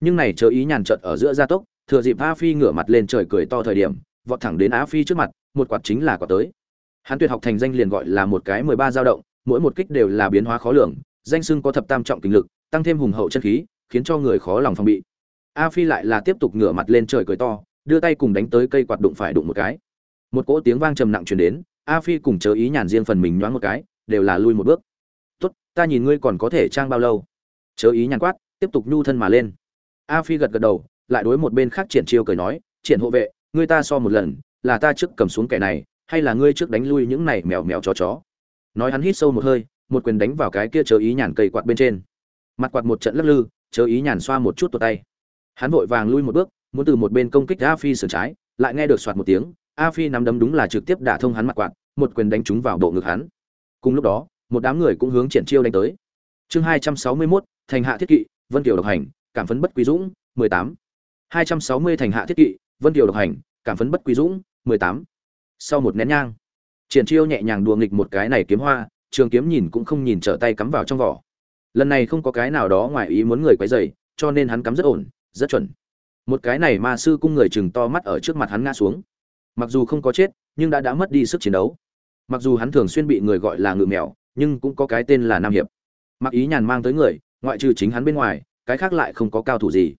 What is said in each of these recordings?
nhưng này chớ ý nhàn chợt ở giữa gia tốc, thừa dịp a phi ngửa mặt lên trời cười to thời điểm, vọt thẳng đến a phi trước mặt, một quạt chính là quạt tới. Hắn tuyệt học thành danh liền gọi là một cái mười ba dao động, mỗi một kích đều là biến hóa khó lường, danh sưng có thập tam trọng kinh lực, tăng thêm hùng hậu chân khí, khiến cho người khó lòng phòng bị. A phi lại là tiếp tục ngửa mặt lên trời cười to, đưa tay cùng đánh tới cây quạt đụng phải đụng một cái. Một cỗ tiếng vang trầm nặng truyền đến, a phi cùng chớ ý nhàn riêng phần mình nhoáng một cái, đều là lui một bước. Tốt, ta nhìn ngươi còn có thể trang bao lâu? Chớ ý nhàn quát, tiếp tục nhu thân mà lên a phi gật gật đầu lại đối một bên khác triển chiêu cười nói triển hộ vệ ngươi ta so một lần là ta trước cầm xuống kẻ này hay là ngươi trước đánh lui những này mèo mèo chó chó? Nói hắn hít sâu một hơi một quyền đánh vào cái kia chớ ý nhàn cây quạt bên trên. Mặt quạt một trận lắc lư chớ ý nhàn xoa một chút tuột tay. Hắn vội vàng lui một bước muốn từ một bên công kích a phi sườn trái lại nghe được soạt một tiếng a phi nắm đấm đúng là trực tiếp đả thông hắn mặt quạt một quyền đánh trúng vào bộ ngực hắn. Cùng lúc đó một đám người cũng hướng triển chiêu đánh tới. Chương hai trăm sáu mươi 261, thành hạ thiết kỵ vân kiều độc hành cảm phấn bất quý dũng, mười tám. hai trăm sáu mươi thành hạ thiết kỵ, vân điều độc hành, cảm phấn bất quý dũng, mười tám. Sau một nén nhang, triển chiêu nhẹ nhàng đùa nghịch một cái này kiếm hoa, trường kiếm nhìn cũng không nhìn trở tay cắm vào trong vỏ. Lần này không có cái nào đó ngoài ý muốn người quấy dày cho nên hắn cắm rất ổn, rất chuẩn. Một cái này ma sư cung người chừng to mắt ở trước mặt hắn ngã xuống. Mặc dù không có chết, nhưng đã đã mất đi sức chiến đấu. Mặc dù hắn thường xuyên bị người gọi là ngự mèo, nhưng cũng có cái tên là nam hiệp. Mặc ý nhàn mang tới người, ngoại trừ chính hắn bên ngoài cái khác lại không có cao thủ gì.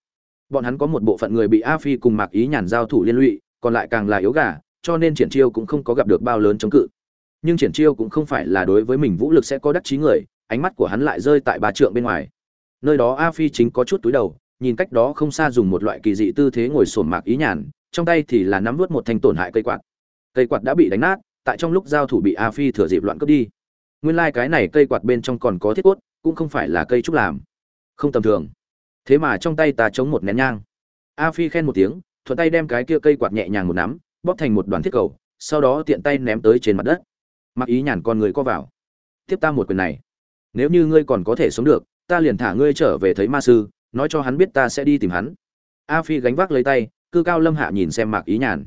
Bọn hắn có một bộ phận người bị a phi cùng mạc ý nhàn giao thủ liên lụy, còn lại càng là yếu gà, cho nên triển chiêu cũng không có gặp được bao lớn chống cự. Nhưng triển chiêu cũng không phải là đối với mình vũ lực sẽ có đắc chí người, ánh mắt của hắn lại rơi tại ba trượng bên ngoài. Nơi đó a phi chính có chút túi đầu, nhìn cách đó không xa dùng một loại kỳ dị tư thế ngồi sồn mạc ý nhàn, trong tay thì là nắm vút một thanh tổn hại cây quạt. Cây quạt đã bị đánh nát, tại trong lúc giao thủ bị a phi thừa dịp loạn cướp đi. Nguyên lai like cái này cây quạt bên trong còn có thiết cốt, cũng không phải là cây trúc làm. Không tầm thường thế mà trong tay ta chống một nén nhang. A phi khen một tiếng, thuận tay đem cái kia cây quạt nhẹ nhàng một nắm, bóp thành một đoàn thiết cầu, sau đó tiện tay ném tới trên mặt đất. Mặc ý nhàn con người co vào. Tiếp ta một quyền này. Nếu như ngươi còn có thể sống được, ta liền thả ngươi trở về thấy ma sư, nói cho hắn biết ta sẽ đi tìm hắn. A phi gánh vác lấy tay, cư cao lâm hạ nhìn xem mạc ý nhàn.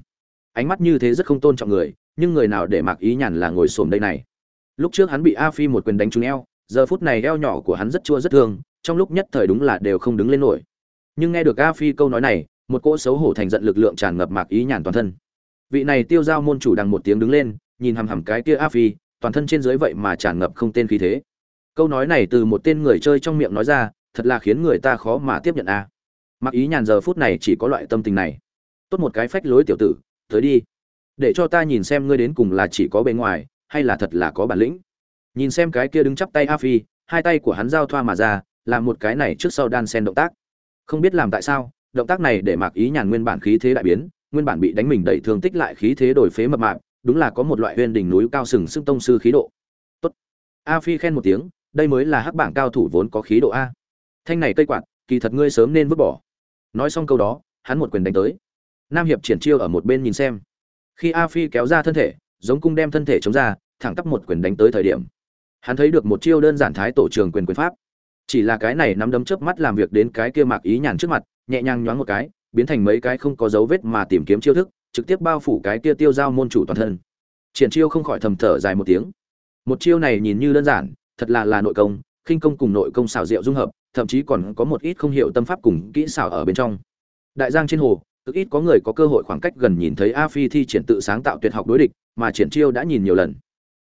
Ánh mắt như thế rất không tôn trọng người, nhưng người nào để mạc ý nhàn là ngồi xổm đây này? Lúc trước hắn bị a phi một quyền đánh trúng eo, giờ phút này eo nhỏ của hắn rất chua rất thương trong lúc nhất thời đúng là đều không đứng lên nổi. Nhưng nghe được a phi câu nói này, một cỗ xấu hổ thành giận lực lượng tràn ngập mạc ý nhàn toàn thân. Vị này tiêu giao môn chủ đằng một tiếng đứng lên, nhìn hằm hằm cái kia a phi, toàn thân trên dưới vậy mà tràn ngập không tên khí thế. Câu nói này từ một tên người chơi trong miệng nói ra, thật là khiến người ta khó mà tiếp nhận a. Mặc ý nhàn giờ phút này chỉ có loại tâm tình này. Tốt một cái phách lối tiểu tử, tới đi. Để cho ta nhìn xem ngươi đến cùng là chỉ có bề ngoài, hay là thật là có bản lĩnh. Nhìn xem cái kia đứng chắp tay a phi, hai tay của hắn giao thoa mà ra làm một cái này trước sau đan sen động tác. Không biết làm tại sao, động tác này để mạc ý nhàn nguyên bản khí thế đại biến, nguyên bản bị đánh mình đẩy thương tích lại khí thế đổi phế mập mạp, đúng là có một loại huyên đỉnh núi cao sừng sững tông sư khí độ. Tốt. A phi khen một tiếng, đây mới là hắc bảng cao thủ vốn có khí độ a. Thanh này cây quạt, kỳ thật ngươi sớm nên vứt bỏ. Nói xong câu đó, hắn một quyền đánh tới. Nam hiệp triển chiêu ở một bên nhìn xem. Khi a phi kéo ra thân thể, giống cung đem thân thể chống ra, thẳng tắp một quyền đánh tới thời điểm. Hắn thấy được một chiêu đơn giản thái tổ trường quyền quyền pháp chỉ là cái này nắm đấm chớp mắt làm việc đến cái kia mạc ý nhàn trước mặt, nhẹ nhàng nhoáng một cái, biến thành mấy cái không có dấu vết mà tìm kiếm chiêu thức, trực tiếp bao phủ cái kia tiêu giao môn chủ toàn thân. Triển chiêu không khỏi thầm thở dài một tiếng. Một chiêu này nhìn như đơn giản, thật là là nội công, khinh công cùng nội công xảo diệu dung hợp, thậm chí còn có một ít không hiểu tâm pháp cùng kỹ xảo ở bên trong. Đại giang trên hồ, cực ít có người có cơ hội khoảng cách gần nhìn thấy a phi thi triển tự sáng tạo tuyệt học đối địch, mà triển chiêu đã nhìn nhiều lần.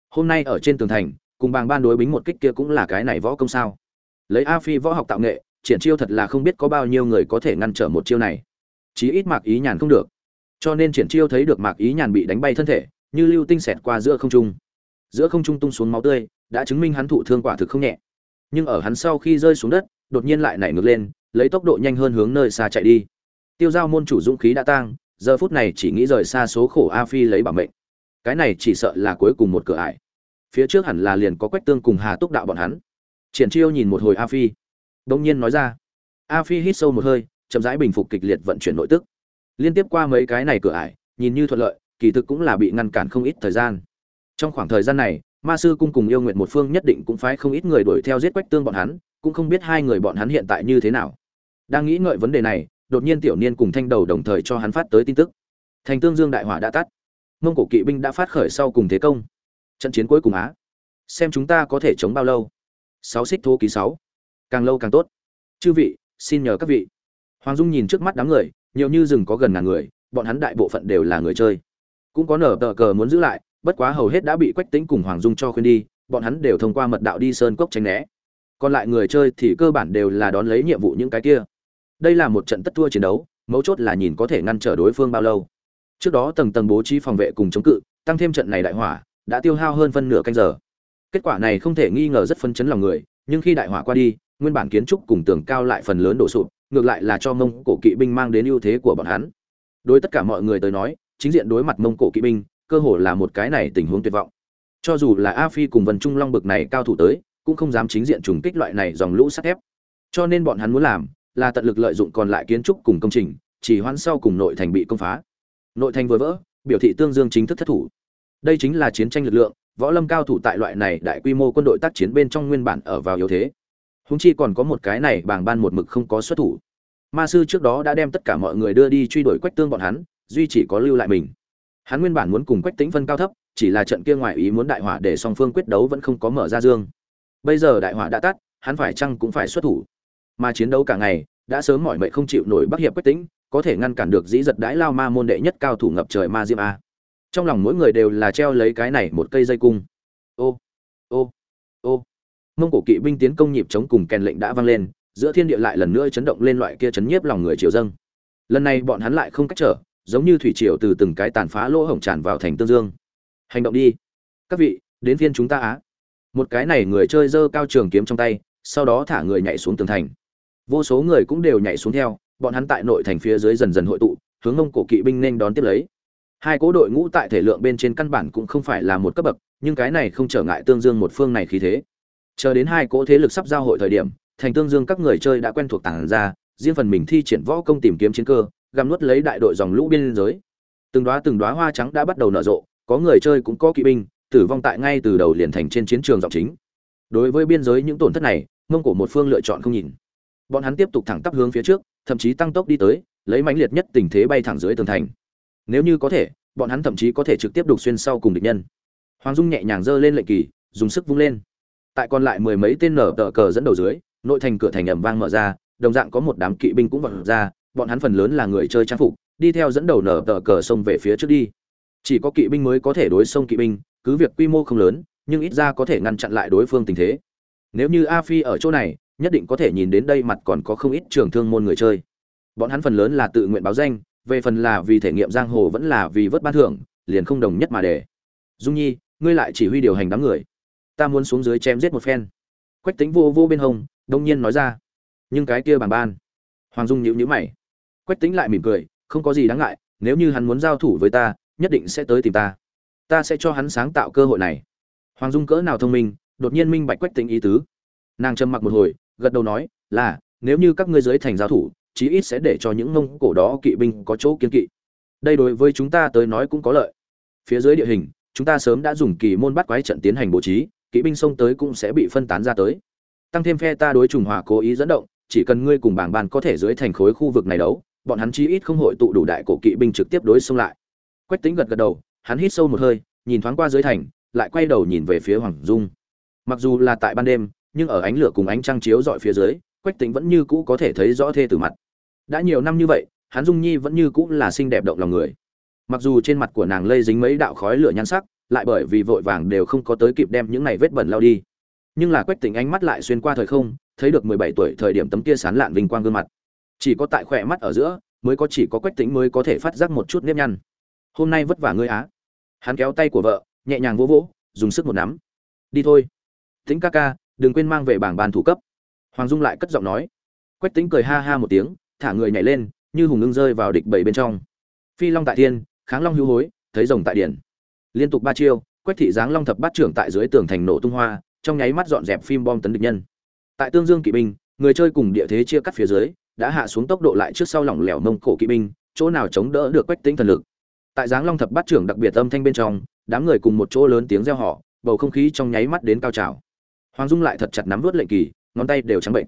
Hôm nay ở trên tường thành, cùng bàng ban đối bính một kích kia cũng là cái này võ công sao? Lấy a phi võ học tạo nghệ, triển chiêu thật là không biết có bao nhiêu người có thể ngăn trở một chiêu này. Chí ít mạc ý nhàn không được. Cho nên triển chiêu thấy được mạc ý nhàn bị đánh bay thân thể, như lưu tinh xẹt qua giữa không trung. Giữa không trung tung xuống máu tươi, đã chứng minh hắn thụ thương quả thực không nhẹ. Nhưng ở hắn sau khi rơi xuống đất, đột nhiên lại nảy ngược lên, lấy tốc độ nhanh hơn hướng nơi xa chạy đi. Tiêu giao môn chủ dũng khí đã tang, giờ phút này chỉ nghĩ rời xa số khổ a phi lấy bảo mệnh. Cái này chỉ sợ là cuối cùng một cửa ải. Phía trước hẳn là liền có quách tương cùng hà túc đạo bọn hắn triển chiêu nhìn một hồi a phi. Đông nhiên nói ra. A phi hít sâu một hơi, chậm rãi bình phục kịch liệt vận chuyển nội tức. Liên tiếp qua mấy cái này cửa ải, nhìn như thuận lợi, kỳ thực cũng là bị ngăn cản không ít thời gian. Trong khoảng thời gian này, ma sư cung cùng yêu nguyện một phương nhất định cũng phải không ít người đuổi theo giết quách tương bọn hắn, cũng không biết hai người bọn hắn hiện tại như thế nào. Đang nghĩ ngợi vấn đề này, đột nhiên tiểu niên cùng thanh đầu đồng thời cho hắn phát tới tin tức. Thành tương dương đại hỏa đã tắt. Mông cổ kỵ binh đã phát khởi sau cùng thế công. Trận chiến cuối cùng á. Xem chúng ta có thể chống bao lâu sáu xích thô ký sáu. Càng lâu càng tốt. Chư vị, xin nhờ các vị. Hoàng dung nhìn trước mắt đám người, nhiều như rừng có gần ngàn người, bọn hắn đại bộ phận đều là người chơi. Cũng có nở tờ cờ muốn giữ lại, bất quá hầu hết đã bị quách tính cùng hoàng dung cho khuyên đi, bọn hắn đều thông qua mật đạo đi sơn cốc tránh né. Còn lại người chơi thì cơ bản đều là đón lấy nhiệm vụ những cái kia. Đây là một trận tất thua chiến đấu, mấu chốt là nhìn có thể ngăn trở đối phương bao lâu. Trước đó tầng tầng bố trí phòng vệ cùng chống cự, tăng thêm trận này đại hỏa, đã tiêu hao hơn phân nửa canh giờ kết quả này không thể nghi ngờ rất phân chấn lòng người, nhưng khi đại hỏa qua đi, nguyên bản kiến trúc cùng tường cao lại phần lớn đổ sụp, ngược lại là cho mông cổ kỵ binh mang đến ưu thế của bọn hắn. Đối tất cả mọi người tới nói, chính diện đối mặt mông cổ kỵ binh, cơ hồ là một cái này tình huống tuyệt vọng. Cho dù là a phi cùng vân trung long bực này cao thủ tới, cũng không dám chính diện trùng kích loại này dòng lũ sắt thép. Cho nên bọn hắn muốn làm, là tận lực lợi dụng còn lại kiến trúc cùng công trình, chỉ hoãn sau cùng nội thành bị công phá. Nội thành vừa vỡ, biểu thị tương dương chính thức thất thủ. Đây chính là chiến tranh lực lượng võ lâm cao thủ tại loại này đại quy mô quân đội tác chiến bên trong nguyên bản ở vào yếu thế. Húng chi còn có một cái này bảng ban một mực không có xuất thủ. Ma sư trước đó đã đem tất cả mọi người đưa đi truy đuổi quách tương bọn hắn, duy chỉ có lưu lại mình. Hắn nguyên bản muốn cùng quách tính phân cao thấp, chỉ là trận kia ngoài ý muốn đại hỏa để song phương quyết đấu vẫn không có mở ra dương. Bây giờ đại hỏa đã tắt, hắn phải chăng cũng phải xuất thủ. Mà chiến đấu cả ngày, đã sớm mỏi mệt không chịu nổi bắc hiệp quách tính có thể ngăn cản được dĩ giật đãi lao ma môn đệ nhất cao thủ ngập trời ma diêm a trong lòng mỗi người đều là treo lấy cái này một cây dây cung. Ô ô ô. Mông cổ kỵ binh tiến công nhịp chống cùng kèn lệnh đã vang lên, giữa thiên địa lại lần nữa chấn động lên loại kia chấn nhiếp lòng người triều dâng. Lần này bọn hắn lại không cách trở, giống như thủy triều từ từng cái tàn phá lỗ hổng tràn vào thành tương dương. Hành động đi. Các vị, đến phiên chúng ta á. Một cái này người chơi giơ cao trường kiếm trong tay, sau đó thả người nhảy xuống tường thành. Vô số người cũng đều nhảy xuống theo, bọn hắn tại nội thành phía dưới dần dần hội tụ, hướng mông cổ kỵ binh nên đón tiếp lấy hai cố đội ngũ tại thể lượng bên trên căn bản cũng không phải là một cấp bậc, nhưng cái này không trở ngại tương dương một phương này khí thế. Chờ đến hai cỗ thế lực sắp giao hội thời điểm, thành tương dương các người chơi đã quen thuộc tảng ra, riêng phần mình thi triển võ công tìm kiếm chiến cơ găm nuốt lấy đại đội dòng lũ biên giới. Từng đóa từng đóa hoa trắng đã bắt đầu nở rộ, có người chơi cũng có kỵ binh, tử vong tại ngay từ đầu liền thành trên chiến trường dọc chính. Đối với biên giới những tổn thất này, mông cổ một phương lựa chọn không nhìn. Bọn hắn tiếp tục thẳng tắp hướng phía trước, thậm chí tăng tốc đi tới, lấy mãnh liệt nhất tình thế bay thẳng dưới tường thành nếu như có thể, bọn hắn thậm chí có thể trực tiếp đục xuyên sau cùng địch nhân. Hoàng dung nhẹ nhàng giơ lên lệnh kỳ, dùng sức vung lên. Tại còn lại mười mấy tên nở tờ cờ dẫn đầu dưới, nội thành cửa thành ẩm vang mở ra, đồng dạng có một đám kỵ binh cũng vọt ra, bọn hắn phần lớn là người chơi trang phục, đi theo dẫn đầu nở tờ cờ sông về phía trước đi. Chỉ có kỵ binh mới có thể đối sông kỵ binh, cứ việc quy mô không lớn, nhưng ít ra có thể ngăn chặn lại đối phương tình thế. Nếu như a phi ở chỗ này, nhất định có thể nhìn đến đây mặt còn có không ít trường thương môn người chơi. Bọn hắn phần lớn là tự nguyện báo danh về phần là vì thể nghiệm giang hồ vẫn là vì vớt ban thưởng, liền không đồng nhất mà để. Dung nhi, ngươi lại chỉ huy điều hành đám người. Ta muốn xuống dưới chém giết một phen. Quách tính vô vô bên hông, đông nhiên nói ra. Nhưng cái kia bằng ban. Hoàng dung nhíu nhíu mày. Quách tính lại mỉm cười, không có gì đáng ngại, nếu như hắn muốn giao thủ với ta, nhất định sẽ tới tìm ta. Ta sẽ cho hắn sáng tạo cơ hội này. Hoàng dung cỡ nào thông minh, đột nhiên minh bạch quách tính ý tứ. Nàng trầm mặc một hồi, gật đầu nói, là, nếu như các ngươi dưới thành giao thủ chí ít sẽ để cho những mông cổ đó kỵ binh có chỗ kiên kỵ. Đây đối với chúng ta tới nói cũng có lợi. Phía dưới địa hình, chúng ta sớm đã dùng kỳ môn bắt quái trận tiến hành bố trí, kỵ binh xông tới cũng sẽ bị phân tán ra tới. Tăng thêm phe ta đối trùng hòa cố ý dẫn động, chỉ cần ngươi cùng bảng bàn có thể dưới thành khối khu vực này đấu, bọn hắn chí ít không hội tụ đủ đại cổ kỵ binh trực tiếp đối xông lại. Quách tính gật gật đầu, hắn hít sâu một hơi, nhìn thoáng qua dưới thành, lại quay đầu nhìn về phía hoàng dung. Mặc dù là tại ban đêm, nhưng ở ánh lửa cùng ánh trăng chiếu dọi phía dưới, quách tính vẫn như cũ có thể thấy rõ thê tử mặt đã nhiều năm như vậy, hắn dung nhi vẫn như cũ là xinh đẹp động lòng người. Mặc dù trên mặt của nàng lây dính mấy đạo khói lửa nhan sắc, lại bởi vì vội vàng đều không có tới kịp đem những này vết bẩn lao đi. Nhưng là quách tỉnh ánh mắt lại xuyên qua thời không, thấy được mười bảy tuổi thời điểm tấm kia sán lạn vinh quang gương mặt. Chỉ có tại khỏe mắt ở giữa, mới có chỉ có quách tính mới có thể phát giác một chút nếp nhăn. Hôm nay vất vả ngươi á. Hắn kéo tay của vợ, nhẹ nhàng vỗ vỗ, dùng sức một nắm. Đi thôi. Tính ca ca, đừng quên mang về bảng bàn thủ cấp. Hoàng dung lại cất giọng nói. Quách tính cười ha ha một tiếng thả người nhảy lên, như hùng ngưng rơi vào địch bầy bên trong. Phi long tại thiên, kháng long hữu hối, thấy rồng tại điển. Liên tục ba chiêu, quách thị giáng long thập bát trưởng tại dưới tường thành nổ tung hoa, trong nháy mắt dọn dẹp phim bom tấn địch nhân. Tại tương dương kỵ binh, người chơi cùng địa thế chia cắt phía dưới, đã hạ xuống tốc độ lại trước sau lỏng lẻo mông cổ kỵ binh, chỗ nào chống đỡ được quách tính thần lực. Tại giáng long thập bát trưởng đặc biệt âm thanh bên trong, đám người cùng một chỗ lớn tiếng reo họ bầu không khí trong nháy mắt đến cao trào. Hoàng dung lại thật chặt nắm vớt lệnh kỳ, ngón tay đều trắng bệnh.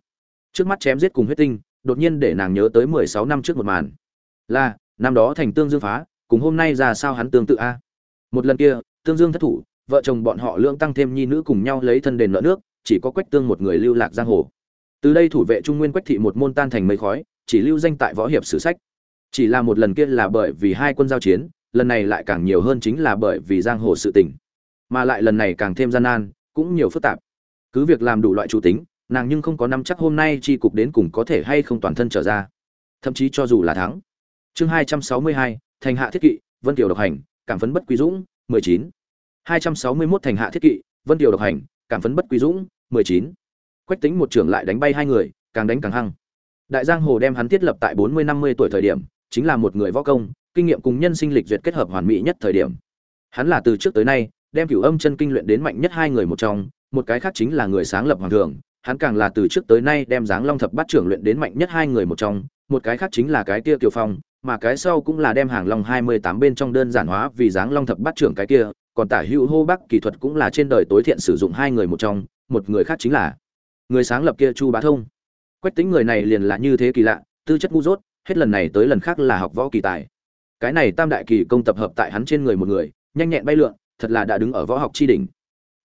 Trước mắt chém giết cùng huyết tinh đột nhiên để nàng nhớ tới mười sáu năm trước một màn. Là, năm đó thành tương dương phá, cùng hôm nay ra sao hắn tương tự a? Một lần kia, tương dương thất thủ, vợ chồng bọn họ lương tăng thêm nhi nữ cùng nhau lấy thân đền nợ nước, chỉ có quách tương một người lưu lạc giang hồ. Từ đây thủ vệ trung nguyên quách thị một môn tan thành mây khói, chỉ lưu danh tại võ hiệp sử sách. Chỉ là một lần kia là bởi vì hai quân giao chiến, lần này lại càng nhiều hơn chính là bởi vì giang hồ sự tình. Mà lại lần này càng thêm gian nan, cũng nhiều phức tạp. Cứ việc làm đủ loại chủ tính nàng nhưng không có nắm chắc hôm nay chi cục đến cùng có thể hay không toàn thân trở ra. Thậm chí cho dù là thắng. Chương hai trăm sáu mươi hai, thành hạ thiết kỵ, vân tiểu độc hành, cảm phấn bất quý dũng, mười chín. hai trăm sáu mươi mốt thành hạ thiết kỵ, vân tiểu độc hành, cảm phấn bất quý dũng, mười chín. Quách tính một trưởng lại đánh bay hai người, càng đánh càng hăng. Đại giang hồ đem hắn thiết lập tại bốn mươi năm mươi tuổi thời điểm, chính là một người võ công, kinh nghiệm cùng nhân sinh lịch duyệt kết hợp hoàn mỹ nhất thời điểm. Hắn là từ trước tới nay, đem cửu âm chân kinh luyện đến mạnh nhất hai người một trong, một cái khác chính là người sáng lập hoàng thường hắn càng là từ trước tới nay đem dáng long thập bát trưởng luyện đến mạnh nhất hai người một trong, một cái khác chính là cái kia kiều phong, mà cái sau cũng là đem hàng long hai mươi tám bên trong đơn giản hóa vì dáng long thập bát trưởng cái kia, còn tả hữu hô bắc kỹ thuật cũng là trên đời tối thiện sử dụng hai người một trong, một người khác chính là người sáng lập kia chu bá thông. Quách tính người này liền là như thế kỳ lạ, tư chất ngu dốt, hết lần này tới lần khác là học võ kỳ tài. Cái này tam đại kỳ công tập hợp tại hắn trên người một người, nhanh nhẹn bay lượn, thật là đã đứng ở võ học tri đỉnh.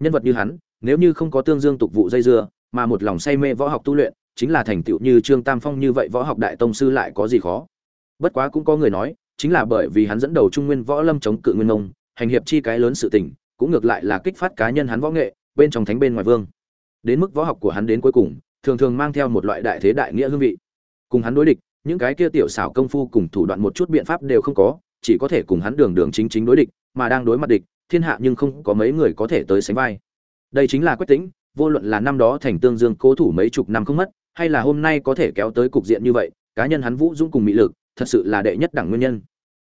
Nhân vật như hắn, nếu như không có tương dương tục vụ dây dưa mà một lòng say mê võ học tu luyện, chính là thành tựu như trương tam phong như vậy võ học đại tông sư lại có gì khó. Bất quá cũng có người nói, chính là bởi vì hắn dẫn đầu trung nguyên võ lâm chống cự nguyên nông hành hiệp chi cái lớn sự tình, cũng ngược lại là kích phát cá nhân hắn võ nghệ, bên trong thánh bên ngoài vương. Đến mức võ học của hắn đến cuối cùng, thường thường mang theo một loại đại thế đại nghĩa hương vị. Cùng hắn đối địch, những cái kia tiểu xảo công phu cùng thủ đoạn một chút biện pháp đều không có, chỉ có thể cùng hắn đường đường chính chính đối địch, mà đang đối mặt địch, thiên hạ nhưng không có mấy người có thể tới sánh vai. Đây chính là quyết tính vô luận là năm đó thành tương dương cố thủ mấy chục năm không mất, hay là hôm nay có thể kéo tới cục diện như vậy, cá nhân hắn vũ dũng cùng mỹ lực, thật sự là đệ nhất đẳng nguyên nhân.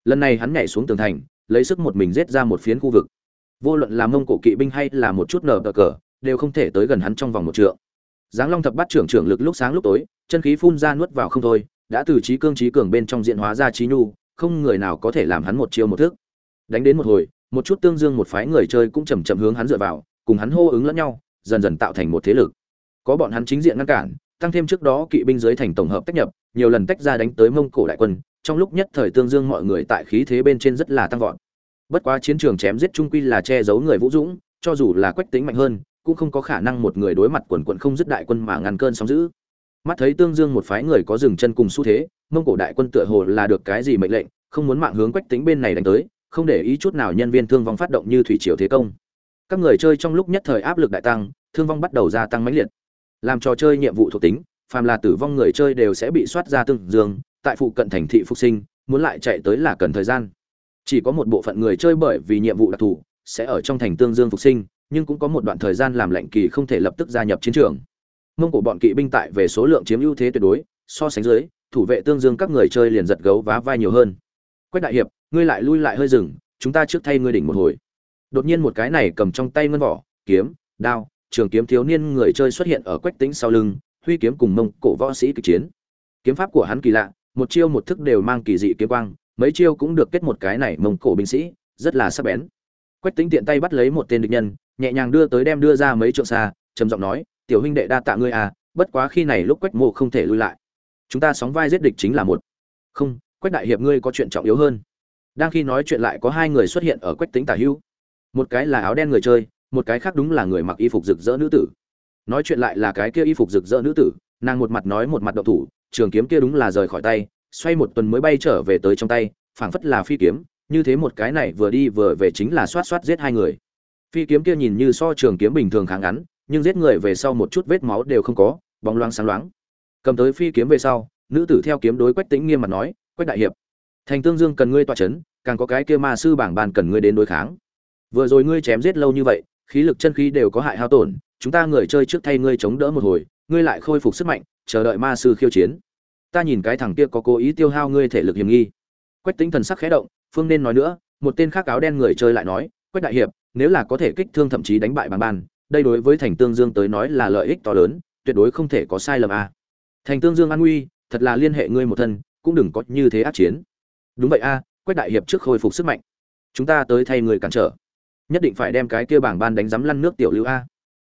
Lần này hắn nhảy xuống tường thành, lấy sức một mình giết ra một phiến khu vực. Vô luận là mông cổ kỵ binh hay là một chút nở cờ, đều không thể tới gần hắn trong vòng một trượng. Giáng long thập bắt trưởng trưởng lực lúc sáng lúc tối, chân khí phun ra nuốt vào không thôi, đã từ trí cương trí cường bên trong diện hóa ra trí nhu, không người nào có thể làm hắn một chiêu một thước. đánh đến một hồi, một chút tương dương một phái người chơi cũng chầm chậm hướng hắn dựa vào, cùng hắn hô ứng lẫn nhau dần dần tạo thành một thế lực. Có bọn hắn chính diện ngăn cản, tăng thêm trước đó kỵ binh dưới thành tổng hợp tách nhập, nhiều lần tách ra đánh tới mông cổ đại quân, trong lúc nhất thời tương dương mọi người tại khí thế bên trên rất là tăng vọt. Bất quá chiến trường chém giết trung quy là che giấu người vũ dũng, cho dù là quách tính mạnh hơn, cũng không có khả năng một người đối mặt quần quần không dứt đại quân mà ngăn cơn sóng dữ. Mắt thấy tương dương một phái người có dừng chân cùng xu thế, mông cổ đại quân tựa hồ là được cái gì mệnh lệnh, không muốn mạng hướng quách tính bên này đánh tới, không để ý chút nào nhân viên thương vong phát động như thủy triều thế công. Các người chơi trong lúc nhất thời áp lực đại tăng thương vong bắt đầu gia tăng mãnh liệt. Làm trò chơi nhiệm vụ thuộc tính, phàm là tử vong người chơi đều sẽ bị soát ra tương dương, tại phụ cận thành thị phục sinh, muốn lại chạy tới là cần thời gian. Chỉ có một bộ phận người chơi bởi vì nhiệm vụ đặc thù, sẽ ở trong thành tương dương phục sinh, nhưng cũng có một đoạn thời gian làm lệnh kỳ không thể lập tức gia nhập chiến trường. Mông cổ bọn kỵ binh tại về số lượng chiếm ưu thế tuyệt đối, so sánh dưới, thủ vệ tương dương các người chơi liền giật gấu vá vai nhiều hơn. Quách đại hiệp, ngươi lại lui lại hơi rừng chúng ta trước thay ngươi đỉnh một hồi. Đột nhiên một cái này cầm trong tay ngân vỏ, kiếm, đao trường kiếm thiếu niên người chơi xuất hiện ở quách tính sau lưng, huy kiếm cùng mông cổ võ sĩ kịch chiến. Kiếm pháp của hắn kỳ lạ, một chiêu một thức đều mang kỳ dị kiếm quang, mấy chiêu cũng được kết một cái này mông cổ binh sĩ, rất là sắc bén. Quách tính tiện tay bắt lấy một tên địch nhân, nhẹ nhàng đưa tới đem đưa ra mấy trượng xa, trầm giọng nói, tiểu huynh đệ đa tạ ngươi à bất quá khi này lúc quách mộ không thể lui lại. Chúng ta sóng vai giết địch chính là một. Không, quách đại hiệp ngươi có chuyện trọng yếu hơn. Đang khi nói chuyện lại có hai người xuất hiện ở quách tính tả hữu. Một cái là áo đen người chơi một cái khác đúng là người mặc y phục rực rỡ nữ tử. Nói chuyện lại là cái kia y phục rực rỡ nữ tử, nàng một mặt nói một mặt đậu thủ, trường kiếm kia đúng là rời khỏi tay, xoay một tuần mới bay trở về tới trong tay, phảng phất là phi kiếm, như thế một cái này vừa đi vừa về chính là xoát xoát giết hai người. Phi kiếm kia nhìn như so trường kiếm bình thường kháng ngắn, nhưng giết người về sau một chút vết máu đều không có, bóng loáng sáng loáng. Cầm tới phi kiếm về sau, nữ tử theo kiếm đối quách tĩnh nghiêm mặt nói, quách đại hiệp, thành tương dương cần ngươi tọa chấn, càng có cái kia ma sư bảng bàn cần ngươi đến đối kháng. Vừa rồi ngươi chém giết lâu như vậy khí lực chân khí đều có hại hao tổn, chúng ta người chơi trước thay ngươi chống đỡ một hồi, ngươi lại khôi phục sức mạnh, chờ đợi ma sư khiêu chiến. Ta nhìn cái thằng kia có cố ý tiêu hao ngươi thể lực hiểm nghi. Quách tính thần sắc khẽ động, phương nên nói nữa, một tên khác áo đen người chơi lại nói, quách đại hiệp, nếu là có thể kích thương thậm chí đánh bại bằng ban đây đối với thành tương dương tới nói là lợi ích to lớn, tuyệt đối không thể có sai lầm a thành tương dương an nguy, thật là liên hệ ngươi một thân, cũng đừng có như thế ác chiến. Đúng vậy a, quách đại hiệp trước khôi phục sức mạnh. Chúng ta tới thay người cản trở nhất định phải đem cái kia bảng ban đánh giám lăn nước tiểu lưu a.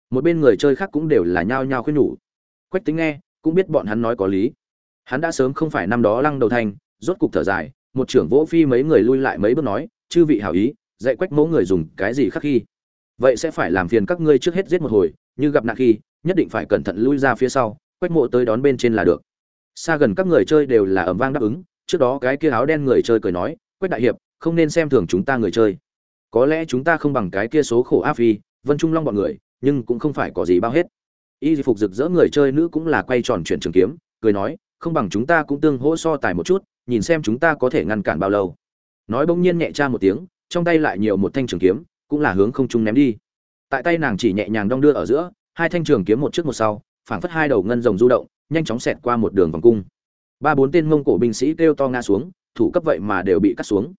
Một bên người chơi khác cũng đều là nhao nhao khuyên nhủ. Quách tính nghe, cũng biết bọn hắn nói có lý. Hắn đã sớm không phải năm đó lăng đầu thành, rốt cục thở dài, một trưởng vỗ phi mấy người lui lại mấy bước nói, chư vị hảo ý, dạy quách mẫu người dùng cái gì khắc khi? Vậy sẽ phải làm phiền các ngươi trước hết giết một hồi, như gặp nạn khi, nhất định phải cẩn thận lui ra phía sau, quách mộ tới đón bên trên là được. Xa gần các người chơi đều là ầm vang đáp ứng, trước đó cái kia áo đen người chơi cười nói, quách đại hiệp, không nên xem thường chúng ta người chơi có lẽ chúng ta không bằng cái kia số khổ áp phi, vân trung long bọn người, nhưng cũng không phải có gì bao hết. Y phục rực rỡ người chơi nữ cũng là quay tròn chuyển trường kiếm, cười nói, không bằng chúng ta cũng tương hỗ so tài một chút, nhìn xem chúng ta có thể ngăn cản bao lâu. Nói bỗng nhiên nhẹ cha một tiếng, trong tay lại nhiều một thanh trường kiếm, cũng là hướng không trung ném đi. Tại tay nàng chỉ nhẹ nhàng đong đưa ở giữa, hai thanh trường kiếm một trước một sau, phảng phất hai đầu ngân rồng du động, nhanh chóng xẹt qua một đường vòng cung. Ba bốn tên mông cổ binh sĩ kêu to ngã xuống, thủ cấp vậy mà đều bị cắt xuống.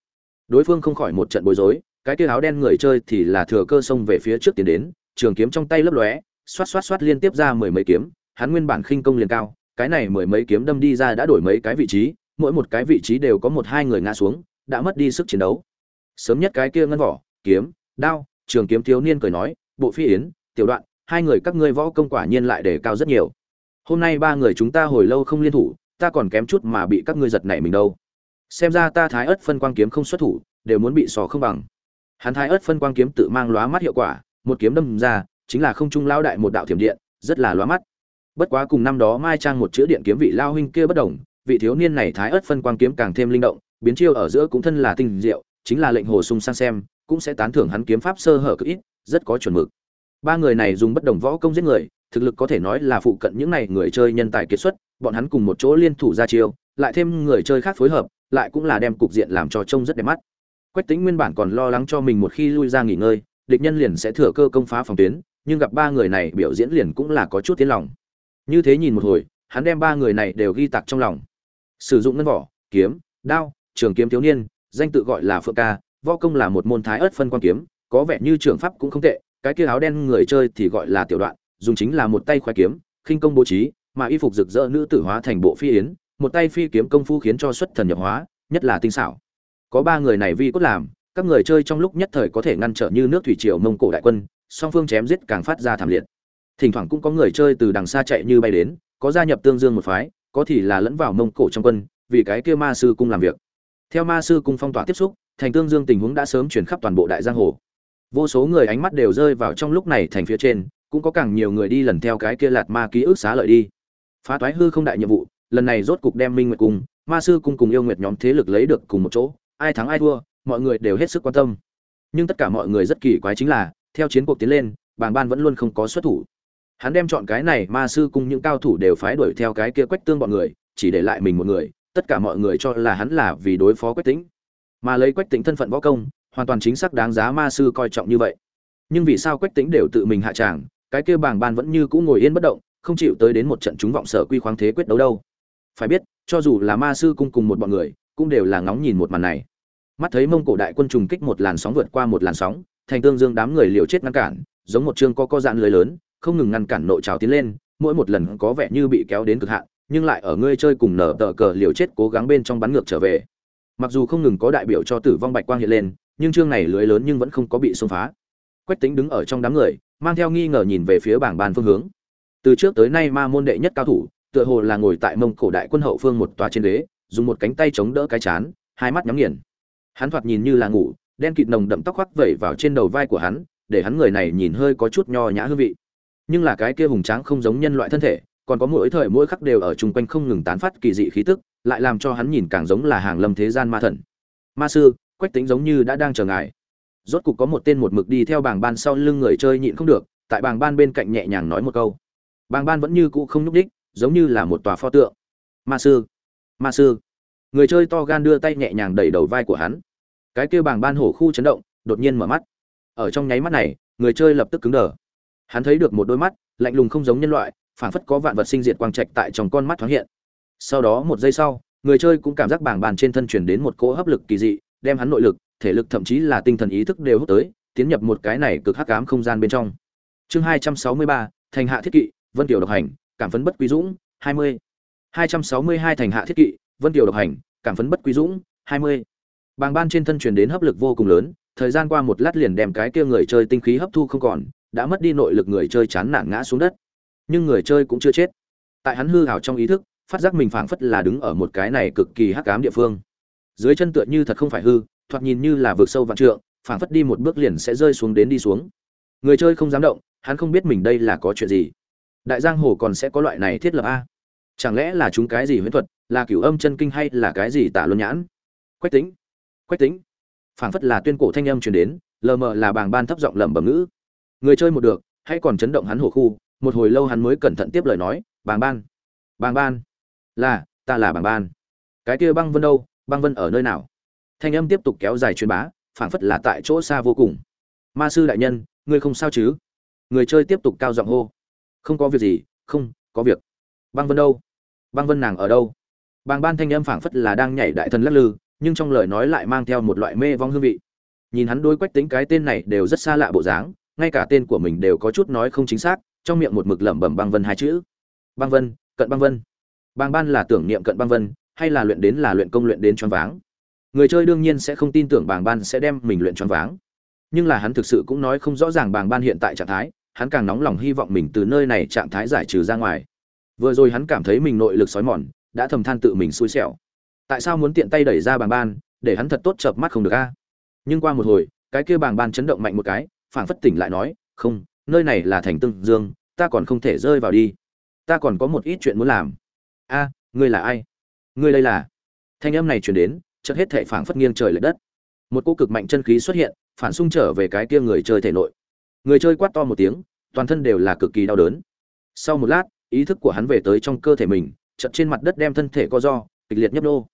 Đối phương không khỏi một trận bối rối cái kia áo đen người chơi thì là thừa cơ xông về phía trước tiến đến, trường kiếm trong tay lấp lóe, xoát xoát xoát liên tiếp ra mười mấy kiếm, hắn nguyên bản khinh công liền cao, cái này mười mấy kiếm đâm đi ra đã đổi mấy cái vị trí, mỗi một cái vị trí đều có một hai người ngã xuống, đã mất đi sức chiến đấu. Sớm nhất cái kia ngân vỏ, kiếm, đao, trường kiếm thiếu niên cười nói, bộ phi yến, tiểu đoạn, hai người các ngươi võ công quả nhiên lại đề cao rất nhiều. Hôm nay ba người chúng ta hồi lâu không liên thủ, ta còn kém chút mà bị các ngươi giật nảy mình đâu. Xem ra ta thái ớt phân quang kiếm không xuất thủ, đều muốn bị sò không bằng hắn thái ớt phân quang kiếm tự mang lóa mắt hiệu quả, một kiếm đâm ra, chính là không trung lao đại một đạo thiểm điện, rất là lóa mắt. Bất quá cùng năm đó mai trang một chữ điện kiếm vị lao huynh kia bất đồng, vị thiếu niên này thái ớt phân quang kiếm càng thêm linh động, biến chiêu ở giữa cũng thân là tinh diệu, chính là lệnh hồ sung sang xem, cũng sẽ tán thưởng hắn kiếm pháp sơ hở cực ít, rất có chuẩn mực. Ba người này dùng bất đồng võ công giết người, thực lực có thể nói là phụ cận những này người chơi nhân tài kiệt xuất, bọn hắn cùng một chỗ liên thủ ra chiêu, lại thêm người chơi khác phối hợp, lại cũng là đem cục diện làm cho trông rất đẹp mắt quách Tĩnh nguyên bản còn lo lắng cho mình một khi lui ra nghỉ ngơi, địch nhân liền sẽ thừa cơ công phá phòng tuyến, nhưng gặp ba người này biểu diễn liền cũng là có chút tiến lòng. Như thế nhìn một hồi, hắn đem ba người này đều ghi tạc trong lòng. Sử dụng ngân vỏ, kiếm, đao, trường kiếm thiếu niên, danh tự gọi là phượng ca, võ công là một môn thái ớt phân quan kiếm, có vẻ như trường pháp cũng không tệ, cái kia áo đen người chơi thì gọi là tiểu đoạn, dùng chính là một tay khoái kiếm, khinh công bố trí, mà y phục rực rỡ nữ tử hóa thành bộ phi yến, một tay phi kiếm công phu khiến cho xuất thần nhập hóa, nhất là tinh xảo có ba người này vi cốt làm, các người chơi trong lúc nhất thời có thể ngăn trở như nước thủy triều mông cổ đại quân, song phương chém giết càng phát ra thảm liệt. Thỉnh thoảng cũng có người chơi từ đằng xa chạy như bay đến, có gia nhập tương dương một phái, có thì là lẫn vào mông cổ trong quân, vì cái kia ma sư cung làm việc. Theo ma sư cung phong tỏa tiếp xúc, thành tương dương tình huống đã sớm chuyển khắp toàn bộ đại giang hồ. Vô số người ánh mắt đều rơi vào trong lúc này thành phía trên, cũng có càng nhiều người đi lần theo cái kia lạt ma ký ức xá lợi đi. Phá toái hư không đại nhiệm vụ, lần này rốt cục đem minh nguyệt cung, ma sư cung cùng yêu nguyệt nhóm thế lực lấy được cùng một chỗ ai thắng ai thua, mọi người đều hết sức quan tâm. Nhưng tất cả mọi người rất kỳ quái chính là, theo chiến cuộc tiến lên, bàng ban vẫn luôn không có xuất thủ. Hắn đem chọn cái này ma sư cùng những cao thủ đều phái đuổi theo cái kia quách tương bọn người, chỉ để lại mình một người, tất cả mọi người cho là hắn là vì đối phó quách tĩnh. Mà lấy quách tĩnh thân phận võ công, hoàn toàn chính xác đáng giá ma sư coi trọng như vậy. Nhưng vì sao quách tĩnh đều tự mình hạ tràng, cái kia bàng ban vẫn như cũ ngồi yên bất động, không chịu tới đến một trận chúng vọng sở quy khoáng thế quyết đấu đâu? Phải biết, cho dù là ma sư cung cùng một bọn người, cũng đều là ngóng nhìn một màn này mắt thấy mông cổ đại quân trùng kích một làn sóng vượt qua một làn sóng, thành tương dương đám người liều chết ngăn cản, giống một chương có co dạn lưới lớn, không ngừng ngăn cản nội trào tiến lên, mỗi một lần có vẻ như bị kéo đến cực hạn, nhưng lại ở ngươi chơi cùng nở tờ cờ liều chết cố gắng bên trong bắn ngược trở về. Mặc dù không ngừng có đại biểu cho tử vong bạch quang hiện lên, nhưng chương này lưới lớn nhưng vẫn không có bị xông phá. Quách tính đứng ở trong đám người, mang theo nghi ngờ nhìn về phía bảng bàn phương hướng. Từ trước tới nay ma môn đệ nhất cao thủ, tựa hồ là ngồi tại mông cổ đại quân hậu phương một tòa trên đế, dùng một cánh tay chống đỡ cái chán, hai mắt nhắm nghiền hắn thoạt nhìn như là ngủ, đen kịt nồng đậm tóc khoác vẩy vào trên đầu vai của hắn, để hắn người này nhìn hơi có chút nho nhã hương vị. Nhưng là cái kia hùng tráng không giống nhân loại thân thể, còn có mỗi thời mỗi khắc đều ở chung quanh không ngừng tán phát kỳ dị khí tức, lại làm cho hắn nhìn càng giống là hàng lâm thế gian ma thần. Ma sư, quách tính giống như đã đang chờ ngài. Rốt cục có một tên một mực đi theo bảng ban sau lưng người chơi nhịn không được, tại bảng ban bên cạnh nhẹ nhàng nói một câu. Bảng ban vẫn như cũ không nhúc đích giống như là một tòa pho tượng. Ma sư ma sư. Người chơi to gan đưa tay nhẹ nhàng đẩy đầu vai của hắn cái kia bảng ban hổ khu chấn động, đột nhiên mở mắt. Ở trong nháy mắt này, người chơi lập tức cứng đờ. Hắn thấy được một đôi mắt, lạnh lùng không giống nhân loại, phảng phất có vạn vật sinh diệt quang trạch tại trong con mắt thoáng hiện. Sau đó một giây sau, người chơi cũng cảm giác bảng bàn trên thân chuyển đến một cỗ hấp lực kỳ dị, đem hắn nội lực, thể lực thậm chí là tinh thần ý thức đều hút tới, tiến nhập một cái này cực hắc ám không gian bên trong. Chương hai trăm sáu mươi ba, thành hạ thiết kỵ, vân tiểu độc hành, cảm phấn bất quý dũng, hai mươi. hai trăm sáu mươi hai thành hạ thiết kỵ, vân tiểu độc hành, cảm phấn bất quý dũng, hai mươi bàng ban trên thân truyền đến hấp lực vô cùng lớn, thời gian qua một lát liền đem cái kia người chơi tinh khí hấp thu không còn, đã mất đi nội lực người chơi chán nản ngã xuống đất. Nhưng người chơi cũng chưa chết. Tại hắn hư ảo trong ý thức, phát giác mình phảng phất là đứng ở một cái này cực kỳ hắc ám địa phương. Dưới chân tựa như thật không phải hư, thoạt nhìn như là vượt sâu vạn trượng, phảng phất đi một bước liền sẽ rơi xuống đến đi xuống. Người chơi không dám động, hắn không biết mình đây là có chuyện gì. Đại giang hồ còn sẽ có loại này thiết lập a? Chẳng lẽ là chúng cái gì huyễn thuật, là cửu âm chân kinh hay là cái gì tả luân nhãn? Quách tĩnh quách tính phảng phất là tuyên cổ thanh âm truyền đến, lờ mờ là bàng ban thấp giọng lẩm bẩm ngữ. Người chơi một được, hãy còn chấn động hắn hổ khu, một hồi lâu hắn mới cẩn thận tiếp lời nói, bàng ban bàng ban. Là, ta là bàng ban. Cái kia băng vân đâu, băng vân ở nơi nào? Thanh âm tiếp tục kéo dài truyền bá, phảng phất là tại chỗ xa vô cùng. Ma sư đại nhân, ngươi không sao chứ? Người chơi tiếp tục cao giọng hô. Không có việc gì, không, có việc. Băng vân đâu? Băng vân nàng ở đâu? Bàng ban thanh âm phảng phất là đang nhảy đại thần lắc lư nhưng trong lời nói lại mang theo một loại mê vong hương vị. Nhìn hắn đôi quách tính cái tên này đều rất xa lạ bộ dáng, ngay cả tên của mình đều có chút nói không chính xác, trong miệng một mực lẩm bẩm băng vân hai chữ. Băng vân, cận băng vân. Bang ban là tưởng niệm cận băng vân, hay là luyện đến là luyện công luyện đến choáng váng. Người chơi đương nhiên sẽ không tin tưởng bàng ban sẽ đem mình luyện choáng váng. Nhưng là hắn thực sự cũng nói không rõ ràng bàng ban hiện tại trạng thái, hắn càng nóng lòng hy vọng mình từ nơi này trạng thái giải trừ ra ngoài. Vừa rồi hắn cảm thấy mình nội lực sói mòn, đã thầm than tự mình xui xẻo tại sao muốn tiện tay đẩy ra bàng ban, để hắn thật tốt chợp mắt không được a? Nhưng qua một hồi, cái kia bàng ban chấn động mạnh một cái, phảng phất tỉnh lại nói, không, nơi này là thành tương dương, ta còn không thể rơi vào đi. Ta còn có một ít chuyện muốn làm. A, ngươi là ai? Ngươi đây là? Thanh âm này truyền đến, chợt hết thể phảng phất nghiêng trời lệch đất. Một cỗ cực mạnh chân khí xuất hiện, phản xung trở về cái kia người chơi thể nội. Người chơi quát to một tiếng, toàn thân đều là cực kỳ đau đớn. Sau một lát, ý thức của hắn về tới trong cơ thể mình, chợt trên mặt đất đem thân thể co do kịch liệt nhấp nô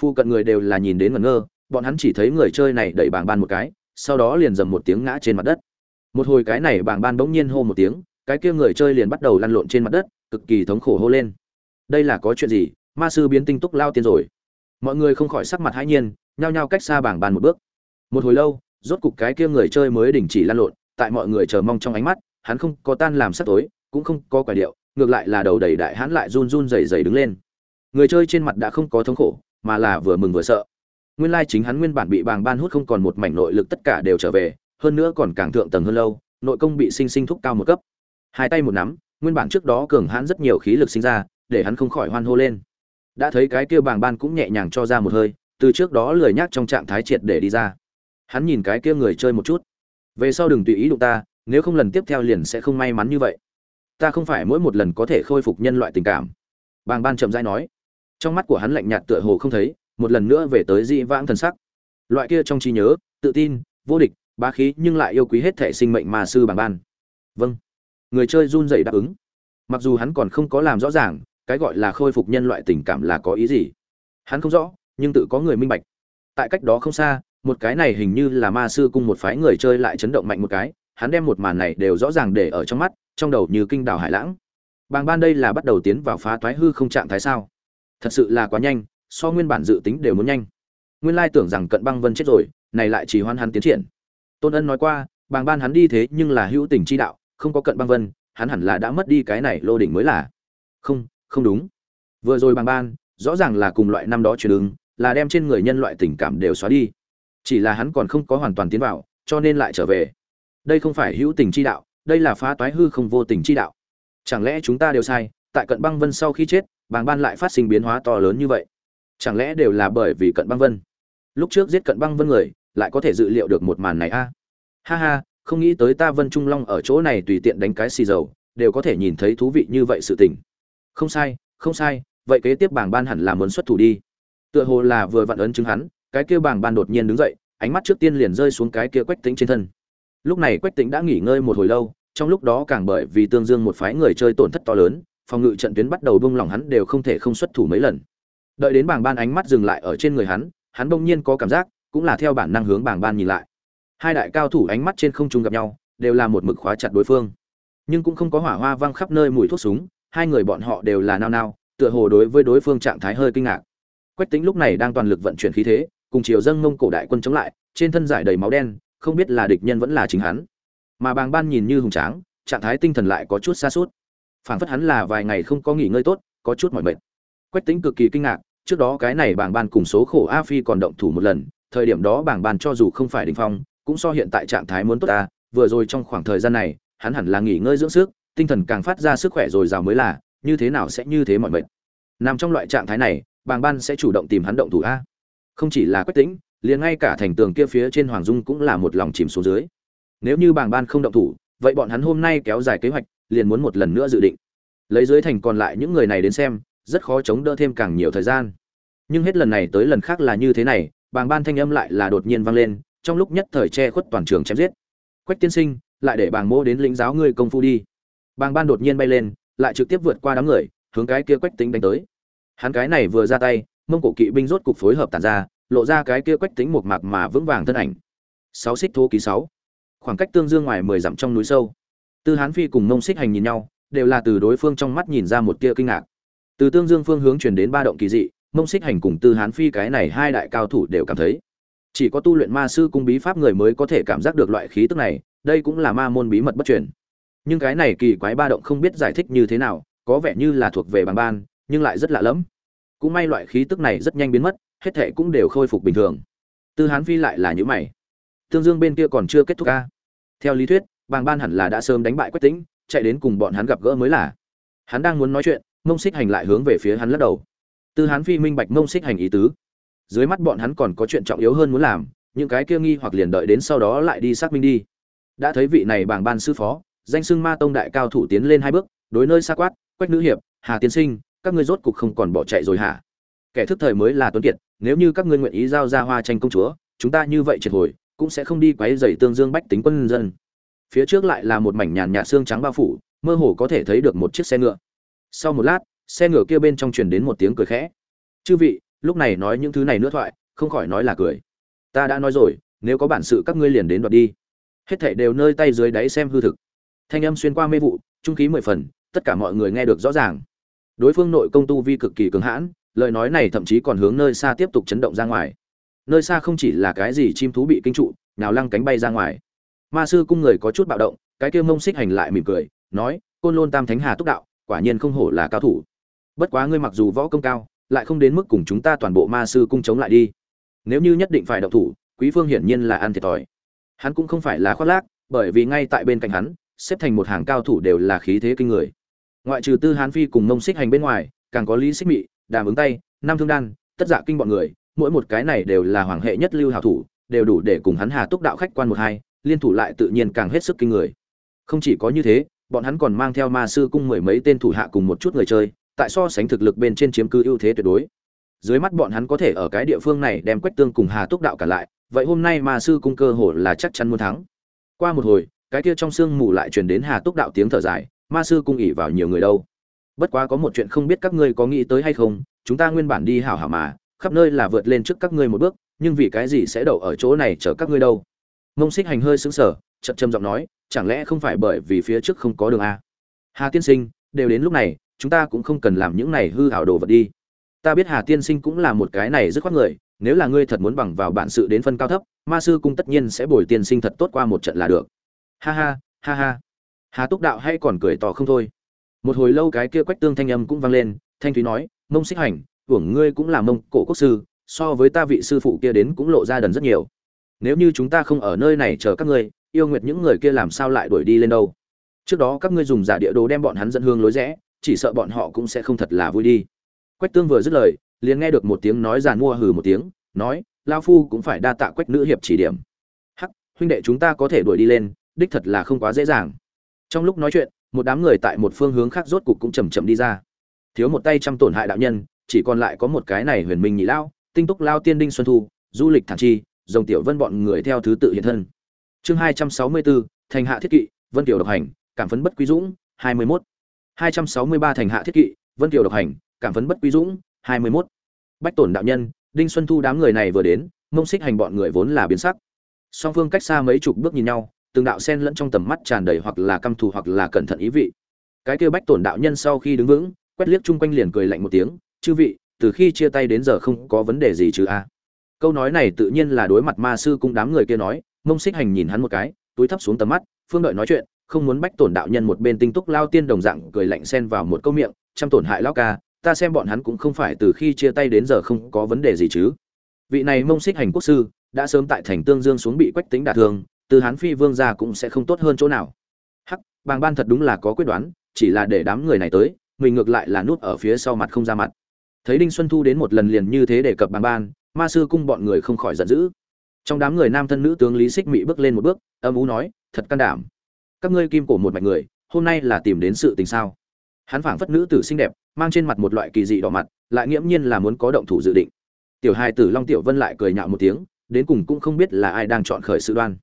phu cận người đều là nhìn đến ngẩn ngơ, bọn hắn chỉ thấy người chơi này đẩy bảng ban một cái, sau đó liền dầm một tiếng ngã trên mặt đất. Một hồi cái này bảng ban bỗng nhiên hô một tiếng, cái kia người chơi liền bắt đầu lăn lộn trên mặt đất, cực kỳ thống khổ hô lên. Đây là có chuyện gì? Ma sư biến tinh túc lao tiên rồi. Mọi người không khỏi sắc mặt hãi nhiên, nhao nhao cách xa bảng bàn một bước. Một hồi lâu, rốt cục cái kia người chơi mới đình chỉ lăn lộn, tại mọi người chờ mong trong ánh mắt, hắn không có tan làm sắc tối, cũng không có quả điệu, ngược lại là đầu đầy đại hắn lại run run rẩy rẩy đứng lên. Người chơi trên mặt đã không có thống khổ mà là vừa mừng vừa sợ. Nguyên lai chính hắn nguyên bản bị bàng ban hút không còn một mảnh nội lực tất cả đều trở về, hơn nữa còn càng thượng tầng hơn lâu, nội công bị sinh sinh thúc cao một cấp. Hai tay một nắm, nguyên bản trước đó cường hãn rất nhiều khí lực sinh ra, để hắn không khỏi hoan hô lên. Đã thấy cái kia bàng ban cũng nhẹ nhàng cho ra một hơi, từ trước đó lười nhác trong trạng thái triệt để đi ra. Hắn nhìn cái kia người chơi một chút. Về sau đừng tùy ý đụng ta, nếu không lần tiếp theo liền sẽ không may mắn như vậy. Ta không phải mỗi một lần có thể khôi phục nhân loại tình cảm. Bàng ban chậm rãi nói trong mắt của hắn lạnh nhạt tựa hồ không thấy, một lần nữa về tới dị vãng thần sắc. Loại kia trong trí nhớ, tự tin, vô địch, bá khí nhưng lại yêu quý hết thể sinh mệnh mà sư bằng ban. Vâng. Người chơi run rẩy đáp ứng. Mặc dù hắn còn không có làm rõ ràng, cái gọi là khôi phục nhân loại tình cảm là có ý gì? Hắn không rõ, nhưng tự có người minh bạch. Tại cách đó không xa, một cái này hình như là ma sư cung một phái người chơi lại chấn động mạnh một cái, hắn đem một màn này đều rõ ràng để ở trong mắt, trong đầu như kinh đảo hải lãng. Bàng ban đây là bắt đầu tiến vào phá toái hư không trạng thái sao? Thật sự là quá nhanh, so nguyên bản dự tính đều muốn nhanh. Nguyên lai tưởng rằng cận băng vân chết rồi, này lại chỉ hoan hắn tiến triển. Tôn ân nói qua, bàng ban hắn đi thế nhưng là hữu tình chi đạo, không có cận băng vân, hắn hẳn là đã mất đi cái này lô đỉnh mới là. Không không đúng. Vừa rồi bàng ban, rõ ràng là cùng loại năm đó truyền ứng, là đem trên người nhân loại tình cảm đều xóa đi. Chỉ là hắn còn không có hoàn toàn tiến vào, cho nên lại trở về. Đây không phải hữu tình chi đạo, đây là phá toái hư không vô tình chi đạo. Chẳng lẽ chúng ta đều sai, tại cận băng vân sau khi chết bàng ban lại phát sinh biến hóa to lớn như vậy. Chẳng lẽ đều là bởi vì cận băng vân? Lúc trước giết cận băng vân người, lại có thể dự liệu được một màn này a? Ha ha, không nghĩ tới ta vân trung long ở chỗ này tùy tiện đánh cái xì dầu, đều có thể nhìn thấy thú vị như vậy sự tình. Không sai không sai, vậy kế tiếp bảng ban hẳn là muốn xuất thủ đi. Tựa hồ là vừa vặn ấn chứng hắn, cái kia bảng ban đột nhiên đứng dậy, ánh mắt trước tiên liền rơi xuống cái kia quách tính trên thân. Lúc này quách tính đã nghỉ ngơi một hồi lâu, trong lúc đó càng bởi vì tương dương một phái người chơi tổn thất to lớn phòng ngự trận tuyến bắt đầu buông lỏng hắn đều không thể không xuất thủ mấy lần. Đợi đến bảng ban ánh mắt dừng lại ở trên người hắn hắn bỗng nhiên có cảm giác, cũng là theo bản năng hướng bảng ban nhìn lại. Hai đại cao thủ ánh mắt trên không trung gặp nhau, đều là một mực khóa chặt đối phương. Nhưng cũng không có hỏa hoa văng khắp nơi mùi thuốc súng, hai người bọn họ đều là nao nao, tựa hồ đối với đối phương trạng thái hơi kinh ngạc. Quách Tĩnh lúc này đang toàn lực vận chuyển khí thế, cùng chiều dâng ngông cổ đại quân chống lại, trên thân giải đầy máu đen, không biết là địch nhân vẫn là chính hắn. Mà bàng ban nhìn như hùng tráng, trạng thái tinh thần lại có chút xa sút phảng phất hắn là vài ngày không có nghỉ ngơi tốt, có chút mỏi mệt. Quách tính cực kỳ kinh ngạc, trước đó cái này bảng ban cùng số khổ a phi còn động thủ một lần, thời điểm đó bảng ban cho dù không phải đình phong, cũng so hiện tại trạng thái muốn tốt ta, vừa rồi trong khoảng thời gian này, hắn hẳn là nghỉ ngơi dưỡng sức, tinh thần càng phát ra sức khỏe rồi rào mới là, như thế nào sẽ như thế mọi mệt. Nằm trong loại trạng thái này bàng ban sẽ chủ động tìm hắn động thủ a. Không chỉ là quách tính liền ngay cả thành tường kia phía trên hoàng dung cũng là một lòng chìm xuống dưới. Nếu như bàng ban không động thủ, vậy bọn hắn hôm nay kéo dài kế hoạch liền muốn một lần nữa dự định. Lấy dưới thành còn lại những người này đến xem, rất khó chống đỡ thêm càng nhiều thời gian. Nhưng hết lần này tới lần khác là như thế này, bàng ban thanh âm lại là đột nhiên vang lên, trong lúc nhất thời che khuất toàn trường chém giết. Quách tiên sinh, lại để bàng mô đến lĩnh giáo ngươi công phu đi. Bàng ban đột nhiên bay lên, lại trực tiếp vượt qua đám người, hướng cái kia quách tính đánh tới. Hắn cái này vừa ra tay, mông cổ kỵ binh rốt cục phối hợp tàn ra, lộ ra cái kia quách tính một mạc mà vững vàng thân ảnh. Sáu xích thô ký sáu. Khoảng cách tương dương ngoài mười dặm trong núi sâu tư hán phi cùng mông xích hành nhìn nhau, đều là từ đối phương trong mắt nhìn ra một tia kinh ngạc. Từ tương dương phương hướng truyền đến ba động kỳ dị, mông xích hành cùng tư hán phi cái này hai đại cao thủ đều cảm thấy, chỉ có tu luyện ma sư cung bí pháp người mới có thể cảm giác được loại khí tức này, đây cũng là ma môn bí mật bất truyền. Nhưng cái này kỳ quái ba động không biết giải thích như thế nào, có vẻ như là thuộc về bằng ban, nhưng lại rất lạ lẫm. Cũng may loại khí tức này rất nhanh biến mất, hết thệ cũng đều khôi phục bình thường. Tư hán phi lại là những mày. Tương dương bên kia còn chưa kết thúc ca. Theo lý thuyết bàng ban hẳn là đã sớm đánh bại quách tĩnh, chạy đến cùng bọn hắn gặp gỡ mới là. Hắn đang muốn nói chuyện, mông xích hành lại hướng về phía hắn lắc đầu. Tư hán phi minh bạch mông xích hành ý tứ. Dưới mắt bọn hắn còn có chuyện trọng yếu hơn muốn làm, những cái kia nghi hoặc liền đợi đến sau đó lại đi xác minh đi. Đã thấy vị này bảng ban sư phó, danh sưng ma tông đại cao thủ tiến lên hai bước, đối nơi xa quát, quách nữ hiệp, hà tiên sinh, các ngươi rốt cục không còn bỏ chạy rồi hả? Kẻ thức thời mới là tuấn kiệt, nếu như các ngươi nguyện ý giao ra hoa tranh công chúa, chúng ta như vậy triệt hồi, cũng sẽ không đi quấy rầy tương dương bách tính quân dân phía trước lại là một mảnh nhàn nhạt xương trắng bao phủ, mơ hồ có thể thấy được một chiếc xe ngựa. Sau một lát, xe ngựa kia bên trong truyền đến một tiếng cười khẽ. Chư vị, lúc này nói những thứ này nữa thoại, không khỏi nói là cười. Ta đã nói rồi, nếu có bản sự các ngươi liền đến đoạt đi. Hết thảy đều nơi tay dưới đáy xem hư thực. Thanh âm xuyên qua mê vụ, trung khí mười phần, tất cả mọi người nghe được rõ ràng. Đối phương nội công tu vi cực kỳ cứng hãn, lời nói này thậm chí còn hướng nơi xa tiếp tục chấn động ra ngoài. Nơi xa không chỉ là cái gì chim thú bị kinh trụ nào lăng cánh bay ra ngoài ma sư cung người có chút bạo động, cái kia mông xích hành lại mỉm cười, nói, côn lôn tam thánh hà túc đạo, quả nhiên không hổ là cao thủ. Bất quá ngươi mặc dù võ công cao, lại không đến mức cùng chúng ta toàn bộ ma sư cung chống lại đi. Nếu như nhất định phải động thủ, quý phương hiển nhiên là ăn thiệt thòi. Hắn cũng không phải là khoác lác, bởi vì ngay tại bên cạnh hắn, xếp thành một hàng cao thủ đều là khí thế kinh người. Ngoại trừ tư hán phi cùng mông xích hành bên ngoài, càng có lý xích mị, đàm ứng tay, nam thương đan, tất dạ kinh bọn người, mỗi một cái này đều là hoàng hệ nhất lưu hảo thủ, đều đủ để cùng hắn hà túc đạo khách quan một hai liên thủ lại tự nhiên càng hết sức kinh người. Không chỉ có như thế, bọn hắn còn mang theo ma sư cung mười mấy tên thủ hạ cùng một chút người chơi, tại so sánh thực lực bên trên chiếm cứ ưu thế tuyệt đối. Dưới mắt bọn hắn có thể ở cái địa phương này đem quách tương cùng hà túc đạo cả lại, vậy hôm nay ma sư cung cơ hồ là chắc chắn muốn thắng. Qua một hồi, cái kia trong sương mù lại truyền đến hà túc đạo tiếng thở dài, ma sư cung ỉ vào nhiều người đâu. Bất quá có một chuyện không biết các ngươi có nghĩ tới hay không, chúng ta nguyên bản đi hảo hảo mà, khắp nơi là vượt lên trước các ngươi một bước, nhưng vì cái gì sẽ đậu ở chỗ này chở các ngươi đâu? Mông xích hành hơi sững sờ, chậm chậm giọng nói, chẳng lẽ không phải bởi vì phía trước không có đường a? Hà tiên sinh, đều đến lúc này, chúng ta cũng không cần làm những này hư hảo đồ vật đi. Ta biết hà tiên sinh cũng là một cái này rất khoát người, nếu là ngươi thật muốn bằng vào bản sự đến phân cao thấp, ma sư cung tất nhiên sẽ bồi tiên sinh thật tốt qua một trận là được. Ha ha ha ha. Hà túc đạo hay còn cười to không thôi. Một hồi lâu cái kia quách tương thanh âm cũng vang lên, thanh thúy nói, mông xích hành, hưởng ngươi cũng là mông cổ quốc sư, so với ta vị sư phụ kia đến cũng lộ ra đần rất nhiều nếu như chúng ta không ở nơi này chờ các ngươi, yêu nguyệt những người kia làm sao lại đuổi đi lên đâu? Trước đó các ngươi dùng giả địa đồ đem bọn hắn dẫn hương lối rẽ, chỉ sợ bọn họ cũng sẽ không thật là vui đi. Quách tương vừa dứt lời, liền nghe được một tiếng nói giàn mua hừ một tiếng, nói lao phu cũng phải đa tạ quách nữ hiệp chỉ điểm. Hắc, huynh đệ chúng ta có thể đuổi đi lên, đích thật là không quá dễ dàng. Trong lúc nói chuyện, một đám người tại một phương hướng khác rốt cục cũng chầm chậm đi ra. Thiếu một tay trăm tổn hại đạo nhân, chỉ còn lại có một cái này huyền minh nhị lao tinh túc lao tiên đinh xuân thu, du lịch thản chi dòng tiểu vân bọn người theo thứ tự hiện thân. Chương hai trăm sáu mươi bốn thành hạ thiết kỵ, vân tiểu độc hành, cảm phấn bất quý dũng, hai mươi mốt. hai trăm sáu mươi ba thành hạ thiết kỵ, vân tiểu độc hành, cảm phấn bất quý dũng, hai mươi mốt. Bách tổn đạo nhân, đinh xuân thu đám người này vừa đến, mông xích hành bọn người vốn là biến sắc. Song phương cách xa mấy chục bước nhìn nhau, từng đạo sen lẫn trong tầm mắt tràn đầy hoặc là căm thù hoặc là cẩn thận ý vị. Cái kia bách tổn đạo nhân sau khi đứng vững, quét liếc chung quanh liền cười lạnh một tiếng, chư vị, từ khi chia tay đến giờ không có vấn đề gì chứ a? Câu nói này tự nhiên là đối mặt ma sư cung đám người kia nói, mông xích hành nhìn hắn một cái, túi thấp xuống tầm mắt, phương đợi nói chuyện, không muốn bách tổn đạo nhân một bên tinh túc lao tiên đồng dạng cười lạnh xen vào một câu miệng chăm tổn hại lao ca, ta xem bọn hắn cũng không phải từ khi chia tay đến giờ không có vấn đề gì chứ. Vị này mông xích hành quốc sư, đã sớm tại thành tương dương xuống bị quách tính đả thương, từ hán phi vương ra cũng sẽ không tốt hơn chỗ nào. Hắc, bàng ban thật đúng là có quyết đoán, chỉ là để đám người này tới, mình ngược lại là nút ở phía sau mặt không ra mặt. Thấy đinh xuân thu đến một lần liền như thế để cập bàng ban ma sư cung bọn người không khỏi giận dữ. Trong đám người nam thân nữ tướng lý xích Mị bước lên một bước, âm ú nói, thật can đảm. Các ngươi kim cổ một mạch người, hôm nay là tìm đến sự tình sao? Hắn phảng phất nữ tử xinh đẹp, mang trên mặt một loại kỳ dị đỏ mặt, lại nghiễm nhiên là muốn có động thủ dự định. Tiểu hai tử long tiểu vân lại cười nhạo một tiếng, đến cùng cũng không biết là ai đang chọn khởi sự đoan.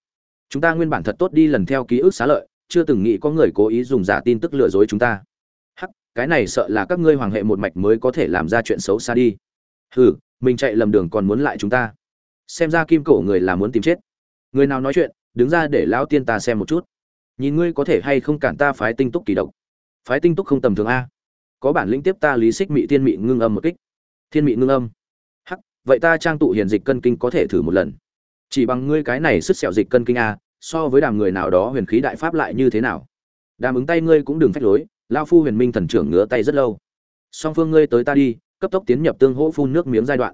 Chúng ta nguyên bản thật tốt đi lần theo ký ức xá lợi, chưa từng nghĩ có người cố ý dùng giả tin tức lừa dối chúng ta. Hắc, cái này sợ là các ngươi hoàng hệ một mạch mới có thể làm ra chuyện xấu xa đi hừ, mình chạy lầm đường còn muốn lại chúng ta. Xem ra kim cổ người là muốn tìm chết. Người nào nói chuyện, đứng ra để lão tiên ta xem một chút. Nhìn ngươi có thể hay không cản ta phái tinh túc kỳ độc. Phái tinh túc không tầm thường a. Có bản lĩnh tiếp ta lý xích mị thiên mị ngưng âm một kích. Thiên mị ngưng âm. Hắc, vậy ta trang tụ hiền dịch cân kinh có thể thử một lần. Chỉ bằng ngươi cái này sứt sẹo dịch cân kinh a, so với đàm người nào đó huyền khí đại pháp lại như thế nào? Đàm ứng tay ngươi cũng đừng phách lối lao phu huyền minh thần trưởng ngứa tay rất lâu. Song phương ngươi tới ta đi cấp tốc tiến nhập tương hỗ phun nước miếng giai đoạn.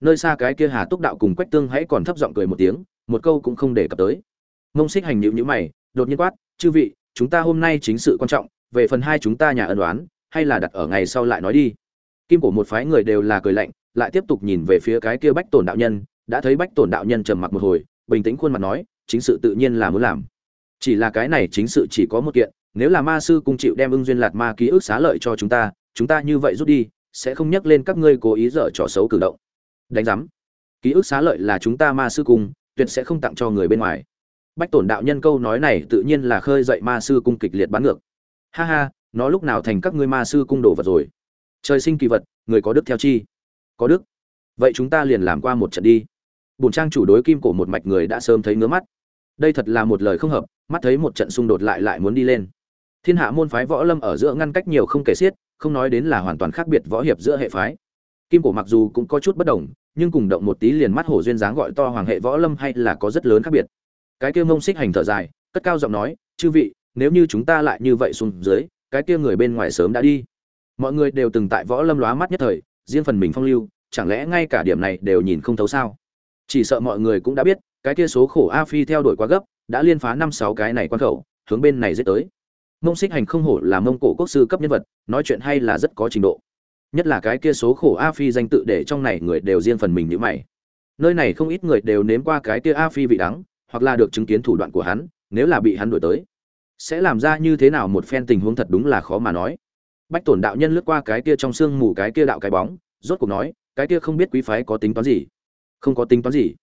Nơi xa cái kia hà túc đạo cùng quách tương hãy còn thấp giọng cười một tiếng, một câu cũng không để cập tới. Mông xích hành nhịu nhữ mày, đột nhiên quát, chư vị, chúng ta hôm nay chính sự quan trọng, về phần hai chúng ta nhà ân đoán hay là đặt ở ngày sau lại nói đi. Kim cổ một phái người đều là cười lạnh, lại tiếp tục nhìn về phía cái kia bách tổn đạo nhân, đã thấy bách tổn đạo nhân trầm mặc một hồi, bình tĩnh khuôn mặt nói, chính sự tự nhiên là muốn làm. Chỉ là cái này chính sự chỉ có một kiện, nếu là ma sư cung chịu đem ưng duyên lạt ma ký ức xá lợi cho chúng ta chúng ta như vậy rút đi sẽ không nhắc lên các ngươi cố ý dở trò xấu cử động. Đánh giám. Ký ức xá lợi là chúng ta ma sư cung, tuyệt sẽ không tặng cho người bên ngoài. Bách tổn đạo nhân câu nói này tự nhiên là khơi dậy ma sư cung kịch liệt bắn ngược. Ha ha, nó lúc nào thành các ngươi ma sư cung đồ vật rồi? Trời sinh kỳ vật, người có đức theo chi? Có đức. Vậy chúng ta liền làm qua một trận đi. Bổn trang chủ đối kim cổ một mạch người đã sớm thấy ngứa mắt. Đây thật là một lời không hợp, mắt thấy một trận xung đột lại lại muốn đi lên. Thiên hạ môn phái võ lâm ở giữa ngăn cách nhiều không kể xiết không nói đến là hoàn toàn khác biệt võ hiệp giữa hệ phái. Kim cổ mặc dù cũng có chút bất đồng, nhưng cùng động một tí liền mắt hổ duyên dáng gọi to hoàng hệ võ lâm hay là có rất lớn khác biệt. Cái kia mông xích hành thở dài, cất cao giọng nói, chư vị, nếu như chúng ta lại như vậy xuống dưới, cái kia người bên ngoài sớm đã đi. Mọi người đều từng tại võ lâm lóa mắt nhất thời, riêng phần mình phong lưu, chẳng lẽ ngay cả điểm này đều nhìn không thấu sao? Chỉ sợ mọi người cũng đã biết, cái kia số khổ a phi theo đuổi quá gấp, đã liên phá năm sáu cái này quan khẩu, hướng bên này giết tới mông xích hành không hổ là mông cổ quốc sư cấp nhân vật, nói chuyện hay là rất có trình độ. Nhất là cái kia số khổ a phi danh tự để trong này người đều riêng phần mình như mày. Nơi này không ít người đều nếm qua cái kia a phi vị đắng, hoặc là được chứng kiến thủ đoạn của hắn, nếu là bị hắn đuổi tới. Sẽ làm ra như thế nào một phen tình huống thật đúng là khó mà nói. Bách tổn đạo nhân lướt qua cái kia trong sương mù cái kia đạo cái bóng, rốt cuộc nói, cái kia không biết quý phái có tính toán gì? Không có tính toán gì.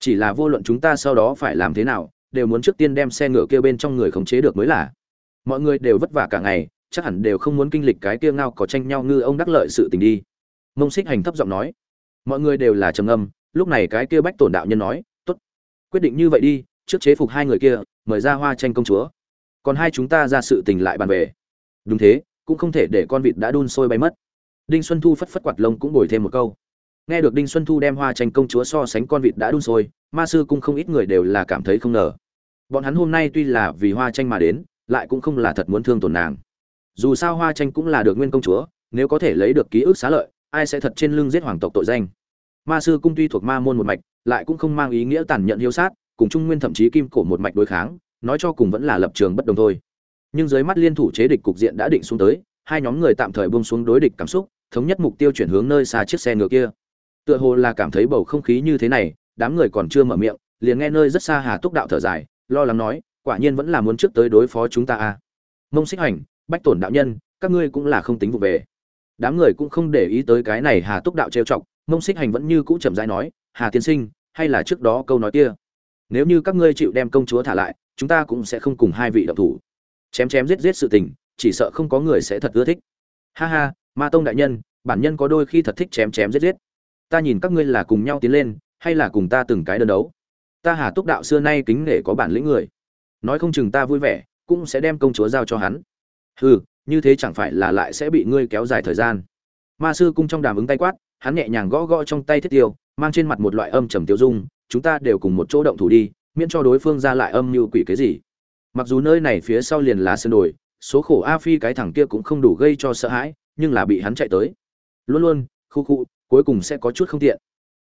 Chỉ là vô luận chúng ta sau đó phải làm thế nào, đều muốn trước tiên đem xe ngựa kia bên trong người khống chế được mới là mọi người đều vất vả cả ngày, chắc hẳn đều không muốn kinh lịch cái kia ngao có tranh nhau ngư ông đắc lợi sự tình đi. Mông xích hành thấp giọng nói. Mọi người đều là trầm âm lúc này cái kia bách tổn đạo nhân nói, tốt, quyết định như vậy đi, trước chế phục hai người kia, mời ra hoa tranh công chúa. Còn hai chúng ta ra sự tình lại bàn về. Đúng thế, cũng không thể để con vịt đã đun sôi bay mất. Đinh xuân thu phất phất quạt lông cũng bồi thêm một câu. Nghe được đinh xuân thu đem hoa tranh công chúa so sánh con vịt đã đun sôi, ma sư cung không ít người đều là cảm thấy không ngờ. Bọn hắn hôm nay tuy là vì hoa tranh mà đến lại cũng không là thật muốn thương tổn nàng. Dù sao hoa tranh cũng là được nguyên công chúa, nếu có thể lấy được ký ức xá lợi, ai sẽ thật trên lưng giết hoàng tộc tội danh? Ma sư cung tuy thuộc ma môn một mạch, lại cũng không mang ý nghĩa tàn nhẫn hiếu sát, cùng trung nguyên thậm chí kim cổ một mạch đối kháng, nói cho cùng vẫn là lập trường bất đồng thôi. Nhưng dưới mắt liên thủ chế địch cục diện đã định xuống tới, hai nhóm người tạm thời buông xuống đối địch cảm xúc, thống nhất mục tiêu chuyển hướng nơi xa chiếc xe ngựa kia. Tựa hồ là cảm thấy bầu không khí như thế này, đám người còn chưa mở miệng, liền nghe nơi rất xa hà túc đạo thở dài, lo lắng nói quả nhiên vẫn là muốn trước tới đối phó chúng ta à. Mông xích hành bách tổn đạo nhân, các ngươi cũng là không tính vụ về. Đám người cũng không để ý tới cái này hà túc đạo trêu chọc, mông xích hành vẫn như cũ chậm rãi nói, hà tiên sinh, hay là trước đó câu nói kia. Nếu như các ngươi chịu đem công chúa thả lại, chúng ta cũng sẽ không cùng hai vị đạo thủ. Chém chém giết giết sự tình, chỉ sợ không có người sẽ thật ưa thích. Ha ha, ma tông đại nhân, bản nhân có đôi khi thật thích chém chém giết giết. Ta nhìn các ngươi là cùng nhau tiến lên, hay là cùng ta từng cái đơn đấu? Ta hà túc đạo xưa nay kính nể có bản lĩnh người nói không chừng ta vui vẻ, cũng sẽ đem công chúa giao cho hắn. Hừ, như thế chẳng phải là lại sẽ bị ngươi kéo dài thời gian. Ma sư cung trong đàm ứng tay quát, hắn nhẹ nhàng gõ gõ trong tay thiết tiêu, mang trên mặt một loại âm trầm tiêu dung, chúng ta đều cùng một chỗ động thủ đi, miễn cho đối phương ra lại âm như quỷ cái gì. Mặc dù nơi này phía sau liền lá sơn đồi, số khổ a phi cái thằng kia cũng không đủ gây cho sợ hãi, nhưng là bị hắn chạy tới. Luôn luôn, khu khu, cuối cùng sẽ có chút không tiện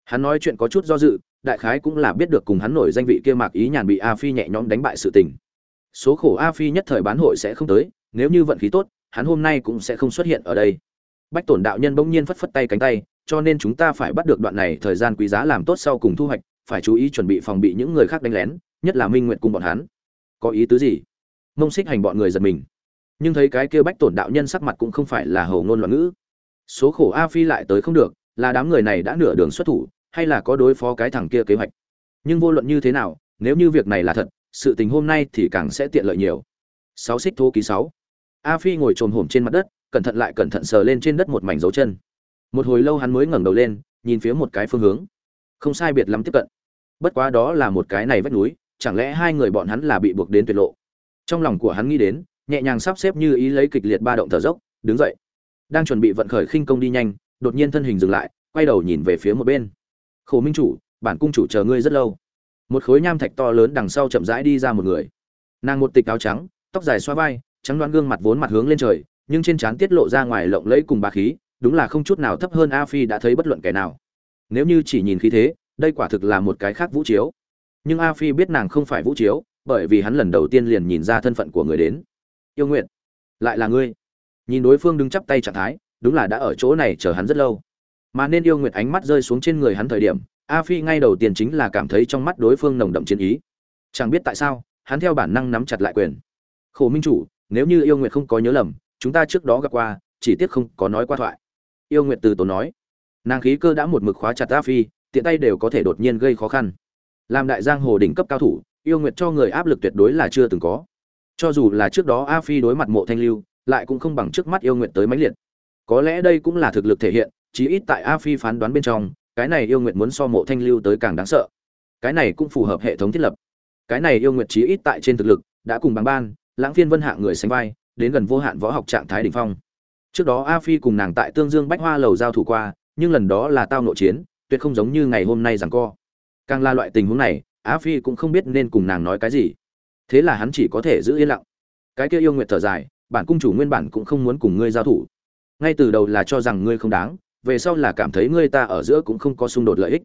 hắn nói chuyện có chút do dự, đại khái cũng là biết được cùng hắn nổi danh vị kia mạc ý nhàn bị a phi nhẹ nhõm đánh bại sự tình. Số khổ a phi nhất thời bán hội sẽ không tới, nếu như vận khí tốt, hắn hôm nay cũng sẽ không xuất hiện ở đây. Bách tổn đạo nhân bỗng nhiên phất phất tay cánh tay, cho nên chúng ta phải bắt được đoạn này thời gian quý giá làm tốt sau cùng thu hoạch, phải chú ý chuẩn bị phòng bị những người khác đánh lén, nhất là minh nguyện cùng bọn hắn. Có ý tứ gì? Mông xích hành bọn người giật mình. Nhưng thấy cái kia bách tổn đạo nhân sắc mặt cũng không phải là hầu ngôn loạn ngữ. Số khổ a phi lại tới không được là đám người này đã nửa đường xuất thủ, hay là có đối phó cái thằng kia kế hoạch. Nhưng vô luận như thế nào, nếu như việc này là thật, sự tình hôm nay thì càng sẽ tiện lợi nhiều. Sáu xích thô ký sáu. A phi ngồi trồm hổm trên mặt đất, cẩn thận lại cẩn thận sờ lên trên đất một mảnh dấu chân. Một hồi lâu hắn mới ngẩng đầu lên, nhìn phía một cái phương hướng. Không sai biệt lắm tiếp cận. Bất quá đó là một cái này vách núi, chẳng lẽ hai người bọn hắn là bị buộc đến tuyệt lộ? Trong lòng của hắn nghĩ đến, nhẹ nhàng sắp xếp như ý lấy kịch liệt ba động thở dốc, đứng dậy. Đang chuẩn bị vận khởi khinh công đi nhanh đột nhiên thân hình dừng lại, quay đầu nhìn về phía một bên. Khổ minh chủ, bản cung chủ chờ ngươi rất lâu. Một khối nham thạch to lớn đằng sau chậm rãi đi ra một người. Nàng một tịch áo trắng, tóc dài xoa vai, trắng đoán gương mặt vốn mặt hướng lên trời, nhưng trên trán tiết lộ ra ngoài lộng lẫy cùng bà khí, đúng là không chút nào thấp hơn a phi đã thấy bất luận kẻ nào. Nếu như chỉ nhìn khí thế, đây quả thực là một cái khác vũ chiếu. Nhưng a phi biết nàng không phải vũ chiếu, bởi vì hắn lần đầu tiên liền nhìn ra thân phận của người đến. Yêu nguyện lại là ngươi. Nhìn đối phương đứng chắp tay trạng thái đúng là đã ở chỗ này chờ hắn rất lâu. Mà nên yêu nguyệt ánh mắt rơi xuống trên người hắn thời điểm, a phi ngay đầu tiên chính là cảm thấy trong mắt đối phương nồng đậm chiến ý. Chẳng biết tại sao, hắn theo bản năng nắm chặt lại quyền. Khổ minh chủ, nếu như yêu nguyệt không có nhớ lầm, chúng ta trước đó gặp qua, chỉ tiếc không có nói qua thoại. Yêu nguyệt từ tốn nói. Nàng khí cơ đã một mực khóa chặt a phi, tiện tay đều có thể đột nhiên gây khó khăn. Làm đại giang hồ đỉnh cấp cao thủ, yêu nguyệt cho người áp lực tuyệt đối là chưa từng có. Cho dù là trước đó a phi đối mặt mộ thanh lưu, lại cũng không bằng trước mắt yêu nguyệt tới mãnh liệt có lẽ đây cũng là thực lực thể hiện, chí ít tại a phi phán đoán bên trong, cái này yêu nguyện muốn so mộ thanh lưu tới càng đáng sợ. Cái này cũng phù hợp hệ thống thiết lập. Cái này yêu nguyện chí ít tại trên thực lực, đã cùng bằng ban, lãng phiên vân hạ người sánh vai, đến gần vô hạn võ học trạng thái đỉnh phong. Trước đó a phi cùng nàng tại tương dương bách hoa lầu giao thủ qua, nhưng lần đó là tao nội chiến, tuyệt không giống như ngày hôm nay rằng co. Càng là loại tình huống này, a phi cũng không biết nên cùng nàng nói cái gì. Thế là hắn chỉ có thể giữ yên lặng. Cái kia yêu nguyệt thở dài, bản cung chủ nguyên bản cũng không muốn cùng ngươi giao thủ ngay từ đầu là cho rằng ngươi không đáng, về sau là cảm thấy ngươi ta ở giữa cũng không có xung đột lợi ích.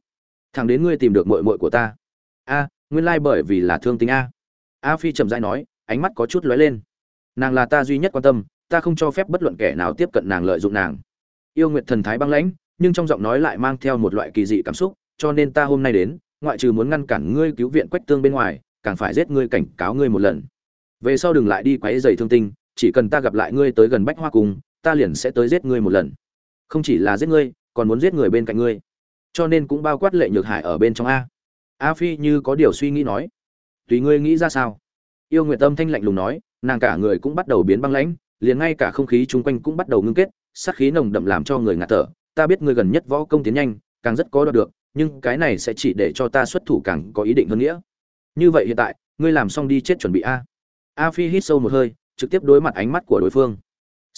Thằng đến ngươi tìm được mội mội của ta. A, nguyên lai bởi vì là thương tính a. A phi trầm dai nói, ánh mắt có chút lóe lên. Nàng là ta duy nhất quan tâm, ta không cho phép bất luận kẻ nào tiếp cận nàng lợi dụng nàng. Yêu nguyệt thần thái băng lãnh, nhưng trong giọng nói lại mang theo một loại kỳ dị cảm xúc, cho nên ta hôm nay đến, ngoại trừ muốn ngăn cản ngươi cứu viện quách tương bên ngoài, càng phải giết ngươi cảnh cáo ngươi một lần. Về sau đừng lại đi quấy dày thương tinh, chỉ cần ta gặp lại ngươi tới gần bách hoa cung ta liền sẽ tới giết ngươi một lần. Không chỉ là giết ngươi, còn muốn giết người bên cạnh ngươi. Cho nên cũng bao quát lệ nhược hải ở bên trong a. A phi như có điều suy nghĩ nói, tùy ngươi nghĩ ra sao? Yêu nguyệt tâm thanh lạnh lùng nói, nàng cả người cũng bắt đầu biến băng lãnh, liền ngay cả không khí chung quanh cũng bắt đầu ngưng kết, sát khí nồng đậm làm cho người ngạt thở. Ta biết ngươi gần nhất võ công tiến nhanh, càng rất có đo được, nhưng cái này sẽ chỉ để cho ta xuất thủ càng có ý định hơn nghĩa. Như vậy hiện tại, ngươi làm xong đi chết chuẩn bị a. A phi hít sâu một hơi, trực tiếp đối mặt ánh mắt của đối phương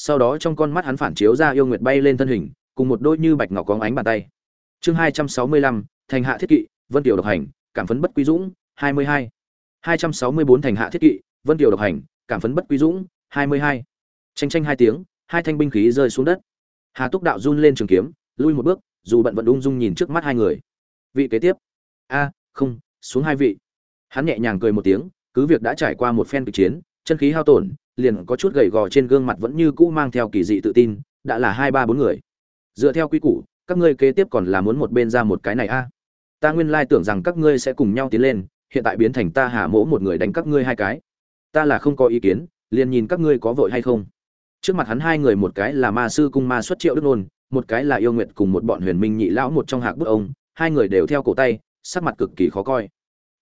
sau đó trong con mắt hắn phản chiếu ra yêu nguyệt bay lên thân hình, cùng một đôi như bạch ngọc có ánh bàn tay. Chương hai trăm sáu mươi lăm, thành hạ thiết kỵ, vân tiểu độc hành, cảm phấn bất quý dũng, hai mươi hai. hai trăm sáu mươi bốn thành hạ thiết kỵ, vân tiểu độc hành, cảm phấn bất quý dũng, hai mươi hai. Tranh tranh hai tiếng, hai thanh binh khí rơi xuống đất. Hà túc đạo run lên trường kiếm, lui một bước, dù bận vận ung dung nhìn trước mắt hai người. Vị kế tiếp. A, không, xuống hai vị. Hắn nhẹ nhàng cười một tiếng, cứ việc đã trải qua một phen kịch chiến, chân khí hao tổn liền có chút gầy gò trên gương mặt vẫn như cũ mang theo kỳ dị tự tin, đã là hai ba bốn người. Dựa theo quy củ, các ngươi kế tiếp còn là muốn một bên ra một cái này a. Ta nguyên lai tưởng rằng các ngươi sẽ cùng nhau tiến lên, hiện tại biến thành ta hạ mỗ một người đánh các ngươi hai cái. Ta là không có ý kiến, liền nhìn các ngươi có vội hay không. Trước mặt hắn hai người một cái là ma sư cung ma xuất triệu đức nôn, một cái là yêu nguyện cùng một bọn huyền minh nhị lão một trong hạc bức ông, hai người đều theo cổ tay, sắc mặt cực kỳ khó coi.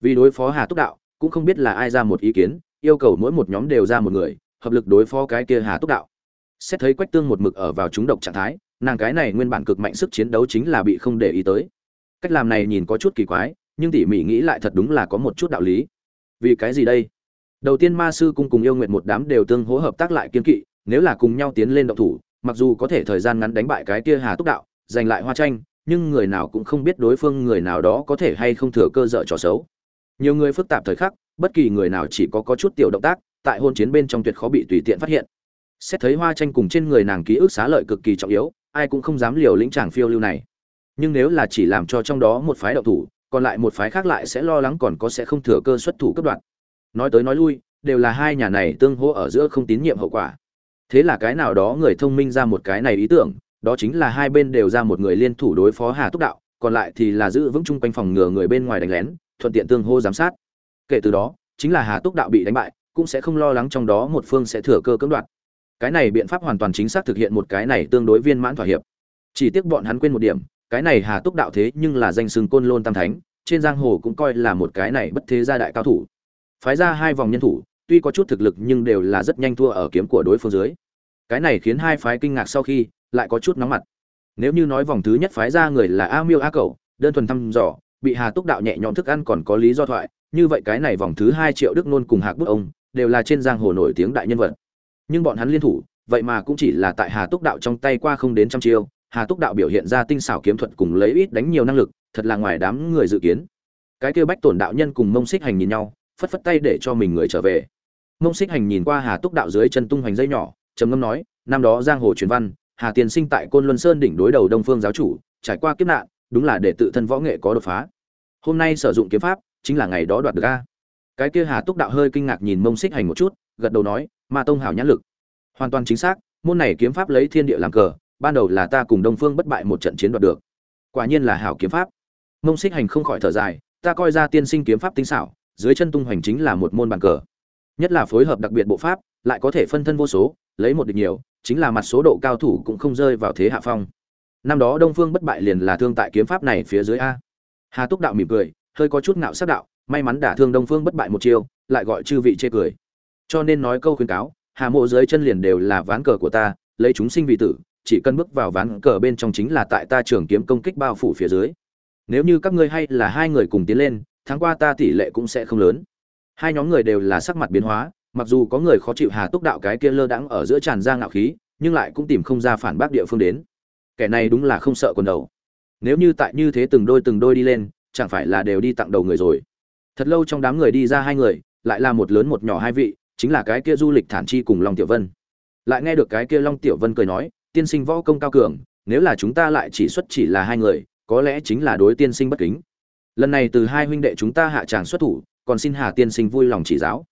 Vì đối phó hà túc đạo, cũng không biết là ai ra một ý kiến, yêu cầu mỗi một nhóm đều ra một người hợp lực đối phó cái kia hà túc đạo. Xét thấy quách tương một mực ở vào chúng độc trạng thái, nàng cái này nguyên bản cực mạnh sức chiến đấu chính là bị không để ý tới. Cách làm này nhìn có chút kỳ quái, nhưng tỉ mỉ nghĩ lại thật đúng là có một chút đạo lý. Vì cái gì đây? Đầu tiên ma sư cung cùng yêu nguyện một đám đều tương hỗ hợp tác lại kiên kỵ, nếu là cùng nhau tiến lên động thủ, mặc dù có thể thời gian ngắn đánh bại cái kia hà túc đạo, giành lại hoa tranh, nhưng người nào cũng không biết đối phương người nào đó có thể hay không thừa cơ dở trò xấu. Nhiều người phức tạp thời khắc, bất kỳ người nào chỉ có có chút tiểu động tác tại hôn chiến bên trong tuyệt khó bị tùy tiện phát hiện. Xét thấy hoa tranh cùng trên người nàng ký ức xá lợi cực kỳ trọng yếu, ai cũng không dám liều lĩnh chàng phiêu lưu này. Nhưng nếu là chỉ làm cho trong đó một phái đậu thủ, còn lại một phái khác lại sẽ lo lắng còn có sẽ không thừa cơ xuất thủ cấp đoạn nói tới nói lui, đều là hai nhà này tương hỗ ở giữa không tín nhiệm hậu quả. Thế là cái nào đó người thông minh ra một cái này ý tưởng, đó chính là hai bên đều ra một người liên thủ đối phó hà túc đạo, còn lại thì là giữ vững chung quanh phòng ngừa người bên ngoài đánh lén, thuận tiện tương hô giám sát. Kể từ đó, chính là hà túc đạo bị đánh bại cũng sẽ không lo lắng trong đó một phương sẽ thừa cơ cưỡng đoạt. Cái này biện pháp hoàn toàn chính xác thực hiện một cái này tương đối viên mãn thỏa hiệp. Chỉ tiếc bọn hắn quên một điểm, cái này hà túc đạo thế nhưng là danh xưng côn lôn tam thánh, trên giang hồ cũng coi là một cái này bất thế gia đại cao thủ. Phái ra hai vòng nhân thủ, tuy có chút thực lực nhưng đều là rất nhanh thua ở kiếm của đối phương dưới. Cái này khiến hai phái kinh ngạc sau khi, lại có chút nóng mặt. Nếu như nói vòng thứ nhất phái ra người là a miêu a cậu đơn thuần thăm dò, bị hà túc đạo nhẹ nhõm thức ăn còn có lý do thoại, như vậy cái này vòng thứ hai triệu đức nôn cùng hạc bức ông đều là trên giang hồ nổi tiếng đại nhân vật. Nhưng bọn hắn liên thủ, vậy mà cũng chỉ là tại hà túc đạo trong tay qua không đến trăm chiêu, hà túc đạo biểu hiện ra tinh xảo kiếm thuật cùng lấy ít đánh nhiều năng lực, thật là ngoài đám người dự kiến. Cái kêu bách tổn đạo nhân cùng mông xích hành nhìn nhau, phất phất tay để cho mình người trở về. Mông xích hành nhìn qua hà túc đạo dưới chân tung hoành dây nhỏ, trầm ngâm nói, năm đó giang hồ truyền văn, hà tiên sinh tại côn luân sơn đỉnh đối đầu đông phương giáo chủ, trải qua kiếp nạn, đúng là để tự thân võ nghệ có đột phá. Hôm nay sử dụng kiếm pháp, chính là ngày đó đoạt được a cái kia hà túc đạo hơi kinh ngạc nhìn mông xích hành một chút, gật đầu nói, ma tông hảo nhãn lực. Hoàn toàn chính xác, môn này kiếm pháp lấy thiên địa làm cờ, ban đầu là ta cùng đông phương bất bại một trận chiến đoạt được. Quả nhiên là hảo kiếm pháp. Mông xích hành không khỏi thở dài, ta coi ra tiên sinh kiếm pháp tinh xảo, dưới chân tung hoành chính là một môn bàn cờ. Nhất là phối hợp đặc biệt bộ pháp, lại có thể phân thân vô số, lấy một địch nhiều, chính là mặt số độ cao thủ cũng không rơi vào thế hạ phong. Năm đó đông phương bất bại liền là thương tại kiếm pháp này phía dưới a. Hà túc đạo mỉm cười, hơi có chút ngạo sắc đạo may mắn đả thương đông phương bất bại một chiêu, lại gọi chư vị chê cười. Cho nên nói câu khuyên cáo, hà mộ dưới chân liền đều là ván cờ của ta, lấy chúng sinh vì tử, chỉ cần bước vào ván cờ bên trong chính là tại ta trường kiếm công kích bao phủ phía dưới. Nếu như các ngươi hay là hai người cùng tiến lên tháng qua ta tỷ lệ cũng sẽ không lớn. Hai nhóm người đều là sắc mặt biến hóa, mặc dù có người khó chịu hà túc đạo cái kia lơ đãng ở giữa tràn ra ngạo khí, nhưng lại cũng tìm không ra phản bác địa phương đến. Kẻ này đúng là không sợ quần đầu. Nếu như tại như thế từng đôi từng đôi đi lên, chẳng phải là đều đi tặng đầu người rồi thật lâu trong đám người đi ra hai người, lại là một lớn một nhỏ hai vị, chính là cái kia du lịch thản chi cùng long tiểu vân. Lại nghe được cái kia long tiểu vân cười nói, tiên sinh võ công cao cường, nếu là chúng ta lại chỉ xuất chỉ là hai người, có lẽ chính là đối tiên sinh bất kính. Lần này từ hai huynh đệ chúng ta hạ tràng xuất thủ, còn xin hà tiên sinh vui lòng chỉ giáo.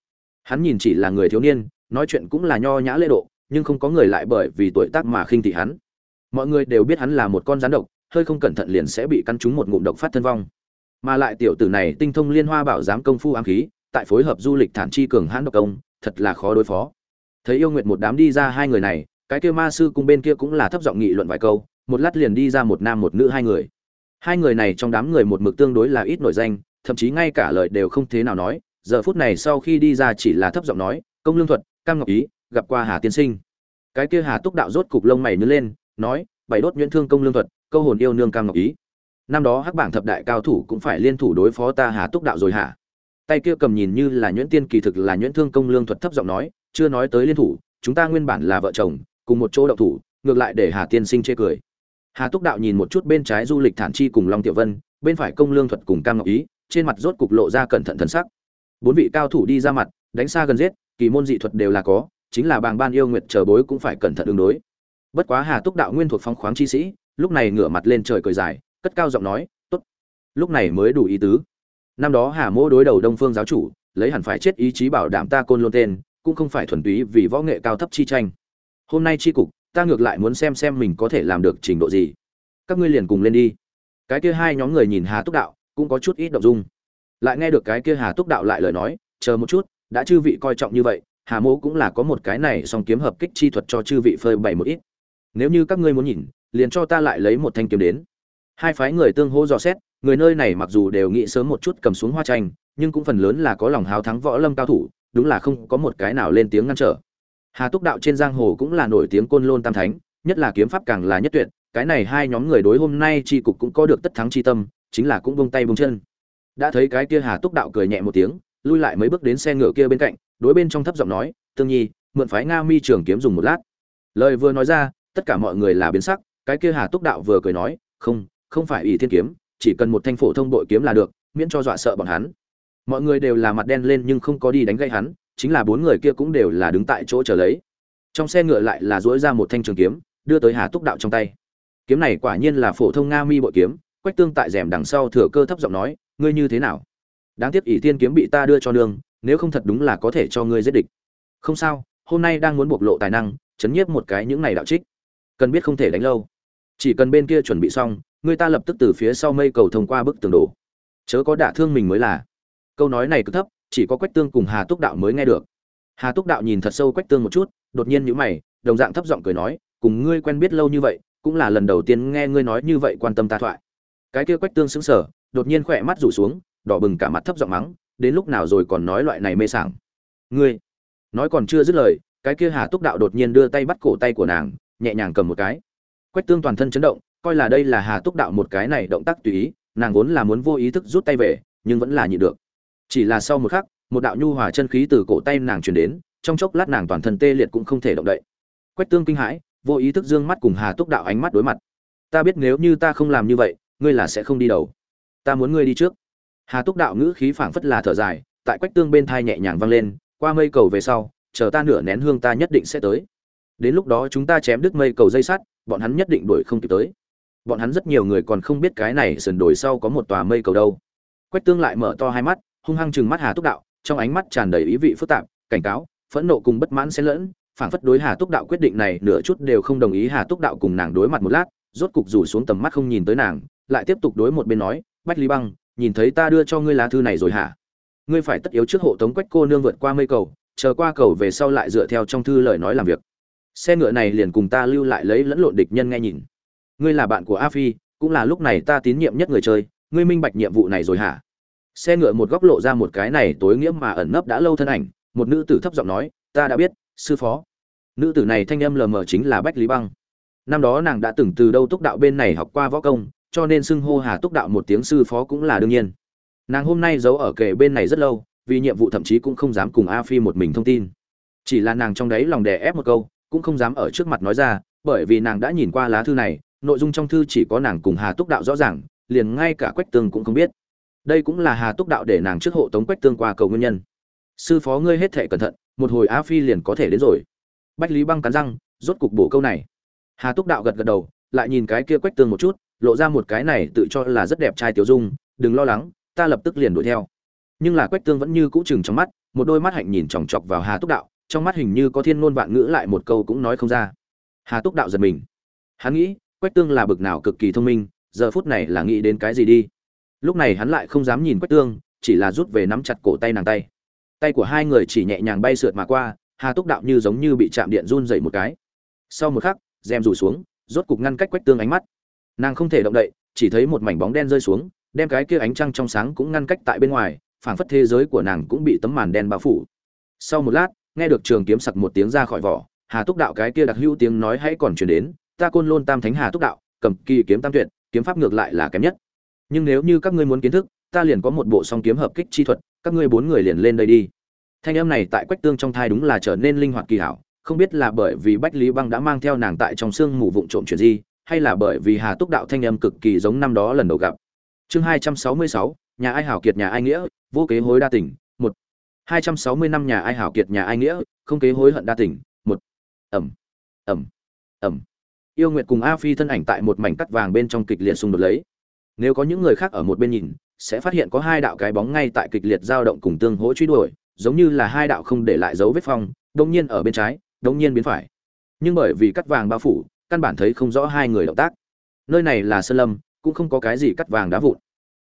Hắn nhìn chỉ là người thiếu niên, nói chuyện cũng là nho nhã lễ độ, nhưng không có người lại bởi vì tuổi tác mà khinh thị hắn. Mọi người đều biết hắn là một con rắn độc, hơi không cẩn thận liền sẽ bị căn trúng một ngụm độc phát thân vong mà lại tiểu tử này tinh thông liên hoa bảo giám công phu ám khí, tại phối hợp du lịch thản chi cường hãn độc công, thật là khó đối phó. Thấy yêu nguyệt một đám đi ra hai người này, cái kia ma sư cung bên kia cũng là thấp giọng nghị luận vài câu, một lát liền đi ra một nam một nữ hai người. Hai người này trong đám người một mực tương đối là ít nổi danh, thậm chí ngay cả lời đều không thế nào nói, giờ phút này sau khi đi ra chỉ là thấp giọng nói, công lương thuật, cam ngọc ý, gặp qua hà tiên sinh. Cái kia hà túc đạo rốt cục lông mày nhớ lên, nói, bảy đốt nhuyễn thương công lương thuật, câu hồn yêu nương cam ngọc ý năm đó hắc bảng thập đại cao thủ cũng phải liên thủ đối phó ta hà túc đạo rồi hả? Tay kia cầm nhìn như là nhuyễn tiên kỳ thực là nhuyễn thương công lương thuật thấp giọng nói, chưa nói tới liên thủ, chúng ta nguyên bản là vợ chồng, cùng một chỗ đậu thủ, ngược lại để hà tiên sinh chê cười. Hà túc đạo nhìn một chút bên trái du lịch thản chi cùng long tiểu vân, bên phải công lương thuật cùng cam ngọc ý, trên mặt rốt cục lộ ra cẩn thận thần sắc. Bốn vị cao thủ đi ra mặt, đánh xa gần giết, kỳ môn dị thuật đều là có, chính là bàng ban yêu nguyệt chờ bối cũng phải cẩn thận ứng đối. Bất quá hà túc đạo nguyên thuộc phong khoáng chi sĩ, lúc này ngửa mặt lên trời cười dài cất cao giọng nói, tốt, lúc này mới đủ ý tứ. Năm đó hà mỗ đối đầu đông phương giáo chủ, lấy hẳn phải chết ý chí bảo đảm ta côn lôn tên, cũng không phải thuần túy vì võ nghệ cao thấp chi tranh. Hôm nay chi cục, ta ngược lại muốn xem xem mình có thể làm được trình độ gì. Các ngươi liền cùng lên đi. Cái kia hai nhóm người nhìn hà túc đạo, cũng có chút ít động dung. Lại nghe được cái kia hà túc đạo lại lời nói, chờ một chút, đã chư vị coi trọng như vậy, hà mỗ cũng là có một cái này song kiếm hợp kích chi thuật cho chư vị phơi bày một ít. Nếu như các ngươi muốn nhìn, liền cho ta lại lấy một thanh kiếm đến hai phái người tương hô dò xét, người nơi này mặc dù đều nghĩ sớm một chút cầm xuống hoa tranh, nhưng cũng phần lớn là có lòng hào thắng võ lâm cao thủ, đúng là không có một cái nào lên tiếng ngăn trở. Hà túc đạo trên giang hồ cũng là nổi tiếng côn lôn tam thánh, nhất là kiếm pháp càng là nhất tuyệt, cái này hai nhóm người đối hôm nay tri cục cũng có được tất thắng chi tâm, chính là cũng bông tay bông chân. Đã thấy cái kia hà túc đạo cười nhẹ một tiếng, lui lại mấy bước đến xe ngựa kia bên cạnh, đối bên trong thấp giọng nói, tương nhi, mượn phái nga mi trường kiếm dùng một lát. Lời vừa nói ra, tất cả mọi người là biến sắc, cái kia hà túc đạo vừa cười nói, không không phải ỷ thiên kiếm, chỉ cần một thanh phổ thông bội kiếm là được, miễn cho dọa sợ bọn hắn. Mọi người đều là mặt đen lên nhưng không có đi đánh gây hắn, chính là bốn người kia cũng đều là đứng tại chỗ chờ lấy. Trong xe ngựa lại là dỗi ra một thanh trường kiếm, đưa tới hà túc đạo trong tay. Kiếm này quả nhiên là phổ thông nga mi bội kiếm, quách tương tại rèm đằng sau thừa cơ thấp giọng nói, ngươi như thế nào? Đáng tiếc ỷ thiên kiếm bị ta đưa cho nương, nếu không thật đúng là có thể cho ngươi giết địch. Không sao, hôm nay đang muốn bộc lộ tài năng, chấn nhiếp một cái những này đạo trích. Cần biết không thể đánh lâu. Chỉ cần bên kia chuẩn bị xong người ta lập tức từ phía sau mây cầu thông qua bức tường đổ. Chớ có đả thương mình mới là. Câu nói này cứ thấp, chỉ có quách tương cùng hà túc đạo mới nghe được. Hà túc đạo nhìn thật sâu quách tương một chút, đột nhiên nhíu mày, đồng dạng thấp giọng cười nói, cùng ngươi quen biết lâu như vậy, cũng là lần đầu tiên nghe ngươi nói như vậy quan tâm ta thoại. Cái kia quách tương sững sờ, đột nhiên khỏe mắt rủ xuống, đỏ bừng cả mặt thấp giọng mắng, đến lúc nào rồi còn nói loại này mê sảng? Ngươi? Nói còn chưa dứt lời, cái kia hà túc đạo đột nhiên đưa tay bắt cổ tay của nàng, nhẹ nhàng cầm một cái. Quách tương toàn thân chấn động coi là đây là hà túc đạo một cái này động tác tùy ý, nàng vốn là muốn vô ý thức rút tay về, nhưng vẫn là nhịn được. Chỉ là sau một khắc, một đạo nhu hòa chân khí từ cổ tay nàng truyền đến, trong chốc lát nàng toàn thân tê liệt cũng không thể động đậy. Quách tương kinh hãi, vô ý thức dương mắt cùng hà túc đạo ánh mắt đối mặt. Ta biết nếu như ta không làm như vậy, ngươi là sẽ không đi đầu ta muốn ngươi đi trước. Hà túc đạo ngữ khí phảng phất là thở dài, tại quách tương bên thai nhẹ nhàng vang lên, qua mây cầu về sau, chờ ta nửa nén hương ta nhất định sẽ tới. Đến lúc đó chúng ta chém đứt mây cầu dây sắt, bọn hắn nhất định đuổi không kịp tới bọn hắn rất nhiều người còn không biết cái này sườn đồi sau có một tòa mây cầu đâu. Quách tương lại mở to hai mắt, hung hăng chừng mắt hà túc đạo, trong ánh mắt tràn đầy ý vị phức tạp, cảnh cáo, phẫn nộ cùng bất mãn xen lẫn, phảng phất đối hà túc đạo quyết định này nửa chút đều không đồng ý hà túc đạo cùng nàng đối mặt một lát, rốt cục rủ xuống tầm mắt không nhìn tới nàng, lại tiếp tục đối một bên nói, bách lý băng, nhìn thấy ta đưa cho ngươi lá thư này rồi hả? Ngươi phải tất yếu trước hộ tống quách cô nương vượt qua mây cầu, chờ qua cầu về sau lại dựa theo trong thư lời nói làm việc. Xe ngựa này liền cùng ta lưu lại lấy lẫn lộn địch nhân nghe nhìn ngươi là bạn của a phi, cũng là lúc này ta tín nhiệm nhất người chơi, ngươi minh bạch nhiệm vụ này rồi hả? Xe ngựa một góc lộ ra một cái này tối nghĩa mà ẩn nấp đã lâu thân ảnh, một nữ tử thấp giọng nói, ta đã biết, sư phó. Nữ tử này thanh âm lờ mờ chính là bách lý băng. Năm đó nàng đã từng từ đâu túc đạo bên này học qua võ công, cho nên xưng hô hà túc đạo một tiếng sư phó cũng là đương nhiên. Nàng hôm nay giấu ở kề bên này rất lâu, vì nhiệm vụ thậm chí cũng không dám cùng a phi một mình thông tin. Chỉ là nàng trong đấy lòng đè ép một câu, cũng không dám ở trước mặt nói ra, bởi vì nàng đã nhìn qua lá thư này nội dung trong thư chỉ có nàng cùng hà túc đạo rõ ràng, liền ngay cả quách tương cũng không biết. Đây cũng là hà túc đạo để nàng trước hộ tống quách tương qua cầu nguyên nhân. Sư phó ngươi hết thảy cẩn thận, một hồi Á phi liền có thể đến rồi. Bách lý băng cắn răng, rốt cục bổ câu này. Hà túc đạo gật gật đầu, lại nhìn cái kia quách tương một chút, lộ ra một cái này tự cho là rất đẹp trai tiểu dung, đừng lo lắng, ta lập tức liền đuổi theo. Nhưng là quách tương vẫn như cũ chừng trong mắt, một đôi mắt hạnh nhìn chòng chọc vào hà túc đạo, trong mắt hình như có thiên ngôn vạn ngữ lại một câu cũng nói không ra. Hà túc đạo giật mình. Hắn nghĩ quách tương là bực nào cực kỳ thông minh, giờ phút này là nghĩ đến cái gì đi? Lúc này hắn lại không dám nhìn quách tương, chỉ là rút về nắm chặt cổ tay nàng tay. Tay của hai người chỉ nhẹ nhàng bay sượt mà qua, hà túc đạo như giống như bị chạm điện run dậy một cái. Sau một khắc, rèm rủ xuống, rốt cục ngăn cách quách tương ánh mắt. Nàng không thể động đậy, chỉ thấy một mảnh bóng đen rơi xuống, đem cái kia ánh trăng trong sáng cũng ngăn cách tại bên ngoài, phảng phất thế giới của nàng cũng bị tấm màn đen bao phủ. Sau một lát, nghe được trường kiếm sặc một tiếng ra khỏi vỏ, hà túc đạo cái kia đặc hữu tiếng nói hãy còn truyền đến ta côn lôn tam thánh hà túc đạo, cầm kỳ kiếm tam tuyệt, kiếm pháp ngược lại là kém nhất. Nhưng nếu như các ngươi muốn kiến thức, ta liền có một bộ song kiếm hợp kích chi thuật, các ngươi bốn người liền lên đây đi. Thanh âm này tại quách tương trong thai đúng là trở nên linh hoạt kỳ hảo, không biết là bởi vì bách lý băng đã mang theo nàng tại trong xương mù vụng trộm chuyện gì hay là bởi vì hà túc đạo thanh âm cực kỳ giống năm đó lần đầu gặp. Chương hai trăm sáu mươi sáu, nhà ai hảo kiệt, nhà ai nghĩa, vô kế hối đa tình một. hai trăm sáu mươi năm, nhà ai hảo kiệt, nhà ai nghĩa, không kế hối hận đa tình một. Ẩm. Ẩm. Ẩm yêu nguyệt cùng a phi thân ảnh tại một mảnh cắt vàng bên trong kịch liệt xung đột lấy. Nếu có những người khác ở một bên nhìn, sẽ phát hiện có hai đạo cái bóng ngay tại kịch liệt dao động cùng tương hỗ truy đuổi, giống như là hai đạo không để lại dấu vết phong đông nhiên ở bên trái đông nhiên biến phải. Nhưng bởi vì cắt vàng bao phủ, căn bản thấy không rõ hai người động tác. Nơi này là sơn lâm, cũng không có cái gì cắt vàng đá vụn.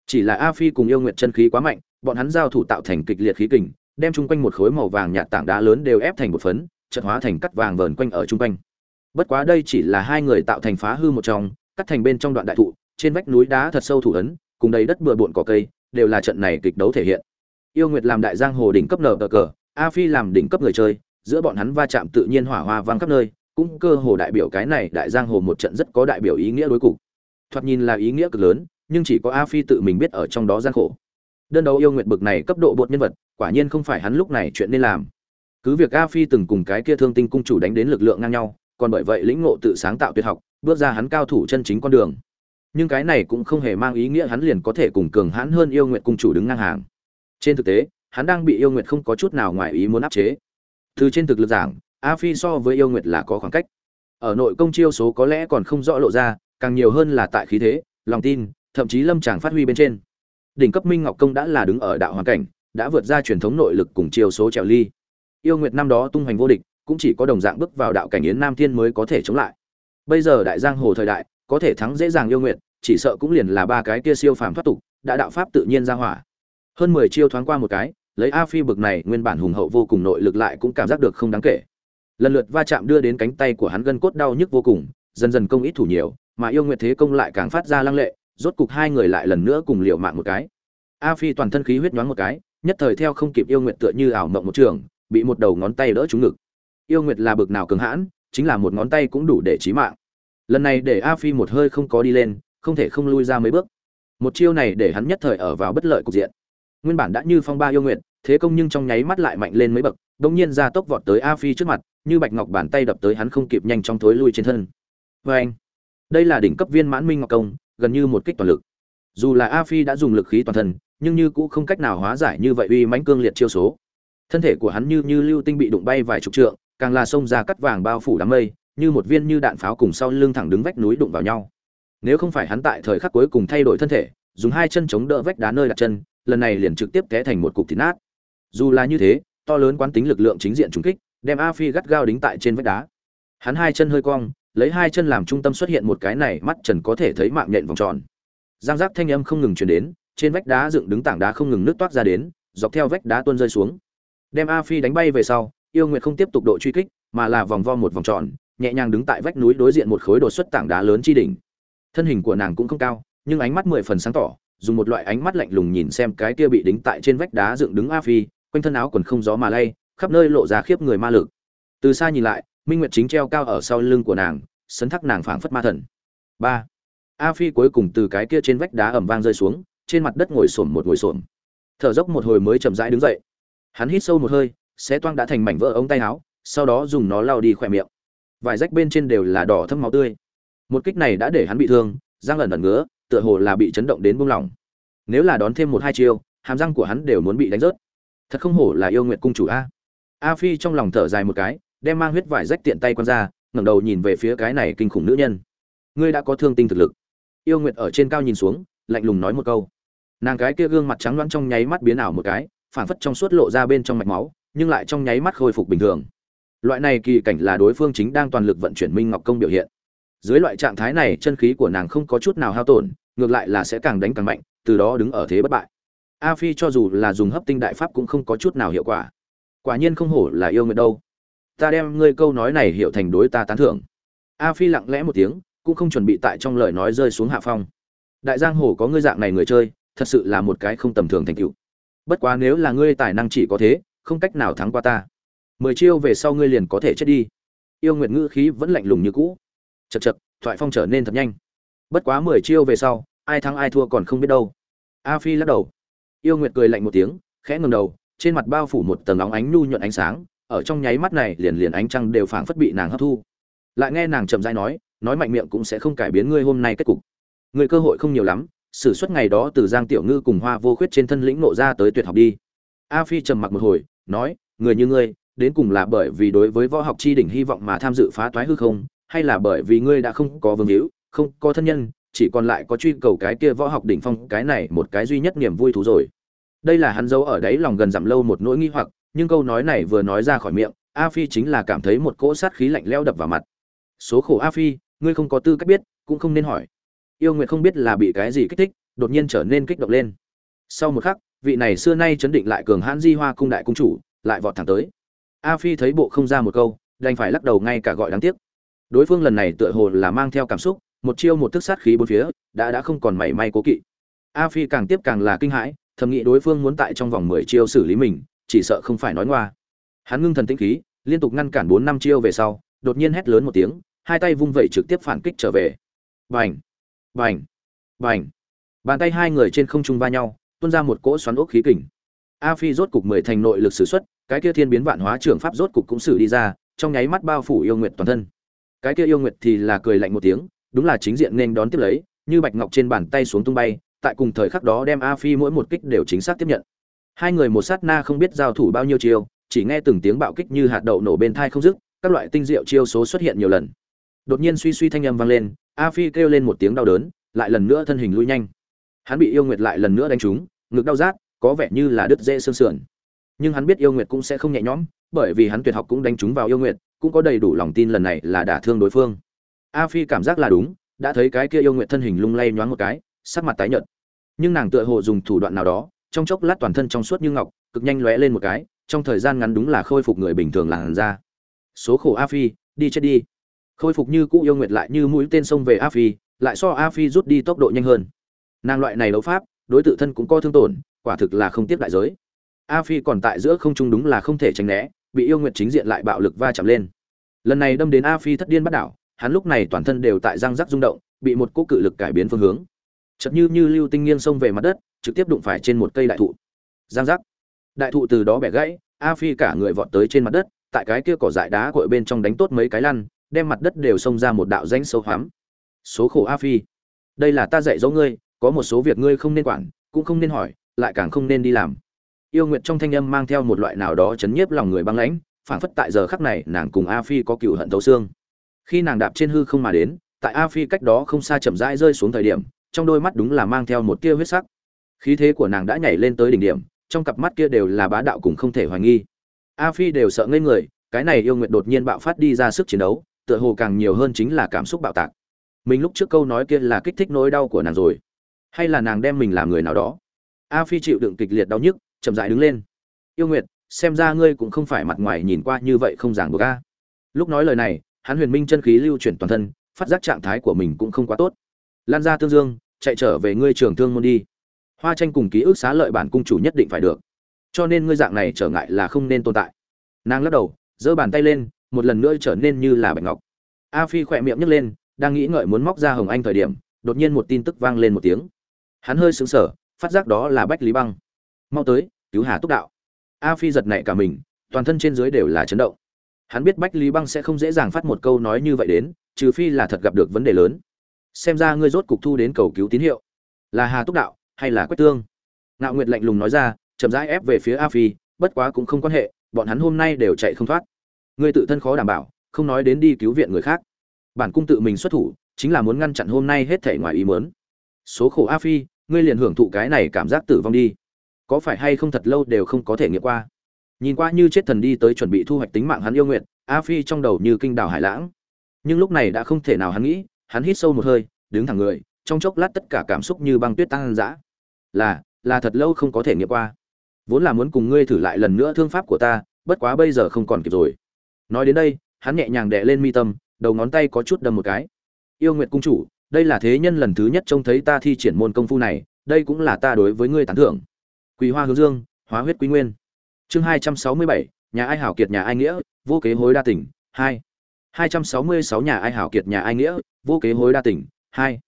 Chỉ là a phi cùng yêu nguyệt chân khí quá mạnh, bọn hắn giao thủ tạo thành kịch liệt khí kình, đem chung quanh một khối màu vàng nhạt tảng đá lớn đều ép thành một phấn trận hóa thành cắt vàng vờn quanh ở chung quanh bất quá đây chỉ là hai người tạo thành phá hư một trong, cắt thành bên trong đoạn đại thụ, trên vách núi đá thật sâu thủ ấn, cùng đầy đất bừa bộn cỏ cây, đều là trận này kịch đấu thể hiện. Yêu nguyệt làm đại giang hồ đỉnh cấp nở cờ cờ, a phi làm đỉnh cấp người chơi, giữa bọn hắn va chạm tự nhiên hỏa hoa vang khắp nơi, cũng cơ hồ đại biểu cái này đại giang hồ một trận rất có đại biểu ý nghĩa đối cục. Thoạt nhìn là ý nghĩa cực lớn, nhưng chỉ có a phi tự mình biết ở trong đó gian khổ. Đơn đấu yêu nguyệt bực này cấp độ bột nhân vật, quả nhiên không phải hắn lúc này chuyện nên làm. Cứ việc a phi từng cùng cái kia thương tinh cung chủ đánh đến lực lượng ngang nhau còn bởi vậy lĩnh ngộ tự sáng tạo tuyệt học, bước ra hắn cao thủ chân chính con đường. Nhưng cái này cũng không hề mang ý nghĩa hắn liền có thể cùng cường hãn hơn yêu nguyệt cung chủ đứng ngang hàng. Trên thực tế, hắn đang bị yêu nguyệt không có chút nào ngoài ý muốn áp chế. Từ trên thực lực giảng, a phi so với yêu nguyệt là có khoảng cách. Ở nội công chiêu số có lẽ còn không rõ lộ ra, càng nhiều hơn là tại khí thế, lòng tin, thậm chí lâm trạng phát huy bên trên. Đỉnh cấp minh ngọc công đã là đứng ở đạo hoàn cảnh, đã vượt ra truyền thống nội lực cùng chiêu số trèo ly. Yêu nguyệt năm đó tung hoành vô địch cũng chỉ có đồng dạng bước vào đạo cảnh yến nam thiên mới có thể chống lại. Bây giờ đại giang hồ thời đại có thể thắng dễ dàng yêu nguyện, chỉ sợ cũng liền là ba cái kia siêu phàm thoát tục đã đạo pháp tự nhiên ra hỏa. Hơn mười chiêu thoáng qua một cái lấy a phi bực này nguyên bản hùng hậu vô cùng nội lực lại cũng cảm giác được không đáng kể. Lần lượt va chạm đưa đến cánh tay của hắn gân cốt đau nhức vô cùng dần dần công ít thủ nhiều mà yêu nguyệt thế công lại càng phát ra lăng lệ rốt cục hai người lại lần nữa cùng liều mạng một cái. A phi toàn thân khí huyết nhoáng một cái nhất thời theo không kịp yêu nguyệt tựa như ảo mộng một trường bị một đầu ngón tay đỡ trúng ngực yêu nguyệt là bực nào cường hãn, chính là một ngón tay cũng đủ để chí mạng. Lần này để a phi một hơi không có đi lên, không thể không lui ra mấy bước. Một chiêu này để hắn nhất thời ở vào bất lợi cục diện. Nguyên bản đã như phong ba yêu nguyệt, thế công nhưng trong nháy mắt lại mạnh lên mấy bậc đống nhiên ra tốc vọt tới a phi trước mặt, như bạch ngọc bàn tay đập tới hắn không kịp nhanh trong thối lui trên thân. Vê anh đây là đỉnh cấp viên mãn minh ngọc công, gần như một kích toàn lực. Dù là a phi đã dùng lực khí toàn thân, nhưng như cũng không cách nào hóa giải như vậy uy mãnh cương liệt chiêu số. Thân thể của hắn như như lưu tinh bị đụng bay vài chục trượng càng là sông ra cắt vàng bao phủ đám mây, như một viên như đạn pháo cùng sau lưng thẳng đứng vách núi đụng vào nhau. Nếu không phải hắn tại thời khắc cuối cùng thay đổi thân thể, dùng hai chân chống đỡ vách đá nơi đặt chân, lần này liền trực tiếp té thành một cục thịt nát. Dù là như thế, to lớn quán tính lực lượng chính diện trúng kích, đem a phi gắt gao đính tại trên vách đá. Hắn hai chân hơi cong, lấy hai chân làm trung tâm xuất hiện một cái này mắt trần có thể thấy mạng nhện vòng tròn. Giang giác thanh âm không ngừng truyền đến, trên vách đá dựng đứng tảng đá không ngừng nước toát ra đến, dọc theo vách đá tuôn rơi xuống. Đem a phi đánh bay về sau yêu nguyệt không tiếp tục độ truy kích, mà là vòng vo một vòng tròn, nhẹ nhàng đứng tại vách núi đối diện một khối đột xuất tảng đá lớn chi đỉnh. Thân hình của nàng cũng không cao, nhưng ánh mắt mười phần sáng tỏ, dùng một loại ánh mắt lạnh lùng nhìn xem cái kia bị đính tại trên vách đá dựng đứng a phi, quanh thân áo quần không gió mà lay, khắp nơi lộ ra khiếp người ma lực. Từ xa nhìn lại, minh nguyệt chính treo cao ở sau lưng của nàng, sấn thắc nàng phảng phất ma thần. Ba. A phi cuối cùng từ cái kia trên vách đá ẩm vang rơi xuống, trên mặt đất ngồi xổm một ngồi xổm. Thở dốc một hồi mới chậm rãi đứng dậy. Hắn hít sâu một hơi xé toang đã thành mảnh vỡ ống tay áo, sau đó dùng nó lau đi khỏe miệng. Vài rách bên trên đều là đỏ thâm máu tươi. Một kích này đã để hắn bị thương, răng lần lần ngứa, tựa hồ là bị chấn động đến buông lỏng. Nếu là đón thêm một hai chiêu, hàm răng của hắn đều muốn bị đánh rớt. Thật không hổ là yêu nguyện cung chủ a. A phi trong lòng thở dài một cái, đem mang huyết vải rách tiện tay quăng ra, ngẩng đầu nhìn về phía cái này kinh khủng nữ nhân. Ngươi đã có thương tinh thực lực. Yêu nguyệt ở trên cao nhìn xuống, lạnh lùng nói một câu. Nàng cái kia gương mặt trắng loãng trong nháy mắt biến ảo một cái phản phất trong suốt lộ ra bên trong mạch máu nhưng lại trong nháy mắt khôi phục bình thường. Loại này kỳ cảnh là đối phương chính đang toàn lực vận chuyển minh ngọc công biểu hiện. Dưới loại trạng thái này, chân khí của nàng không có chút nào hao tổn, ngược lại là sẽ càng đánh càng mạnh, từ đó đứng ở thế bất bại. A phi cho dù là dùng hấp tinh đại pháp cũng không có chút nào hiệu quả. Quả nhiên không hổ là yêu nguyện đâu. Ta đem ngươi câu nói này hiểu thành đối ta tán thưởng. A phi lặng lẽ một tiếng, cũng không chuẩn bị tại trong lời nói rơi xuống hạ phong. Đại giang hồ có ngươi dạng này người chơi, thật sự là một cái không tầm thường thành tựu. Bất quá nếu là ngươi tài năng chỉ có thế không cách nào thắng qua ta. Mười chiêu về sau ngươi liền có thể chết đi. Yêu nguyệt ngữ khí vẫn lạnh lùng như cũ. Chật chật thoại phong trở nên thật nhanh. Bất quá mười chiêu về sau, ai thắng ai thua còn không biết đâu. A phi lắc đầu. Yêu nguyệt cười lạnh một tiếng, khẽ ngừng đầu, trên mặt bao phủ một tầng óng ánh nhu nhuận ánh sáng, ở trong nháy mắt này liền liền ánh trăng đều phảng phất bị nàng hấp thu. Lại nghe nàng chậm rãi nói nói mạnh miệng cũng sẽ không cải biến ngươi hôm nay kết cục. Ngươi cơ hội không nhiều lắm, sử xuất ngày đó từ giang tiểu ngư cùng hoa vô khuyết trên thân lĩnh nộ ra tới tuyệt học đi. A phi trầm mặc một hồi nói, người như ngươi, đến cùng là bởi vì đối với võ học chi đỉnh hy vọng mà tham dự phá toái hư không, hay là bởi vì ngươi đã không có vương hữu, không có thân nhân, chỉ còn lại có truy cầu cái kia võ học đỉnh phong, cái này một cái duy nhất niềm vui thú rồi. Đây là hắn giấu ở đấy lòng gần dặm lâu một nỗi nghi hoặc, nhưng câu nói này vừa nói ra khỏi miệng, a phi chính là cảm thấy một cỗ sát khí lạnh leo đập vào mặt. Số khổ a phi, ngươi không có tư cách biết, cũng không nên hỏi. Yêu nguyệt không biết là bị cái gì kích thích, đột nhiên trở nên kích động lên. Sau một khắc vị này xưa nay chấn định lại cường hãn di hoa cung đại cung chủ, lại vọt thẳng tới. A phi thấy bộ không ra một câu, đành phải lắc đầu ngay cả gọi đáng tiếc. Đối phương lần này tựa hồ là mang theo cảm xúc, một chiêu một thức sát khí bốn phía, đã đã không còn mảy may cố kỵ. A phi càng tiếp càng là kinh hãi, thầm nghĩ đối phương muốn tại trong vòng mười chiêu xử lý mình, chỉ sợ không phải nói ngoa. Hắn ngưng thần tĩnh khí, liên tục ngăn cản bốn năm chiêu về sau, đột nhiên hét lớn một tiếng, hai tay vung vẩy trực tiếp phản kích trở về. Bành! Bành! Bành! Bàn tay hai người trên không trung va nhau tuôn ra một cỗ xoắn ốc khí kình. A phi rốt cục mười thành nội lực sử xuất, cái kia thiên biến vạn hóa trưởng pháp rốt cục cũng xử đi ra, trong nháy mắt bao phủ yêu nguyệt toàn thân. Cái kia yêu nguyệt thì là cười lạnh một tiếng, đúng là chính diện nên đón tiếp lấy, như bạch ngọc trên bàn tay xuống tung bay, tại cùng thời khắc đó đem a phi mỗi một kích đều chính xác tiếp nhận. Hai người một sát na không biết giao thủ bao nhiêu chiêu, chỉ nghe từng tiếng bạo kích như hạt đậu nổ bên tai không dứt, các loại tinh diệu chiêu số xuất hiện nhiều lần. Đột nhiên suy suy thanh âm vang lên, a phi kêu lên một tiếng đau đớn, lại lần nữa thân hình lui nhanh. Hắn bị yêu nguyệt lại lần nữa đánh trúng ngực đau rát, có vẻ như là đứt dễ xương sườn. Nhưng hắn biết yêu nguyệt cũng sẽ không nhẹ nhõm, bởi vì hắn tuyệt học cũng đánh trúng vào yêu nguyệt, cũng có đầy đủ lòng tin lần này là đả thương đối phương. A phi cảm giác là đúng, đã thấy cái kia yêu nguyệt thân hình lung lay nhoáng một cái, sắc mặt tái nhợt. Nhưng nàng tựa hồ dùng thủ đoạn nào đó, trong chốc lát toàn thân trong suốt như ngọc, cực nhanh lóe lên một cái, trong thời gian ngắn đúng là khôi phục người bình thường làn da. Số khổ a phi, đi chết đi. Khôi phục như cũ yêu nguyệt lại như mũi tên sông về a phi, lại so a phi rút đi tốc độ nhanh hơn. Nàng loại này đấu pháp đối tự thân cũng có thương tổn, quả thực là không tiếp đại giới. A phi còn tại giữa không trung đúng là không thể tránh né, bị yêu nguyệt chính diện lại bạo lực va chạm lên. Lần này đâm đến a phi thất điên bắt đảo, hắn lúc này toàn thân đều tại răng rắc rung động, bị một cỗ cự lực cải biến phương hướng. Chợt như như lưu tinh nghiêng xông về mặt đất, trực tiếp đụng phải trên một cây đại thụ. Giang rắc. Đại thụ từ đó bẻ gãy, a phi cả người vọt tới trên mặt đất, tại cái kia cỏ dại đá cội bên trong đánh tốt mấy cái lăn, đem mặt đất đều xông ra một đạo danh sâu hoắm. Số khổ a phi. Đây là ta dạy dỗ ngươi có một số việc ngươi không nên quản, cũng không nên hỏi, lại càng không nên đi làm. Yêu Nguyệt trong thanh âm mang theo một loại nào đó chấn nhiếp lòng người băng lãnh, phảng phất tại giờ khắc này, nàng cùng a phi có cựu hận thấu xương. Khi nàng đạp trên hư không mà đến, tại a phi cách đó không xa chậm rãi rơi xuống thời điểm, trong đôi mắt đúng là mang theo một tia huyết sắc. Khí thế của nàng đã nhảy lên tới đỉnh điểm, trong cặp mắt kia đều là bá đạo cùng không thể hoài nghi. A phi đều sợ ngây người, cái này yêu nguyện đột nhiên bạo phát đi ra sức chiến đấu, tựa hồ càng nhiều hơn chính là cảm xúc bạo tạc. Mình lúc trước câu nói kia là kích thích nỗi đau của nàng rồi hay là nàng đem mình làm người nào đó. A phi chịu đựng kịch liệt đau nhức, chậm rãi đứng lên. Yêu nguyệt, xem ra ngươi cũng không phải mặt ngoài nhìn qua như vậy không giảng buộc a. Lúc nói lời này, hắn huyền minh chân khí lưu chuyển toàn thân, phát giác trạng thái của mình cũng không quá tốt. Lan ra tương dương, chạy trở về ngươi trường thương môn đi. Hoa tranh cùng ký ức xá lợi bản cung chủ nhất định phải được. Cho nên ngươi dạng này trở ngại là không nên tồn tại. Nàng lắc đầu, giơ bàn tay lên, một lần nữa trở nên như là bạch ngọc. A phi khỏe miệng nhấc lên, đang nghĩ ngợi muốn móc ra hồng anh thời điểm, đột nhiên một tin tức vang lên một tiếng hắn hơi sững sờ, phát giác đó là bách lý băng. Mau tới, cứu hà túc đạo. A phi giật nảy cả mình, toàn thân trên dưới đều là chấn động. Hắn biết bách lý băng sẽ không dễ dàng phát một câu nói như vậy đến, trừ phi là thật gặp được vấn đề lớn. Xem ra ngươi rốt cục thu đến cầu cứu tín hiệu. Là hà túc đạo, hay là quách tương? Nạo nguyệt lạnh lùng nói ra, chậm rãi ép về phía a phi, bất quá cũng không quan hệ, bọn hắn hôm nay đều chạy không thoát. Ngươi tự thân khó đảm bảo, không nói đến đi cứu viện người khác. Bản cung tự mình xuất thủ, chính là muốn ngăn chặn hôm nay hết thể ngoài ý muốn. Số khổ a phi ngươi liền hưởng thụ cái này cảm giác tử vong đi. Có phải hay không thật lâu đều không có thể nghiệm qua? Nhìn qua như chết thần đi tới chuẩn bị thu hoạch tính mạng hắn yêu nguyện, a phi trong đầu như kinh đảo hải lãng. Nhưng lúc này đã không thể nào hắn nghĩ, hắn hít sâu một hơi, đứng thẳng người, trong chốc lát tất cả cảm xúc như băng tuyết tăng dã là là thật lâu không có thể nghiệm qua. Vốn là muốn cùng ngươi thử lại lần nữa thương pháp của ta, bất quá bây giờ không còn kịp rồi. Nói đến đây, hắn nhẹ nhàng đè lên mi tâm, đầu ngón tay có chút đâm một cái. Yêu nguyệt cung chủ đây là thế nhân lần thứ nhất trông thấy ta thi triển môn công phu này, đây cũng là ta đối với ngươi tán thưởng. Quý hoa hướng dương, hóa huyết quý nguyên. Chương hai trăm sáu mươi bảy, nhà ai hảo kiệt, nhà ai nghĩa, vô kế hối đa tỉnh, hai. hai trăm sáu mươi sáu, nhà ai hảo kiệt, nhà ai nghĩa, vô kế hối đa tỉnh, hai.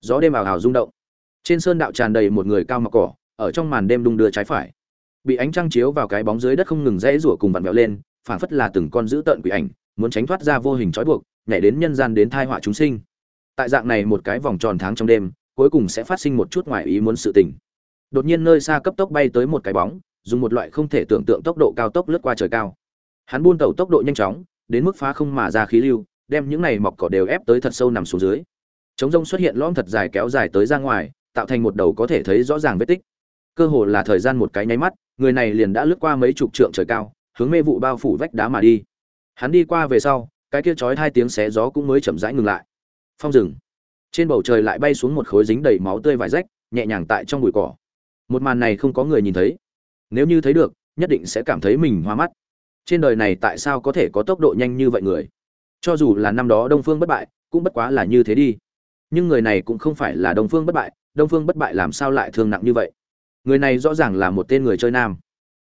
Gió đêm ảo hào rung động. Trên sơn đạo tràn đầy một người cao mặc cỏ, ở trong màn đêm đung đưa trái phải. Bị ánh trăng chiếu vào cái bóng dưới đất không ngừng rẽ rủa cùng vặn vẹo lên, phảng phất là từng con dữ tợn quỷ ảnh, muốn tránh thoát ra vô hình trói buộc, nhảy đến nhân gian đến thai họa chúng sinh tại dạng này một cái vòng tròn tháng trong đêm, cuối cùng sẽ phát sinh một chút ngoài ý muốn sự tình. Đột nhiên nơi xa cấp tốc bay tới một cái bóng, dùng một loại không thể tưởng tượng tốc độ cao tốc lướt qua trời cao. Hắn buôn tàu tốc độ nhanh chóng, đến mức phá không mà ra khí lưu, đem những này mọc cỏ đều ép tới thật sâu nằm xuống dưới. Chống rông xuất hiện lõm thật dài kéo dài tới ra ngoài, tạo thành một đầu có thể thấy rõ ràng vết tích. Cơ hồ là thời gian một cái nháy mắt, người này liền đã lướt qua mấy chục trượng trời cao, hướng mê vụ bao phủ vách đá mà đi. Hắn đi qua về sau, cái kia chói hai tiếng xé gió cũng mới chậm rãi ngừng lại phong rừng. Trên bầu trời lại bay xuống một khối dính đầy máu tươi vải rách, nhẹ nhàng tại trong bụi cỏ. Một màn này không có người nhìn thấy. Nếu như thấy được, nhất định sẽ cảm thấy mình hoa mắt. Trên đời này tại sao có thể có tốc độ nhanh như vậy người? Cho dù là năm đó đông phương bất bại, cũng bất quá là như thế đi. Nhưng người này cũng không phải là đông phương bất bại, đông phương bất bại làm sao lại thương nặng như vậy? Người này rõ ràng là một tên người chơi nam.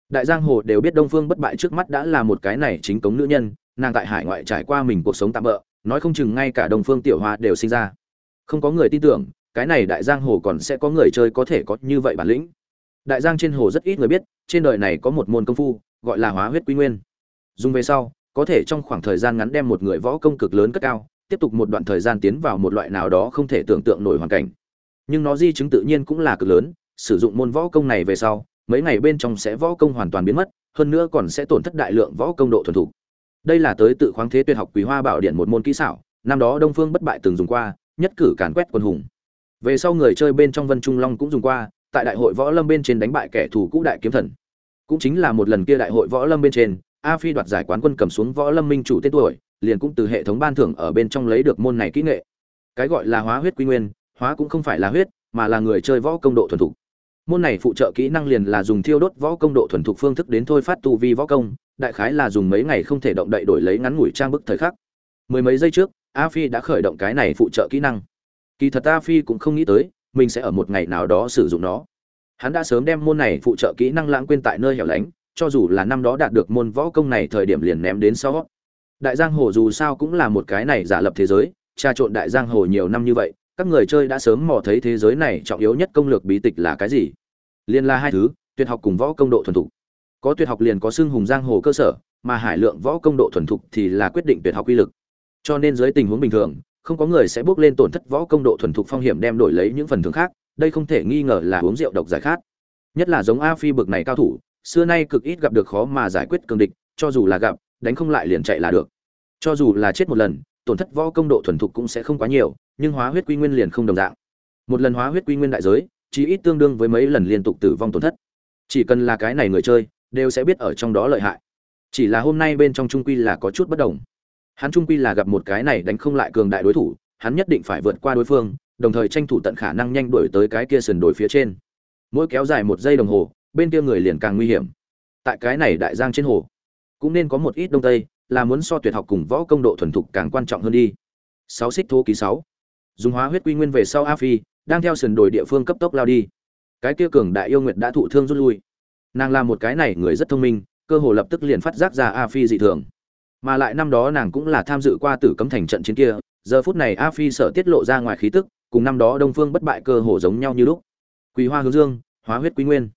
Đại giang hồ đều biết đông phương bất bại trước mắt đã là một cái này chính cống nữ nhân, nàng tại hải ngoại trải qua mình cuộc sống tạm bỡ nói không chừng ngay cả đồng phương tiểu hoa đều sinh ra. Không có người tin tưởng, cái này đại giang hồ còn sẽ có người chơi có thể có như vậy bản lĩnh. Đại giang trên hồ rất ít người biết, trên đời này có một môn công phu, gọi là hóa huyết quy nguyên. Dùng về sau, có thể trong khoảng thời gian ngắn đem một người võ công cực lớn cất cao, tiếp tục một đoạn thời gian tiến vào một loại nào đó không thể tưởng tượng nổi hoàn cảnh. Nhưng nó di chứng tự nhiên cũng là cực lớn, sử dụng môn võ công này về sau, mấy ngày bên trong sẽ võ công hoàn toàn biến mất, hơn nữa còn sẽ tổn thất đại lượng võ công độ thuần thục đây là tới tự khoáng thế tuyệt học quý hoa bảo điện một môn kỹ xảo, năm đó đông phương bất bại từng dùng qua, nhất cử càn quét quân hùng. Về sau người chơi bên trong vân trung long cũng dùng qua, tại đại hội võ lâm bên trên đánh bại kẻ thù cũ đại kiếm thần. Cũng chính là một lần kia đại hội võ lâm bên trên, a phi đoạt giải quán quân cầm xuống võ lâm minh chủ tên tuổi, liền cũng từ hệ thống ban thưởng ở bên trong lấy được môn này kỹ nghệ. Cái gọi là hóa huyết quy nguyên, hóa cũng không phải là huyết, mà là người chơi võ công độ thuần thục môn này phụ trợ kỹ năng liền là dùng thiêu đốt võ công độ thuần thục phương thức đến thôi phát tu vi võ công, đại khái là dùng mấy ngày không thể động đậy đổi lấy ngắn ngủi trang bức thời khắc. Mười mấy giây trước, a phi đã khởi động cái này phụ trợ kỹ năng. Kỳ thật a phi cũng không nghĩ tới, mình sẽ ở một ngày nào đó sử dụng nó. Hắn đã sớm đem môn này phụ trợ kỹ năng lãng quên tại nơi hẻo lánh, cho dù là năm đó đạt được môn võ công này thời điểm liền ném đến sau. Đại giang hồ dù sao cũng là một cái này giả lập thế giới, trà trộn đại giang hồ nhiều năm như vậy, các người chơi đã sớm mò thấy thế giới này trọng yếu nhất công lược bí tịch là cái gì? Liên là hai thứ, tuyệt học cùng võ công độ thuần thục. Có tuyệt học liền có xưng hùng giang hồ cơ sở, mà hải lượng võ công độ thuần thục thì là quyết định tuyệt học uy lực. Cho nên dưới tình huống bình thường, không có người sẽ bước lên tổn thất võ công độ thuần thục phong hiểm đem đổi lấy những phần thưởng khác, đây không thể nghi ngờ là uống rượu độc giải khát. Nhất là giống a phi bực này cao thủ, xưa nay cực ít gặp được khó mà giải quyết cường địch, cho dù là gặp, đánh không lại liền chạy là được. Cho dù là chết một lần, tổn thất võ công độ thuần thục cũng sẽ không quá nhiều, nhưng hóa huyết quy nguyên liền không đồng dạng. Một lần hóa huyết quy nguyên đại giới chỉ ít tương đương với mấy lần liên tục tử vong tổn thất. Chỉ cần là cái này người chơi, đều sẽ biết ở trong đó lợi hại. Chỉ là hôm nay bên trong trung quy là có chút bất đồng. Hắn trung quy là gặp một cái này đánh không lại cường đại đối thủ, hắn nhất định phải vượt qua đối phương, đồng thời tranh thủ tận khả năng nhanh đuổi tới cái kia sườn đồi phía trên. Mỗi kéo dài một giây đồng hồ, bên kia người liền càng nguy hiểm. Tại cái này đại giang trên hồ, cũng nên có một ít đông tây, là muốn so tuyệt học cùng võ công độ thuần thục càng quan trọng hơn đi. Sáu xích thô ký sáu. Dùng hóa huyết quy nguyên về sau a phi đang theo sườn đồi địa phương cấp tốc lao đi. Cái kia cường đại yêu nguyệt đã thụ thương rút lui. Nàng là một cái này người rất thông minh, cơ hồ lập tức liền phát giác ra a phi dị thường. Mà lại năm đó nàng cũng là tham dự qua tử cấm thành trận chiến kia, giờ phút này a phi sợ tiết lộ ra ngoài khí tức, cùng năm đó đông phương bất bại cơ hồ giống nhau như lúc. Quý hoa hướng dương, hóa huyết quý nguyên.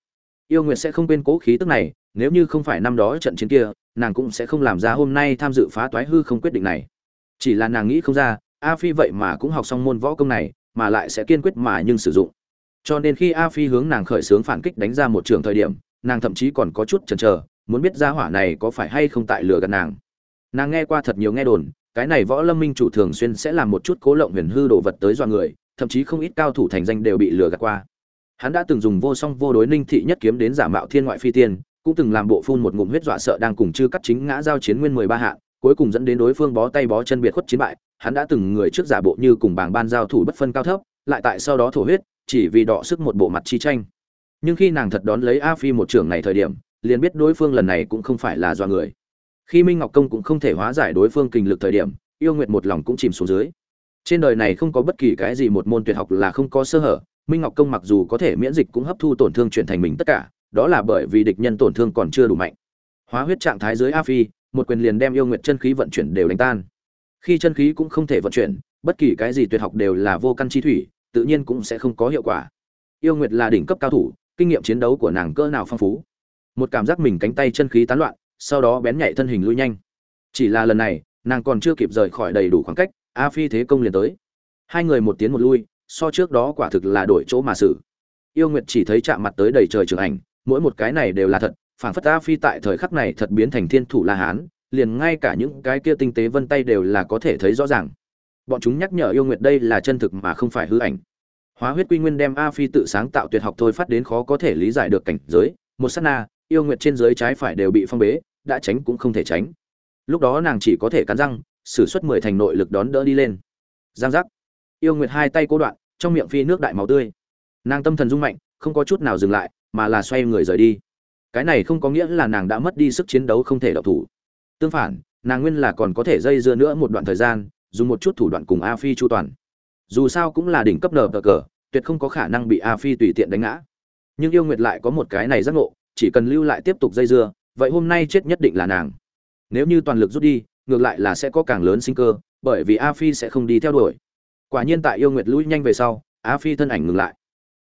Yêu nguyệt sẽ không quên cố khí tức này, nếu như không phải năm đó trận chiến kia, nàng cũng sẽ không làm ra hôm nay tham dự phá toái hư không quyết định này. Chỉ là nàng nghĩ không ra, a phi vậy mà cũng học xong môn võ công này mà lại sẽ kiên quyết mà nhưng sử dụng. Cho nên khi a phi hướng nàng khởi xướng phản kích đánh ra một trường thời điểm, nàng thậm chí còn có chút chần chờ, muốn biết ra hỏa này có phải hay không tại lừa gạt nàng. Nàng nghe qua thật nhiều nghe đồn, cái này võ lâm minh chủ thường xuyên sẽ làm một chút cố lộng huyền hư đồ vật tới dọa người, thậm chí không ít cao thủ thành danh đều bị lừa gạt qua. Hắn đã từng dùng vô song vô đối ninh thị nhất kiếm đến giả mạo thiên ngoại phi tiên, cũng từng làm bộ phun một ngụm huyết dọa sợ đang cùng chư cắt chính ngã giao chiến nguyên mười ba hạ, cuối cùng dẫn đến đối phương bó tay bó chân biệt khuất chiến bại hắn đã từng người trước giả bộ như cùng bảng ban giao thủ bất phân cao thấp, lại tại sau đó thổ huyết, chỉ vì đọ sức một bộ mặt chi tranh. Nhưng khi nàng thật đón lấy a phi một trưởng này thời điểm, liền biết đối phương lần này cũng không phải là do người. Khi minh ngọc công cũng không thể hóa giải đối phương kinh lực thời điểm, yêu nguyệt một lòng cũng chìm xuống dưới. Trên đời này không có bất kỳ cái gì một môn tuyệt học là không có sơ hở, minh ngọc công mặc dù có thể miễn dịch cũng hấp thu tổn thương chuyển thành mình tất cả, đó là bởi vì địch nhân tổn thương còn chưa đủ mạnh. Hóa huyết trạng thái dưới a phi, một quyền liền đem yêu nguyệt chân khí vận chuyển đều đánh tan khi chân khí cũng không thể vận chuyển, bất kỳ cái gì tuyệt học đều là vô căn chi thủy, tự nhiên cũng sẽ không có hiệu quả. Yêu nguyệt là đỉnh cấp cao thủ, kinh nghiệm chiến đấu của nàng cỡ nào phong phú. Một cảm giác mình cánh tay chân khí tán loạn, sau đó bén nhạy thân hình lui nhanh. Chỉ là lần này, nàng còn chưa kịp rời khỏi đầy đủ khoảng cách, a phi thế công liền tới. Hai người một tiến một lui, so trước đó quả thực là đổi chỗ mà xử. Yêu nguyệt chỉ thấy chạm mặt tới đầy trời trường ảnh, mỗi một cái này đều là thật, phảng phất a phi tại thời khắc này thật biến thành thiên thủ la hán liền ngay cả những cái kia tinh tế vân tay đều là có thể thấy rõ ràng. Bọn chúng nhắc nhở yêu nguyệt đây là chân thực mà không phải hư ảnh. Hóa huyết quy nguyên đem a phi tự sáng tạo tuyệt học thôi phát đến khó có thể lý giải được cảnh giới, một sát na, yêu nguyệt trên dưới trái phải đều bị phong bế, đã tránh cũng không thể tránh. Lúc đó nàng chỉ có thể cắn răng, sử xuất mười thành nội lực đón đỡ đi lên. Giang giác. Yêu nguyệt hai tay cố đoạn, trong miệng phi nước đại máu tươi. Nàng tâm thần rung mạnh, không có chút nào dừng lại, mà là xoay người rời đi. Cái này không có nghĩa là nàng đã mất đi sức chiến đấu không thể độc thủ tương phản, nàng nguyên là còn có thể dây dưa nữa một đoạn thời gian, dùng một chút thủ đoạn cùng a phi chu toàn. Dù sao cũng là đỉnh cấp nờ cờ tuyệt không có khả năng bị a phi tùy tiện đánh ngã. Nhưng yêu nguyệt lại có một cái này giác ngộ, chỉ cần lưu lại tiếp tục dây dưa, vậy hôm nay chết nhất định là nàng. Nếu như toàn lực rút đi, ngược lại là sẽ có càng lớn sinh cơ, bởi vì a phi sẽ không đi theo đuổi. Quả nhiên tại yêu nguyệt lũi nhanh về sau, a phi thân ảnh ngừng lại.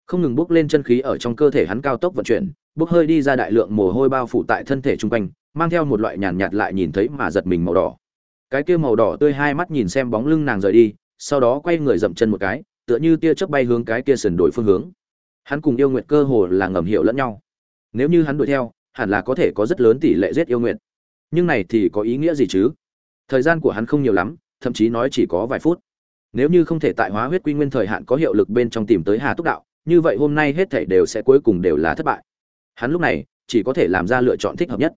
Không ngừng bốc lên chân khí ở trong cơ thể hắn cao tốc vận chuyển bốc hơi đi ra đại lượng mồ hôi bao phủ tại thân thể chung quanh mang theo một loại nhàn nhạt, nhạt lại nhìn thấy mà giật mình màu đỏ. Cái kia màu đỏ tươi hai mắt nhìn xem bóng lưng nàng rời đi sau đó quay người dậm chân một cái tựa như tia chớp bay hướng cái kia sườn đổi phương hướng. Hắn cùng yêu nguyệt cơ hồ là ngầm hiểu lẫn nhau. Nếu như hắn đuổi theo hẳn là có thể có rất lớn tỷ lệ giết yêu nguyệt. Nhưng này thì có ý nghĩa gì chứ? Thời gian của hắn không nhiều lắm thậm chí nói chỉ có vài phút. Nếu như không thể tại hóa huyết quy nguyên thời hạn có hiệu lực bên trong tìm tới hà túc đạo như vậy hôm nay hết thảy đều sẽ cuối cùng đều là thất bại. Hắn lúc này chỉ có thể làm ra lựa chọn thích hợp nhất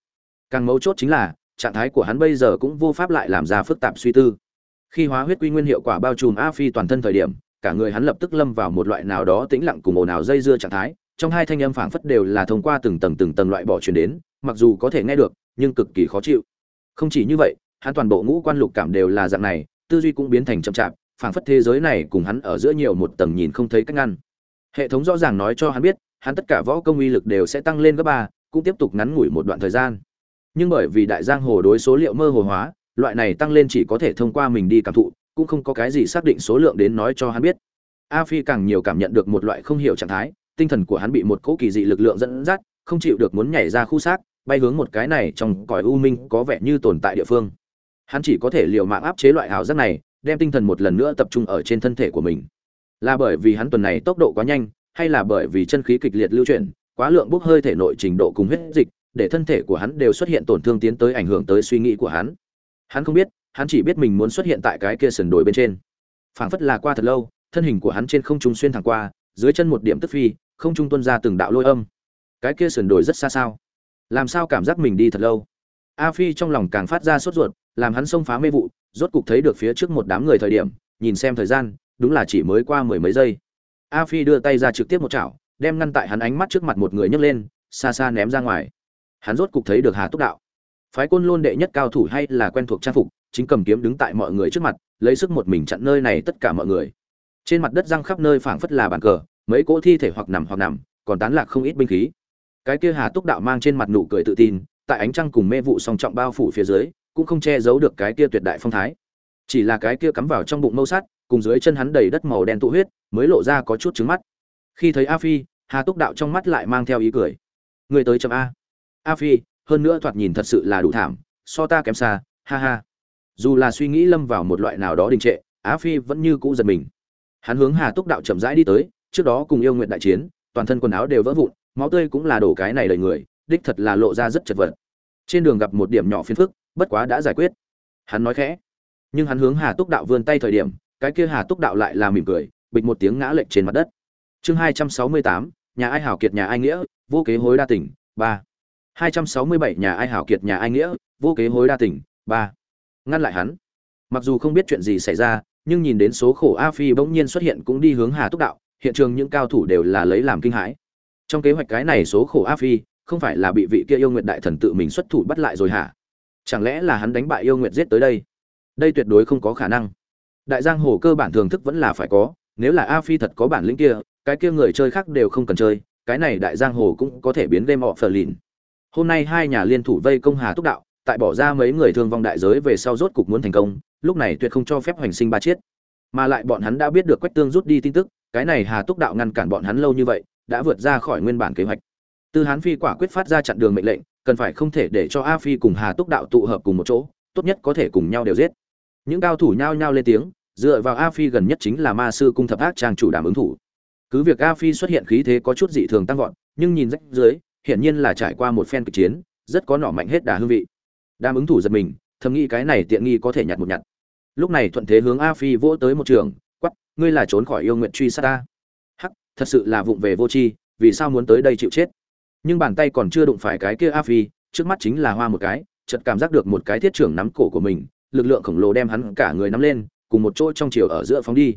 càng mấu chốt chính là, trạng thái của hắn bây giờ cũng vô pháp lại làm ra phức tạp suy tư. Khi hóa huyết quy nguyên hiệu quả bao trùm a phi toàn thân thời điểm, cả người hắn lập tức lâm vào một loại nào đó tĩnh lặng cùng ồn ào dây dưa trạng thái, trong hai thanh âm phảng phất đều là thông qua từng tầng từng tầng loại bỏ truyền đến, mặc dù có thể nghe được, nhưng cực kỳ khó chịu. Không chỉ như vậy, hắn toàn bộ ngũ quan lục cảm đều là dạng này, tư duy cũng biến thành chậm chạp, phảng phất thế giới này cùng hắn ở giữa nhiều một tầng nhìn không thấy cách ngăn. Hệ thống rõ ràng nói cho hắn biết, hắn tất cả võ công uy lực đều sẽ tăng lên gấp ba, cũng tiếp tục ngắn ngủi một đoạn thời gian nhưng bởi vì đại giang hồ đối số liệu mơ hồ hóa, loại này tăng lên chỉ có thể thông qua mình đi cảm thụ, cũng không có cái gì xác định số lượng đến nói cho hắn biết. A phi càng nhiều cảm nhận được một loại không hiểu trạng thái, tinh thần của hắn bị một cỗ kỳ dị lực lượng dẫn dắt, không chịu được muốn nhảy ra khu xác, bay hướng một cái này trong cõi u minh có vẻ như tồn tại địa phương. Hắn chỉ có thể liều mạng áp chế loại ảo giác này, đem tinh thần một lần nữa tập trung ở trên thân thể của mình. Là bởi vì hắn tuần này tốc độ quá nhanh, hay là bởi vì chân khí kịch liệt lưu chuyển, quá lượng bốc hơi thể nội trình độ cùng huyết dịch để thân thể của hắn đều xuất hiện tổn thương tiến tới ảnh hưởng tới suy nghĩ của hắn. Hắn không biết, hắn chỉ biết mình muốn xuất hiện tại cái kia sườn đồi bên trên. Phảng phất là qua thật lâu, thân hình của hắn trên không trung xuyên thẳng qua, dưới chân một điểm tức phi, không trung tuân ra từng đạo lôi âm. Cái kia sườn đồi rất xa sao? Làm sao cảm giác mình đi thật lâu? A phi trong lòng càng phát ra sốt ruột, làm hắn xông phá mê vụ, rốt cục thấy được phía trước một đám người thời điểm, nhìn xem thời gian, đúng là chỉ mới qua mười mấy giây. A phi đưa tay ra trực tiếp một chảo, đem ngăn tại hắn ánh mắt trước mặt một người nhấc lên, xa xa ném ra ngoài hắn rốt cục thấy được hà túc đạo. Phái côn lôn đệ nhất cao thủ hay là quen thuộc trang phục, chính cầm kiếm đứng tại mọi người trước mặt, lấy sức một mình chặn nơi này tất cả mọi người. Trên mặt đất răng khắp nơi phảng phất là bàn cờ, mấy cỗ thi thể hoặc nằm hoặc nằm, còn tán lạc không ít binh khí. Cái kia hà túc đạo mang trên mặt nụ cười tự tin, tại ánh trăng cùng mê vụ song trọng bao phủ phía dưới, cũng không che giấu được cái kia tuyệt đại phong thái. Chỉ là cái kia cắm vào trong bụng mâu sắt cùng dưới chân hắn đầy đất màu đen tụ huyết, mới lộ ra có chút trứng mắt. Khi thấy a phi, hà túc đạo trong mắt lại mang theo ý cười. Người tới chậm a a phi, hơn nữa thoạt nhìn thật sự là đủ thảm, so ta kém xa, ha ha. Dù là suy nghĩ lâm vào một loại nào đó đình trệ á phi vẫn như cũ giật mình. Hắn hướng hà túc đạo chậm rãi đi tới, trước đó cùng yêu nguyện đại chiến, toàn thân quần áo đều vỡ vụn, máu tươi cũng là đổ cái này đầy người, đích thật là lộ ra rất chật vật. Trên đường gặp một điểm nhỏ phiền phức, bất quá đã giải quyết. Hắn nói khẽ. Nhưng hắn hướng hà túc đạo vươn tay thời điểm, cái kia hà túc đạo lại là mỉm cười, bịch một tiếng ngã lệch trên mặt đất. Chương hai trăm sáu mươi tám, nhà ai hảo kiệt, nhà ai nghĩa, vô kế hối đa tỉnh, ba hai trăm sáu mươi bảy nhà ai hảo kiệt nhà ai nghĩa, vô kế hối đa tỉnh ba. Ngăn lại hắn. Mặc dù không biết chuyện gì xảy ra, nhưng nhìn đến số khổ a phi bỗng nhiên xuất hiện cũng đi hướng hà túc đạo, hiện trường những cao thủ đều là lấy làm kinh hãi. Trong kế hoạch cái này số khổ a phi, không phải là bị vị kia yêu nguyệt đại thần tự mình xuất thủ bắt lại rồi hả? Chẳng lẽ là hắn đánh bại yêu Nguyệt giết tới đây? Đây tuyệt đối không có khả năng. Đại giang hồ cơ bản thường thức vẫn là phải có, nếu là a phi thật có bản lĩnh kia, cái kia người chơi khác đều không cần chơi, cái này đại giang hồ cũng có thể biến game of phờ lìn hôm nay hai nhà liên thủ vây công hà túc đạo, tại bỏ ra mấy người thương vong đại giới về sau rốt cục muốn thành công, lúc này tuyệt không cho phép hoành sinh ba chiết. Mà lại bọn hắn đã biết được quách tương rút đi tin tức, cái này hà túc đạo ngăn cản bọn hắn lâu như vậy, đã vượt ra khỏi nguyên bản kế hoạch. Tư hán phi quả quyết phát ra chặn đường mệnh lệnh, cần phải không thể để cho a phi cùng hà túc đạo tụ hợp cùng một chỗ, tốt nhất có thể cùng nhau đều giết. Những cao thủ nhao nhao lên tiếng, dựa vào a phi gần nhất chính là ma sư cung thập ác trang chủ đảm ứng thủ. Cứ việc a phi xuất hiện khí thế có chút dị thường tăng vọt, nhưng nhìn rách dưới hiển nhiên là trải qua một phen kịch chiến rất có nỏ mạnh hết đà hương vị. Đam ứng thủ giật mình thầm nghĩ cái này tiện nghi có thể nhặt một nhặt. Lúc này thuận thế hướng a phi vỗ tới một trường quắc, ngươi là trốn khỏi yêu nguyện truy sát ta. Hắc thật sự là vụng về vô tri vì sao muốn tới đây chịu chết? Nhưng bàn tay còn chưa đụng phải cái kia a phi trước mắt chính là hoa một cái chợt cảm giác được một cái thiết trưởng nắm cổ của mình lực lượng khổng lồ đem hắn cả người nắm lên cùng một chỗ trong chiều ở giữa phóng đi.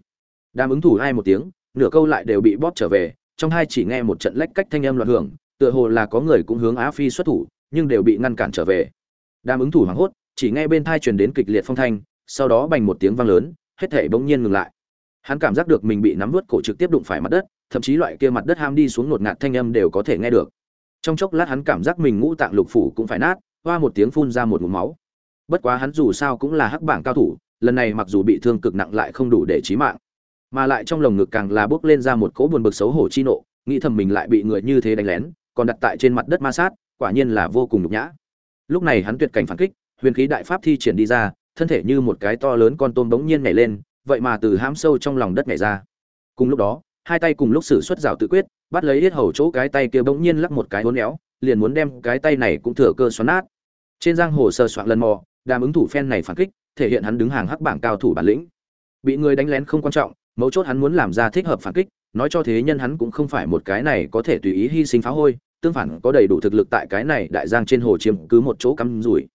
Đam ứng thủ hai một tiếng nửa câu lại đều bị bóp trở về trong hai chỉ nghe một trận lách cách thanh âm loạn hưởng tựa hồ là có người cũng hướng á phi xuất thủ, nhưng đều bị ngăn cản trở về. Đám ứng thủ hoảng hốt, chỉ nghe bên thai truyền đến kịch liệt phong thanh, sau đó bành một tiếng vang lớn, hết thể bỗng nhiên ngừng lại. Hắn cảm giác được mình bị nắm vớt cổ trực tiếp đụng phải mặt đất, thậm chí loại kia mặt đất ham đi xuống ngột ngạt thanh âm đều có thể nghe được. Trong chốc lát hắn cảm giác mình ngũ tạng lục phủ cũng phải nát, hoa một tiếng phun ra một ngụm máu. Bất quá hắn dù sao cũng là hắc bảng cao thủ, lần này mặc dù bị thương cực nặng lại không đủ để chí mạng. Mà lại trong lồng ngực càng là bước lên ra một cỗ buồn bực xấu hổ chi nộ, nghĩ thầm mình lại bị người như thế đánh lén còn đặt tại trên mặt đất ma sát, quả nhiên là vô cùng nhục nhã. Lúc này hắn tuyệt cảnh phản kích, huyền khí đại pháp thi triển đi ra, thân thể như một cái to lớn con tôm bỗng nhiên nhảy lên, vậy mà từ hãm sâu trong lòng đất nhảy ra. Cùng lúc đó, hai tay cùng lúc sử xuất rào tự quyết, bắt lấy hết hầu chỗ cái tay kia bỗng nhiên lắc một cái hốn éo, liền muốn đem cái tay này cũng thừa cơ xoắn nát. Trên giang hồ sơ soạn lần mò, đàm ứng thủ phen này phản kích, thể hiện hắn đứng hàng hắc bảng cao thủ bản lĩnh. Bị người đánh lén không quan trọng, mấu chốt hắn muốn làm ra thích hợp phản kích, nói cho thế nhân hắn cũng không phải một cái này có thể tùy ý hy sinh phá hôi tương phản có đầy đủ thực lực tại cái này đại giang trên hồ chiếm cứ một chỗ cắm rủi.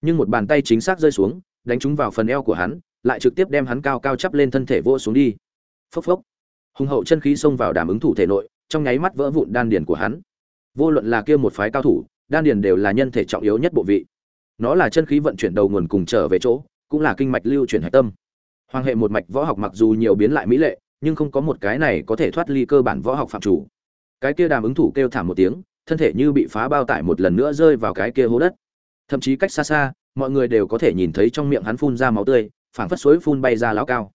Nhưng một bàn tay chính xác rơi xuống, đánh trúng vào phần eo của hắn, lại trực tiếp đem hắn cao cao chắp lên thân thể vô xuống đi. Phốc phốc. Hùng hậu chân khí xông vào đàm ứng thủ thể nội, trong nháy mắt vỡ vụn đan điền của hắn. Vô luận là kia một phái cao thủ, đan điền đều là nhân thể trọng yếu nhất bộ vị. Nó là chân khí vận chuyển đầu nguồn cùng trở về chỗ, cũng là kinh mạch lưu chuyển hải tâm. Hoàng hệ một mạch võ học mặc dù nhiều biến lại mỹ lệ, nhưng không có một cái này có thể thoát ly cơ bản võ học phạm chủ cái kia đàm ứng thủ kêu thảm một tiếng, thân thể như bị phá bao tải một lần nữa rơi vào cái kia hố đất. Thậm chí cách xa xa, mọi người đều có thể nhìn thấy trong miệng hắn phun ra máu tươi, phảng phất suối phun bay ra lão cao.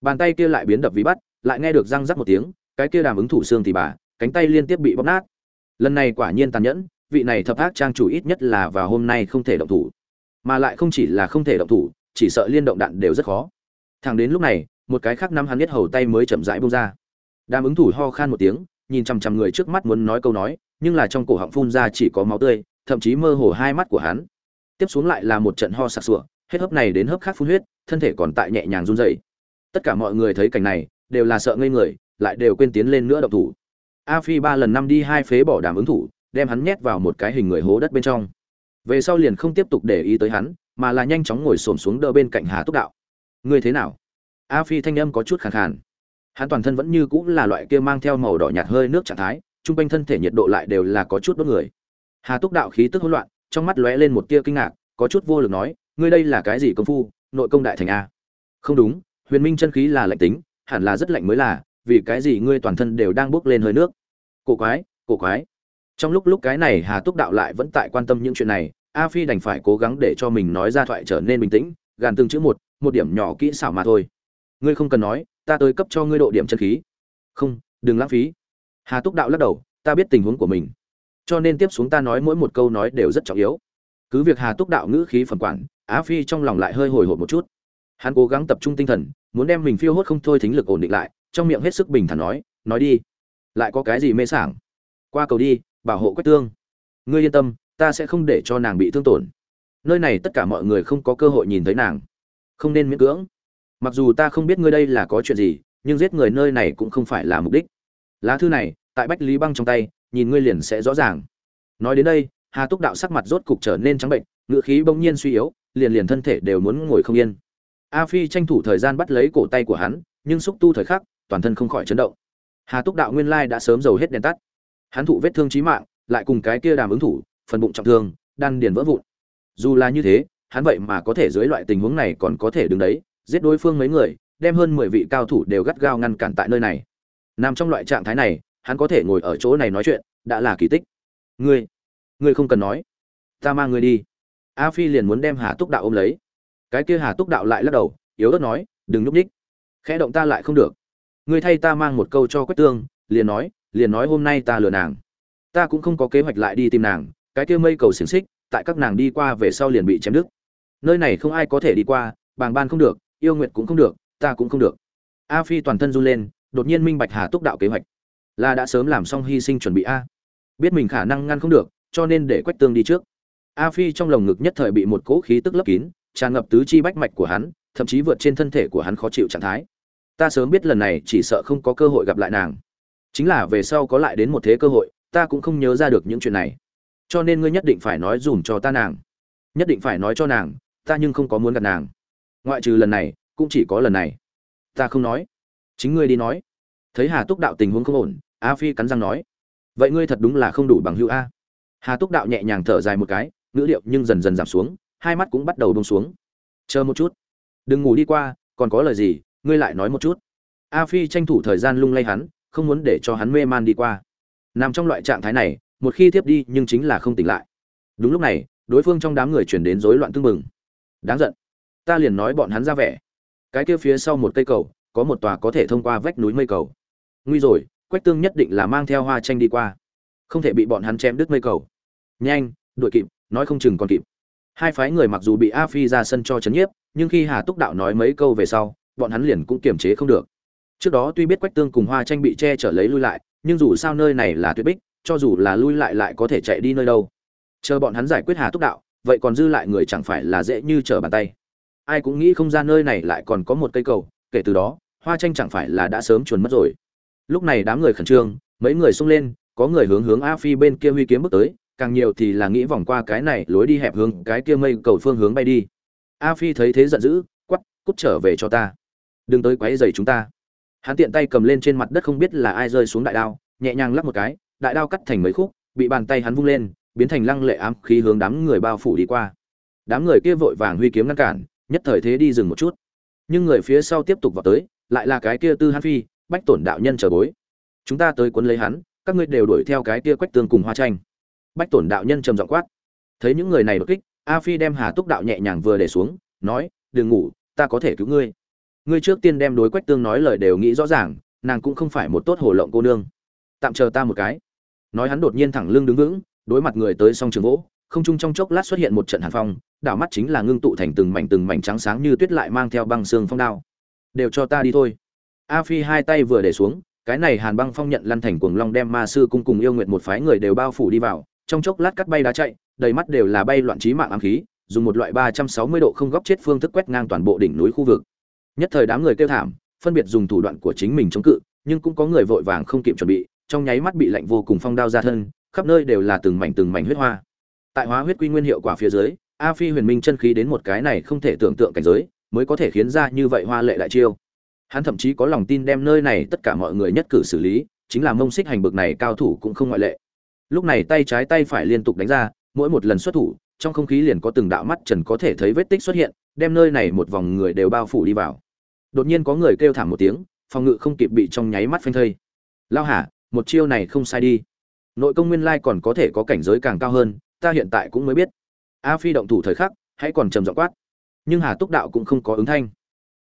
Bàn tay kia lại biến đập vì bắt, lại nghe được răng rắc một tiếng, cái kia đàm ứng thủ xương thì bà, cánh tay liên tiếp bị bóp nát. Lần này quả nhiên tàn nhẫn, vị này thập ác trang chủ ít nhất là vào hôm nay không thể động thủ. Mà lại không chỉ là không thể động thủ, chỉ sợ liên động đạn đều rất khó. Thẳng đến lúc này, một cái khác năm hắn biết hầu tay mới chậm rãi bông ra. Đàm ứng thủ ho khan một tiếng nhìn chằm chằm người trước mắt muốn nói câu nói, nhưng là trong cổ họng phun ra chỉ có máu tươi, thậm chí mơ hồ hai mắt của hắn. Tiếp xuống lại là một trận ho sặc sụa, hết hớp này đến hớp khác phun huyết, thân thể còn tại nhẹ nhàng run rẩy. Tất cả mọi người thấy cảnh này, đều là sợ ngây người, lại đều quên tiến lên nữa động thủ. A phi ba lần năm đi hai phế bỏ đàm ứng thủ, đem hắn nhét vào một cái hình người hố đất bên trong. Về sau liền không tiếp tục để ý tới hắn, mà là nhanh chóng ngồi xổm xuống đỡ bên cạnh hà túc đạo. Ngươi thế nào? A phi thanh âm có chút khàn khàn hắn toàn thân vẫn như cũng là loại kia mang theo màu đỏ nhạt hơi nước trạng thái trung quanh thân thể nhiệt độ lại đều là có chút đốt người. Hà túc đạo khí tức hỗn loạn, trong mắt lóe lên một tia kinh ngạc, có chút vô lực nói, ngươi đây là cái gì công phu, nội công đại thành a? Không đúng, huyền minh chân khí là lạnh tính, hẳn là rất lạnh mới là, vì cái gì ngươi toàn thân đều đang bốc lên hơi nước? Cổ quái cổ quái. Trong lúc lúc cái này hà túc đạo lại vẫn tại quan tâm những chuyện này, a phi đành phải cố gắng để cho mình nói ra thoại trở nên bình tĩnh, gàn từng chữ một một điểm nhỏ kỹ xảo mà thôi. Ngươi không cần nói ta tới cấp cho ngươi độ điểm chân khí. Không, đừng lãng phí. Hà túc đạo lắc đầu, ta biết tình huống của mình. Cho nên tiếp xuống ta nói mỗi một câu nói đều rất trọng yếu. Cứ việc hà túc đạo ngữ khí phần quản, á phi trong lòng lại hơi hồi hộp một chút. Hắn cố gắng tập trung tinh thần, muốn đem mình phiêu hốt không thôi thính lực ổn định lại, trong miệng hết sức bình thản nói nói đi. Lại có cái gì mê sảng? Qua cầu đi, bảo hộ quách tương. Ngươi yên tâm, ta sẽ không để cho nàng bị thương tổn. Nơi này tất cả mọi người không có cơ hội nhìn thấy nàng. Không nên miễn cưỡng mặc dù ta không biết ngươi đây là có chuyện gì, nhưng giết người nơi này cũng không phải là mục đích. Lá thư này, tại bách lý băng trong tay, nhìn ngươi liền sẽ rõ ràng. Nói đến đây, hà túc đạo sắc mặt rốt cục trở nên trắng bệnh, ngựa khí bỗng nhiên suy yếu, liền liền thân thể đều muốn ngồi không yên. A phi tranh thủ thời gian bắt lấy cổ tay của hắn, nhưng xúc tu thời khắc, toàn thân không khỏi chấn động. Hà túc đạo nguyên lai đã sớm dầu hết đèn tắt. Hắn thụ vết thương chí mạng, lại cùng cái kia đàm ứng thủ, phần bụng trọng thương, đan điền vỡ vụn. Dù là như thế, hắn vậy mà có thể dưới loại tình huống này còn có thể đứng đấy giết đối phương mấy người, đem hơn mười vị cao thủ đều gắt gao ngăn cản tại nơi này. Nằm trong loại trạng thái này, hắn có thể ngồi ở chỗ này nói chuyện, đã là kỳ tích. Ngươi ngươi không cần nói. Ta mang ngươi đi. A phi liền muốn đem hà túc đạo ôm lấy. Cái kia hà túc đạo lại lắc đầu, yếu ớt nói, đừng nhúc ních khẽ động ta lại không được. Ngươi thay ta mang một câu cho quách tương, liền nói liền nói hôm nay ta lừa nàng. Ta cũng không có kế hoạch lại đi tìm nàng. Cái kia mây cầu xiềng xích, tại các nàng đi qua về sau liền bị chém đứt. Nơi này không ai có thể đi qua, bàng ban không được yêu Nguyệt cũng không được, ta cũng không được. A phi toàn thân run lên, đột nhiên minh bạch hà túc đạo kế hoạch. Là đã sớm làm xong hy sinh chuẩn bị a. Biết mình khả năng ngăn không được, cho nên để quách tương đi trước. A phi trong lồng ngực nhất thời bị một cỗ khí tức lấp kín, tràn ngập tứ chi bách mạch của hắn, thậm chí vượt trên thân thể của hắn khó chịu trạng thái. Ta sớm biết lần này chỉ sợ không có cơ hội gặp lại nàng. Chính là về sau có lại đến một thế cơ hội, ta cũng không nhớ ra được những chuyện này. Cho nên ngươi nhất định phải nói dùm cho ta nàng. Nhất định phải nói cho nàng, ta nhưng không có muốn gặp nàng ngoại trừ lần này, cũng chỉ có lần này. Ta không nói. Chính ngươi đi nói. Thấy hà túc đạo tình huống không ổn, a phi cắn răng nói. Vậy ngươi thật đúng là không đủ bằng hữu a. Hà túc đạo nhẹ nhàng thở dài một cái, ngữ điệu nhưng dần dần giảm xuống, hai mắt cũng bắt đầu bông xuống. Chờ một chút. Đừng ngủ đi qua, còn có lời gì, ngươi lại nói một chút. A phi tranh thủ thời gian lung lay hắn, không muốn để cho hắn mê man đi qua. Nằm trong loại trạng thái này, một khi tiếp đi nhưng chính là không tỉnh lại. Đúng lúc này, đối phương trong đám người chuyển đến rối loạn tưng mừng đáng giận ta liền nói bọn hắn ra vẻ. Cái kia phía sau một cây cầu, có một tòa có thể thông qua vách núi mây cầu. Nguy rồi, quách tương nhất định là mang theo hoa tranh đi qua. Không thể bị bọn hắn chém đứt mây cầu. Nhanh, đuổi kịp, nói không chừng còn kịp. Hai phái người mặc dù bị a phi ra sân cho chấn nhiếp, nhưng khi hà túc đạo nói mấy câu về sau, bọn hắn liền cũng kiềm chế không được. Trước đó tuy biết quách tương cùng hoa tranh bị che chở lấy lui lại, nhưng dù sao nơi này là tuyệt bích, cho dù là lui lại lại có thể chạy đi nơi đâu. Chờ bọn hắn giải quyết hà túc đạo, vậy còn dư lại người chẳng phải là dễ như trở bàn tay ai cũng nghĩ không ra nơi này lại còn có một cây cầu, kể từ đó, hoa tranh chẳng phải là đã sớm chuồn mất rồi. Lúc này đám người khẩn trương, mấy người xông lên, có người hướng hướng a phi bên kia huy kiếm bước tới, càng nhiều thì là nghĩ vòng qua cái này lối đi hẹp hướng, cái kia mây cầu phương hướng bay đi. A phi thấy thế giận dữ quắp cút trở về cho ta. Đừng tới quấy rầy chúng ta. Hắn tiện tay cầm lên trên mặt đất không biết là ai rơi xuống đại đao, nhẹ nhàng lắp một cái, đại đao cắt thành mấy khúc, bị bàn tay hắn vung lên, biến thành lăng lệ ám khí hướng đám người bao phủ đi qua. Đám người kia vội vàng huy kiếm ngăn cản nhất thời thế đi dừng một chút. Nhưng người phía sau tiếp tục vào tới, lại là cái kia tư Hãn phi, bách tổn đạo nhân chờ bối. Chúng ta tới cuốn lấy hắn, các ngươi đều đuổi theo cái kia quách tương cùng hoa tranh. Bách tổn đạo nhân trầm giọng quát. Thấy những người này đột kích, a phi đem hà túc đạo nhẹ nhàng vừa để xuống, nói, đừng ngủ, ta có thể cứu ngươi. Ngươi trước tiên đem đối quách tương nói lời đều nghĩ rõ ràng, nàng cũng không phải một tốt hồ lộng cô nương. Tạm chờ ta một cái. Nói hắn đột nhiên thẳng lưng đứng vững, đối mặt người tới song trường gỗ không trung trong chốc lát xuất hiện một trận hàn phong đảo mắt chính là ngưng tụ thành từng mảnh từng mảnh trắng sáng như tuyết lại mang theo băng xương phong đao. Đều cho ta đi thôi. A phi hai tay vừa để xuống, cái này hàn băng phong nhận lăn thành cuồng long đem ma sư cung cùng yêu nguyện một phái người đều bao phủ đi vào, trong chốc lát cắt bay đá chạy, đầy mắt đều là bay loạn trí mạng ám khí, dùng một loại ba trăm sáu mươi độ không góc chết phương thức quét ngang toàn bộ đỉnh núi khu vực. Nhất thời đám người kêu thảm, phân biệt dùng thủ đoạn của chính mình chống cự, nhưng cũng có người vội vàng không kịp chuẩn bị, trong nháy mắt bị lạnh vô cùng phong đao ra thân, khắp nơi đều là từng mảnh từng mảnh huyết hoa. Tại hóa huyết quy nguyên hiệu quả phía dưới a phi huyền minh chân khí đến một cái này không thể tưởng tượng cảnh giới, mới có thể khiến ra như vậy hoa lệ đại chiêu. Hắn thậm chí có lòng tin đem nơi này tất cả mọi người nhất cử xử lý, chính là mông xích hành bực này cao thủ cũng không ngoại lệ. Lúc này tay trái tay phải liên tục đánh ra, mỗi một lần xuất thủ, trong không khí liền có từng đạo mắt trần có thể thấy vết tích xuất hiện, đem nơi này một vòng người đều bao phủ đi vào. Đột nhiên có người kêu thảm một tiếng, phòng ngự không kịp bị trong nháy mắt phanh thây. Lao hả một chiêu này không sai đi. Nội công nguyên lai còn có thể có cảnh giới càng cao hơn, ta hiện tại cũng mới biết a phi động thủ thời khắc, hãy còn trầm giọng quát. Nhưng hà túc đạo cũng không có ứng thanh.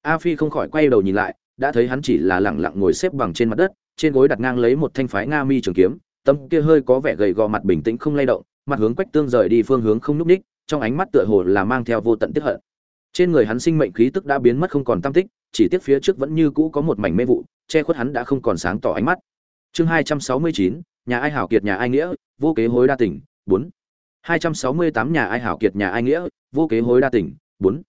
A phi không khỏi quay đầu nhìn lại, đã thấy hắn chỉ là lẳng lặng ngồi xếp bằng trên mặt đất, trên gối đặt ngang lấy một thanh phái nga mi trường kiếm, tâm kia hơi có vẻ gầy gò mặt bình tĩnh không lay động, mặt hướng quách tương rời đi phương hướng không núp ních, trong ánh mắt tựa hồ là mang theo vô tận tiếp hận. Trên người hắn sinh mệnh khí tức đã biến mất không còn tam tích, chỉ tiếc phía trước vẫn như cũ có một mảnh mê vụ, che khuất hắn đã không còn sáng tỏ ánh mắt. Chương hai trăm sáu mươi chín, nhà ai hảo kiệt, nhà ai nghĩa, vô kế hối đa tỉnh bốn hai trăm sáu mươi tám nhà ai hảo kiệt, nhà ai nghĩa, vô kế hối đa tỉnh bốn.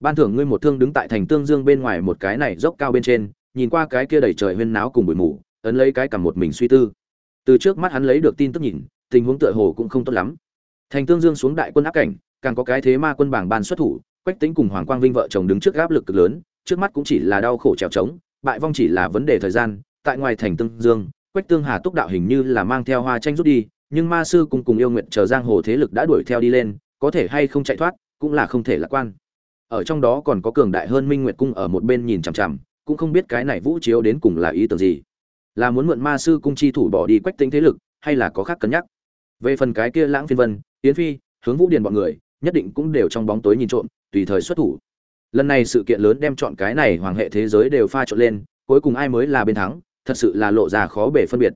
Ban thưởng ngươi một thương đứng tại thành tương dương bên ngoài một cái này dốc cao bên trên, nhìn qua cái kia đầy trời huyên náo cùng bụi mù, ấn lấy cái cầm một mình suy tư. Từ trước mắt hắn lấy được tin tức nhìn, tình huống tựa hồ cũng không tốt lắm. Thành tương dương xuống đại quân áp cảnh, càng có cái thế ma quân bảng ban xuất thủ, quách tĩnh cùng hoàng quang vinh vợ chồng đứng trước áp lực cực lớn, trước mắt cũng chỉ là đau khổ trèo trống, bại vong chỉ là vấn đề thời gian. Tại ngoài thành tương dương, quách tương hà túc đạo hình như là mang theo hoa tranh rút đi nhưng ma sư cùng cùng yêu nguyện chờ giang hồ thế lực đã đuổi theo đi lên, có thể hay không chạy thoát, cũng là không thể lạc quan. Ở trong đó còn có cường đại hơn minh nguyệt cung ở một bên nhìn chằm chằm, cũng không biết cái này vũ chiếu đến cùng là ý tưởng gì. Là muốn mượn ma sư cung chi thủ bỏ đi quách tính thế lực, hay là có khác cân nhắc? Về phần cái kia lãng phiên vân, yến phi, hướng vũ điền bọn người, nhất định cũng đều trong bóng tối nhìn trộm, tùy thời xuất thủ. Lần này sự kiện lớn đem chọn cái này hoàng hệ thế giới đều pha trộn lên, cuối cùng ai mới là bên thắng, thật sự là lộ ra khó bể phân biệt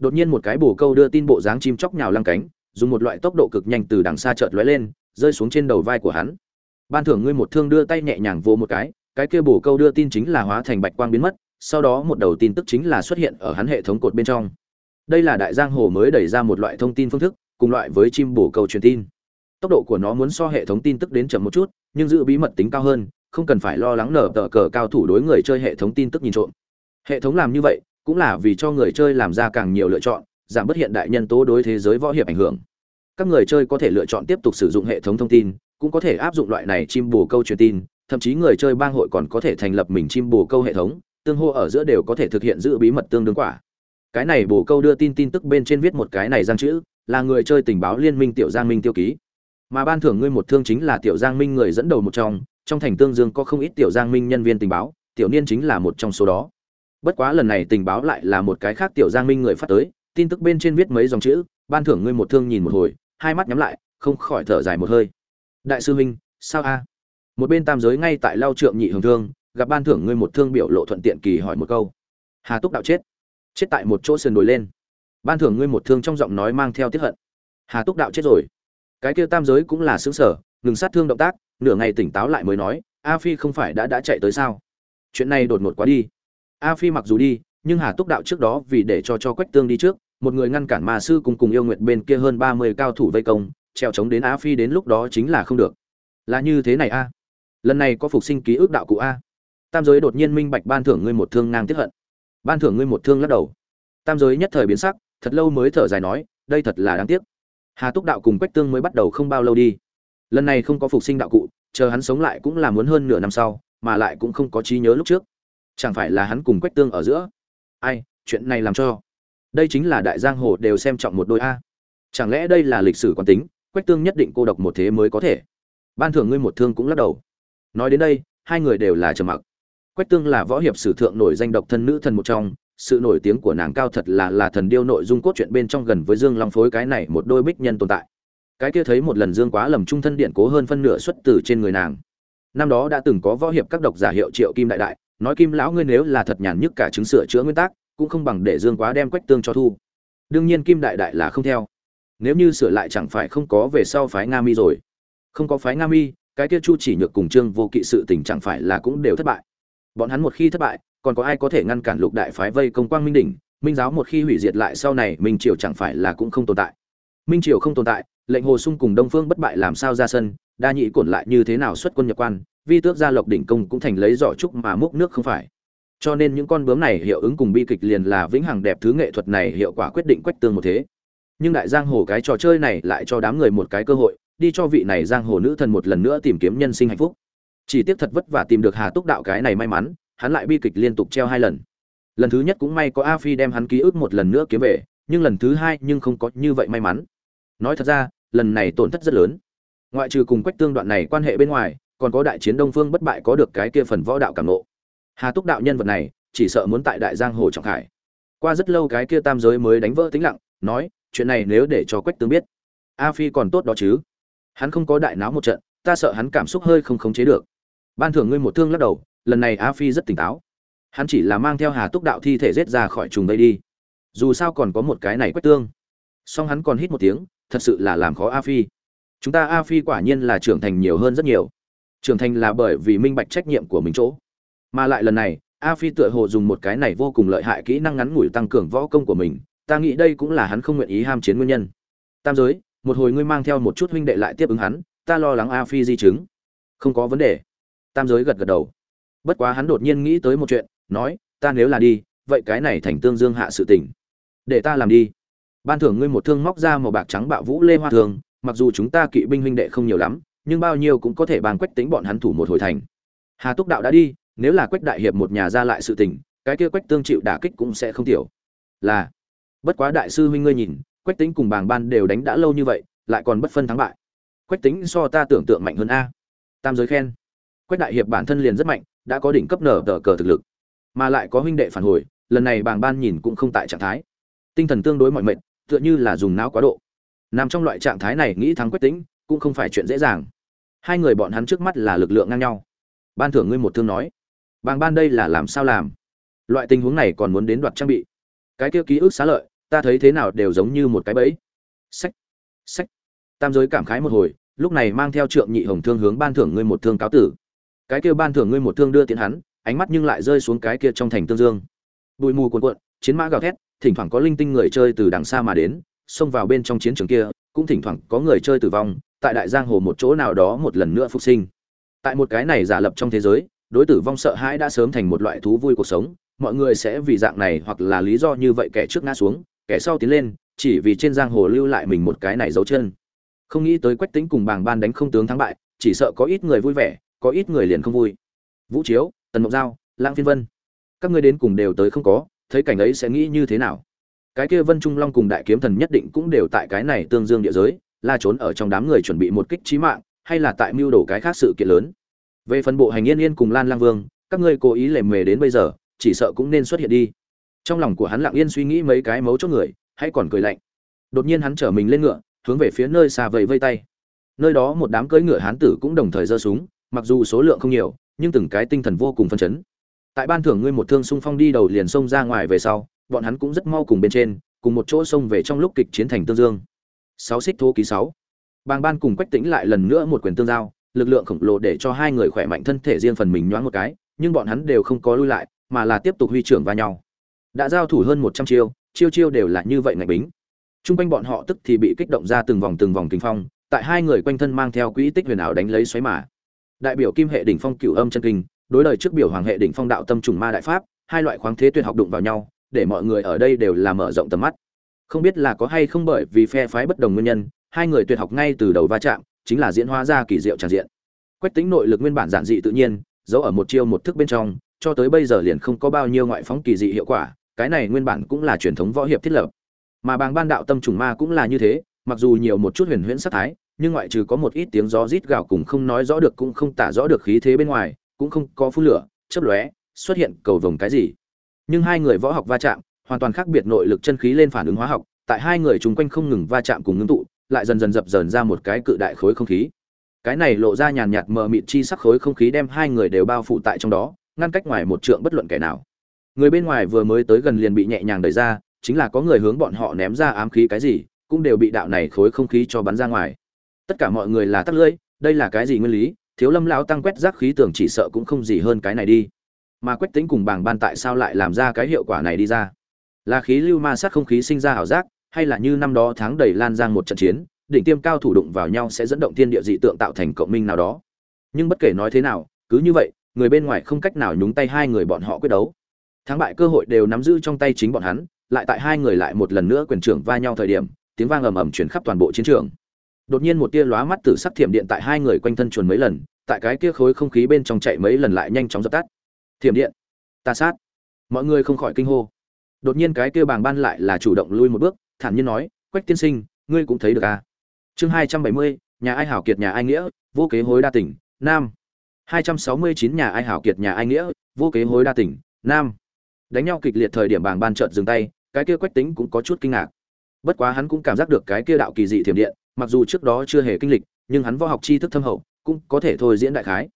đột nhiên một cái bồ câu đưa tin bộ dáng chim chóc nhào lăng cánh, dùng một loại tốc độ cực nhanh từ đằng xa chợt lóe lên, rơi xuống trên đầu vai của hắn. Ban thưởng ngươi một thương đưa tay nhẹ nhàng vô một cái cái kia bồ câu đưa tin chính là hóa thành bạch quang biến mất, sau đó một đầu tin tức chính là xuất hiện ở hắn hệ thống cột bên trong. Đây là đại giang hồ mới đẩy ra một loại thông tin phương thức, cùng loại với chim bồ câu truyền tin. Tốc độ của nó muốn so hệ thống tin tức đến chậm một chút, nhưng giữ bí mật tính cao hơn, không cần phải lo lắng nở tờ cờ cao thủ đối người chơi hệ thống tin tức nhìn trộm. Hệ thống làm như vậy cũng là vì cho người chơi làm ra càng nhiều lựa chọn, giảm bớt hiện đại nhân tố đối thế giới võ hiệp ảnh hưởng. Các người chơi có thể lựa chọn tiếp tục sử dụng hệ thống thông tin, cũng có thể áp dụng loại này chim bù câu truyền tin, thậm chí người chơi bang hội còn có thể thành lập mình chim bù câu hệ thống, tương hô ở giữa đều có thể thực hiện giữ bí mật tương đương quả. Cái này bù câu đưa tin tin tức bên trên viết một cái này giang chữ, là người chơi tình báo liên minh tiểu giang minh tiêu ký. Mà ban thưởng ngươi một thương chính là tiểu giang minh người dẫn đầu một trong trong thành tương dương có không ít tiểu giang minh nhân viên tình báo, tiểu niên chính là một trong số đó bất quá lần này tình báo lại là một cái khác tiểu giang minh người phát tới, tin tức bên trên viết mấy dòng chữ, ban thưởng ngươi một thương nhìn một hồi, hai mắt nhắm lại, không khỏi thở dài một hơi. Đại sư huynh sao a? Một bên tam giới ngay tại lao trượng nhị hưởng thương, gặp ban thưởng ngươi một thương biểu lộ thuận tiện kỳ hỏi một câu. Hà túc đạo chết. Chết tại một chỗ sườn đồi lên. Ban thưởng ngươi một thương trong giọng nói mang theo tiết hận. Hà túc đạo chết rồi. Cái kia tam giới cũng là xứng sở ngừng sát thương động tác, nửa ngày tỉnh táo lại mới nói, a phi không phải đã đã chạy tới sao? Chuyện này đột ngột quá đi a phi mặc dù đi, nhưng hà túc đạo trước đó vì để cho cho quách tương đi trước, một người ngăn cản ma sư cùng cùng yêu nguyện bên kia hơn ba mươi cao thủ vây công treo chống đến a phi đến lúc đó chính là không được. Là như thế này a. Lần này có phục sinh ký ức đạo cụ a. Tam giới đột nhiên minh bạch ban thưởng ngươi một thương ngang tiếp hận. Ban thưởng ngươi một thương lắc đầu. Tam giới nhất thời biến sắc, thật lâu mới thở dài nói, đây thật là đáng tiếc. Hà túc đạo cùng quách tương mới bắt đầu không bao lâu đi. Lần này không có phục sinh đạo cụ, chờ hắn sống lại cũng là muốn hơn nửa năm sau, mà lại cũng không có trí nhớ lúc trước chẳng phải là hắn cùng quách tương ở giữa? Ai, chuyện này làm cho. Đây chính là đại giang hồ đều xem trọng một đôi a. Chẳng lẽ đây là lịch sử quán tính? Quách tương nhất định cô độc một thế mới có thể. Ban thưởng ngươi một thương cũng lắc đầu. Nói đến đây, hai người đều là trầm mặc. Quách tương là võ hiệp sử thượng nổi danh độc thân nữ thần một trong. Sự nổi tiếng của nàng cao thật là là thần điêu nội dung cốt truyện bên trong gần với dương long phối cái này một đôi bích nhân tồn tại. Cái kia thấy một lần dương quá lầm trung thân điện cố hơn phân nửa xuất từ trên người nàng. Năm đó đã từng có võ hiệp các độc giả hiệu triệu kim đại đại nói kim lão ngươi nếu là thật nhàn nhức cả chứng sửa chữa nguyên tắc, cũng không bằng để dương quá đem quách tương cho thu. Đương nhiên kim đại đại là không theo. Nếu như sửa lại chẳng phải không có về sau phái nga mi rồi. Không có phái nga mi, cái kia chu chỉ nhược cùng trương vô kỵ sự tình chẳng phải là cũng đều thất bại. Bọn hắn một khi thất bại, còn có ai có thể ngăn cản lục đại phái vây công quang minh đỉnh? Minh giáo một khi hủy diệt lại sau này, minh triều chẳng phải là cũng không tồn tại. Minh triều không tồn tại, lệnh hồ sung cùng đông phương bất bại làm sao ra sân, đa nhị cổn lại như thế nào xuất quân nhập quan vi tước gia lộc đỉnh công cũng thành lấy giỏ trúc mà múc nước không phải. Cho nên những con bướm này hiệu ứng cùng bi kịch liền là vĩnh hằng đẹp thứ nghệ thuật này hiệu quả quyết định quách tương một thế. Nhưng đại giang hồ cái trò chơi này lại cho đám người một cái cơ hội, đi cho vị này giang hồ nữ thần một lần nữa tìm kiếm nhân sinh hạnh phúc. Chỉ tiếc thật vất vả tìm được hà túc đạo cái này may mắn, hắn lại bi kịch liên tục treo hai lần. Lần thứ nhất cũng may có a phi đem hắn ký ức một lần nữa kiếm về, nhưng lần thứ hai nhưng không có như vậy may mắn. Nói thật ra, lần này tổn thất rất lớn. Ngoại trừ cùng quách tương đoạn này quan hệ bên ngoài còn có đại chiến đông phương bất bại có được cái kia phần võ đạo cảm nộ. Hà túc đạo nhân vật này, chỉ sợ muốn tại đại giang hồ trọng khải. Qua rất lâu cái kia tam giới mới đánh vỡ tính lặng, nói, chuyện này nếu để cho quách tướng biết, a phi còn tốt đó chứ. Hắn không có đại náo một trận, ta sợ hắn cảm xúc hơi không khống chế được. Ban thưởng ngươi một thương lắc đầu, lần này a phi rất tỉnh táo. Hắn chỉ là mang theo hà túc đạo thi thể rết ra khỏi trùng đây đi. Dù sao còn có một cái này quách tương. Song hắn còn hít một tiếng, thật sự là làm khó a phi. Chúng ta a phi quả nhiên là trưởng thành nhiều hơn rất nhiều trưởng thành là bởi vì minh bạch trách nhiệm của mình chỗ. Mà lại lần này, a phi tựa hồ dùng một cái này vô cùng lợi hại kỹ năng ngắn ngủi tăng cường võ công của mình, ta nghĩ đây cũng là hắn không nguyện ý ham chiến nguyên nhân. Tam giới, một hồi ngươi mang theo một chút huynh đệ lại tiếp ứng hắn, ta lo lắng a phi di chứng. Không có vấn đề. Tam giới gật gật đầu. Bất quá hắn đột nhiên nghĩ tới một chuyện, nói, ta nếu là đi, vậy cái này thành tương dương hạ sự tình. Để ta làm đi. Ban thưởng ngươi một thương móc ra màu bạc trắng bạo vũ lê hoa thường, mặc dù chúng ta kỵ binh huynh đệ không nhiều lắm nhưng bao nhiêu cũng có thể bàn quách tính bọn hắn thủ một hồi thành. Hà túc đạo đã đi, nếu là quách đại hiệp một nhà ra lại sự tình, cái kia quách tương chịu đả kích cũng sẽ không tiểu. Là, bất quá đại sư huynh ngươi nhìn, quách tính cùng bàng ban đều đánh đã lâu như vậy, lại còn bất phân thắng bại. Quách tính so ta tưởng tượng mạnh hơn a. Tam giới khen. Quách đại hiệp bản thân liền rất mạnh, đã có đỉnh cấp nở tờ cờ thực lực. Mà lại có huynh đệ phản hồi, lần này bàng ban nhìn cũng không tại trạng thái. Tinh thần tương đối mọi mệnh tựa như là dùng não quá độ. Nằm trong loại trạng thái này nghĩ thắng quách tính cũng không phải chuyện dễ dàng. Hai người bọn hắn trước mắt là lực lượng ngang nhau. Ban thưởng ngươi một thương nói. Bàng ban đây là làm sao làm? Loại tình huống này còn muốn đến đoạt trang bị. Cái kia ký ức xá lợi, ta thấy thế nào đều giống như một cái bẫy. Sách sách tam giới cảm khái một hồi, lúc này mang theo trượng nhị hồng thương hướng ban thưởng ngươi một thương cáo tử. Cái kia ban thưởng ngươi một thương đưa tiến hắn, ánh mắt nhưng lại rơi xuống cái kia trong thành tương dương. Bụi mù cuồn cuộn, chiến mã gào thét, thỉnh thoảng có linh tinh người chơi từ đằng xa mà đến, xông vào bên trong chiến trường kia, cũng thỉnh thoảng có người chơi tử vong tại đại giang hồ một chỗ nào đó một lần nữa phục sinh. Tại một cái này giả lập trong thế giới, đối tử vong sợ hãi đã sớm thành một loại thú vui cuộc sống, mọi người sẽ vì dạng này hoặc là lý do như vậy kẻ trước ngã xuống, kẻ sau tiến lên, chỉ vì trên giang hồ lưu lại mình một cái này dấu chân. Không nghĩ tới quách tính cùng bàng ban đánh không tướng thắng bại, chỉ sợ có ít người vui vẻ, có ít người liền không vui. Vũ chiếu, tần mộc giao lãng phiên vân, các ngươi đến cùng đều tới không có, thấy cảnh ấy sẽ nghĩ như thế nào? Cái kia vân trung long cùng đại kiếm thần nhất định cũng đều tại cái này tương dương địa giới la trốn ở trong đám người chuẩn bị một kích trí mạng, hay là tại mưu đồ cái khác sự kiện lớn. Về phần bộ hành yên yên cùng lan lang vương, các ngươi cố ý lề mề đến bây giờ, chỉ sợ cũng nên xuất hiện đi. Trong lòng của hắn lặng yên suy nghĩ mấy cái mấu chốt người hãy còn cười lạnh. Đột nhiên hắn trở mình lên ngựa, hướng về phía nơi xa vẫy vây tay. Nơi đó một đám cưỡi ngựa hán tử cũng đồng thời giơ súng, mặc dù số lượng không nhiều, nhưng từng cái tinh thần vô cùng phân chấn. Tại ban thưởng ngươi một thương xung phong đi đầu liền xông ra ngoài về sau, bọn hắn cũng rất mau cùng bên trên, cùng một chỗ xông về trong lúc kịch chiến thành tương dương sáu xích thô ký sáu bàng ban cùng quách tĩnh lại lần nữa một quyền tương giao lực lượng khổng lồ để cho hai người khỏe mạnh thân thể riêng phần mình nhoáng một cái nhưng bọn hắn đều không có lui lại mà là tiếp tục huy trưởng va nhau đã giao thủ hơn một trăm chiêu chiêu chiêu đều là như vậy ngạch bính Trung quanh bọn họ tức thì bị kích động ra từng vòng từng vòng kinh phong, tại hai người quanh thân mang theo quỹ tích huyền ảo đánh lấy xoáy mà. Đại biểu Kim hệ đỉnh phong cửu âm chân kinh, đối đời trước biểu hoàng hệ đỉnh phong đạo tâm trùng ma đại pháp, hai loại khoáng thế tuyệt học đụng vào nhau, để mọi người ở đây đều là mở rộng tầm mắt. Không biết là có hay không bởi vì phe phái bất đồng nguyên nhân, hai người tuyệt học ngay từ đầu va chạm, chính là diễn hóa ra kỳ diệu tràn diện. Quách tính nội lực nguyên bản giản dị tự nhiên, giấu ở một chiêu một thức bên trong, cho tới bây giờ liền không có bao nhiêu ngoại phóng kỳ dị hiệu quả, cái này nguyên bản cũng là truyền thống võ hiệp thiết lập mà bàng ban đạo tâm trùng ma cũng là như thế mặc dù nhiều một chút huyền huyễn sắc thái nhưng ngoại trừ có một ít tiếng gió rít gào cùng không nói rõ được cũng không tả rõ được khí thế bên ngoài cũng không có phun lửa chớp lóe xuất hiện cầu vồng cái gì nhưng hai người võ học va chạm hoàn toàn khác biệt nội lực chân khí lên phản ứng hóa học, tại hai người chúng quanh không ngừng va chạm cùng ngưng tụ, lại dần dần dập dờn ra một cái cự đại khối không khí. Cái này lộ ra nhàn nhạt mờ mịt chi sắc khối không khí đem hai người đều bao phủ tại trong đó, ngăn cách ngoài một trượng bất luận kẻ nào. Người bên ngoài vừa mới tới gần liền bị nhẹ nhàng đẩy ra, chính là có người hướng bọn họ ném ra ám khí cái gì, cũng đều bị đạo này khối không khí cho bắn ra ngoài. Tất cả mọi người là tắt lưỡi, đây là cái gì nguyên lý? Thiếu lâm lão tăng quét rác khí tưởng chỉ sợ cũng không gì hơn cái này đi. Mà quách tính cùng bảng ban tại sao lại làm ra cái hiệu quả này đi ra? Là khí lưu ma sát không khí sinh ra ảo giác, hay là như năm đó tháng đầy lan giang một trận chiến, đỉnh tiêm cao thủ đụng vào nhau sẽ dẫn động thiên địa dị tượng tạo thành cộng minh nào đó. Nhưng bất kể nói thế nào, cứ như vậy, người bên ngoài không cách nào nhúng tay hai người bọn họ quyết đấu. Thắng bại cơ hội đều nắm giữ trong tay chính bọn hắn, lại tại hai người lại một lần nữa quyền trưởng va nhau thời điểm, tiếng vang ầm ầm chuyển khắp toàn bộ chiến trường. Đột nhiên một tia lóa mắt tử sắc thiểm điện tại hai người quanh thân chuồn mấy lần, tại cái kia khối không khí bên trong chạy mấy lần lại nhanh chóng dập tắt. Thiểm điện. Ta sát. Mọi người không khỏi kinh hô đột nhiên cái kia bàng ban lại là chủ động lui một bước, thản nhiên nói, quách tiên sinh, ngươi cũng thấy được à? Chương hai trăm bảy mươi, nhà ai hảo kiệt nhà ai nghĩa, vô kế hối đa tỉnh, nam. hai trăm sáu mươi chín, nhà ai hảo kiệt nhà ai nghĩa, vô kế hối đa tỉnh, nam. Đánh nhau kịch liệt thời điểm bàng ban trợn dừng tay, cái kia quách tính cũng có chút kinh ngạc. Bất quá hắn cũng cảm giác được cái kia đạo kỳ dị thiểm điện, mặc dù trước đó chưa hề kinh lịch, nhưng hắn võ học tri thức thâm hậu, cũng có thể thôi diễn đại khái.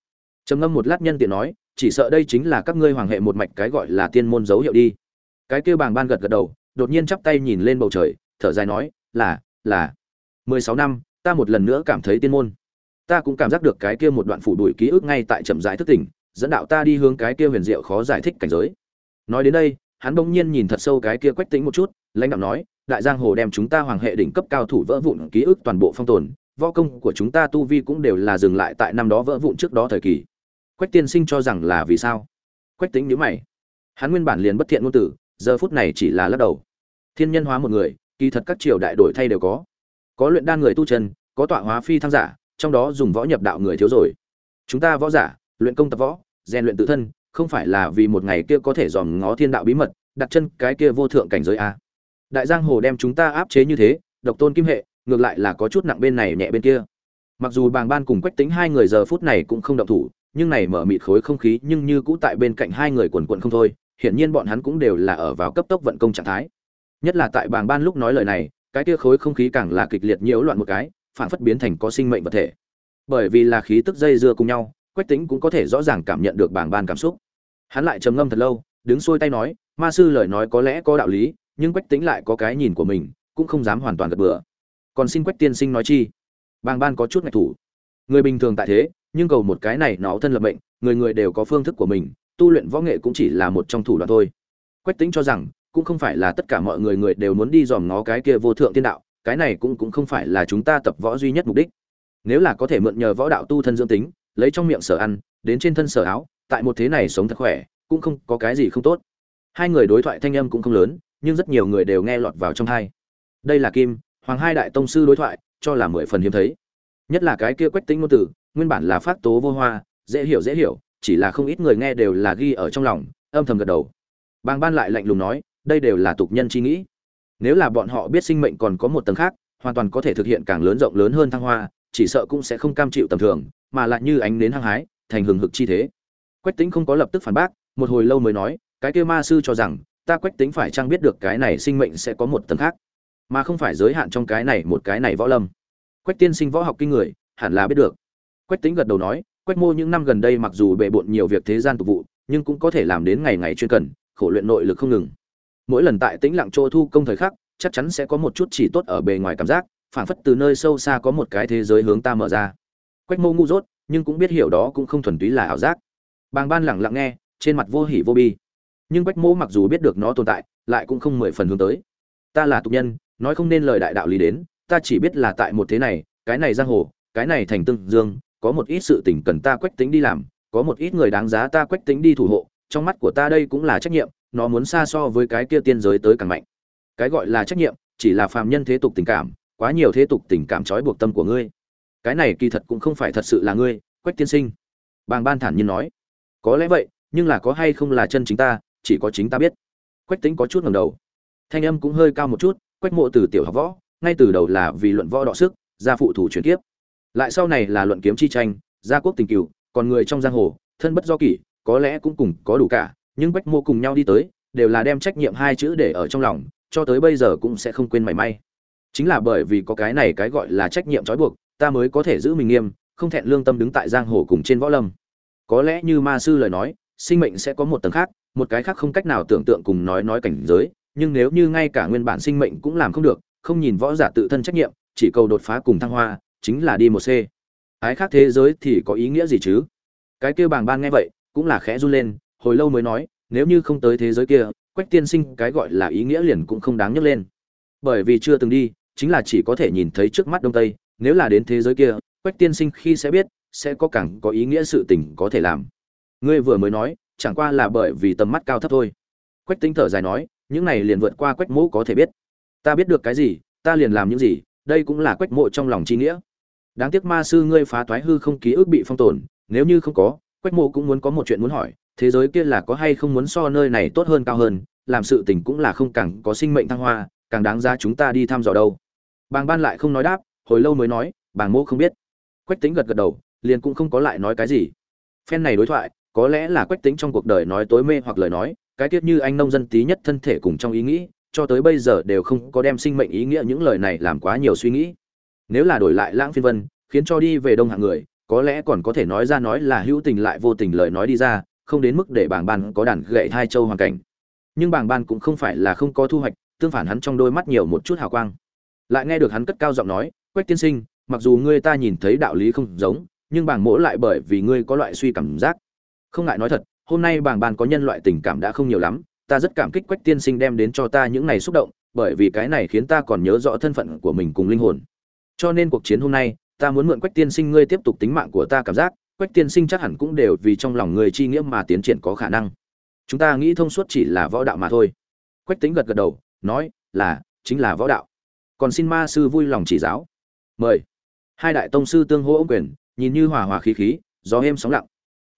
Trầm ngâm một lát nhân tiện nói, chỉ sợ đây chính là các ngươi hoàng hệ một mạch cái gọi là tiên môn dấu hiệu đi cái kia bàng ban gật gật đầu, đột nhiên chắp tay nhìn lên bầu trời, thở dài nói, là là, mười sáu năm, ta một lần nữa cảm thấy tiên môn. Ta cũng cảm giác được cái kia một đoạn phủ đuổi ký ức ngay tại chậm rãi thức tỉnh, dẫn đạo ta đi hướng cái kia huyền diệu khó giải thích cảnh giới. Nói đến đây, hắn bỗng nhiên nhìn thật sâu cái kia quách tính một chút, lãnh đạo nói, đại giang hồ đem chúng ta hoàng hệ đỉnh cấp cao thủ vỡ vụn ký ức toàn bộ phong tồn, võ công của chúng ta tu vi cũng đều là dừng lại tại năm đó vỡ vụn trước đó thời kỳ. Quách tiên sinh cho rằng là vì sao? Quách tính nhíu mày. Hắn nguyên bản liền bất thiện ngôn tử giờ phút này chỉ là lắc đầu. Thiên nhân hóa một người, kỳ thật các triều đại đổi thay đều có. Có luyện đan người tu chân, có tọa hóa phi thăng giả, trong đó dùng võ nhập đạo người thiếu rồi. Chúng ta võ giả, luyện công tập võ, rèn luyện tự thân, không phải là vì một ngày kia có thể dòm ngó thiên đạo bí mật, đặt chân cái kia vô thượng cảnh giới a. Đại giang hồ đem chúng ta áp chế như thế, độc tôn kim hệ, ngược lại là có chút nặng bên này nhẹ bên kia. Mặc dù bàng ban cùng quách tính hai người giờ phút này cũng không động thủ, nhưng này mở mịt khối không khí nhưng như cũ tại bên cạnh hai người quần quận không thôi hiển nhiên bọn hắn cũng đều là ở vào cấp tốc vận công trạng thái. Nhất là tại bàng ban lúc nói lời này, cái kia khối không khí càng là kịch liệt nhiễu loạn một cái, phản phất biến thành có sinh mệnh vật thể. Bởi vì là khí tức dây dưa cùng nhau, quách Tĩnh cũng có thể rõ ràng cảm nhận được bàng ban cảm xúc. Hắn lại trầm ngâm thật lâu, đứng xuôi tay nói, ma sư lời nói có lẽ có đạo lý, nhưng quách Tĩnh lại có cái nhìn của mình, cũng không dám hoàn toàn gật bừa. Còn xin quách tiên sinh nói chi? Bàng ban có chút ngạch thủ. Người bình thường tại thế, nhưng cầu một cái này nó thân lập mệnh, người người đều có phương thức của mình tu luyện võ nghệ cũng chỉ là một trong thủ đoạn thôi. Quách tính cho rằng, cũng không phải là tất cả mọi người người đều muốn đi dòm ngó cái kia vô thượng tiên đạo, cái này cũng cũng không phải là chúng ta tập võ duy nhất mục đích. Nếu là có thể mượn nhờ võ đạo tu thân dưỡng tính, lấy trong miệng sở ăn, đến trên thân sở áo, tại một thế này sống thật khỏe, cũng không có cái gì không tốt. Hai người đối thoại thanh âm cũng không lớn, nhưng rất nhiều người đều nghe lọt vào trong hai. Đây là kim, hoàng hai đại tông sư đối thoại, cho là mười phần hiếm thấy. Nhất là cái kia quách tính ngôn tử, nguyên bản là phát tố vô hoa, dễ hiểu dễ hiểu chỉ là không ít người nghe đều là ghi ở trong lòng, âm thầm gật đầu. Bàng ban lại lạnh lùng nói, đây đều là tục nhân chi nghĩ. Nếu là bọn họ biết sinh mệnh còn có một tầng khác, hoàn toàn có thể thực hiện càng lớn rộng lớn hơn thăng hoa, chỉ sợ cũng sẽ không cam chịu tầm thường, mà lại như ánh đến hăng hái, thành hừng hực chi thế. Quách tính không có lập tức phản bác, một hồi lâu mới nói, cái kia ma sư cho rằng, ta quách tính phải chăng biết được cái này sinh mệnh sẽ có một tầng khác, mà không phải giới hạn trong cái này một cái này võ lâm. Quách tiên sinh võ học kinh người, hẳn là biết được. Quách tính gật đầu nói quách mô những năm gần đây mặc dù bệ bội nhiều việc thế gian tục vụ, nhưng cũng có thể làm đến ngày ngày chuyên cần, khổ luyện nội lực không ngừng. Mỗi lần tại tĩnh lặng chỗ thu công thời khắc, chắc chắn sẽ có một chút chỉ tốt ở bề ngoài cảm giác, phảng phất từ nơi sâu xa có một cái thế giới hướng ta mở ra. Quách mô ngu dốt, nhưng cũng biết hiểu đó cũng không thuần túy là ảo giác. Bàng ban lẳng lặng nghe, trên mặt vô hỉ vô bi. Nhưng quách mô mặc dù biết được nó tồn tại, lại cũng không mười phần hướng tới. Ta là tục nhân, nói không nên lời đại đạo lý đến, ta chỉ biết là tại một thế này, cái này giang hồ, cái này thành tương dương có một ít sự tình cần ta quách tính đi làm, có một ít người đáng giá ta quách tính đi thủ hộ, trong mắt của ta đây cũng là trách nhiệm, nó muốn xa so với cái kia tiên giới tới càng mạnh. Cái gọi là trách nhiệm, chỉ là phàm nhân thế tục tình cảm, quá nhiều thế tục tình cảm trói buộc tâm của ngươi. Cái này kỳ thật cũng không phải thật sự là ngươi, quách tiên sinh. Bàng ban thản nhiên nói. Có lẽ vậy, nhưng là có hay không là chân chính ta, chỉ có chính ta biết. Quách tính có chút ngầm đầu. Thanh âm cũng hơi cao một chút, quách mộ từ tiểu học võ, ngay từ đầu là vì luận võ đọ sức, gia phụ thủ chuyển kiếp lại sau này là luận kiếm chi tranh, gia quốc tình cựu còn người trong giang hồ, thân bất do kỷ, có lẽ cũng cùng có đủ cả, nhưng quách mô cùng nhau đi tới, đều là đem trách nhiệm hai chữ để ở trong lòng, cho tới bây giờ cũng sẽ không quên mảy may. Chính là bởi vì có cái này cái gọi là trách nhiệm trói buộc, ta mới có thể giữ mình nghiêm, không thẹn lương tâm đứng tại giang hồ cùng trên võ lâm. Có lẽ như ma sư lời nói, sinh mệnh sẽ có một tầng khác, một cái khác không cách nào tưởng tượng cùng nói nói cảnh giới, nhưng nếu như ngay cả nguyên bản sinh mệnh cũng làm không được, không nhìn võ giả tự thân trách nhiệm, chỉ cầu đột phá cùng thăng hoa chính là đi một c ái khác thế giới thì có ý nghĩa gì chứ? Cái kia bàng ban nghe vậy, cũng là khẽ run lên, hồi lâu mới nói, nếu như không tới thế giới kia, quách tiên sinh cái gọi là ý nghĩa liền cũng không đáng nhắc lên. Bởi vì chưa từng đi, chính là chỉ có thể nhìn thấy trước mắt đông tây, nếu là đến thế giới kia, quách tiên sinh khi sẽ biết, sẽ có càng có ý nghĩa sự tình có thể làm. Ngươi vừa mới nói, chẳng qua là bởi vì tầm mắt cao thấp thôi. Quách tính thở dài nói, những này liền vượt qua quách mỗ có thể biết. Ta biết được cái gì, ta liền làm những gì, đây cũng là quách mộ trong lòng chi nghĩa đáng tiếc ma sư ngươi phá toái hư không ký ức bị phong tồn, nếu như không có, quách mộ cũng muốn có một chuyện muốn hỏi, thế giới kia là có hay không muốn so nơi này tốt hơn cao hơn, làm sự tình cũng là không càng có sinh mệnh thăng hoa, càng đáng ra chúng ta đi thăm dò đâu. Bàng ban lại không nói đáp, hồi lâu mới nói, bàng mô không biết. Quách tính gật gật đầu, liền cũng không có lại nói cái gì. Phen này đối thoại, có lẽ là quách tính trong cuộc đời nói tối mê hoặc lời nói, cái tiết như anh nông dân tí nhất thân thể cùng trong ý nghĩ, cho tới bây giờ đều không có đem sinh mệnh ý nghĩa những lời này làm quá nhiều suy nghĩ nếu là đổi lại lãng phiên vân, khiến cho đi về đông hạng người, có lẽ còn có thể nói ra nói là hữu tình lại vô tình lời nói đi ra, không đến mức để bảng ban có đàn gậy hai châu hoàn cảnh. Nhưng bảng ban cũng không phải là không có thu hoạch, tương phản hắn trong đôi mắt nhiều một chút hào quang. Lại nghe được hắn cất cao giọng nói, quách tiên sinh, mặc dù ngươi ta nhìn thấy đạo lý không giống, nhưng bảng mỗ lại bởi vì ngươi có loại suy cảm giác. Không ngại nói thật, hôm nay bảng ban có nhân loại tình cảm đã không nhiều lắm, ta rất cảm kích quách tiên sinh đem đến cho ta những này xúc động, bởi vì cái này khiến ta còn nhớ rõ thân phận của mình cùng linh hồn cho nên cuộc chiến hôm nay, ta muốn mượn quách tiên sinh ngươi tiếp tục tính mạng của ta cảm giác, quách tiên sinh chắc hẳn cũng đều vì trong lòng người chi nghĩa mà tiến triển có khả năng. Chúng ta nghĩ thông suốt chỉ là võ đạo mà thôi. Quách tính gật gật đầu, nói, là, chính là võ đạo. Còn xin ma sư vui lòng chỉ giáo. Mời. Hai đại tông sư tương hô ôm quyền, nhìn như hòa hòa khí khí, gió êm sóng lặng.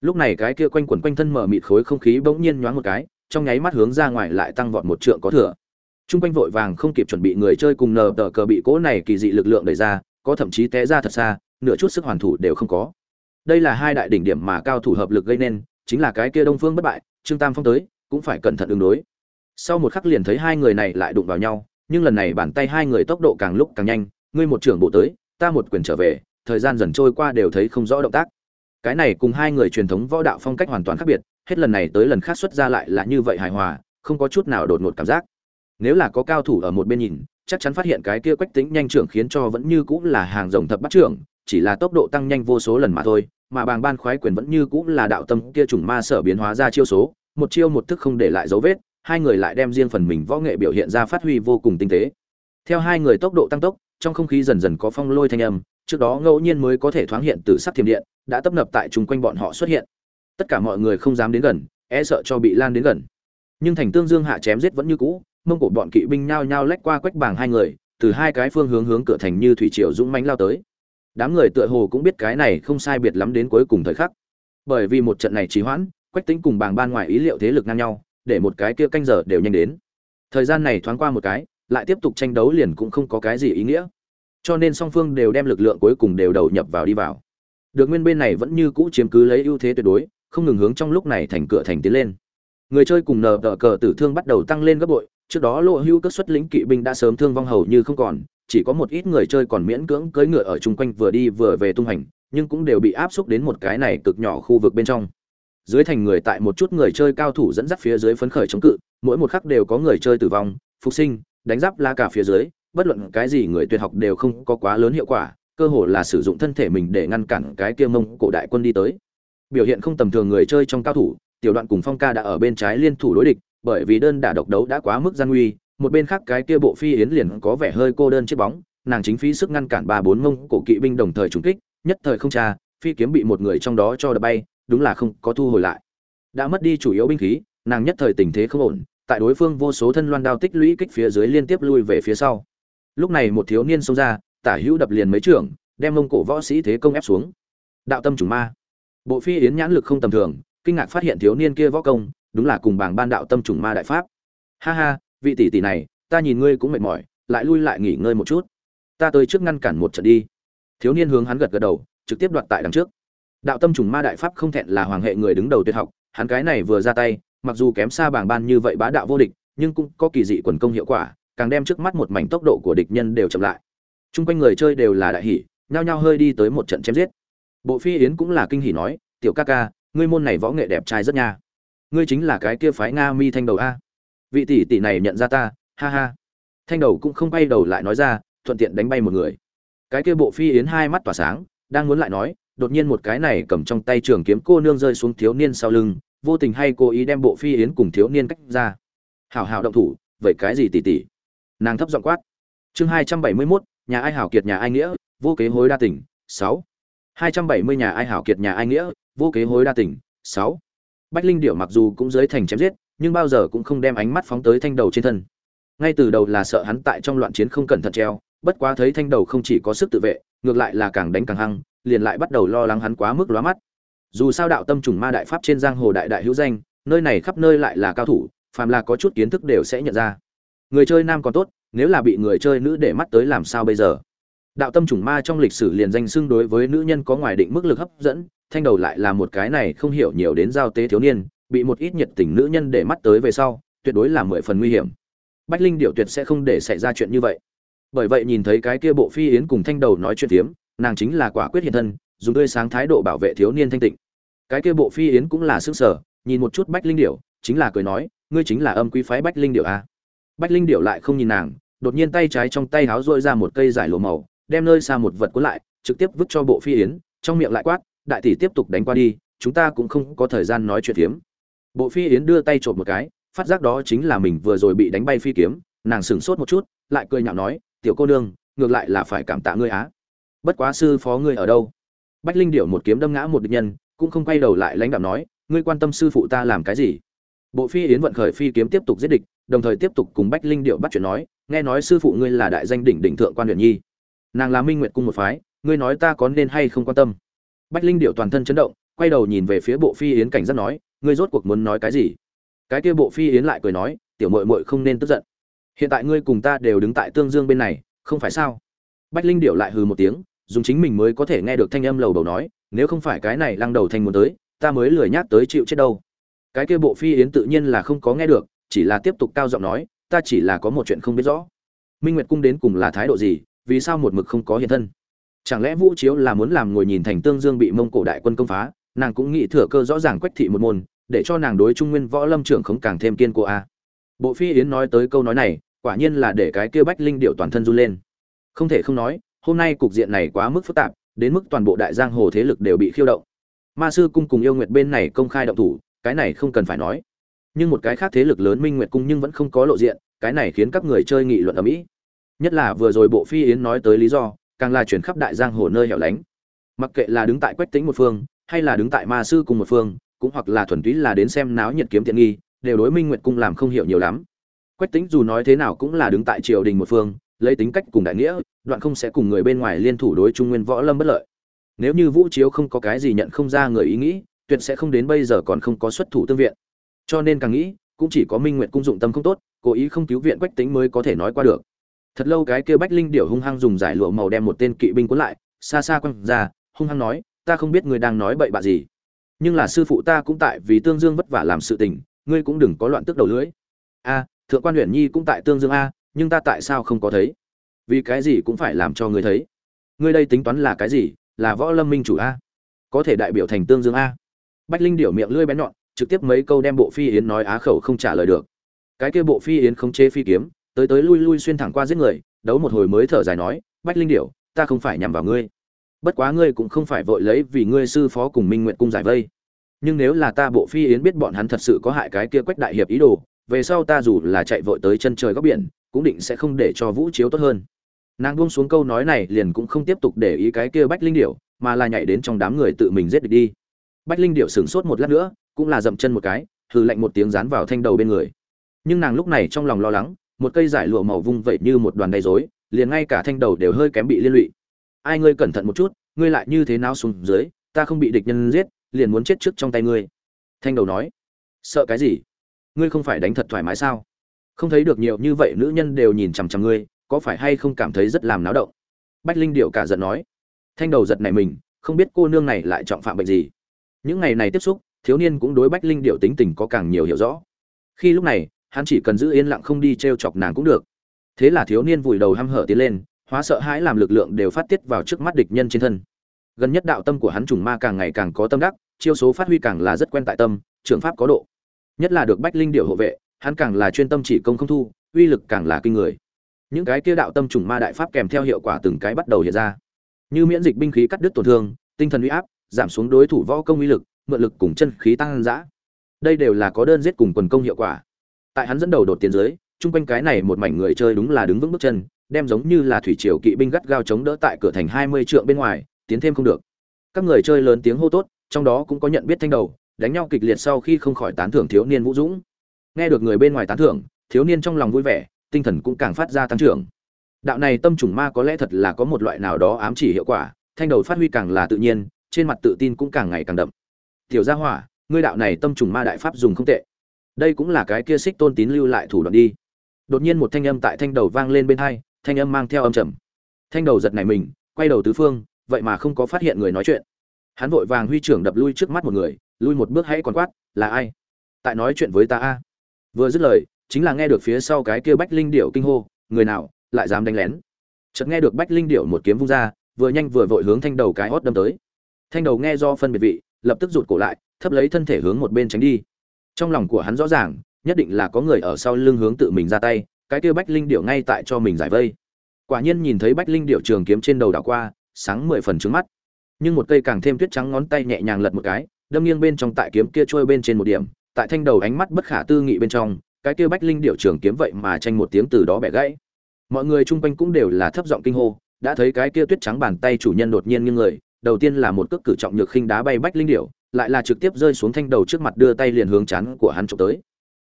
Lúc này cái kia quanh quẩn quanh thân mở mịt khối không khí bỗng nhiên nhoáng một cái, trong nháy mắt hướng ra ngoài lại tăng vọt một trượng có thừa. Trung quanh vội vàng không kịp chuẩn bị người chơi cùng nờ tờ cờ bị cỗ này kỳ dị lực lượng đẩy ra, có thậm chí té ra thật xa, nửa chút sức hoàn thủ đều không có. Đây là hai đại đỉnh điểm mà cao thủ hợp lực gây nên, chính là cái kia Đông Phương bất bại, Trương Tam Phong tới, cũng phải cẩn thận ứng đối. Sau một khắc liền thấy hai người này lại đụng vào nhau, nhưng lần này bàn tay hai người tốc độ càng lúc càng nhanh, ngươi một trưởng bộ tới, ta một quyền trở về, thời gian dần trôi qua đều thấy không rõ động tác. Cái này cùng hai người truyền thống võ đạo phong cách hoàn toàn khác biệt, hết lần này tới lần khác xuất ra lại là như vậy hài hòa, không có chút nào đột ngột cảm giác nếu là có cao thủ ở một bên nhìn, chắc chắn phát hiện cái kia quách tính nhanh trưởng khiến cho vẫn như cũng là hàng rồng thập bắt trưởng, chỉ là tốc độ tăng nhanh vô số lần mà thôi, mà bàng ban khoái quyền vẫn như cũng là đạo tâm kia trùng ma sở biến hóa ra chiêu số, một chiêu một thức không để lại dấu vết, hai người lại đem riêng phần mình võ nghệ biểu hiện ra phát huy vô cùng tinh tế. Theo hai người tốc độ tăng tốc, trong không khí dần dần có phong lôi thanh âm, trước đó ngẫu nhiên mới có thể thoáng hiện từ sắc thiểm điện, đã tấp nập tại chung quanh bọn họ xuất hiện. Tất cả mọi người không dám đến gần e sợ cho bị lan đến gần. Nhưng thành tương dương hạ chém giết vẫn như cũ mông cổ bọn kỵ binh nhao nhao lách qua quách bảng hai người, từ hai cái phương hướng hướng cửa thành như thủy triều dũng mãnh lao tới. Đám người tựa hồ cũng biết cái này không sai biệt lắm đến cuối cùng thời khắc. Bởi vì một trận này trì hoãn, quách tính cùng bảng ban ngoài ý liệu thế lực ngang nhau, để một cái kia canh giờ đều nhanh đến. Thời gian này thoáng qua một cái, lại tiếp tục tranh đấu liền cũng không có cái gì ý nghĩa. Cho nên song phương đều đem lực lượng cuối cùng đều đầu nhập vào đi vào. Được nguyên bên này vẫn như cũ chiếm cứ lấy ưu thế tuyệt đối, không ngừng hướng trong lúc này thành cửa thành tiến lên. Người chơi cùng nờ đỡ cờ tử thương bắt đầu tăng lên gấp bội trước đó lộ hưu cất xuất lính kỵ binh đã sớm thương vong hầu như không còn, chỉ có một ít người chơi còn miễn cưỡng cưỡi ngựa ở chung quanh vừa đi vừa về tung hành, nhưng cũng đều bị áp xúc đến một cái này cực nhỏ khu vực bên trong. Dưới thành người tại một chút người chơi cao thủ dẫn dắt phía dưới phấn khởi chống cự, mỗi một khắc đều có người chơi tử vong, phục sinh, đánh giáp la cả phía dưới, bất luận cái gì người tuyệt học đều không có quá lớn hiệu quả, cơ hồ là sử dụng thân thể mình để ngăn cản cái kia mông cổ đại quân đi tới. Biểu hiện không tầm thường người chơi trong cao thủ, tiểu đoạn cùng phong ca đã ở bên trái liên thủ đối địch bởi vì đơn đả độc đấu đã quá mức gian nguy, một bên khác cái kia bộ phi yến liền có vẻ hơi cô đơn chiếc bóng, nàng chính phí sức ngăn cản ba bốn mông cổ kỵ binh đồng thời trúng kích, nhất thời không tra, phi kiếm bị một người trong đó cho đập bay, đúng là không có thu hồi lại. Đã mất đi chủ yếu binh khí, nàng nhất thời tình thế không ổn, tại đối phương vô số thân loan đao tích lũy kích phía dưới liên tiếp lui về phía sau. Lúc này một thiếu niên xông ra, tả hữu đập liền mấy trưởng, đem mông cổ võ sĩ thế công ép xuống. Đạo tâm trùng ma. Bộ phi yến nhãn lực không tầm thường, kinh ngạc phát hiện thiếu niên kia võ công đúng là cùng bảng ban đạo tâm trùng ma đại pháp. Ha ha, vị tỷ tỷ này, ta nhìn ngươi cũng mệt mỏi, lại lui lại nghỉ ngơi một chút. Ta tới trước ngăn cản một trận đi. Thiếu niên hướng hắn gật gật đầu, trực tiếp đoạt tại đằng trước. Đạo tâm trùng ma đại pháp không thẹn là hoàng hệ người đứng đầu tuyệt học, hắn cái này vừa ra tay, mặc dù kém xa bảng ban như vậy bá đạo vô địch, nhưng cũng có kỳ dị quần công hiệu quả, càng đem trước mắt một mảnh tốc độ của địch nhân đều chậm lại. Chung quanh người chơi đều là đại hỉ, nhao nhao hơi đi tới một trận chém giết. Bộ phi yến cũng là kinh hỉ nói, tiểu ca ca, ngươi môn này võ nghệ đẹp trai rất nha ngươi chính là cái kia phái nga mi thanh đầu a. Vị tỷ tỷ này nhận ra ta ha ha. Thanh đầu cũng không bay đầu lại nói ra thuận tiện đánh bay một người. Cái kia bộ phi yến hai mắt tỏa sáng đang muốn lại nói đột nhiên một cái này cầm trong tay trường kiếm cô nương rơi xuống thiếu niên sau lưng vô tình hay cố ý đem bộ phi yến cùng thiếu niên cách ra. Hảo hảo động thủ vậy cái gì tỷ tỷ? Nàng thấp giọng quát. Chương hai trăm bảy mươi 271, nhà ai hảo kiệt nhà ai nghĩa vô kế hối đa tỉnh sáu. Hai trăm bảy mươi nhà ai hảo kiệt nhà ai nghĩa vô kế hối đa tỉnh sáu bách linh điệu mặc dù cũng dưới thành chém giết, nhưng bao giờ cũng không đem ánh mắt phóng tới thanh đầu trên thân. Ngay từ đầu là sợ hắn tại trong loạn chiến không cẩn thận treo, bất quá thấy thanh đầu không chỉ có sức tự vệ, ngược lại là càng đánh càng hăng, liền lại bắt đầu lo lắng hắn quá mức lóa mắt. Dù sao đạo tâm trùng ma đại pháp trên giang hồ đại đại hữu danh, nơi này khắp nơi lại là cao thủ, phàm là có chút kiến thức đều sẽ nhận ra. Người chơi nam còn tốt, nếu là bị người chơi nữ để mắt tới làm sao bây giờ? Đạo tâm trùng ma trong lịch sử liền danh xưng đối với nữ nhân có ngoài định mức lực hấp dẫn, thanh đầu lại là một cái này không hiểu nhiều đến giao tế thiếu niên, bị một ít nhiệt tình nữ nhân để mắt tới về sau, tuyệt đối là mười phần nguy hiểm. Bách linh điệu tuyệt sẽ không để xảy ra chuyện như vậy. Bởi vậy nhìn thấy cái kia bộ phi yến cùng thanh đầu nói chuyện tiếm nàng chính là quả quyết hiện thân, dùng tươi sáng thái độ bảo vệ thiếu niên thanh tịnh. Cái kia bộ phi yến cũng là xương sở, nhìn một chút bách linh điệu chính là cười nói, ngươi chính là âm quý phái bách linh điệu a à? bách linh điệu lại không nhìn nàng, đột nhiên tay trái trong tay háo dội ra một cây giải lụa màu đem nơi xa một vật cuốn lại, trực tiếp vứt cho bộ phi yến, trong miệng lại quát, đại tỷ tiếp tục đánh qua đi, chúng ta cũng không có thời gian nói chuyện phiếm. Bộ phi yến đưa tay chộp một cái, phát giác đó chính là mình vừa rồi bị đánh bay phi kiếm, nàng sững sốt một chút, lại cười nhạo nói, tiểu cô nương, ngược lại là phải cảm tạ ngươi á. Bất quá sư phó ngươi ở đâu? Bách linh điệu một kiếm đâm ngã một địch nhân, cũng không quay đầu lại lãnh đạo nói, ngươi quan tâm sư phụ ta làm cái gì? Bộ phi yến vận khởi phi kiếm tiếp tục giết địch, đồng thời tiếp tục cùng bách linh điệu bắt chuyện nói, nghe nói sư phụ ngươi là đại danh đỉnh đỉnh thượng quan huyện nhi nàng là minh nguyệt cung một phái, ngươi nói ta có nên hay không quan tâm? Bách linh điệu toàn thân chấn động, quay đầu nhìn về phía bộ phi yến cảnh giác nói, ngươi rốt cuộc muốn nói cái gì? Cái kia bộ phi yến lại cười nói, tiểu mội mội không nên tức giận. Hiện tại ngươi cùng ta đều đứng tại tương dương bên này, không phải sao? Bách linh điệu lại hừ một tiếng, dùng chính mình mới có thể nghe được thanh âm lầu đầu nói, nếu không phải cái này lăng đầu thanh muốn tới, ta mới lười nhát tới chịu chết đâu. Cái kia bộ phi yến tự nhiên là không có nghe được, chỉ là tiếp tục cao giọng nói, ta chỉ là có một chuyện không biết rõ. Minh nguyệt cung đến cùng là thái độ gì vì sao một mực không có hiện thân? Chẳng lẽ vũ chiếu là muốn làm ngồi nhìn thành tương dương bị mông cổ đại quân công phá, nàng cũng nghĩ thừa cơ rõ ràng quách thị một môn, để cho nàng đối trung nguyên võ lâm trưởng không càng thêm kiên cố a. Bộ phi yến nói tới câu nói này, quả nhiên là để cái kia bách linh điệu toàn thân run lên. Không thể không nói, hôm nay cục diện này quá mức phức tạp, đến mức toàn bộ đại giang hồ thế lực đều bị khiêu động. Ma sư cung cùng yêu nguyệt bên này công khai động thủ, cái này không cần phải nói. Nhưng một cái khác thế lực lớn minh nguyệt cung nhưng vẫn không có lộ diện, cái này khiến các người chơi nghị luận ở mỹ nhất là vừa rồi bộ phi yến nói tới lý do, càng là chuyển khắp đại giang hồ nơi hẻo lánh. Mặc kệ là đứng tại quách tính một phương, hay là đứng tại ma sư cùng một phương, cũng hoặc là thuần túy là đến xem náo nhiệt kiếm tiện nghi, đều đối minh nguyệt cung làm không hiểu nhiều lắm. Quách tính dù nói thế nào cũng là đứng tại triều đình một phương, lấy tính cách cùng đại nghĩa, đoạn không sẽ cùng người bên ngoài liên thủ đối trung nguyên võ lâm bất lợi. Nếu như vũ chiếu không có cái gì nhận không ra người ý nghĩ, tuyệt sẽ không đến bây giờ còn không có xuất thủ tương viện. Cho nên càng nghĩ, cũng chỉ có minh nguyện cung dụng tâm không tốt, cố ý không cứu viện quách tính mới có thể nói qua được thật lâu cái kia bách linh điểu hung hăng dùng giải lụa màu đem một tên kỵ binh cuốn lại, xa xa quăng ra, hung hăng nói, ta không biết người đang nói bậy bạ gì, nhưng là sư phụ ta cũng tại vì tương dương vất vả làm sự tình, ngươi cũng đừng có loạn tức đầu lưỡi. A, thượng quan huyện nhi cũng tại tương dương a, nhưng ta tại sao không có thấy? Vì cái gì cũng phải làm cho ngươi thấy. Ngươi đây tính toán là cái gì? Là võ lâm minh chủ a? Có thể đại biểu thành tương dương a? Bách linh điểu miệng lưỡi bén nhọn, trực tiếp mấy câu đem bộ phi yến nói á khẩu không trả lời được. Cái kia bộ phi yến không chế phi kiếm tới tới lui lui xuyên thẳng qua giết người, đấu một hồi mới thở dài nói, bách linh điểu, ta không phải nhằm vào ngươi. Bất quá ngươi cũng không phải vội lấy vì ngươi sư phó cùng minh nguyện cung giải vây. Nhưng nếu là ta bộ phi yến biết bọn hắn thật sự có hại cái kia quách đại hiệp ý đồ, về sau ta dù là chạy vội tới chân trời góc biển, cũng định sẽ không để cho vũ chiếu tốt hơn. Nàng buông xuống câu nói này liền cũng không tiếp tục để ý cái kia bách linh điểu, mà là nhảy đến trong đám người tự mình giết địch đi. Bách linh điểu sửng sốt một lát nữa, cũng là dậm chân một cái, hừ lạnh một tiếng dán vào thanh đầu bên người. Nhưng nàng lúc này trong lòng lo lắng một cây giải lụa màu vung vậy như một đoàn đầy rối, liền ngay cả thanh đầu đều hơi kém bị liên lụy. Ai ngươi cẩn thận một chút, ngươi lại như thế nào xuống dưới, ta không bị địch nhân giết, liền muốn chết trước trong tay ngươi. Thanh đầu nói. Sợ cái gì? Ngươi không phải đánh thật thoải mái sao? Không thấy được nhiều như vậy nữ nhân đều nhìn chằm chằm ngươi, có phải hay không cảm thấy rất làm náo động? Bách linh điệu cả giận nói. Thanh đầu giật này mình, không biết cô nương này lại trọng phạm bệnh gì. Những ngày này tiếp xúc, thiếu niên cũng đối bách linh điệu tính tình có càng nhiều hiểu rõ. Khi lúc này hắn chỉ cần giữ yên lặng không đi t r e o chọc nàng cũng được. Thế là thiếu niên vùi đầu hăm hở tiến lên, hóa sợ hãi làm lực lượng đều phát tiết vào trước mắt địch nhân trên thân. Gần nhất đạo tâm của hắn trùng ma càng ngày càng có tâm đắc, chiêu số phát huy càng là rất quen tại tâm trường pháp có độ. Nhất là được bách linh điệu hộ vệ, hắn càng là chuyên tâm chỉ công không thu, uy lực càng là kinh người. Những cái kia đạo tâm trùng ma đại pháp kèm theo hiệu quả từng cái bắt đầu hiện ra. Như miễn dịch binh khí cắt đứt tổn thương, tinh thần uy áp, giảm xuống đối thủ võ công uy lực, mượn lực cùng chân khí tăng dã. Đây đều là có đơn giết cùng quần công hiệu quả tại hắn dẫn đầu đột tiến dưới, chung quanh cái này một mảnh người chơi đúng là đứng vững bước chân, đem giống như là thủy triều kỵ binh gắt gao chống đỡ tại cửa thành hai mươi trượng bên ngoài, tiến thêm không được. Các người chơi lớn tiếng hô tốt, trong đó cũng có nhận biết thanh đầu, đánh nhau kịch liệt sau khi không khỏi tán thưởng thiếu niên vũ dũng. Nghe được người bên ngoài tán thưởng, thiếu niên trong lòng vui vẻ, tinh thần cũng càng phát ra tăng trưởng. Đạo này tâm trùng ma có lẽ thật là có một loại nào đó ám chỉ hiệu quả, thanh đầu phát huy càng là tự nhiên, trên mặt tự tin cũng càng ngày càng đậm. Tiểu gia hỏa, ngươi đạo này tâm trùng ma đại pháp dùng không tệ đây cũng là cái kia xích tôn tín lưu lại thủ đoạn đi. Đột nhiên một thanh âm tại thanh đầu vang lên bên hai, thanh âm mang theo âm trầm. Thanh đầu giật này mình, quay đầu tứ phương, vậy mà không có phát hiện người nói chuyện. Hắn vội vàng huy trưởng đập lui trước mắt một người, lui một bước hãy còn quát, là ai? Tại nói chuyện với ta a. Vừa dứt lời, chính là nghe được phía sau cái kia bách linh điệu kinh hô, người nào, lại dám đánh lén? Chợt nghe được bách linh điệu một kiếm vung ra, vừa nhanh vừa vội hướng thanh đầu cái hót đâm tới. Thanh đầu nghe do phân biệt vị, lập tức rụt cổ lại, thấp lấy thân thể hướng một bên tránh đi trong lòng của hắn rõ ràng, nhất định là có người ở sau lưng hướng tự mình ra tay, cái kia bách linh điệu ngay tại cho mình giải vây. Quả nhiên nhìn thấy bách linh điệu trường kiếm trên đầu đảo qua, sáng mười phần trứng mắt. Nhưng một cây càng thêm tuyết trắng ngón tay nhẹ nhàng lật một cái, đâm nghiêng bên trong tại kiếm kia trôi bên trên một điểm, tại thanh đầu ánh mắt bất khả tư nghị bên trong, cái kia bách linh điệu trường kiếm vậy mà tranh một tiếng từ đó bẻ gãy. Mọi người chung quanh cũng đều là thấp giọng kinh hô, đã thấy cái kia tuyết trắng bàn tay chủ nhân đột nhiên như người, đầu tiên là một cước cử trọng nhược khinh đá bay bách linh điệu lại là trực tiếp rơi xuống thanh đầu trước mặt đưa tay liền hướng chắn của hắn trộm tới.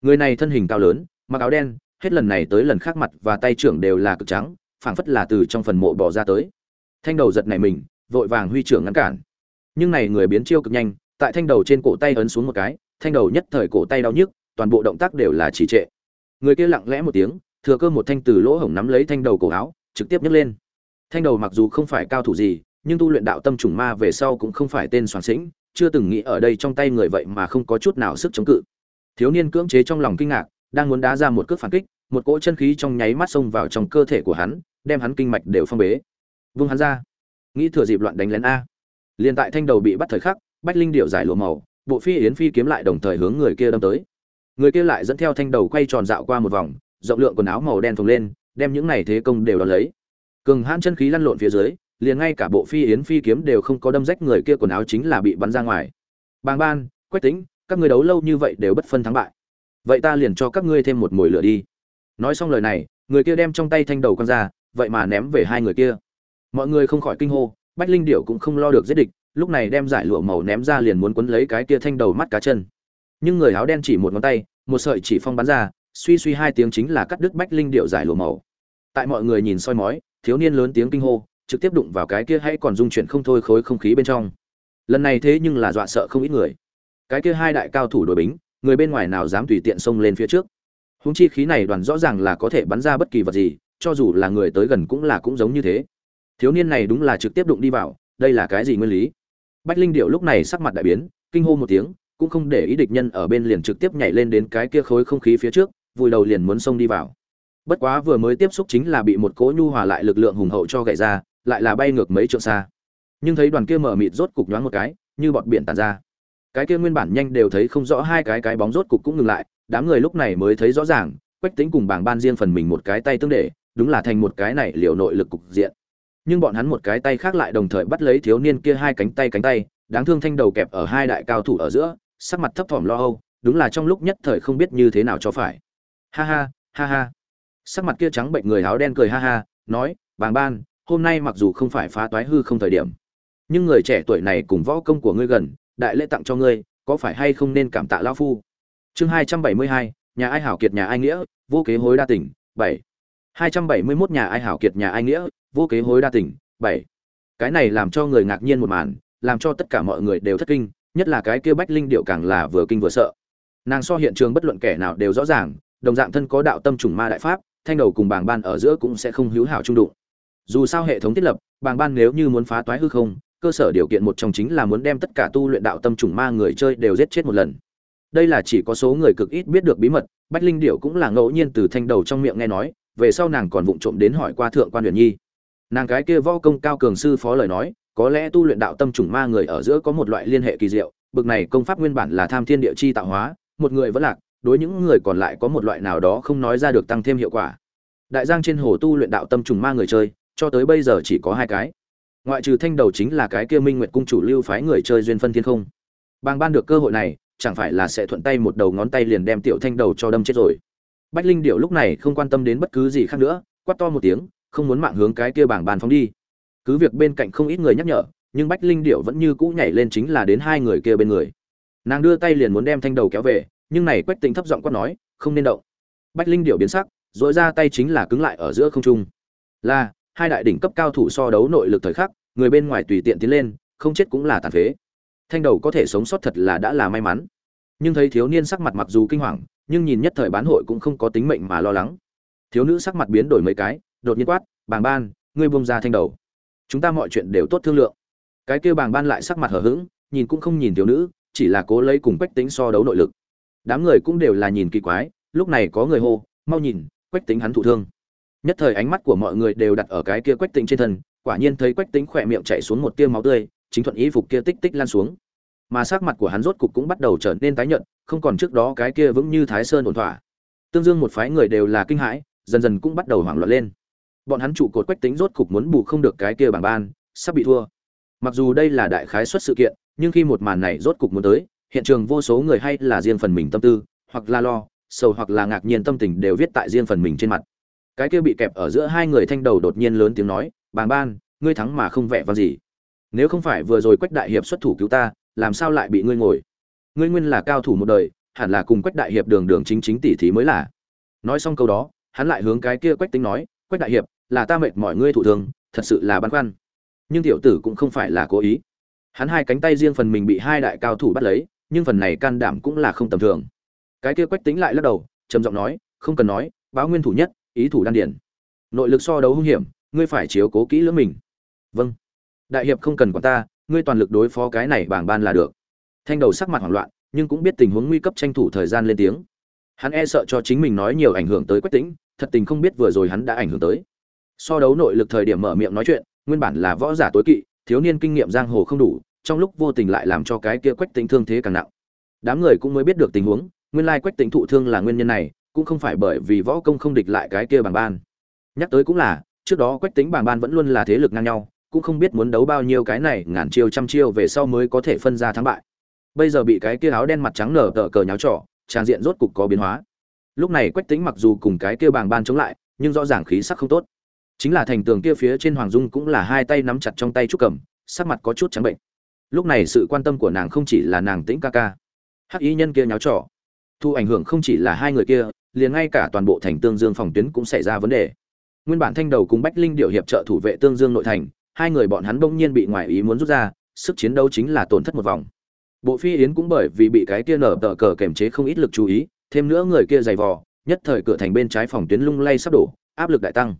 Người này thân hình cao lớn, mặc áo đen, hết lần này tới lần khác mặt và tay trưởng đều là cực trắng, phảng phất là từ trong phần mộ bỏ ra tới. Thanh đầu giật này mình, vội vàng huy trưởng ngăn cản. Nhưng này người biến chiêu cực nhanh, tại thanh đầu trên cổ tay ấn xuống một cái, thanh đầu nhất thời cổ tay đau nhức, toàn bộ động tác đều là trì trệ. Người kia lặng lẽ một tiếng, thừa cơ một thanh từ lỗ hổng nắm lấy thanh đầu cổ áo, trực tiếp nhấc lên. Thanh đầu mặc dù không phải cao thủ gì, nhưng tu luyện đạo tâm trùng ma về sau cũng không phải tên soạn sĩnh chưa từng nghĩ ở đây trong tay người vậy mà không có chút nào sức chống cự. Thiếu niên cưỡng chế trong lòng kinh ngạc, đang muốn đá ra một cước phản kích, một cỗ chân khí trong nháy mắt xông vào trong cơ thể của hắn, đem hắn kinh mạch đều phong bế. Vung hắn ra. Nghĩ thừa dịp loạn đánh lén a. Liền tại thanh đầu bị bắt thời khắc, bách linh điệu giải lụa màu, bộ phi yến phi kiếm lại đồng thời hướng người kia đâm tới. Người kia lại dẫn theo thanh đầu quay tròn dạo qua một vòng, rộng lượng quần áo màu đen phồng lên, đem những này thế công đều đón lấy. Cường hãn chân khí lăn lộn phía dưới liền ngay cả bộ phi yến phi kiếm đều không có đâm rách người kia quần áo chính là bị bắn ra ngoài. Bàng ban, quách tính các người đấu lâu như vậy đều bất phân thắng bại. Vậy ta liền cho các ngươi thêm một mồi lửa đi. Nói xong lời này, người kia đem trong tay thanh đầu con ra, vậy mà ném về hai người kia. Mọi người không khỏi kinh hô, bách linh điệu cũng không lo được giết địch, lúc này đem giải lụa màu ném ra liền muốn quấn lấy cái kia thanh đầu mắt cá chân. Nhưng người áo đen chỉ một ngón tay, một sợi chỉ phong bắn ra, suy suy hai tiếng chính là cắt đứt bách linh điệu giải lụa màu. Tại mọi người nhìn soi mói, thiếu niên lớn tiếng kinh hô trực tiếp đụng vào cái kia hay còn dung chuyển không thôi khối không khí bên trong. Lần này thế nhưng là dọa sợ không ít người. Cái kia hai đại cao thủ đội bính, người bên ngoài nào dám tùy tiện xông lên phía trước. Húng chi khí này đoàn rõ ràng là có thể bắn ra bất kỳ vật gì, cho dù là người tới gần cũng là cũng giống như thế. Thiếu niên này đúng là trực tiếp đụng đi vào, đây là cái gì nguyên lý? Bách linh điệu lúc này sắc mặt đại biến, kinh hô một tiếng, cũng không để ý địch nhân ở bên liền trực tiếp nhảy lên đến cái kia khối không khí phía trước, vùi đầu liền muốn xông đi vào. Bất quá vừa mới tiếp xúc chính là bị một cỗ nhu hòa lại lực lượng hùng hậu cho gậy ra lại là bay ngược mấy trượng xa. Nhưng thấy đoàn kia mở mịt rốt cục nhoáng một cái, như bọt biển tàn ra. Cái kia nguyên bản nhanh đều thấy không rõ hai cái cái bóng rốt cục cũng ngừng lại, đám người lúc này mới thấy rõ ràng, quách tính cùng bảng ban riêng phần mình một cái tay tương để, đúng là thành một cái này liều nội lực cục diện. Nhưng bọn hắn một cái tay khác lại đồng thời bắt lấy thiếu niên kia hai cánh tay cánh tay, đáng thương thanh đầu kẹp ở hai đại cao thủ ở giữa, sắc mặt thấp thỏm lo âu, đúng là trong lúc nhất thời không biết như thế nào cho phải. Ha ha ha ha. Sắc mặt kia trắng bệnh người áo đen cười ha ha, nói, bàng ban hôm nay mặc dù không phải phá toái hư không thời điểm, nhưng người trẻ tuổi này cùng võ công của ngươi gần, đại lễ tặng cho ngươi, có phải hay không nên cảm tạ lão phu? Chương hai trăm bảy mươi hai, nhà ai hảo kiệt nhà ai nghĩa, vô kế hối đa tỉnh, bảy. hai trăm bảy mươi mốt nhà ai hảo kiệt nhà ai nghĩa, vô kế hối đa tỉnh, bảy. Cái này làm cho người ngạc nhiên một màn, làm cho tất cả mọi người đều thất kinh, nhất là cái kia bách linh điệu càng là vừa kinh vừa sợ. Nàng so hiện trường bất luận kẻ nào đều rõ ràng, đồng dạng thân có đạo tâm trùng ma đại pháp, thanh đầu cùng bảng ban ở giữa cũng sẽ không hữu hảo trung đụng dù sao hệ thống thiết lập, bàng ban nếu như muốn phá toái hư không, cơ sở điều kiện một trong chính là muốn đem tất cả tu luyện đạo tâm trùng ma người chơi đều giết chết một lần. Đây là chỉ có số người cực ít biết được bí mật, bách linh điệu cũng là ngẫu nhiên từ thanh đầu trong miệng nghe nói, về sau nàng còn vụng trộm đến hỏi qua thượng quan huyền nhi. Nàng cái kia võ công cao cường sư phó lời nói, có lẽ tu luyện đạo tâm trùng ma người ở giữa có một loại liên hệ kỳ diệu, bực này công pháp nguyên bản là tham thiên địa chi tạo hóa, một người vẫn lạc, đối những người còn lại có một loại nào đó không nói ra được tăng thêm hiệu quả. Đại giang trên hồ tu luyện đạo tâm trùng ma người chơi cho tới bây giờ chỉ có hai cái. Ngoại trừ thanh đầu chính là cái kia minh nguyệt cung chủ lưu phái người chơi duyên phân thiên không. Bàng ban được cơ hội này, chẳng phải là sẽ thuận tay một đầu ngón tay liền đem tiểu thanh đầu cho đâm chết rồi. Bách linh điệu lúc này không quan tâm đến bất cứ gì khác nữa, quát to một tiếng, không muốn mạng hướng cái kia bảng bàn phóng đi. Cứ việc bên cạnh không ít người nhắc nhở, nhưng bách linh điệu vẫn như cũ nhảy lên chính là đến hai người kia bên người. Nàng đưa tay liền muốn đem thanh đầu kéo về, nhưng này quách tính thấp giọng quát nói, không nên động. Bách linh điệu biến sắc dội ra tay chính là cứng lại ở giữa không trung. Là hai đại đỉnh cấp cao thủ so đấu nội lực thời khắc, người bên ngoài tùy tiện tiến lên, không chết cũng là tàn phế. Thanh đầu có thể sống sót thật là đã là may mắn. Nhưng thấy thiếu niên sắc mặt mặc dù kinh hoàng, nhưng nhìn nhất thời bán hội cũng không có tính mệnh mà lo lắng. Thiếu nữ sắc mặt biến đổi mấy cái, đột nhiên quát, bàng ban, ngươi buông ra thanh đầu. Chúng ta mọi chuyện đều tốt thương lượng. Cái kia bàng ban lại sắc mặt hờ hững, nhìn cũng không nhìn thiếu nữ, chỉ là cố lấy cùng quách tính so đấu nội lực. Đám người cũng đều là nhìn kỳ quái, lúc này có người hô, mau nhìn, quách tính hắn thụ thương nhất thời ánh mắt của mọi người đều đặt ở cái kia quách tính trên thân, quả nhiên thấy quách tính khỏe miệng chạy xuống một tia máu tươi, chính thuận y phục kia tích tích lan xuống. Mà sắc mặt của hắn rốt cục cũng bắt đầu trở nên tái nhợt, không còn trước đó cái kia vững như thái sơn ổn thỏa. Tương dương một phái người đều là kinh hãi, dần dần cũng bắt đầu hoảng loạn lên. Bọn hắn trụ cột quách tính rốt cục muốn bù không được cái kia bảng ban, sắp bị thua. Mặc dù đây là đại khái xuất sự kiện, nhưng khi một màn này rốt cục muốn tới, hiện trường vô số người hay là riêng phần mình tâm tư, hoặc là lo, sầu hoặc là ngạc nhiên tâm tình đều viết tại riêng phần mình trên mặt cái kia bị kẹp ở giữa hai người thanh đầu đột nhiên lớn tiếng nói, bàng ban, ngươi thắng mà không vẻ vang gì. Nếu không phải vừa rồi quách đại hiệp xuất thủ cứu ta, làm sao lại bị ngươi ngồi? Ngươi nguyên là cao thủ một đời, hẳn là cùng quách đại hiệp đường đường chính chính tỷ thí mới là. Nói xong câu đó, hắn lại hướng cái kia quách tính nói, quách đại hiệp, là ta mệt mỏi ngươi thụ thương, thật sự là băn khoăn. Nhưng tiểu tử cũng không phải là cố ý. Hắn hai cánh tay riêng phần mình bị hai đại cao thủ bắt lấy, nhưng phần này can đảm cũng là không tầm thường. Cái kia quách tính lại lắc đầu, trầm giọng nói, không cần nói, báo nguyên thủ nhất ý thủ đan điển nội lực so đấu hung hiểm, ngươi phải chiếu cố kỹ lưỡng mình. Vâng. Đại hiệp không cần quản ta, ngươi toàn lực đối phó cái này bảng ban là được. Thanh đầu sắc mặt hoảng loạn, nhưng cũng biết tình huống nguy cấp tranh thủ thời gian lên tiếng. Hắn e sợ cho chính mình nói nhiều ảnh hưởng tới quách tĩnh, thật tình không biết vừa rồi hắn đã ảnh hưởng tới. So đấu nội lực thời điểm mở miệng nói chuyện, nguyên bản là võ giả tối kỵ, thiếu niên kinh nghiệm giang hồ không đủ, trong lúc vô tình lại làm cho cái kia quách tĩnh thương thế càng nặng. Đám người cũng mới biết được tình huống, nguyên lai quách tĩnh thụ thương là nguyên nhân này cũng không phải bởi vì võ công không địch lại cái kia bằng ban. Nhắc tới cũng là, trước đó quách tĩnh bảng ban vẫn luôn là thế lực ngang nhau, cũng không biết muốn đấu bao nhiêu cái này, ngàn chiêu trăm chiêu về sau mới có thể phân ra thắng bại. Bây giờ bị cái kia áo đen mặt trắng nở tờ cờ nháo trọ tràn diện rốt cục có biến hóa. Lúc này quách tính mặc dù cùng cái kia bàng ban chống lại, nhưng rõ ràng khí sắc không tốt. Chính là thành tường kia phía trên hoàng dung cũng là hai tay nắm chặt trong tay trúc cầm, sắc mặt có chút trắng bệnh. Lúc này sự quan tâm của nàng không chỉ là nàng tĩnh ca ca, hắc y nhân kia nháo trọ thu ảnh hưởng không chỉ là hai người kia liền ngay cả toàn bộ thành tương dương phòng tuyến cũng xảy ra vấn đề. Nguyên bản thanh đầu cùng bách linh điệu hiệp trợ thủ vệ tương dương nội thành, hai người bọn hắn bỗng nhiên bị ngoại ý muốn rút ra, sức chiến đấu chính là tổn thất một vòng. Bộ phi yến cũng bởi vì bị cái kia nở tờ cờ kềm chế không ít lực chú ý, thêm nữa người kia dày vò, nhất thời cửa thành bên trái phòng tuyến lung lay sắp đổ, áp lực đại tăng.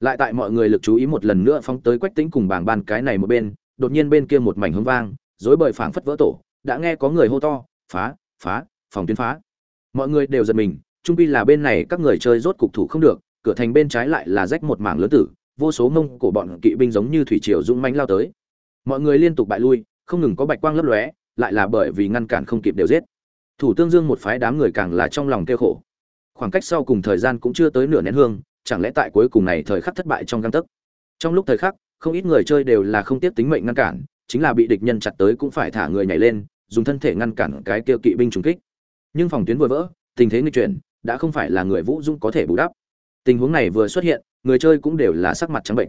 Lại tại mọi người lực chú ý một lần nữa phóng tới quách tính cùng bảng ban cái này một bên, đột nhiên bên kia một mảnh hướng vang dối bời phảng phất vỡ tổ, đã nghe có người hô to, phá phá, phòng tuyến phá. Mọi người đều giật mình trung quy là bên này các người chơi rốt cục thủ không được, cửa thành bên trái lại là rách một mảng lớn tử, vô số mông của bọn kỵ binh giống như thủy triều dũng mãnh lao tới. Mọi người liên tục bại lui, không ngừng có bạch quang lấp lóe, lại là bởi vì ngăn cản không kịp đều giết. Thủ tương dương một phái đám người càng là trong lòng kêu khổ. Khoảng cách sau cùng thời gian cũng chưa tới nửa nén hương, chẳng lẽ tại cuối cùng này thời khắc thất bại trong gang tấc? Trong lúc thời khắc, không ít người chơi đều là không tiếp tính mệnh ngăn cản, chính là bị địch nhân chặt tới cũng phải thả người nhảy lên, dùng thân thể ngăn cản cái kia kỵ binh trùng kích. Nhưng phòng tuyến vừa vỡ, tình thế nguy chuyển đã không phải là người vũ dung có thể bù đắp. Tình huống này vừa xuất hiện, người chơi cũng đều là sắc mặt trắng bệnh.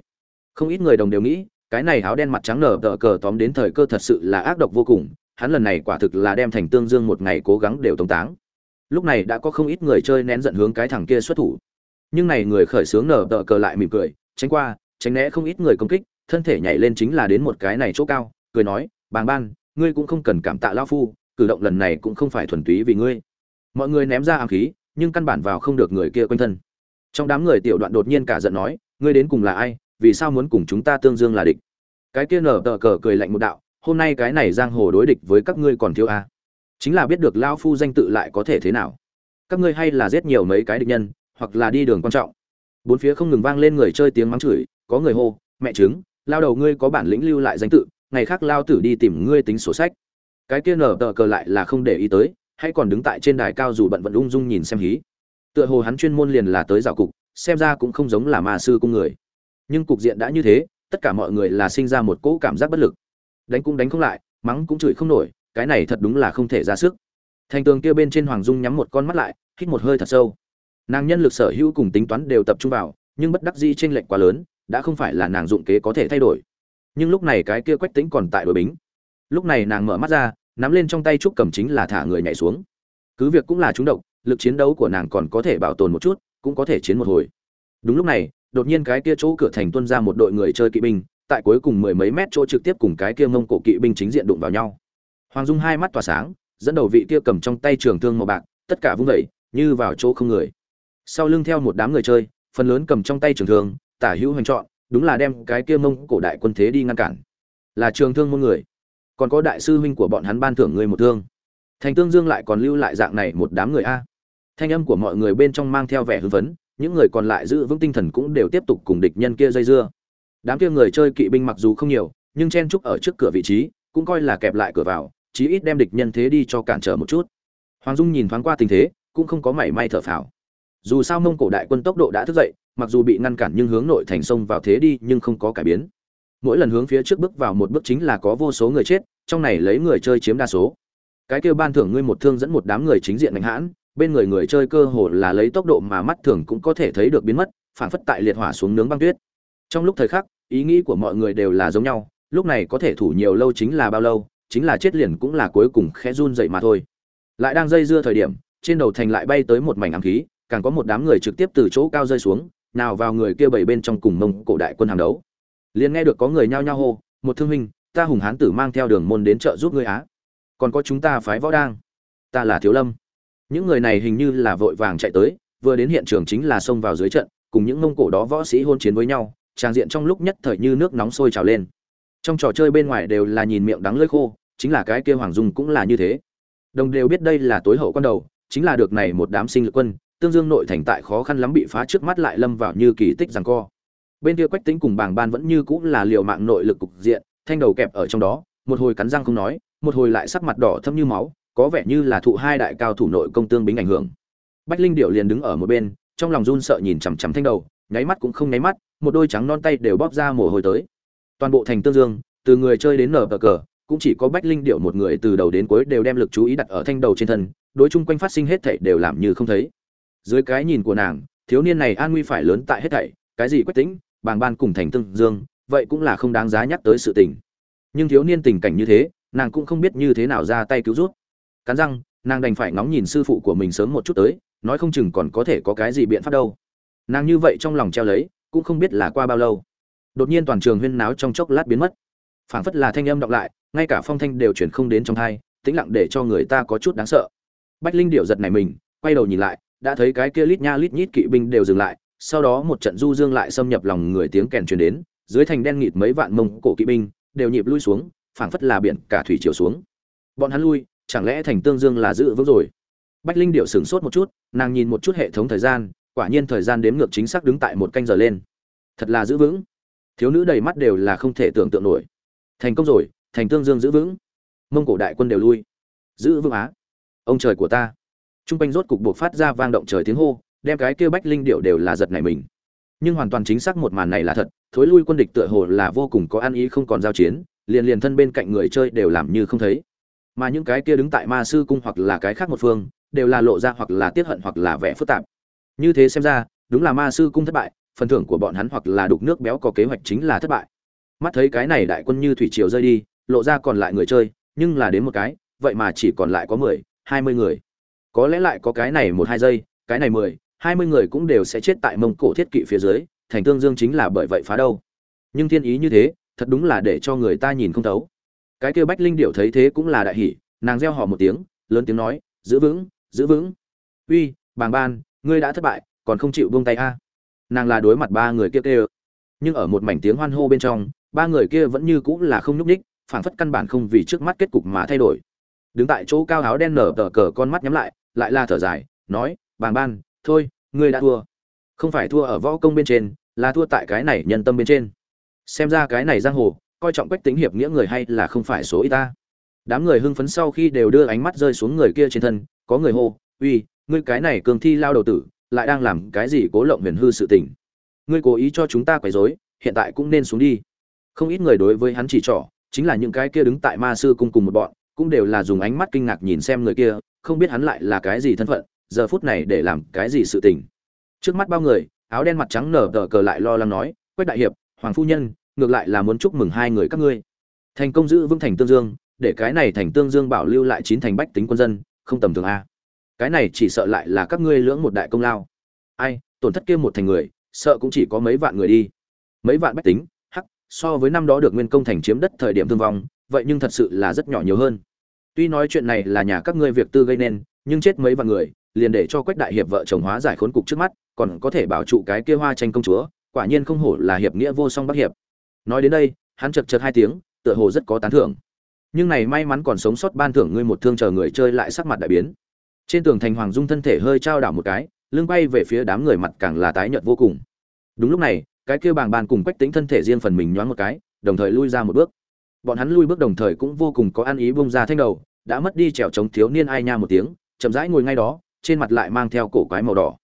Không ít người đồng đều nghĩ, cái này áo đen mặt trắng nở tờ cờ tóm đến thời cơ thật sự là ác độc vô cùng, hắn lần này quả thực là đem thành tương dương một ngày cố gắng đều tống táng. Lúc này đã có không ít người chơi nén giận hướng cái thằng kia xuất thủ. Nhưng này người khởi sướng nở tờ cờ lại mỉm cười, tránh qua, tránh né không ít người công kích, thân thể nhảy lên chính là đến một cái này chỗ cao, cười nói, bàng ban, ngươi cũng không cần cảm tạ lao phu, cử động lần này cũng không phải thuần túy vì ngươi. Mọi người ném ra ám khí nhưng căn bản vào không được người kia quanh thân. Trong đám người tiểu đoạn đột nhiên cả giận nói, ngươi đến cùng là ai? Vì sao muốn cùng chúng ta tương dương là địch? Cái kia nở tờ cờ cười lạnh một đạo, hôm nay cái này giang hồ đối địch với các ngươi còn thiếu a. À? chính là biết được lao phu danh tự lại có thể thế nào. Các ngươi hay là giết nhiều mấy cái địch nhân, hoặc là đi đường quan trọng. Bốn phía không ngừng vang lên người chơi tiếng mắng chửi, có người hô, mẹ chứng lao đầu ngươi có bản lĩnh lưu lại danh tự, ngày khác lao tử đi tìm ngươi tính sổ sách. Cái kia nở tờ cờ lại là không để ý tới hay còn đứng tại trên đài cao dù bận vận ung dung nhìn xem hí. Tựa hồ hắn chuyên môn liền là tới dạo cục, xem ra cũng không giống là ma sư cung người. Nhưng cục diện đã như thế, tất cả mọi người là sinh ra một cỗ cảm giác bất lực. Đánh cũng đánh không lại, mắng cũng chửi không nổi, cái này thật đúng là không thể ra sức. Thành tường kia bên trên hoàng dung nhắm một con mắt lại, hít một hơi thật sâu. Nàng nhân lực sở hữu cùng tính toán đều tập trung vào, nhưng bất đắc dĩ tranh lệch quá lớn, đã không phải là nàng dụng kế có thể thay đổi. Nhưng lúc này cái kia quách tính còn tại đội bính. Lúc này nàng mở mắt ra nắm lên trong tay trúc cầm chính là thả người nhảy xuống. Cứ việc cũng là trúng độc, lực chiến đấu của nàng còn có thể bảo tồn một chút, cũng có thể chiến một hồi. Đúng lúc này, đột nhiên cái kia chỗ cửa thành tuân ra một đội người chơi kỵ binh, tại cuối cùng mười mấy mét chỗ trực tiếp cùng cái kia mông cổ kỵ binh chính diện đụng vào nhau. Hoàng dung hai mắt tỏa sáng, dẫn đầu vị kia cầm trong tay trường thương màu bạc, tất cả vung vẩy như vào chỗ không người. Sau lưng theo một đám người chơi, phần lớn cầm trong tay trường thương, tả hữu hoành trọn, đúng là đem cái kia mông cổ đại quân thế đi ngăn cản. Là trường thương môn người còn có đại sư huynh của bọn hắn ban thưởng người một thương. Thành tương dương lại còn lưu lại dạng này một đám người a. Thanh âm của mọi người bên trong mang theo vẻ hưng phấn, những người còn lại giữ vững tinh thần cũng đều tiếp tục cùng địch nhân kia dây dưa. Đám kia người chơi kỵ binh mặc dù không nhiều, nhưng chen trúc ở trước cửa vị trí, cũng coi là kẹp lại cửa vào, chí ít đem địch nhân thế đi cho cản trở một chút. Hoàng dung nhìn thoáng qua tình thế, cũng không có mảy may thở phào. Dù sao mông cổ đại quân tốc độ đã thức dậy, mặc dù bị ngăn cản nhưng hướng nội thành sông vào thế đi, nhưng không có cải biến mỗi lần hướng phía trước bước vào một bước chính là có vô số người chết, trong này lấy người chơi chiếm đa số. Cái kêu ban thưởng ngươi một thương dẫn một đám người chính diện mạnh hãn, bên người người chơi cơ hồ là lấy tốc độ mà mắt thường cũng có thể thấy được biến mất phản phất tại liệt hỏa xuống nướng băng tuyết. Trong lúc thời khắc, ý nghĩ của mọi người đều là giống nhau, lúc này có thể thủ nhiều lâu chính là bao lâu, chính là chết liền cũng là cuối cùng khẽ run dậy mà thôi. Lại đang dây dưa thời điểm, trên đầu thành lại bay tới một mảnh ám khí, càng có một đám người trực tiếp từ chỗ cao rơi xuống, nào vào người kia bảy bên trong cùng mông cổ đại quân hàng đấu liền nghe được có người nhao nhao hô, một thương huynh, ta hùng hán tử mang theo đường môn đến chợ giúp ngươi á. Còn có chúng ta phái võ đang. Ta là thiếu lâm. Những người này hình như là vội vàng chạy tới, vừa đến hiện trường chính là xông vào dưới trận, cùng những mông cổ đó võ sĩ hôn chiến với nhau trang diện trong lúc nhất thời như nước nóng sôi trào lên. Trong trò chơi bên ngoài đều là nhìn miệng đắng lưỡi khô, chính là cái kia hoàng dung cũng là như thế. Đồng đều biết đây là tối hậu quan đầu, chính là được này một đám sinh lực quân, tương dương nội thành tại khó khăn lắm bị phá trước mắt lại lâm vào như kỳ tích rằng co bên kia quách tính cùng bảng ban vẫn như cũng là liều mạng nội lực cục diện, thanh đầu kẹp ở trong đó, một hồi cắn răng không nói, một hồi lại sắc mặt đỏ thâm như máu, có vẻ như là thụ hai đại cao thủ nội công tương bính ảnh hưởng. Bách linh điệu liền đứng ở một bên, trong lòng run sợ nhìn chằm chằm thanh đầu, nháy mắt cũng không nháy mắt, một đôi trắng non tay đều bóp ra mồ hôi tới. Toàn bộ thành tương dương, từ người chơi đến nở cờ cờ, cũng chỉ có bách linh điệu một người từ đầu đến cuối đều đem lực chú ý đặt ở thanh đầu trên thân, đối chung quanh phát sinh hết thảy đều làm như không thấy. Dưới cái nhìn của nàng, thiếu niên này an nguy phải lớn tại hết thảy, cái gì quách tĩnh bàng ban cùng thành tương dương, vậy cũng là không đáng giá nhắc tới sự tình. Nhưng thiếu niên tình cảnh như thế, nàng cũng không biết như thế nào ra tay cứu rút cắn răng, nàng đành phải ngóng nhìn sư phụ của mình sớm một chút tới, nói không chừng còn có thể có cái gì biện pháp đâu. Nàng như vậy trong lòng treo lấy, cũng không biết là qua bao lâu. Đột nhiên toàn trường huyên náo trong chốc lát biến mất. Phảng phất là thanh âm đọc lại, ngay cả phong thanh đều chuyển không đến trong thai tĩnh lặng để cho người ta có chút đáng sợ. Bách linh điệu giật này mình, quay đầu nhìn lại, đã thấy cái kia lít nha lít nhít kỵ binh đều dừng lại sau đó một trận du dương lại xâm nhập lòng người tiếng kèn truyền đến, dưới thành đen nghịt mấy vạn mông cổ kỵ binh, đều nhịp lui xuống, phảng phất là biển cả thủy chiều xuống. Bọn hắn lui, chẳng lẽ thành tương dương là giữ vững rồi? Bách linh điệu sửng sốt một chút, nàng nhìn một chút hệ thống thời gian, quả nhiên thời gian đếm ngược chính xác đứng tại một canh giờ lên. Thật là giữ vững. Thiếu nữ đầy mắt đều là không thể tưởng tượng nổi. Thành công rồi, thành tương dương giữ vững. Mông cổ đại quân đều lui. Giữ vững á. Ông trời của ta. Trung quanh rốt cục buộc phát ra vang động trời tiếng hô đem cái kia bách linh điệu đều là giật này mình. Nhưng hoàn toàn chính xác một màn này là thật, thối lui quân địch tựa hồ là vô cùng có ăn ý không còn giao chiến, liền liền thân bên cạnh người chơi đều làm như không thấy. Mà những cái kia đứng tại ma sư cung hoặc là cái khác một phương, đều là lộ ra hoặc là tiết hận hoặc là vẻ phức tạp. Như thế xem ra, đúng là ma sư cung thất bại, phần thưởng của bọn hắn hoặc là đục nước béo có kế hoạch chính là thất bại. Mắt thấy cái này đại quân như thủy triều rơi đi, lộ ra còn lại người chơi, nhưng là đến một cái, vậy mà chỉ còn lại có mười, hai mươi người. Có lẽ lại có cái này một hai giây, cái này mười hai mươi người cũng đều sẽ chết tại mông cổ thiết kỵ phía dưới, thành tương dương chính là bởi vậy phá đâu. Nhưng thiên ý như thế, thật đúng là để cho người ta nhìn không thấu. Cái kia bách linh điệu thấy thế cũng là đại hỷ nàng reo hò một tiếng, lớn tiếng nói, giữ vững giữ vững. Uy, bàng ban, ngươi đã thất bại, còn không chịu buông tay a. Nàng là đối mặt ba người kia kêu. Nhưng ở một mảnh tiếng hoan hô bên trong, ba người kia vẫn như cũng là không nhúc nhích, phảng phất căn bản không vì trước mắt kết cục mà thay đổi. Đứng tại chỗ cao áo đen nở tờ cờ con mắt nhắm lại lại là thở dài, nói, bàng ban thôi, ngươi đã thua. Không phải thua ở võ công bên trên, là thua tại cái này nhân tâm bên trên. Xem ra cái này giang hồ, coi trọng quách tính hiệp nghĩa người hay là không phải số ít ta. Đám người hưng phấn sau khi đều đưa ánh mắt rơi xuống người kia trên thân, có người hô, uy, ngươi cái này cường thi lao đầu tử, lại đang làm cái gì cố lộng huyền hư sự tình? Ngươi cố ý cho chúng ta quấy rối, hiện tại cũng nên xuống đi. Không ít người đối với hắn chỉ trỏ, chính là những cái kia đứng tại ma sư cung cùng một bọn, cũng đều là dùng ánh mắt kinh ngạc nhìn xem người kia, không biết hắn lại là cái gì thân phận giờ phút này để làm cái gì sự tình. Trước mắt bao người, áo đen mặt trắng nở tờ cờ lại lo lắng nói, quách đại hiệp, hoàng phu nhân, ngược lại là muốn chúc mừng hai người các ngươi. Thành công giữ vững thành tương dương, để cái này thành tương dương bảo lưu lại chín thành bách tính quân dân, không tầm thường a. Cái này chỉ sợ lại là các ngươi lưỡng một đại công lao. Ai, tổn thất kia một thành người, sợ cũng chỉ có mấy vạn người đi. Mấy vạn bách tính, hắc, so với năm đó được nguyên công thành chiếm đất thời điểm thương vong, vậy nhưng thật sự là rất nhỏ nhiều hơn tuy nói chuyện này là nhà các ngươi việc tư gây nên, nhưng chết mấy vạn người, liền để cho quách đại hiệp vợ chồng hóa giải khốn cục trước mắt, còn có thể bảo trụ cái kia hoa tranh công chúa, quả nhiên không hổ là hiệp nghĩa vô song bắc hiệp. Nói đến đây, hắn chật chật hai tiếng, tựa hồ rất có tán thưởng. Nhưng này may mắn còn sống sót ban thưởng ngươi một thương chờ người chơi lại sắc mặt đại biến. Trên tường thành hoàng dung thân thể hơi trao đảo một cái, lưng bay về phía đám người mặt càng là tái nhợt vô cùng. Đúng lúc này, cái kia bàng bàn cùng quách tính thân thể riêng phần mình nhoáng một cái, đồng thời lui ra một bước bọn hắn lui bước đồng thời cũng vô cùng có ăn ý bung ra thanh đầu, đã mất đi trèo chống thiếu niên ai nha một tiếng, chậm rãi ngồi ngay đó, trên mặt lại mang theo cổ quái màu đỏ.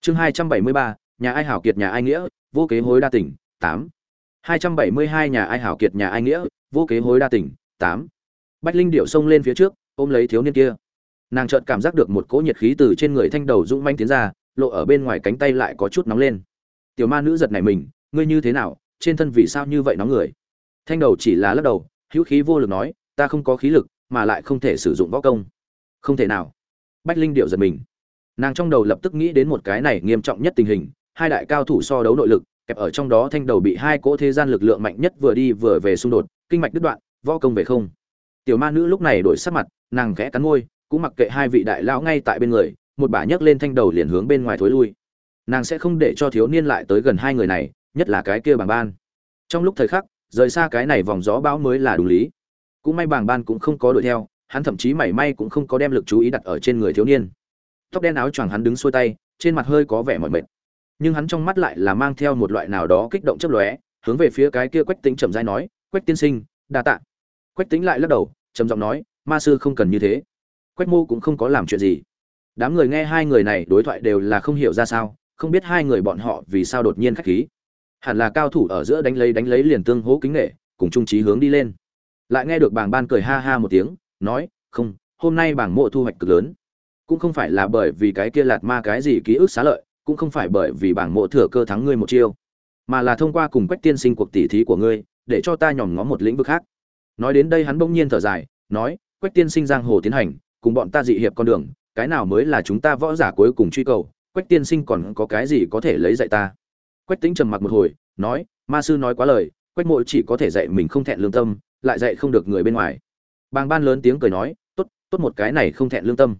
Chương hai trăm bảy mươi ba, nhà ai hảo kiệt nhà ai nghĩa, vô kế hối đa tỉnh, tám. hai trăm bảy mươi hai, nhà ai hảo kiệt nhà ai nghĩa, vô kế hối đa tỉnh, tám. Bách linh điệu xông lên phía trước, ôm lấy thiếu niên kia. Nàng chợt cảm giác được một cỗ nhiệt khí từ trên người thanh đầu dũng manh tiến ra, lộ ở bên ngoài cánh tay lại có chút nóng lên. Tiểu ma nữ giật này mình, ngươi như thế nào? Trên thân vì sao như vậy nóng người? Thanh đầu chỉ là lắc đầu, hữu khí vô lực nói, ta không có khí lực, mà lại không thể sử dụng võ công. Không thể nào. Bách linh điệu giật mình. Nàng trong đầu lập tức nghĩ đến một cái này nghiêm trọng nhất tình hình, hai đại cao thủ so đấu nội lực, kẹp ở trong đó thanh đầu bị hai cỗ thế gian lực lượng mạnh nhất vừa đi vừa về xung đột, kinh mạch đứt đoạn, võ công về không. Tiểu ma nữ lúc này đổi sắc mặt, nàng khẽ cắn môi, cũng mặc kệ hai vị đại lão ngay tại bên người, một bà nhấc lên thanh đầu liền hướng bên ngoài thối lui. Nàng sẽ không để cho thiếu niên lại tới gần hai người này, nhất là cái kia bằng ban. Trong lúc thời khắc rời xa cái này vòng gió bão mới là đúng lý. Cũng may bàng ban cũng không có đuổi theo, hắn thậm chí mảy may cũng không có đem lực chú ý đặt ở trên người thiếu niên. Tóc đen áo choàng hắn đứng xuôi tay, trên mặt hơi có vẻ mỏi mệt. Nhưng hắn trong mắt lại là mang theo một loại nào đó kích động chấp lóe, hướng về phía cái kia quách tính chậm dai nói, quách tiên sinh, đa tạ. Quách tính lại lắc đầu, trầm giọng nói, ma sư không cần như thế. Quách mô cũng không có làm chuyện gì. Đám người nghe hai người này đối thoại đều là không hiểu ra sao, không biết hai người bọn họ vì sao đột nhiên khách khí hẳn là cao thủ ở giữa đánh lấy đánh lấy liền tương hố kính nghệ, cùng trung trí hướng đi lên. Lại nghe được bảng ban cười ha ha một tiếng, nói, không, hôm nay bảng mộ thu hoạch cực lớn. Cũng không phải là bởi vì cái kia lạt ma cái gì ký ức xá lợi, cũng không phải bởi vì bảng mộ thừa cơ thắng ngươi một chiêu, mà là thông qua cùng quách tiên sinh cuộc tỉ thí của ngươi, để cho ta nhòm ngó một lĩnh vực khác. Nói đến đây hắn bỗng nhiên thở dài, nói, quách tiên sinh giang hồ tiến hành, cùng bọn ta dị hiệp con đường, cái nào mới là chúng ta võ giả cuối cùng truy cầu, quách tiên sinh còn có cái gì có thể lấy dạy ta? Quách tính trầm mặc một hồi, nói, ma sư nói quá lời, quách mộ chỉ có thể dạy mình không thẹn lương tâm, lại dạy không được người bên ngoài. Bàng ban lớn tiếng cười nói, tốt tốt một cái này không thẹn lương tâm.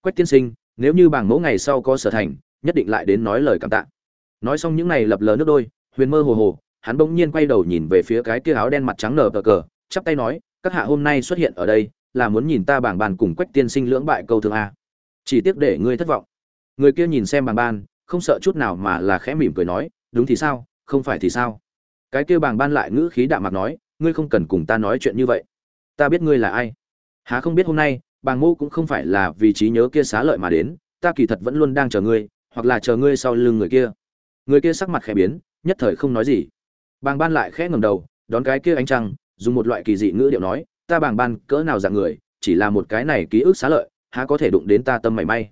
Quách tiên sinh, nếu như bàng mẫu ngày sau có sở thành, nhất định lại đến nói lời cảm tạ. Nói xong những này lập lờ nước đôi, huyền mơ hồ hồ, hắn bỗng nhiên quay đầu nhìn về phía cái kia áo đen mặt trắng nở cờ cờ, chắp tay nói, các hạ hôm nay xuất hiện ở đây, là muốn nhìn ta bảng bàn cùng quách tiên sinh lưỡng bại câu thương a. Chỉ tiếc để ngươi thất vọng. Người kia nhìn xem bảng ban, không sợ chút nào mà là khẽ mỉm cười nói đúng thì sao, không phải thì sao? Cái kia bàng ban lại ngữ khí đạm mạc nói, ngươi không cần cùng ta nói chuyện như vậy. Ta biết ngươi là ai. Há không biết hôm nay, bàng mô cũng không phải là vì trí nhớ kia xá lợi mà đến, ta kỳ thật vẫn luôn đang chờ ngươi, hoặc là chờ ngươi sau lưng người kia. Người kia sắc mặt khẽ biến, nhất thời không nói gì. Bàng ban lại khẽ ngầm đầu, đón cái kia ánh trăng, dùng một loại kỳ dị ngữ điệu nói, ta bàng ban cỡ nào dạng người, chỉ là một cái này ký ức xá lợi, há có thể đụng đến ta tâm mảy may.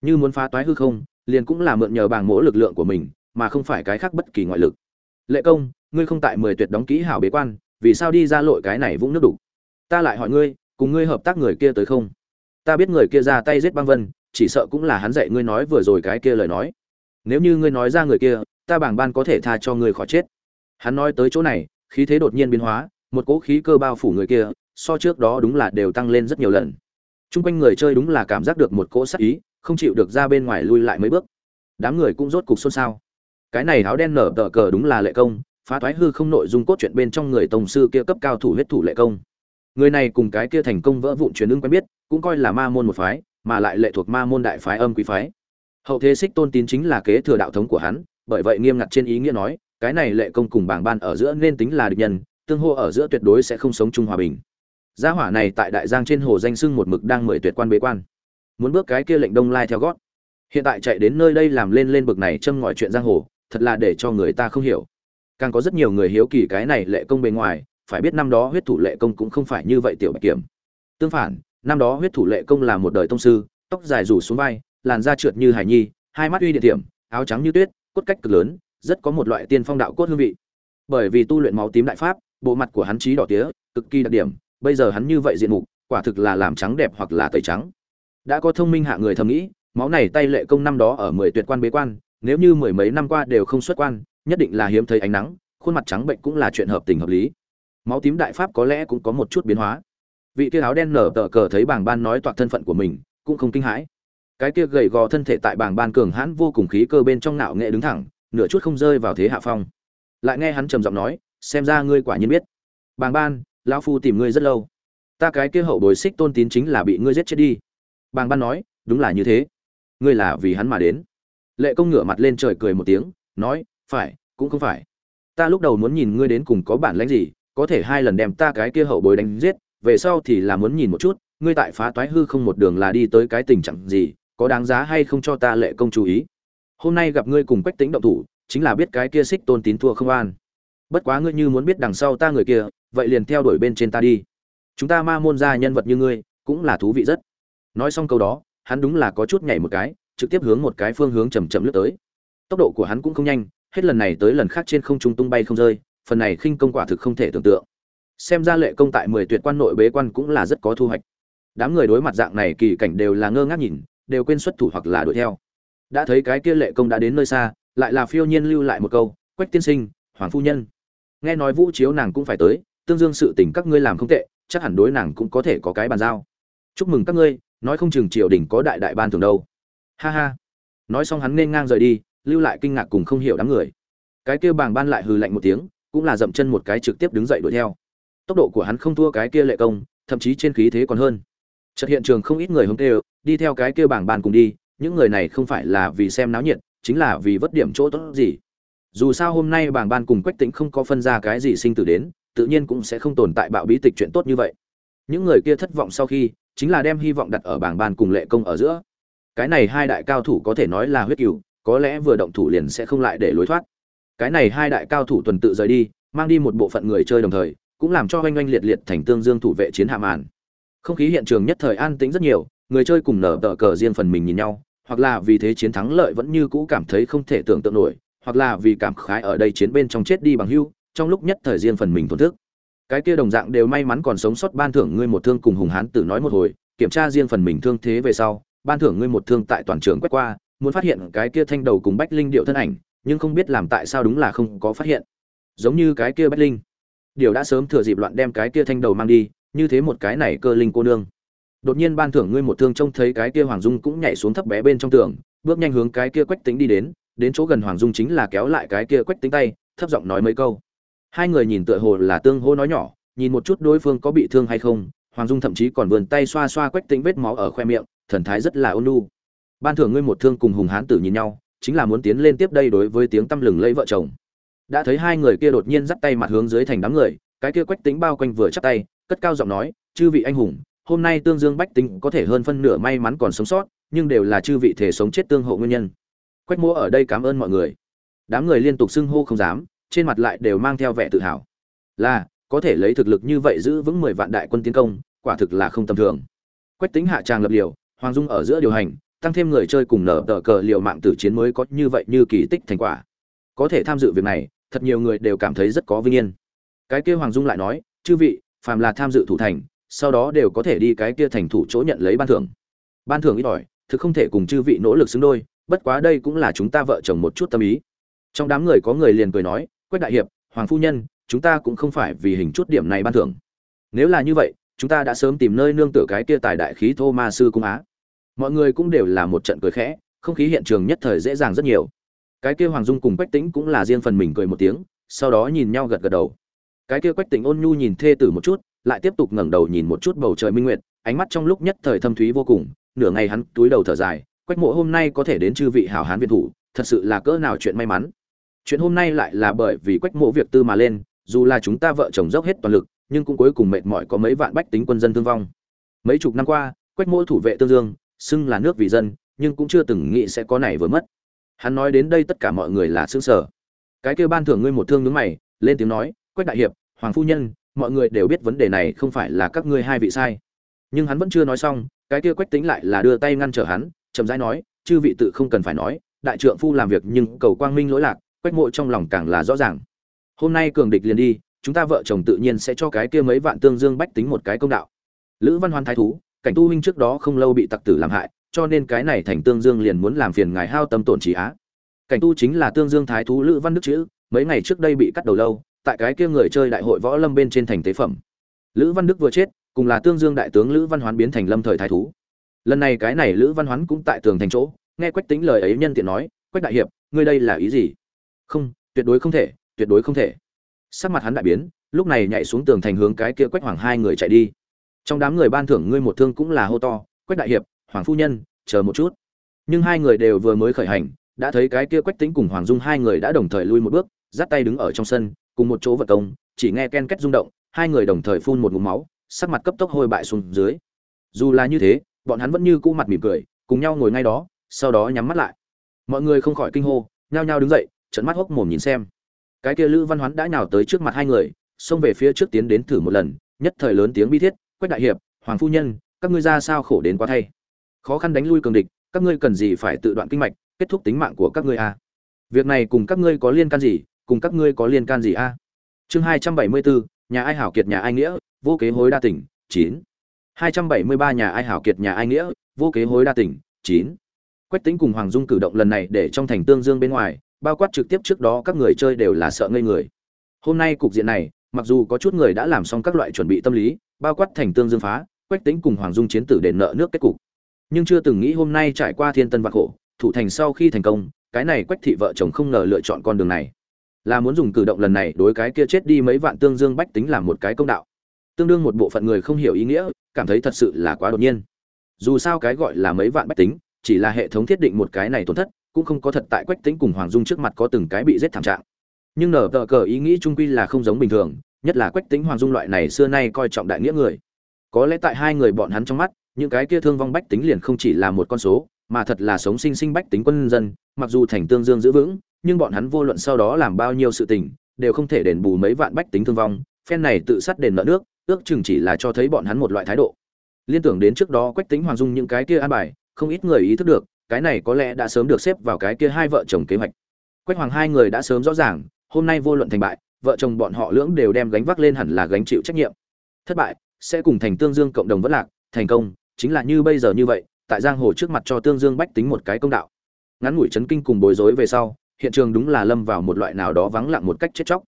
Như muốn phá toái hư không, liền cũng là mượn nhờ bàng mỗ lực lượng của mình mà không phải cái khác bất kỳ ngoại lực. Lệ công, ngươi không tại mười tuyệt đóng kỹ hảo bế quan, vì sao đi ra lội cái này vũng nước đủ ta lại hỏi ngươi, cùng ngươi hợp tác người kia tới không? Ta biết người kia ra tay giết băng vân, chỉ sợ cũng là hắn dạy ngươi nói vừa rồi cái kia lời nói. Nếu như ngươi nói ra người kia, ta bảng ban có thể tha cho ngươi khỏi chết. Hắn nói tới chỗ này, khí thế đột nhiên biến hóa, một cỗ khí cơ bao phủ người kia, so trước đó đúng là đều tăng lên rất nhiều lần. Trung quanh người chơi đúng là cảm giác được một cỗ sắc ý, không chịu được ra bên ngoài lui lại mấy bước. Đám người cũng rốt cục xôn xao cái này áo đen nở tờ cờ đúng là lệ công, phá thoái hư không nội dung cốt truyện bên trong người tổng sư kia cấp cao thủ huyết thủ lệ công. Người này cùng cái kia thành công vỡ vụn truyền ưng quen biết, cũng coi là ma môn một phái, mà lại lệ thuộc ma môn đại phái âm quý phái. Hậu thế xích tôn tín chính là kế thừa đạo thống của hắn, bởi vậy nghiêm ngặt trên ý nghĩa nói, cái này lệ công cùng bảng ban ở giữa nên tính là địch nhân, tương hô ở giữa tuyệt đối sẽ không sống chung hòa bình. Gia hỏa này tại đại giang trên hồ danh sưng một mực đang mời tuyệt quan bế quan. Muốn bước cái kia lệnh đông lai theo gót. Hiện tại chạy đến nơi đây làm lên lên bực này châm ngòi chuyện giang hồ thật là để cho người ta không hiểu. Càng có rất nhiều người hiếu kỳ cái này lệ công bề ngoài, phải biết năm đó huyết thủ lệ công cũng không phải như vậy tiểu bạch kiểm. Tương phản, năm đó huyết thủ lệ công là một đời tông sư, tóc dài rủ xuống vai, làn da trượt như hải nhi, hai mắt uy địa điểm áo trắng như tuyết, cốt cách cực lớn, rất có một loại tiên phong đạo cốt hương vị. Bởi vì tu luyện máu tím đại pháp, bộ mặt của hắn trí đỏ tía, cực kỳ đặc điểm, bây giờ hắn như vậy diện mục, quả thực là làm trắng đẹp hoặc là tẩy trắng. Đã có thông minh hạ người thầm nghĩ, máu này tay lệ công năm đó ở mười tuyệt quan bế quan nếu như mười mấy năm qua đều không xuất quan, nhất định là hiếm thấy ánh nắng, khuôn mặt trắng bệnh cũng là chuyện hợp tình hợp lý. Máu tím đại pháp có lẽ cũng có một chút biến hóa. Vị kia áo đen nở tờ cờ thấy bảng ban nói toạc thân phận của mình, cũng không kinh hãi. Cái kia gầy gò thân thể tại bảng ban cường hãn vô cùng khí cơ bên trong nạo nghệ đứng thẳng, nửa chút không rơi vào thế hạ phong. Lại nghe hắn trầm giọng nói, xem ra ngươi quả nhiên biết. Bàng ban, lão phu tìm ngươi rất lâu. Ta cái kia hậu bồi xích tôn tín chính là bị ngươi giết chết đi. Bàng ban nói, đúng là như thế. Ngươi là vì hắn mà đến lệ công ngửa mặt lên trời cười một tiếng, nói, phải, cũng không phải. Ta lúc đầu muốn nhìn ngươi đến cùng có bản lãnh gì, có thể hai lần đem ta cái kia hậu bồi đánh giết, về sau thì là muốn nhìn một chút, ngươi tại phá toái hư không một đường là đi tới cái tình trạng gì, có đáng giá hay không cho ta lệ công chú ý? Hôm nay gặp ngươi cùng quách tính động thủ, chính là biết cái kia xích tôn tín thua không an. Bất quá ngươi như muốn biết đằng sau ta người kia, vậy liền theo đuổi bên trên ta đi. Chúng ta ma môn ra nhân vật như ngươi, cũng là thú vị rất. Nói xong câu đó, hắn đúng là có chút nhảy một cái trực tiếp hướng một cái phương hướng chầm chậm lướt tới. Tốc độ của hắn cũng không nhanh, hết lần này tới lần khác trên không trung tung bay không rơi, phần này khinh công quả thực không thể tưởng tượng. Xem ra lệ công tại mười tuyệt quan nội bế quan cũng là rất có thu hoạch. Đám người đối mặt dạng này kỳ cảnh đều là ngơ ngác nhìn, đều quên xuất thủ hoặc là đuổi theo. Đã thấy cái kia lệ công đã đến nơi xa, lại là phiêu nhiên lưu lại một câu, quách tiên sinh, hoàng phu nhân. Nghe nói vũ chiếu nàng cũng phải tới, tương dương sự tình các ngươi làm không tệ, chắc hẳn đối nàng cũng có thể có cái bàn giao. Chúc mừng các ngươi, nói không chừng triều đình có đại đại ban thưởng đâu ha ha. Nói xong hắn nên ngang rời đi, lưu lại kinh ngạc cùng không hiểu đám người. Cái kia bàng ban lại hừ lạnh một tiếng, cũng là dậm chân một cái trực tiếp đứng dậy đuổi theo. Tốc độ của hắn không thua cái kia lệ công, thậm chí trên khí thế còn hơn. Chợt hiện trường không ít người hống tê, đi theo cái kia bảng ban cùng đi, những người này không phải là vì xem náo nhiệt, chính là vì vất điểm chỗ tốt gì. Dù sao hôm nay bảng ban cùng quách tĩnh không có phân ra cái gì sinh tử đến, tự nhiên cũng sẽ không tồn tại bạo bí tịch chuyện tốt như vậy. Những người kia thất vọng sau khi, chính là đem hy vọng đặt ở bảng ban cùng lệ công ở giữa cái này hai đại cao thủ có thể nói là huyết cừu, có lẽ vừa động thủ liền sẽ không lại để lối thoát. Cái này hai đại cao thủ tuần tự rời đi, mang đi một bộ phận người chơi đồng thời, cũng làm cho oanh oanh liệt liệt thành tương dương thủ vệ chiến hạ màn. Không khí hiện trường nhất thời an tĩnh rất nhiều, người chơi cùng nở tờ cờ riêng phần mình nhìn nhau, hoặc là vì thế chiến thắng lợi vẫn như cũ cảm thấy không thể tưởng tượng nổi, hoặc là vì cảm khái ở đây chiến bên trong chết đi bằng hưu, trong lúc nhất thời riêng phần mình thổn thức. Cái kia đồng dạng đều may mắn còn sống sót ban thưởng ngươi một thương cùng hùng hán tử nói một hồi, kiểm tra riêng phần mình thương thế về sau ban thưởng ngươi một thương tại toàn trường quét qua, muốn phát hiện cái kia thanh đầu cùng bách linh điệu thân ảnh, nhưng không biết làm tại sao đúng là không có phát hiện. Giống như cái kia bách linh. Điều đã sớm thừa dịp loạn đem cái kia thanh đầu mang đi, như thế một cái này cơ linh cô nương. Đột nhiên ban thưởng ngươi một thương trông thấy cái kia hoàng dung cũng nhảy xuống thấp bé bên trong tường, bước nhanh hướng cái kia quách tính đi đến đến chỗ gần hoàng dung chính là kéo lại cái kia quách tính tay, thấp giọng nói mấy câu. Hai người nhìn tựa hồ là tương hô nói nhỏ, nhìn một chút đối phương có bị thương hay không hoàng dung thậm chí còn vườn tay xoa xoa quách tính vết máu ở khoe miệng, thần thái rất là ôn nhu. Ban thưởng ngươi một thương cùng hùng hán tử nhìn nhau, chính là muốn tiến lên tiếp đây đối với tiếng tăm lừng lẫy vợ chồng. Đã thấy hai người kia đột nhiên dắt tay mặt hướng dưới thành đám người, cái kia quách tính bao quanh vừa chắp tay, cất cao giọng nói, chư vị anh hùng, hôm nay tương dương bách tính có thể hơn phân nửa may mắn còn sống sót, nhưng đều là chư vị thể sống chết tương hộ nguyên nhân. Quách múa ở đây cảm ơn mọi người. Đám người liên tục xưng hô không dám, trên mặt lại đều mang theo vẻ tự hào. Là có thể lấy thực lực như vậy giữ vững mười vạn đại quân tiến công quả thực là không tầm thường. Quách tính hạ tràng lập liều hoàng dung ở giữa điều hành tăng thêm người chơi cùng nở tờ cờ liệu mạng tử chiến mới có như vậy như kỳ tích thành quả. Có thể tham dự việc này thật nhiều người đều cảm thấy rất có vinh yên. Cái kia hoàng dung lại nói chư vị phàm là tham dự thủ thành sau đó đều có thể đi cái kia thành thủ chỗ nhận lấy ban thưởng. Ban thưởng ít đòi, thực không thể cùng chư vị nỗ lực xứng đôi bất quá đây cũng là chúng ta vợ chồng một chút tâm ý. Trong đám người có người liền cười nói quách đại hiệp hoàng phu nhân chúng ta cũng không phải vì hình chút điểm này ban thưởng. Nếu là như vậy, chúng ta đã sớm tìm nơi nương tựa cái kia tài đại khí thô ma sư cung á. Mọi người cũng đều là một trận cười khẽ, không khí hiện trường nhất thời dễ dàng rất nhiều. Cái kia hoàng dung cùng quách tĩnh cũng là riêng phần mình cười một tiếng, sau đó nhìn nhau gật gật đầu. Cái kia quách tĩnh ôn nhu nhìn thê tử một chút, lại tiếp tục ngẩng đầu nhìn một chút bầu trời minh nguyệt, ánh mắt trong lúc nhất thời thâm thúy vô cùng, nửa ngày hắn túi đầu thở dài, quách mộ, hôm nay có thể đến chư vị hảo hán viện thủ, thật sự là cỡ nào chuyện may mắn. Chuyện hôm nay lại là bởi vì quách mộ việc tư mà lên dù là chúng ta vợ chồng dốc hết toàn lực, nhưng cũng cuối cùng mệt mỏi có mấy vạn bách tính quân dân thương vong. Mấy chục năm qua, quách mộ thủ vệ tương dương, xưng là nước vì dân, nhưng cũng chưa từng nghĩ sẽ có này vừa mất. Hắn nói đến đây tất cả mọi người là xương sở cái kêu ban thưởng ngươi một thương nhướng mày, lên tiếng nói, quách đại hiệp, hoàng phu nhân, mọi người đều biết vấn đề này không phải là các ngươi hai vị sai. Nhưng hắn vẫn chưa nói xong, cái kia quách tính lại là đưa tay ngăn trở hắn, chậm rãi nói, chư vị tự không cần phải nói, đại trượng phu làm việc nhưng cầu quang minh lỗi lạc, quách mộ trong lòng càng là rõ ràng hôm nay cường địch liền đi, chúng ta vợ chồng tự nhiên sẽ cho cái kia mấy vạn tương dương bách tính một cái công đạo. Lữ văn hoan thái thú, cảnh tu huynh trước đó không lâu bị tặc tử làm hại, cho nên cái này thành tương dương liền muốn làm phiền ngài hao tâm tổn trí á. Cảnh tu chính là tương dương thái thú lữ văn đức chữ, mấy ngày trước đây bị cắt đầu lâu, tại cái kia người chơi đại hội võ lâm bên trên thành tế phẩm. Lữ văn đức vừa chết, cùng là tương dương đại tướng lữ văn hoán biến thành lâm thời thái thú. Lần này cái này lữ văn hoán cũng tại tường thành chỗ, nghe quách tính lời ấy nhân tiện nói, quách đại hiệp, ngươi đây là ý gì? Không, tuyệt đối không thể tuyệt đối không thể. Sắc mặt hắn đại biến, lúc này nhảy xuống tường thành hướng cái kia quách hoàng hai người chạy đi. Trong đám người ban thưởng ngươi một thương cũng là hô to, quách đại hiệp, hoàng phu nhân, chờ một chút. Nhưng hai người đều vừa mới khởi hành, đã thấy cái kia quách tính cùng hoàng dung hai người đã đồng thời lui một bước, dắt tay đứng ở trong sân, cùng một chỗ vật công, chỉ nghe ken két rung động, hai người đồng thời phun một ngụm máu, sắc mặt cấp tốc hôi bại xuống dưới. Dù là như thế, bọn hắn vẫn như cũ mặt mỉm cười, cùng nhau ngồi ngay đó, sau đó nhắm mắt lại. Mọi người không khỏi kinh hô, nhao nhao đứng dậy trận mắt hốc mồm nhìn xem cái kia lữ văn hoán đã nhào tới trước mặt hai người, xông về phía trước tiến đến thử một lần, nhất thời lớn tiếng bi thiết, quách đại hiệp, hoàng phu nhân, các ngươi ra sao khổ đến quá thay khó khăn đánh lui cường địch, các ngươi cần gì phải tự đoạn kinh mạch, kết thúc tính mạng của các ngươi a à? việc này cùng các ngươi có liên can gì, cùng các ngươi có liên can gì a à? chương hai trăm bảy mươi bốn nhà ai hảo kiệt nhà ai nghĩa, vô kế hối đa tỉnh, chín hai trăm bảy mươi ba, nhà ai hảo kiệt nhà ai nghĩa, vô kế hối đa tỉnh, chín quách tính cùng hoàng dung cử động lần này để trong thành tương dương bên ngoài bao quát trực tiếp trước đó các người chơi đều là sợ ngây người. Hôm nay cục diện này, mặc dù có chút người đã làm xong các loại chuẩn bị tâm lý, bao quát thành tương dương phá, quách tính cùng hoàng dung chiến tử đền nợ nước kết cục. Nhưng chưa từng nghĩ hôm nay trải qua thiên tân vạn khổ, thủ thành sau khi thành công, cái này quách thị vợ chồng không ngờ lựa chọn con đường này. Là muốn dùng cử động lần này đối cái kia chết đi mấy vạn tương dương bách tính làm một cái công đạo. Tương đương một bộ phận người không hiểu ý nghĩa, cảm thấy thật sự là quá đột nhiên. Dù sao cái gọi là mấy vạn bách tính, chỉ là hệ thống thiết định một cái này tổn thất cũng không có thật tại quách tính cùng hoàng dung trước mặt có từng cái bị giết thảm trạng. Nhưng nở tờ cờ ý nghĩ trung quy là không giống bình thường, nhất là quách tính hoàng dung loại này xưa nay coi trọng đại nghĩa người. Có lẽ tại hai người bọn hắn trong mắt, những cái kia thương vong bách tính liền không chỉ là một con số, mà thật là sống sinh sinh bách tính quân dân, mặc dù thành tương dương giữ vững, nhưng bọn hắn vô luận sau đó làm bao nhiêu sự tình, đều không thể đền bù mấy vạn bách tính thương vong, phen này tự sát đền nợ nước, ước chừng chỉ là cho thấy bọn hắn một loại thái độ. Liên tưởng đến trước đó quách tính hoàng dung những cái kia an bài, không ít người ý thức được cái này có lẽ đã sớm được xếp vào cái kia hai vợ chồng kế hoạch. Quách hoàng hai người đã sớm rõ ràng, hôm nay vô luận thành bại, vợ chồng bọn họ lưỡng đều đem gánh vác lên hẳn là gánh chịu trách nhiệm. Thất bại, sẽ cùng thành tương dương cộng đồng vẫn lạc, thành công, chính là như bây giờ như vậy, tại giang hồ trước mặt cho tương dương bách tính một cái công đạo. Ngắn ngủi chấn kinh cùng bối rối về sau, hiện trường đúng là lâm vào một loại nào đó vắng lặng một cách chết chóc.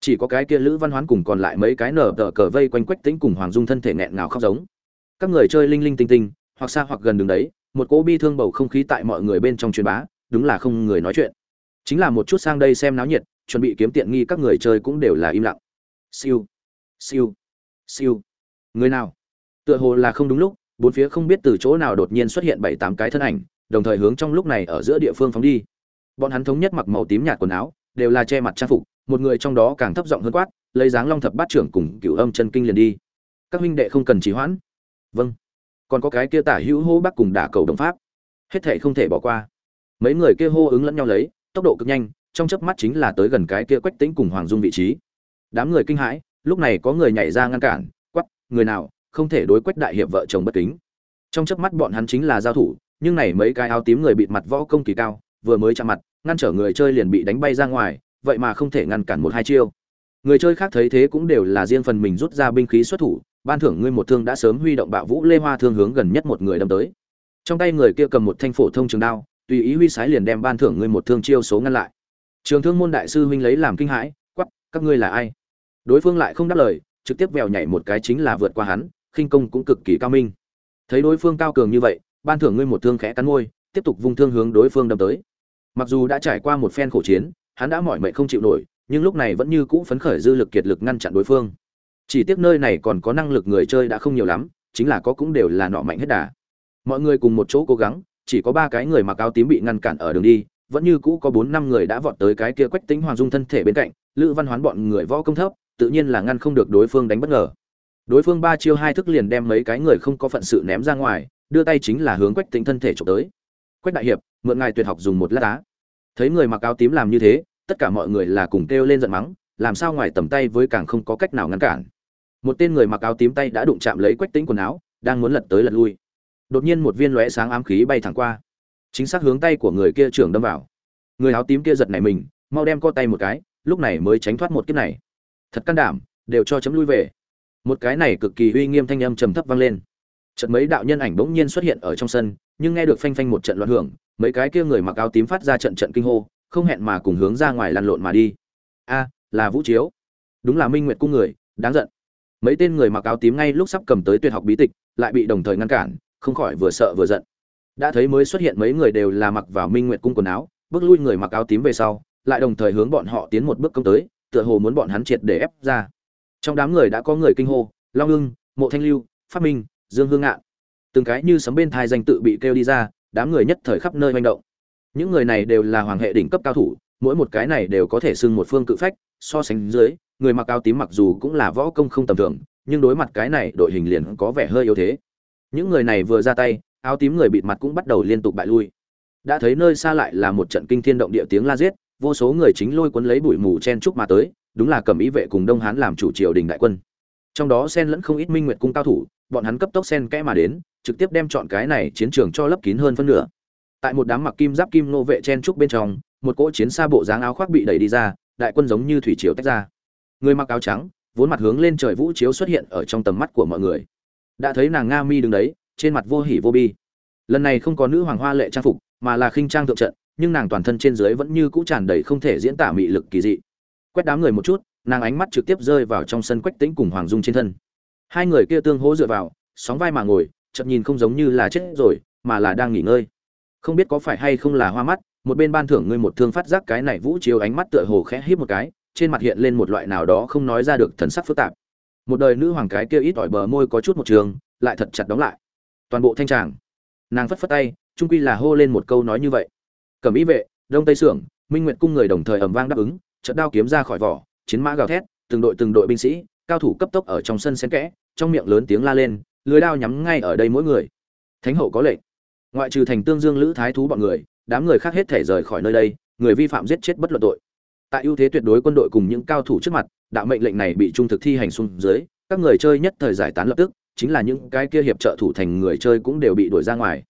Chỉ có cái kia lữ văn hoán cùng còn lại mấy cái nở tờ cờ vây quanh quách tính cùng hoàng dung thân thể nghẹn ngào khóc giống. Các người chơi linh linh tinh tinh, hoặc xa hoặc gần đường đấy một cỗ bi thương bầu không khí tại mọi người bên trong truyền bá, đúng là không người nói chuyện. Chính là một chút sang đây xem náo nhiệt, chuẩn bị kiếm tiện nghi các người chơi cũng đều là im lặng. Siêu siêu siêu. Người nào? Tựa hồ là không đúng lúc, bốn phía không biết từ chỗ nào đột nhiên xuất hiện bảy tám cái thân ảnh, đồng thời hướng trong lúc này ở giữa địa phương phóng đi. Bọn hắn thống nhất mặc màu tím nhạt quần áo, đều là che mặt trang phục, một người trong đó càng thấp giọng hơn quát, lấy dáng long thập bát trưởng cùng cửu âm chân kinh liền đi. Các huynh đệ không cần trì hoãn. Vâng còn có cái kia tả hữu hô bắc cùng đả cầu đồng pháp. Hết thệ không thể bỏ qua. Mấy người kia hô ứng lẫn nhau lấy, tốc độ cực nhanh, trong chớp mắt chính là tới gần cái kia quách tĩnh cùng hoàng dung vị trí. Đám người kinh hãi, lúc này có người nhảy ra ngăn cản quắp người nào, không thể đối quách đại hiệp vợ chồng bất kính. Trong chớp mắt bọn hắn chính là giao thủ, nhưng này mấy cái áo tím người bịt mặt võ công kỳ cao, vừa mới chạm mặt, ngăn trở người chơi liền bị đánh bay ra ngoài, vậy mà không thể ngăn cản một hai chiêu. Người chơi khác thấy thế cũng đều là riêng phần mình rút ra binh khí xuất thủ ban thưởng ngươi một thương đã sớm huy động bạo vũ lê hoa thương hướng gần nhất một người đâm tới. Trong tay người kia cầm một thanh phổ thông trường đao, tùy ý huy sái liền đem ban thưởng ngươi một thương chiêu số ngăn lại. Trường thương môn đại sư huynh lấy làm kinh hãi quắp các ngươi là ai? Đối phương lại không đáp lời, trực tiếp vèo nhảy một cái chính là vượt qua hắn, khinh công cũng cực kỳ cao minh. Thấy đối phương cao cường như vậy, ban thưởng ngươi một thương khẽ cắn môi, tiếp tục vung thương hướng đối phương đâm tới. Mặc dù đã trải qua một phen khổ chiến, hắn đã mỏi mệt không chịu nổi, nhưng lúc này vẫn như cũ phấn khởi dư lực kiệt lực ngăn chặn đối phương chỉ tiếc nơi này còn có năng lực người chơi đã không nhiều lắm, chính là có cũng đều là nọ mạnh hết đà. Mọi người cùng một chỗ cố gắng, chỉ có ba cái người mặc áo tím bị ngăn cản ở đường đi, vẫn như cũ có bốn năm người đã vọt tới cái kia quách tính hoàng dung thân thể bên cạnh, lữ văn hoán bọn người võ công thấp, tự nhiên là ngăn không được đối phương đánh bất ngờ. Đối phương ba chiêu hai thức liền đem mấy cái người không có phận sự ném ra ngoài, đưa tay chính là hướng quách tính thân thể trộm tới. Quách đại hiệp, mượn ngài tuyệt học dùng một lát đá thấy người mặc áo tím làm như thế, tất cả mọi người là cùng kêu lên giận mắng, làm sao ngoài tầm tay với càng không có cách nào ngăn cản một tên người mặc áo tím tay đã đụng chạm lấy quách tính quần áo, đang muốn lật tới lật lui. Đột nhiên một viên lóe sáng ám khí bay thẳng qua. Chính xác hướng tay của người kia trưởng đâm vào. Người áo tím kia giật nảy mình, mau đem co tay một cái, lúc này mới tránh thoát một kiếp này. Thật can đảm, đều cho chấm lui về. Một cái này cực kỳ uy nghiêm thanh âm trầm thấp vang lên. Trận mấy đạo nhân ảnh bỗng nhiên xuất hiện ở trong sân, nhưng nghe được phanh phanh một trận loạn hưởng, mấy cái kia người mặc áo tím phát ra trận trận kinh hô, không hẹn mà cùng hướng ra ngoài lăn lộn mà đi. A, là vũ chiếu. Đúng là minh nguyệt cung người, đáng giận mấy tên người mặc áo tím ngay lúc sắp cầm tới tuyệt học bí tịch, lại bị đồng thời ngăn cản, không khỏi vừa sợ vừa giận. Đã thấy mới xuất hiện mấy người đều là mặc vào minh nguyệt cung quần áo, bước lui người mặc áo tím về sau, lại đồng thời hướng bọn họ tiến một bước công tới, tựa hồ muốn bọn hắn triệt để ép ra. Trong đám người đã có người kinh hô, long ưng, mộ thanh lưu, phát minh, dương hương ngạn. Từng cái như sấm bên thai danh tự bị kêu đi ra, đám người nhất thời khắp nơi manh động. Những người này đều là hoàng hệ đỉnh cấp cao thủ, mỗi một cái này đều có thể xưng một phương cự phách, so sánh dưới người mặc áo tím mặc dù cũng là võ công không tầm thường, nhưng đối mặt cái này, đội hình liền có vẻ hơi yếu thế. Những người này vừa ra tay, áo tím người bịt mặt cũng bắt đầu liên tục bại lui. Đã thấy nơi xa lại là một trận kinh thiên động địa tiếng la giết, vô số người chính lôi cuốn lấy bụi mù chen trúc mà tới, đúng là cầm ý vệ cùng đông hán làm chủ triều đình đại quân. Trong đó xen lẫn không ít minh nguyệt cung cao thủ, bọn hắn cấp tốc xen kẽ mà đến, trực tiếp đem chọn cái này chiến trường cho lấp kín hơn phân nửa. Tại một đám mặc kim giáp kim nô vệ chen trúc bên trong, một cỗ chiến xa bộ dáng áo khoác bị đẩy đi ra, đại quân giống như thủy triều tách ra người mặc áo trắng, vốn mặt hướng lên trời vũ chiếu xuất hiện ở trong tầm mắt của mọi người. Đã thấy nàng nga mi đứng đấy, trên mặt vô hỉ vô bi. Lần này không có nữ hoàng hoa lệ trang phục, mà là khinh trang thượng trận, nhưng nàng toàn thân trên dưới vẫn như cũ tràn đầy không thể diễn tả mị lực kỳ dị. Quét đám người một chút, nàng ánh mắt trực tiếp rơi vào trong sân quách tĩnh cùng hoàng dung trên thân. Hai người kia tương hỗ dựa vào, sóng vai mà ngồi chậm nhìn không giống như là chết rồi, mà là đang nghỉ ngơi. Không biết có phải hay không là hoa mắt, một bên ban thưởng ngươi một thương phát giác cái này vũ chiếu ánh mắt tựa hồ khẽ híp một cái trên mặt hiện lên một loại nào đó không nói ra được thần sắc phức tạp. Một đời nữ hoàng cái kia ít ỏi bờ môi có chút một trường, lại thật chặt đóng lại. Toàn bộ thanh tràng. Nàng phất phất tay, trung quy là hô lên một câu nói như vậy. Cẩm ý vệ, đông tây sưởng, minh nguyệt cung người đồng thời ầm vang đáp ứng trận đao kiếm ra khỏi vỏ, chiến mã gào thét, từng đội từng đội binh sĩ, cao thủ cấp tốc ở trong sân xen kẽ, trong miệng lớn tiếng la lên, lưới đao nhắm ngay ở đây mỗi người. Thánh hậu có lệnh. Ngoại trừ thành tương dương lữ thái thú bọn người, đám người khác hết thể rời khỏi nơi đây, người vi phạm giết chết bất luận tội tại ưu thế tuyệt đối quân đội cùng những cao thủ trước mặt, đạo mệnh lệnh này bị trung thực thi hành xuống dưới, các người chơi nhất thời giải tán lập tức, chính là những cái kia hiệp trợ thủ thành người chơi cũng đều bị đuổi ra ngoài.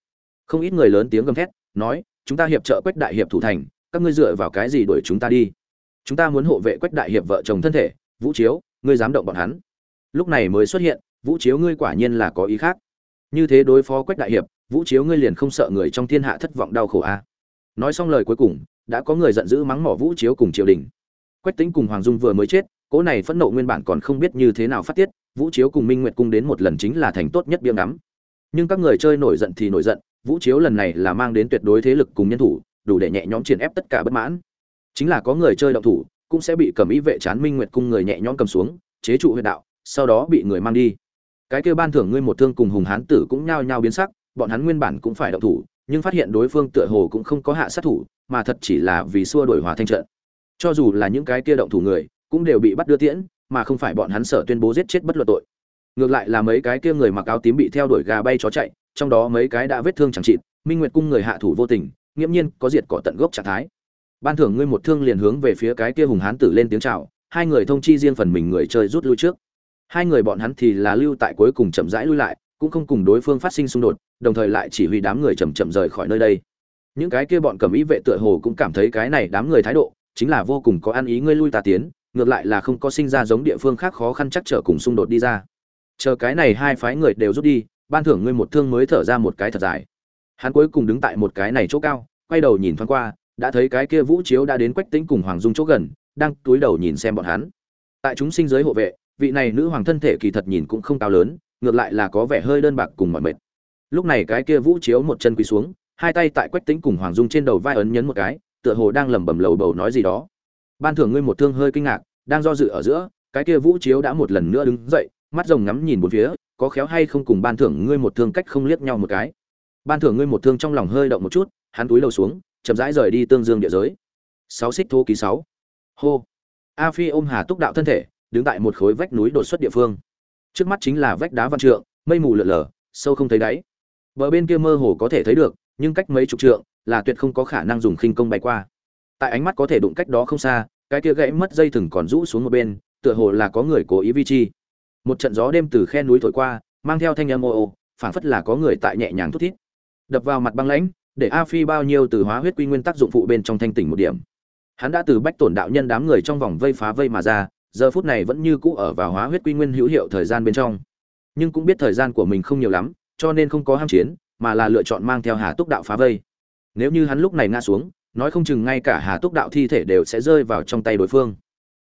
Không ít người lớn tiếng gầm thét, nói, chúng ta hiệp trợ quách đại hiệp thủ thành, các ngươi dựa vào cái gì đuổi chúng ta đi? Chúng ta muốn hộ vệ quách đại hiệp vợ chồng thân thể, vũ chiếu, ngươi dám động bọn hắn. Lúc này mới xuất hiện, vũ chiếu ngươi quả nhiên là có ý khác. Như thế đối phó quách đại hiệp, vũ chiếu ngươi liền không sợ người trong thiên hạ thất vọng đau khổ a à. nói xong lời cuối cùng đã có người giận dữ mắng mỏ vũ chiếu cùng triều đình. Quách tính cùng hoàng dung vừa mới chết, cỗ này phẫn nộ nguyên bản còn không biết như thế nào phát tiết, vũ chiếu cùng minh nguyệt cung đến một lần chính là thành tốt nhất biếng ngắm. Nhưng các người chơi nổi giận thì nổi giận, vũ chiếu lần này là mang đến tuyệt đối thế lực cùng nhân thủ, đủ để nhẹ nhõm triển ép tất cả bất mãn. Chính là có người chơi động thủ, cũng sẽ bị cầm ý vệ chán minh nguyệt cung người nhẹ nhõm cầm xuống, chế trụ huyện đạo, sau đó bị người mang đi. Cái kêu ban thưởng ngươi một thương cùng hùng hán tử cũng nhao nhao biến sắc, bọn hắn nguyên bản cũng phải động thủ nhưng phát hiện đối phương tựa hồ cũng không có hạ sát thủ, mà thật chỉ là vì xua đuổi hòa thanh trận. Cho dù là những cái kia động thủ người, cũng đều bị bắt đưa tiễn, mà không phải bọn hắn sở tuyên bố giết chết bất luận tội. Ngược lại là mấy cái kia người mặc áo tím bị theo đuổi gà bay chó chạy, trong đó mấy cái đã vết thương chẳng trị minh nguyệt cung người hạ thủ vô tình nghiêm nhiên có diệt cỏ tận gốc trạng thái. Ban thưởng ngươi một thương liền hướng về phía cái kia hùng hán tử lên tiếng chào, hai người thông chi riêng phần mình người chơi rút lui trước. Hai người bọn hắn thì là lưu tại cuối cùng chậm rãi lui lại cũng không cùng đối phương phát sinh xung đột, đồng thời lại chỉ huy đám người chậm chậm rời khỏi nơi đây. Những cái kia bọn cầm ý vệ tựa hồ cũng cảm thấy cái này đám người thái độ chính là vô cùng có ăn ý ngươi lui ta tiến, ngược lại là không có sinh ra giống địa phương khác khó khăn chắc trở cùng xung đột đi ra. Chờ cái này hai phái người đều rút đi, ban thưởng ngươi một thương mới thở ra một cái thật dài. Hắn cuối cùng đứng tại một cái này chỗ cao, quay đầu nhìn thoáng qua, đã thấy cái kia vũ chiếu đã đến quách tính cùng hoàng dung chỗ gần, đang túi đầu nhìn xem bọn hắn. Tại chúng sinh giới hộ vệ, vị này nữ hoàng thân thể kỳ thật nhìn cũng không cao lớn ngược lại là có vẻ hơi đơn bạc cùng mọi mệt. Lúc này cái kia vũ chiếu một chân quỳ xuống, hai tay tại quách tính cùng hoàng dung trên đầu vai ấn nhấn một cái, tựa hồ đang lẩm bẩm lầu bầu nói gì đó. Ban thưởng ngươi một thương hơi kinh ngạc, đang do dự ở giữa, cái kia vũ chiếu đã một lần nữa đứng dậy, mắt rồng ngắm nhìn bốn phía, có khéo hay không cùng ban thưởng ngươi một thương cách không liếc nhau một cái. Ban thưởng ngươi một thương trong lòng hơi động một chút, hắn túi lầu xuống, chậm rãi rời đi tương dương địa giới. Sáu xích thô ký sáu. Hô. A phi ôm hà túc đạo thân thể, đứng tại một khối vách núi đột xuất địa phương trước mắt chính là vách đá văn trượng, mây mù lượn lờ, sâu không thấy đáy. Bờ bên kia mơ hồ có thể thấy được, nhưng cách mấy chục trượng là tuyệt không có khả năng dùng khinh công bay qua. Tại ánh mắt có thể đụng cách đó không xa, cái kia gãy mất dây thừng còn rũ xuống một bên, tựa hồ là có người cố ý vi chi. Một trận gió đêm từ khe núi thổi qua, mang theo thanh âm ô ô, phảng phất là có người tại nhẹ nhàng thút thít. Đập vào mặt băng lãnh, để a phi bao nhiêu từ hóa huyết quy nguyên tác dụng phụ bên trong thanh tỉnh một điểm. Hắn đã từ bách tổn đạo nhân đám người trong vòng vây phá vây mà ra giờ phút này vẫn như cũ ở vào hóa huyết quy nguyên hữu hiệu thời gian bên trong. Nhưng cũng biết thời gian của mình không nhiều lắm, cho nên không có ham chiến, mà là lựa chọn mang theo hà túc đạo phá vây. Nếu như hắn lúc này ngã xuống, nói không chừng ngay cả hà túc đạo thi thể đều sẽ rơi vào trong tay đối phương.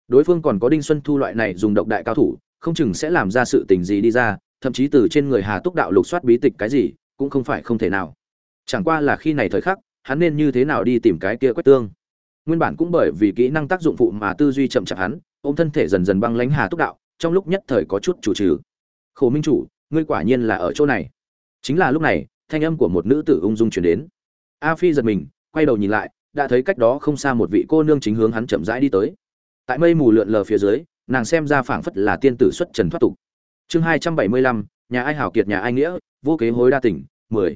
Đối phương còn có đinh xuân thu loại này dùng độc đại cao thủ, không chừng sẽ làm ra sự tình gì đi ra, thậm chí từ trên người hà túc đạo lục soát bí tịch cái gì, cũng không phải không thể nào. Chẳng qua là khi này thời khắc, hắn nên như thế nào đi tìm cái kia quách tương? Nguyên bản cũng bởi vì kỹ năng tác dụng phụ mà tư duy chậm chạp hắn ôm thân thể dần dần băng lãnh hà túc đạo, trong lúc nhất thời có chút chủ trừ. Khổ minh chủ, ngươi quả nhiên là ở chỗ này. Chính là lúc này, thanh âm của một nữ tử ung dung chuyển đến. A phi giật mình, quay đầu nhìn lại, đã thấy cách đó không xa một vị cô nương chính hướng hắn chậm rãi đi tới. Tại mây mù lượn lờ phía dưới, nàng xem ra phảng phất là tiên tử xuất trần thoát tục. Chương hai trăm bảy mươi lăm, nhà ai hảo kiệt nhà ai nghĩa, vô kế hối đa tỉnh mười.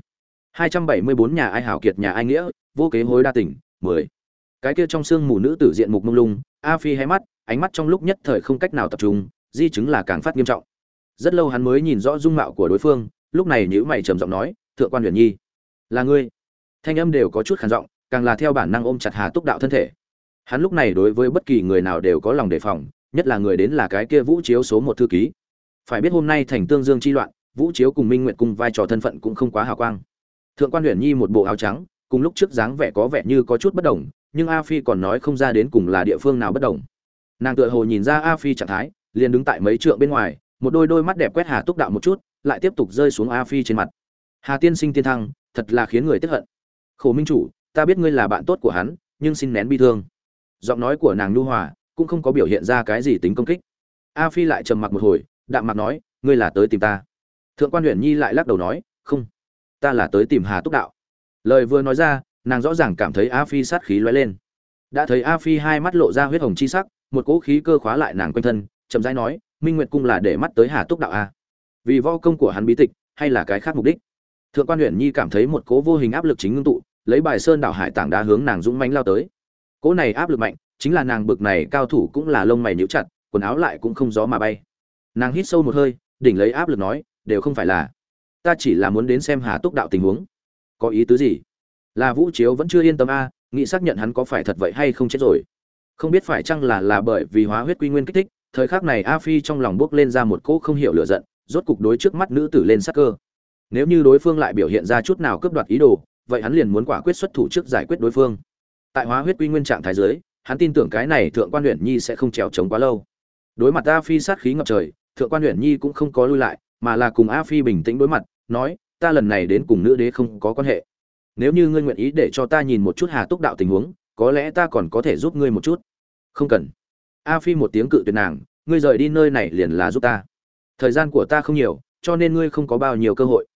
Hai trăm bảy mươi bốn nhà ai hảo kiệt nhà ai nghĩa, vô kế hối đa tỉnh mười. Cái kia trong xương mù nữ tử diện mục mông lung, a phi hay mắt ánh mắt trong lúc nhất thời không cách nào tập trung, di chứng là càng phát nghiêm trọng. Rất lâu hắn mới nhìn rõ dung mạo của đối phương, lúc này nhữ mày trầm giọng nói, thượng quan huyền nhi, là ngươi. Thanh âm đều có chút khản giọng, càng là theo bản năng ôm chặt hà túc đạo thân thể. Hắn lúc này đối với bất kỳ người nào đều có lòng đề phòng, nhất là người đến là cái kia vũ chiếu số một thư ký. Phải biết hôm nay thành tương dương chi loạn, vũ chiếu cùng minh nguyện cùng vai trò thân phận cũng không quá hào quang. Thượng quan huyền nhi một bộ áo trắng, cùng lúc trước dáng vẻ có vẻ như có chút bất đồng, nhưng a phi còn nói không ra đến cùng là địa phương nào bất đồng nàng tựa hồ nhìn ra a phi trạng thái, liền đứng tại mấy trượng bên ngoài, một đôi đôi mắt đẹp quét hà túc đạo một chút, lại tiếp tục rơi xuống a phi trên mặt. Hà tiên sinh tiên thăng, thật là khiến người tức hận. Khổ minh chủ, ta biết ngươi là bạn tốt của hắn, nhưng xin nén bi thương. Giọng nói của nàng nhu hòa, cũng không có biểu hiện ra cái gì tính công kích. A phi lại trầm mặc một hồi, đạm mặt nói, ngươi là tới tìm ta. Thượng quan huyện nhi lại lắc đầu nói, không, ta là tới tìm hà túc đạo. Lời vừa nói ra, nàng rõ ràng cảm thấy a phi sát khí lóe lên. Đã thấy a phi hai mắt lộ ra huyết hồng chi sắc một cỗ khí cơ khóa lại nàng quanh thân, chậm rãi nói, minh nguyệt cung là để mắt tới hà túc đạo a. Vì vo công của hắn bí tịch, hay là cái khác mục đích? Thượng quan huyện nhi cảm thấy một cỗ vô hình áp lực chính ngưng tụ, lấy bài sơn đảo hải tảng đá hướng nàng dũng mánh lao tới. Cỗ này áp lực mạnh, chính là nàng bực này cao thủ cũng là lông mày nhíu chặt, quần áo lại cũng không gió mà bay. Nàng hít sâu một hơi, đỉnh lấy áp lực nói, đều không phải là, ta chỉ là muốn đến xem hà túc đạo tình huống. Có ý tứ gì? Là vũ chiếu vẫn chưa yên tâm a, nghĩ xác nhận hắn có phải thật vậy hay không chết rồi không biết phải chăng là là bởi vì hóa huyết quy nguyên kích thích, thời khắc này a phi trong lòng bước lên ra một cỗ không hiểu lựa giận, rốt cục đối trước mắt nữ tử lên sắc cơ. Nếu như đối phương lại biểu hiện ra chút nào cướp đoạt ý đồ, vậy hắn liền muốn quả quyết xuất thủ trước giải quyết đối phương. Tại hóa huyết quy nguyên trạng thái giới hắn tin tưởng cái này thượng quan huyện nhi sẽ không trèo trống quá lâu. Đối mặt a phi sát khí ngập trời, thượng quan huyện nhi cũng không có lui lại, mà là cùng a phi bình tĩnh đối mặt, nói, ta lần này đến cùng nữ đế không có quan hệ. Nếu như ngươi nguyện ý để cho ta nhìn một chút hà túc đạo tình huống có lẽ ta còn có thể giúp ngươi một chút. Không cần. A phi một tiếng cự tuyệt nàng, ngươi rời đi nơi này liền là giúp ta. Thời gian của ta không nhiều, cho nên ngươi không có bao nhiêu cơ hội.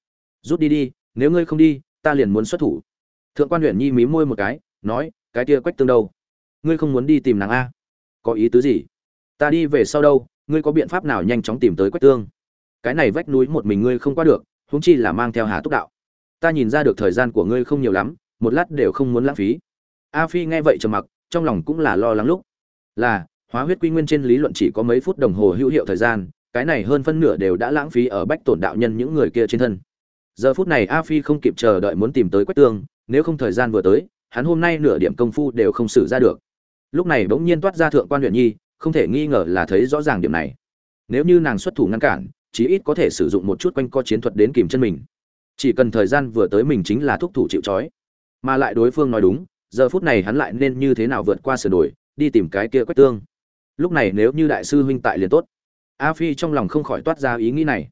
Rút đi đi, nếu ngươi không đi, ta liền muốn xuất thủ. Thượng quan huyện nhi mí môi một cái, nói, cái kia quách tương đâu? Ngươi không muốn đi tìm nàng a? Có ý tứ gì? Ta đi về sau đâu? Ngươi có biện pháp nào nhanh chóng tìm tới quách tương? Cái này vách núi một mình ngươi không qua được, huống chi là mang theo hà túc đạo. Ta nhìn ra được thời gian của ngươi không nhiều lắm, một lát đều không muốn lãng phí a phi nghe vậy trầm mặc, trong lòng cũng là lo lắng lúc. Là, hóa huyết quy nguyên trên lý luận chỉ có mấy phút đồng hồ hữu hiệu thời gian, cái này hơn phân nửa đều đã lãng phí ở bách tổn đạo nhân những người kia trên thân. Giờ phút này a phi không kịp chờ đợi muốn tìm tới quách tương, nếu không thời gian vừa tới, hắn hôm nay nửa điểm công phu đều không xử ra được. Lúc này bỗng nhiên toát ra thượng quan huyện nhi, không thể nghi ngờ là thấy rõ ràng điểm này. Nếu như nàng xuất thủ ngăn cản, chí ít có thể sử dụng một chút quanh co chiến thuật đến kìm chân mình. Chỉ cần thời gian vừa tới mình chính là thúc thủ chịu trói. Mà lại đối phương nói đúng giờ phút này hắn lại nên như thế nào vượt qua sửa đổi đi tìm cái kia quách tương. Lúc này nếu như đại sư huynh tại liền tốt. A phi trong lòng không khỏi toát ra ý nghĩ này.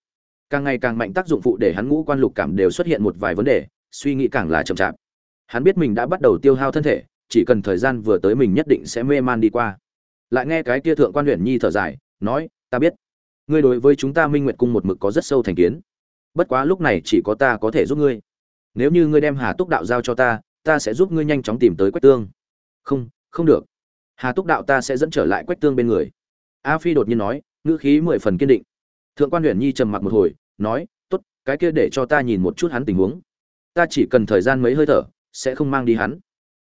Càng ngày càng mạnh tác dụng phụ để hắn ngũ quan lục cảm đều xuất hiện một vài vấn đề, suy nghĩ càng là chậm chạp. Hắn biết mình đã bắt đầu tiêu hao thân thể, chỉ cần thời gian vừa tới mình nhất định sẽ mê man đi qua. Lại nghe cái kia thượng quan huyện nhi thở dài, nói, ta biết. Ngươi đối với chúng ta minh nguyệt cung một mực có rất sâu thành kiến. Bất quá lúc này chỉ có ta có thể giúp ngươi. Nếu như ngươi đem hà túc đạo giao cho ta ta sẽ giúp ngươi nhanh chóng tìm tới quách tương. Không không được. Hà túc đạo ta sẽ dẫn trở lại quách tương bên người. A phi đột nhiên nói, ngữ khí mười phần kiên định. Thượng quan huyện nhi trầm mặc một hồi, nói t ố t cái kia để cho ta nhìn một chút hắn tình huống. Ta chỉ cần thời gian mấy hơi thở, sẽ không mang đi hắn.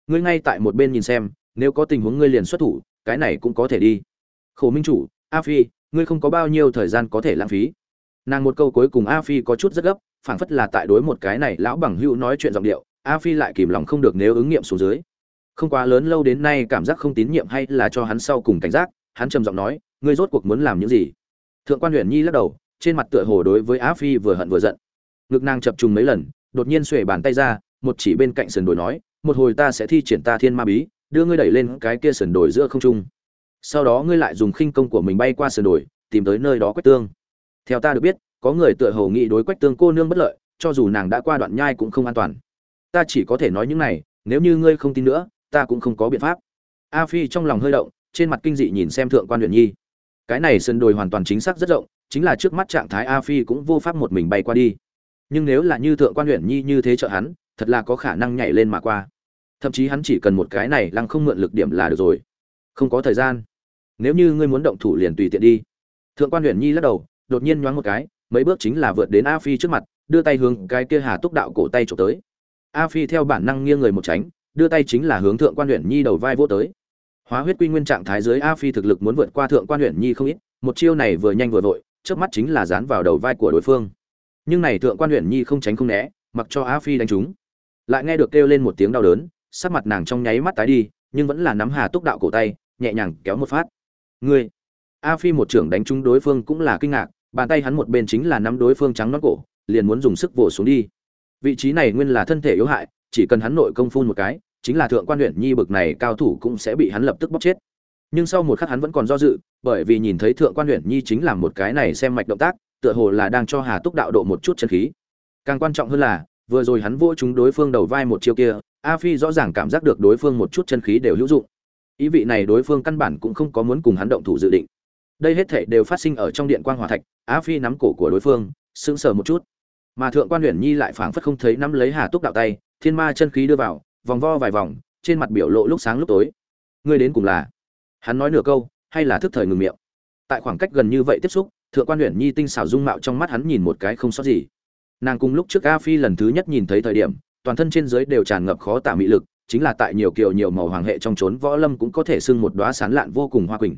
Ngươi ngay tại một bên nhìn xem, nếu có tình huống ngươi liền xuất thủ, cái này cũng có thể đi. Khổ minh chủ, a phi, ngươi không có bao nhiêu thời gian có thể lãng phí. Nàng một câu cuối cùng a phi có chút rất gấp, phảng phất là tại đối một cái này lão bằng hữu nói chuyện giọng điệu a phi lại kìm lòng không được nếu ứng nghiệm xuống dưới. Không quá lớn lâu đến nay cảm giác không tín nhiệm hay là cho hắn sau cùng cảnh giác, hắn trầm giọng nói, ngươi rốt cuộc muốn làm những gì? Thượng quan huyện nhi lắc đầu, trên mặt tựa hồ đối với a phi vừa hận vừa giận. Ngực nàng chập trùng mấy lần, đột nhiên xuề bàn tay ra, một chỉ bên cạnh sườn đồi nói, một hồi ta sẽ thi triển ta thiên ma bí, đưa ngươi đẩy lên cái kia sườn đồi giữa không trung. Sau đó ngươi lại dùng khinh công của mình bay qua sườn đồi, tìm tới nơi đó quét tương. Theo ta được biết, có người tựa hồ nghĩ đối quách tương cô nương bất lợi, cho dù nàng đã qua đoạn nhai cũng không an toàn ta chỉ có thể nói những này, nếu như ngươi không tin nữa, ta cũng không có biện pháp. A phi trong lòng hơi động, trên mặt kinh dị nhìn xem thượng quan huyện nhi. Cái này sân đồi hoàn toàn chính xác rất rộng, chính là trước mắt trạng thái a phi cũng vô pháp một mình bay qua đi. Nhưng nếu là như thượng quan huyện nhi như thế trợ hắn, thật là có khả năng nhảy lên mà qua. Thậm chí hắn chỉ cần một cái này lăng không mượn lực điểm là được rồi. Không có thời gian. Nếu như ngươi muốn động thủ liền tùy tiện đi. Thượng quan huyện nhi lắc đầu, đột nhiên nhoáng một cái, mấy bước chính là vượt đến a phi trước mặt, đưa tay hướng cái kia hà túc đạo cổ tay trộm tới a phi theo bản năng nghiêng người một tránh, đưa tay chính là hướng thượng quan huyện nhi đầu vai vô tới. Hóa huyết quy nguyên trạng thái dưới a phi thực lực muốn vượt qua thượng quan huyện nhi không ít, một chiêu này vừa nhanh vừa vội trước mắt chính là dán vào đầu vai của đối phương. Nhưng này thượng quan huyện nhi không tránh không né, mặc cho a phi đánh trúng. Lại nghe được kêu lên một tiếng đau đớn, sắc mặt nàng trong nháy mắt tái đi, nhưng vẫn là nắm hà túc đạo cổ tay, nhẹ nhàng kéo một phát. Ngươi! A phi một trưởng đánh trúng đối phương cũng là kinh ngạc, bàn tay hắn một bên chính là nắm đối phương trắng nón cổ, liền muốn dùng sức vồ xuống đi vị trí này nguyên là thân thể yếu hại, chỉ cần hắn nội công phun một cái, chính là thượng quan huyện nhi bực này cao thủ cũng sẽ bị hắn lập tức bóc chết. Nhưng sau một khắc hắn vẫn còn do dự, bởi vì nhìn thấy thượng quan huyện nhi chính là một cái này xem mạch động tác, tựa hồ là đang cho hà túc đạo độ một chút chân khí. Càng quan trọng hơn là, vừa rồi hắn vô chúng đối phương đầu vai một chiêu kia, a phi rõ ràng cảm giác được đối phương một chút chân khí đều hữu dụng. Ý vị này đối phương căn bản cũng không có muốn cùng hắn động thủ dự định. Đây hết thể đều phát sinh ở trong điện quan hòa thạch á phi nắm cổ của đối phương, sững sờ một chút mà thượng quan huyền nhi lại phảng phất không thấy nắm lấy hà túc đạo tay, thiên ma chân khí đưa vào, vòng vo vài vòng, trên mặt biểu lộ lúc sáng lúc tối. Ngươi đến cùng là? Hắn nói nửa câu, hay là thức thời ngừng miệng? Tại khoảng cách gần như vậy tiếp xúc, thượng quan huyền nhi tinh xảo dung mạo trong mắt hắn nhìn một cái không sót gì. Nàng cùng lúc trước a phi lần thứ nhất nhìn thấy thời điểm, toàn thân trên dưới đều tràn ngập khó tả mị lực, chính là tại nhiều kiều nhiều màu hoàng hệ trong trốn võ lâm cũng có thể xưng một đóa sán lạn vô cùng hoa quỳnh.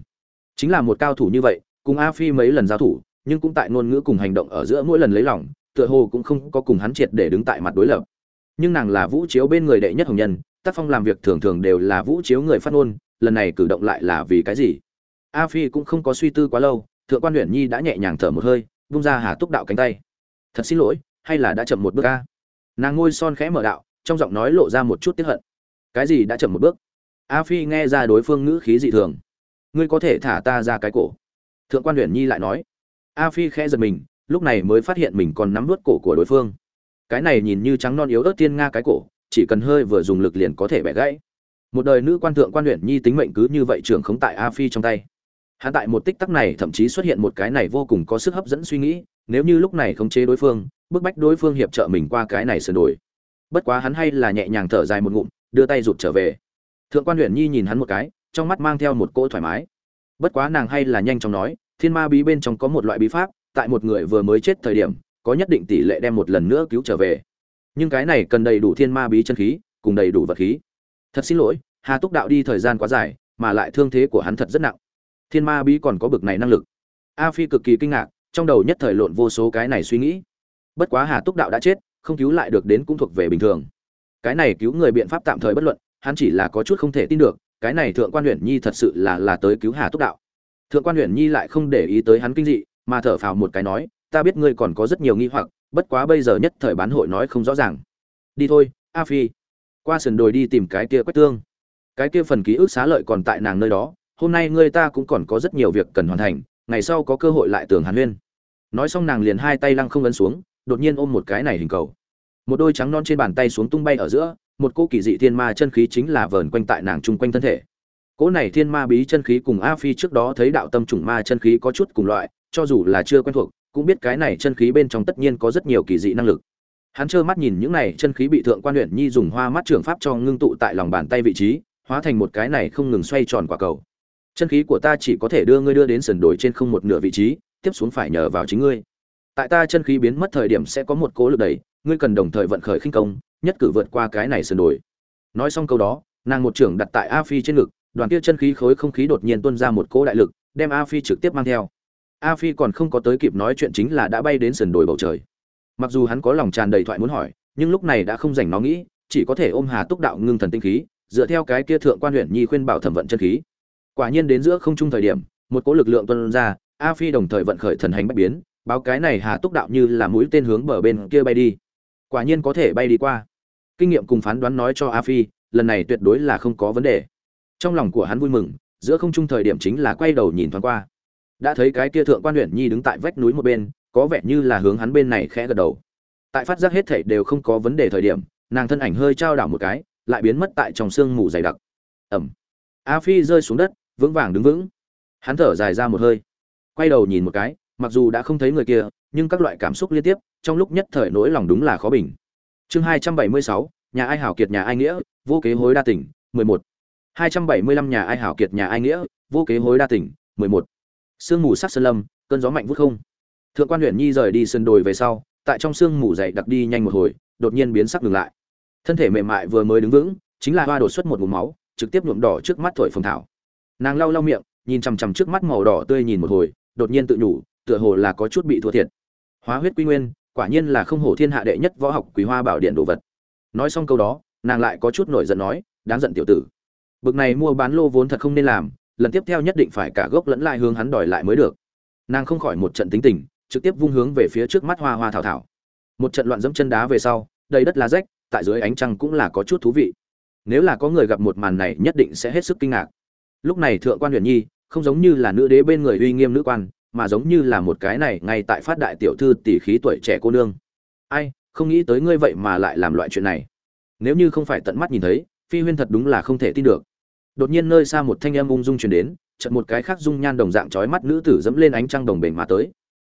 Chính là một cao thủ như vậy, cùng a phi mấy lần giao thủ, nhưng cũng tại ngôn ngữ cùng hành động ở giữa mỗi lần lấy lòng tựa hồ cũng không có cùng hắn triệt để đứng tại mặt đối lập. Nhưng nàng là vũ chiếu bên người đệ nhất hồng nhân, tác phong làm việc thường thường đều là vũ chiếu người phát ngôn, lần này cử động lại là vì cái gì? A phi cũng không có suy tư quá lâu, thượng quan huyện nhi đã nhẹ nhàng thở một hơi, vung ra hà túc đạo cánh tay. Thật xin lỗi, hay là đã chậm một bước a? Nàng ngôi son khẽ mở đạo, trong giọng nói lộ ra một chút tiếp hận. Cái gì đã chậm một bước? A phi nghe ra đối phương ngữ khí dị thường. Ngươi có thể thả ta ra cái cổ. Thượng quan huyện nhi lại nói. A phi khẽ giật mình lúc này mới phát hiện mình còn nắm nuốt cổ của đối phương. Cái này nhìn như trắng non yếu ớt tiên nga cái cổ, chỉ cần hơi vừa dùng lực liền có thể bẻ gãy. Một đời nữ quan thượng quan huyện nhi tính mệnh cứ như vậy trưởng khống tại a phi trong tay. Hắn tại một tích tắc này thậm chí xuất hiện một cái này vô cùng có sức hấp dẫn suy nghĩ, nếu như lúc này khống chế đối phương, bức bách đối phương hiệp trợ mình qua cái này sửa đổi bất quá hắn hay là nhẹ nhàng thở dài một ngụm, đưa tay rụt trở về. Thượng quan huyện nhi nhìn hắn một cái, trong mắt mang theo một cỗ thoải mái. Bất quá nàng hay là nhanh chóng nói, thiên ma bí bên trong có một loại bí pháp tại một người vừa mới chết thời điểm, có nhất định tỷ lệ đem một lần nữa cứu trở về. Nhưng cái này cần đầy đủ thiên ma bí chân khí, cùng đầy đủ vật khí. Thật xin lỗi, hà túc đạo đi thời gian quá dài, mà lại thương thế của hắn thật rất nặng. Thiên ma bí còn có bực này năng lực. A phi cực kỳ kinh ngạc, trong đầu nhất thời lộn vô số cái này suy nghĩ. Bất quá hà túc đạo đã chết, không cứu lại được đến cũng thuộc về bình thường. Cái này cứu người biện pháp tạm thời bất luận, hắn chỉ là có chút không thể tin được, cái này thượng quan huyện nhi thật sự là là tới cứu hà túc đạo. Thượng quan huyện nhi lại không để ý tới hắn kinh dị mà thở phào một cái nói, ta biết ngươi còn có rất nhiều nghi hoặc, bất quá bây giờ nhất thời bán hội nói không rõ ràng. Đi thôi, a phi. Qua sườn đồi đi tìm cái kia quách tương. Cái kia phần ký ức xá lợi còn tại nàng nơi đó, hôm nay ngươi ta cũng còn có rất nhiều việc cần hoàn thành, ngày sau có cơ hội lại tưởng hàn huyên. Nói xong nàng liền hai tay lăng không ấn xuống, đột nhiên ôm một cái này hình cầu. Một đôi trắng non trên bàn tay xuống tung bay ở giữa, một cô kỳ dị thiên ma chân khí chính là vờn quanh tại nàng chung quanh thân thể. Cỗ này thiên ma bí chân khí cùng a phi trước đó thấy đạo tâm trùng ma chân khí có chút cùng loại cho dù là chưa quen thuộc, cũng biết cái này chân khí bên trong tất nhiên có rất nhiều kỳ dị năng lực. Hắn trơ mắt nhìn những này chân khí bị thượng quan huyện nhi dùng hoa mắt trưởng pháp cho ngưng tụ tại lòng bàn tay vị trí, hóa thành một cái này không ngừng xoay tròn quả cầu. Chân khí của ta chỉ có thể đưa ngươi đưa đến sườn đồi trên không một nửa vị trí, tiếp xuống phải nhờ vào chính ngươi. Tại ta chân khí biến mất thời điểm sẽ có một cố lực đẩy, ngươi cần đồng thời vận khởi khinh công, nhất cử vượt qua cái này sườn đồi. Nói xong câu đó, nàng một trưởng đặt tại a phi trên ngực, đoàn kia chân khí khối không khí đột nhiên tuôn ra một cỗ đại lực, đem a phi trực tiếp mang theo a phi còn không có tới kịp nói chuyện chính là đã bay đến sườn đồi bầu trời. Mặc dù hắn có lòng tràn đầy thoại muốn hỏi, nhưng lúc này đã không dành nó nghĩ, chỉ có thể ôm hà túc đạo ngưng thần tinh khí, dựa theo cái kia thượng quan huyện nhi khuyên bảo thẩm vận chân khí. Quả nhiên đến giữa không trung thời điểm, một cỗ lực lượng tuân ra, a phi đồng thời vận khởi thần hành bách biến, báo cái này hà túc đạo như là mũi tên hướng bờ bên kia bay đi. Quả nhiên có thể bay đi qua. Kinh nghiệm cùng phán đoán nói cho a phi, lần này tuyệt đối là không có vấn đề. Trong lòng của hắn vui mừng, giữa không trung thời điểm chính là quay đầu nhìn thoáng qua đã thấy cái kia thượng quan huyện nhi đứng tại vách núi một bên, có vẻ như là hướng hắn bên này khẽ gật đầu. Tại phát giác hết thảy đều không có vấn đề thời điểm, nàng thân ảnh hơi trao đảo một cái, lại biến mất tại trong sương mù dày đặc. Ẩm. A phi rơi xuống đất, vững vàng đứng vững. Hắn thở dài ra một hơi. Quay đầu nhìn một cái, mặc dù đã không thấy người kia, nhưng các loại cảm xúc liên tiếp, trong lúc nhất thời nỗi lòng đúng là khó bình. Chương hai trăm bảy mươi sáu, nhà ai hảo kiệt nhà ai nghĩa, vô kế hối đa tỉnh, mười một. Hai trăm bảy mươi lăm nhà ai hảo kiệt nhà ai nghĩa, vô kế hối đa tỉnh, mười một sương mù sắc sơn lâm, cơn gió mạnh vút không. Thượng quan huyện nhi rời đi sân đồi về sau, tại trong sương mù dày đặc đi nhanh một hồi, đột nhiên biến sắc ngừng lại. Thân thể mềm mại vừa mới đứng vững, chính là hoa đột xuất một mùm máu, trực tiếp nhuộm đỏ trước mắt thổi phồng thảo. Nàng lau lau miệng, nhìn chằm chằm trước mắt màu đỏ tươi nhìn một hồi, đột nhiên tự nhủ, tựa hồ là có chút bị thua thiệt. Hóa huyết quy nguyên, quả nhiên là không hổ thiên hạ đệ nhất võ học quý hoa bảo điện đồ vật. Nói xong câu đó, nàng lại có chút nổi giận nói, đáng giận tiểu tử. Bực này mua bán lô vốn thật không nên làm lần tiếp theo nhất định phải cả gốc lẫn lại hướng hắn đòi lại mới được. Nàng không khỏi một trận tính tình, trực tiếp vung hướng về phía trước mắt hoa hoa thảo thảo. Một trận loạn dẫm chân đá về sau, đầy đất lá rách, tại dưới ánh trăng cũng là có chút thú vị. Nếu là có người gặp một màn này nhất định sẽ hết sức kinh ngạc. Lúc này thượng quan huyền nhi, không giống như là nữ đế bên người uy nghiêm nữ quan, mà giống như là một cái này ngay tại phát đại tiểu thư tỷ khí tuổi trẻ cô nương. Ai, không nghĩ tới ngươi vậy mà lại làm loại chuyện này. Nếu như không phải tận mắt nhìn thấy, phi huyên thật đúng là không thể tin được đột nhiên nơi xa một thanh âm ung dung truyền đến, chợt một cái khác dung nhan đồng dạng chói mắt nữ tử dẫm lên ánh trăng đồng bền mà tới.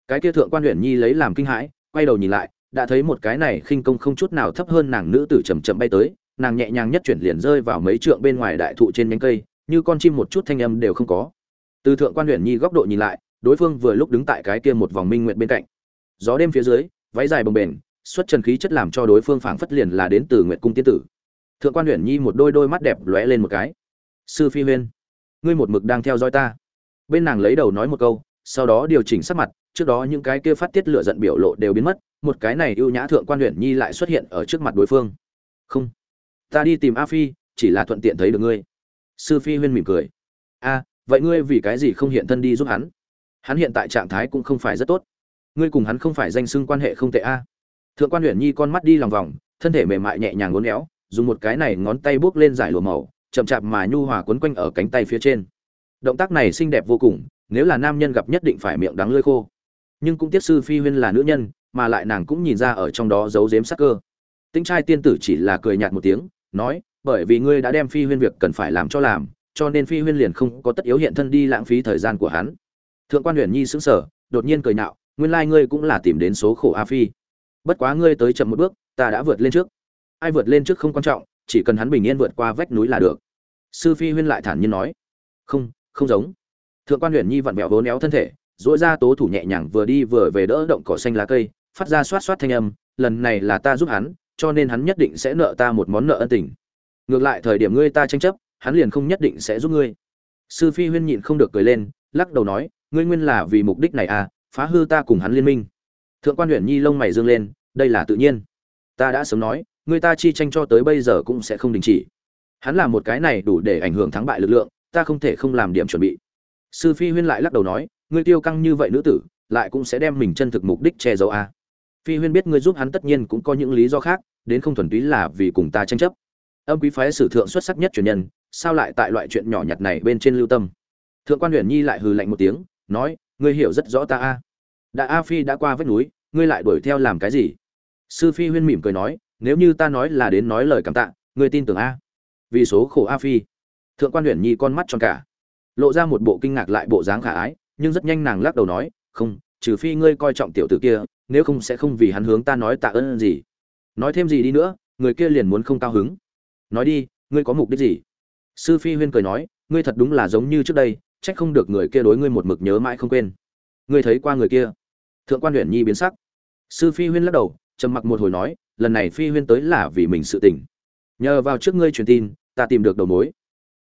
Cái kia thượng quan huyện nhi lấy làm kinh hãi, quay đầu nhìn lại, đã thấy một cái này khinh công không chút nào thấp hơn nàng nữ tử chậm chậm bay tới, nàng nhẹ nhàng nhất chuyển liền rơi vào mấy trượng bên ngoài đại thụ trên nhánh cây, như con chim một chút thanh âm đều không có. Từ thượng quan huyện nhi góc độ nhìn lại, đối phương vừa lúc đứng tại cái kia một vòng minh nguyện bên cạnh. Gió đêm phía dưới, váy dài bồng bềnh, xuất trần khí chất làm cho đối phương phảng phất liền là đến từ nguyệt cung tiên tử. Thượng quan huyện nhi một đôi đôi mắt đẹp lóe lên một cái sư phi huyên, ngươi một mực đang theo dõi ta. Bên nàng lấy đầu nói một câu, sau đó điều chỉnh sắc mặt, trước đó những cái kia phát tiết lửa giận biểu lộ đều biến mất, một cái này ưu nhã thượng quan huyện nhi lại xuất hiện ở trước mặt đối phương. Không, ta đi tìm a phi, chỉ là thuận tiện thấy được ngươi. Sư phi huyên mỉm cười. A, vậy ngươi vì cái gì không hiện thân đi giúp hắn? Hắn hiện tại trạng thái cũng không phải rất tốt. Ngươi cùng hắn không phải danh xưng quan hệ không tệ a. Thượng quan huyện nhi con mắt đi lòng vòng, thân thể mềm mại nhẹ nhàng ngốn éo, dùng một cái này ngón tay buốc lên giải lụa màu chậm chạp mà nhu hòa quấn quanh ở cánh tay phía trên. Động tác này xinh đẹp vô cùng, nếu là nam nhân gặp nhất định phải miệng đắng lưỡi khô. Nhưng cũng tiếc sư phi huyên là nữ nhân, mà lại nàng cũng nhìn ra ở trong đó giấu giếm sắc cơ. Tinh trai tiên tử chỉ là cười nhạt một tiếng, nói, bởi vì ngươi đã đem phi huyên việc cần phải làm cho làm, cho nên phi huyên liền không có tất yếu hiện thân đi lãng phí thời gian của hắn. Thượng quan huyền nhi sững sờ, đột nhiên cười nhạo, nguyên lai ngươi cũng là tìm đến số khổ a phi. Bất quá ngươi tới chậm một bước, ta đã vượt lên trước. Ai vượt lên trước không quan trọng chỉ cần hắn bình yên vượt qua vách núi là được. Sư phi huyên lại thản nhiên nói, không không giống. Thượng quan huyền nhi vặn vẹo vốn éo thân thể dỗi ra tố thủ nhẹ nhàng vừa đi vừa về đỡ động cỏ xanh lá cây, phát ra xoát xoát thanh âm, lần này là ta giúp hắn, cho nên hắn nhất định sẽ nợ ta một món nợ ân tình. Ngược lại thời điểm ngươi ta tranh chấp, hắn liền không nhất định sẽ giúp ngươi. Sư phi huyên nhịn không được cười lên, lắc đầu nói, ngươi nguyên là vì mục đích này à phá hư ta cùng hắn liên minh. Thượng quan huyện nhi lông mày dương lên, đây là tự nhiên. Ta đã sớm nói người ta chi tranh cho tới bây giờ cũng sẽ không đình chỉ. Hắn là một cái này đủ để ảnh hưởng thắng bại lực lượng, ta không thể không làm điểm chuẩn bị. Sư phi huyên lại lắc đầu nói, ngươi tiêu căng như vậy nữ tử, lại cũng sẽ đem mình chân thực mục đích che giấu a à. phi huyên biết ngươi giúp hắn tất nhiên cũng có những lý do khác, đến không thuần túy là vì cùng ta tranh chấp. Âm quý phái sử thượng xuất sắc nhất truyền nhân, sao lại tại loại chuyện nhỏ nhặt này bên trên lưu tâm? Thượng quan huyền nhi lại hừ lạnh một tiếng, nói, ngươi hiểu rất rõ ta a đã a phi đã qua vách núi, ngươi lại đuổi theo làm cái gì? Sư phi huyên mỉm cười nói nếu như ta nói là đến nói lời cảm tạ người tin tưởng a? Vì số khổ a phi. Thượng quan huyện nhi con mắt tròn cả. Lộ ra một bộ kinh ngạc lại bộ dáng khả ái, nhưng rất nhanh nàng lắc đầu nói, không, trừ phi ngươi coi trọng tiểu tử kia, nếu không sẽ không vì hắn hướng ta nói tạ ơn gì. Nói thêm gì đi nữa, người kia liền muốn không cao hứng. Nói đi, ngươi có mục đích gì? Sư phi huyên cười nói, ngươi thật đúng là giống như trước đây, trách không được người kia đối ngươi một mực nhớ mãi không quên. Ngươi thấy qua người kia? Thượng quan huyện nhi biến sắc. Sư phi huyên lắc đầu, trầm mặc một hồi nói lần này phi huyên tới là vì mình sự tình. Nhờ vào trước ngươi truyền tin, ta tìm được đầu mối.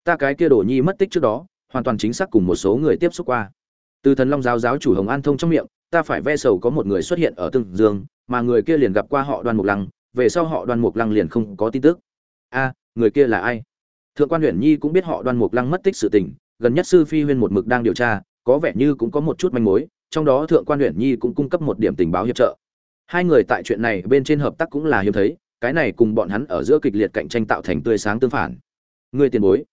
Ta cái kia đổ nhi mất tích trước đó, hoàn toàn chính xác cùng một số người tiếp xúc qua. Từ thần long giáo giáo chủ hồng an thông trong miệng, ta phải ve sầu có một người xuất hiện ở tương dương, mà người kia liền gặp qua họ đoan mục lăng, về sau họ đoan mục lăng liền không có tin tức. A, người kia là ai? Thượng quan huyện nhi cũng biết họ đoan mục lăng mất tích sự tình, gần nhất sư phi huyên một mực đang điều tra, có vẻ như cũng có một chút manh mối, trong đó thượng quan huyện nhi cũng cung cấp một điểm tình báo hiệp trợ hai người tại chuyện này bên trên hợp tác cũng là hiếm thấy, cái này cùng bọn hắn ở giữa kịch liệt cạnh tranh tạo thành tươi sáng tương phản. Người tiền bối,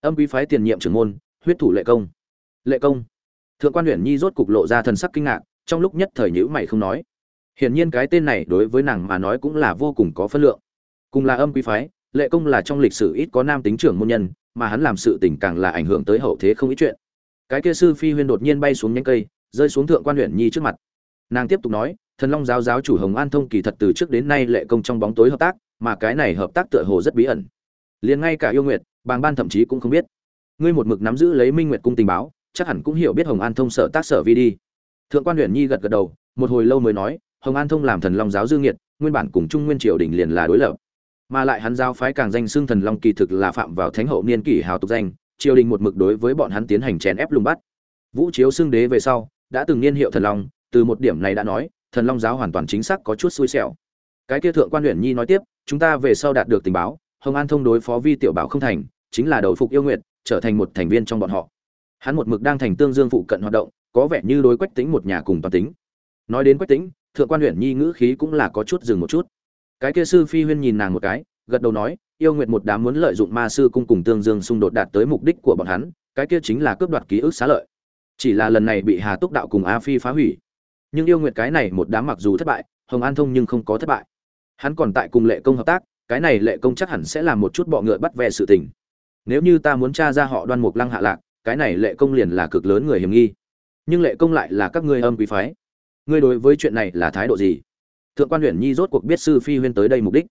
âm quý phái tiền nhiệm trưởng môn, huyết thủ lệ công. Lệ công. Thượng quan huyện nhi rốt cục lộ ra thần sắc kinh ngạc, trong lúc nhất thời nhữ mày không nói. Hiển nhiên cái tên này đối với nàng mà nói cũng là vô cùng có phân lượng. Cùng là âm quý phái, lệ công là trong lịch sử ít có nam tính trưởng môn nhân, mà hắn làm sự tình càng là ảnh hưởng tới hậu thế không ít chuyện. Cái kia sư phi huyên đột nhiên bay xuống nhánh cây, rơi xuống thượng quan huyện nhi trước mặt. Nàng tiếp tục nói thần long giáo giáo chủ hồng an thông kỳ thật từ trước đến nay lệ công trong bóng tối hợp tác, mà cái này hợp tác tựa hồ rất bí ẩn. Liền ngay cả yêu nguyệt, bàng ban thậm chí cũng không biết. Ngươi một mực nắm giữ lấy minh nguyệt cung tình báo, chắc hẳn cũng hiểu biết hồng an thông sở tác sở vi đi. Thượng quan huyện nhi gật gật đầu, một hồi lâu mới nói, hồng an thông làm thần long giáo dương nghiệt, nguyên bản cùng trung nguyên triều đình liền là đối lập. Mà lại hắn giáo phái càng danh xưng thần long kỳ thực là phạm vào thánh hậu niên kỷ hào tục danh, triều đình một mực đối với bọn hắn tiến hành chèn ép lùng bắt. Vũ chiếu xưng đế về sau, đã từng niên hiệu thần long, từ một điểm này đã nói thần long giáo hoàn toàn chính xác có chút xui xẻo. Cái kia thượng quan huyện nhi nói tiếp, chúng ta về sau đạt được tình báo, hồng an thông đối phó vi tiểu bảo không thành, chính là đầu phục yêu nguyệt, trở thành một thành viên trong bọn họ. Hắn một mực đang thành tương dương phụ cận hoạt động, có vẻ như đối quách tính một nhà cùng toàn tính. Nói đến quách tính thượng quan huyện nhi ngữ khí cũng là có chút dừng một chút. Cái kia sư phi huyên nhìn nàng một cái, gật đầu nói, yêu nguyệt một đám muốn lợi dụng ma sư cung cùng tương dương xung đột đạt tới mục đích của bọn hắn, cái kia chính là cướp đoạt ký ức xá lợi. Chỉ là lần này bị hà túc đạo cùng a phi phá hủy nhưng yêu nguyệt cái này một đám mặc dù thất bại, hồng an thông nhưng không có thất bại. Hắn còn tại cùng lệ công hợp tác, cái này lệ công chắc hẳn sẽ làm một chút bọ ngựa bắt về sự tình. Nếu như ta muốn tra ra họ đoan mục lăng hạ lạc, cái này lệ công liền là cực lớn người hiểm nghi. Nhưng lệ công lại là các ngươi âm quý phái. Ngươi đối với chuyện này là thái độ gì? Thượng quan huyện nhi rốt cuộc biết sư phi huyên tới đây mục đích.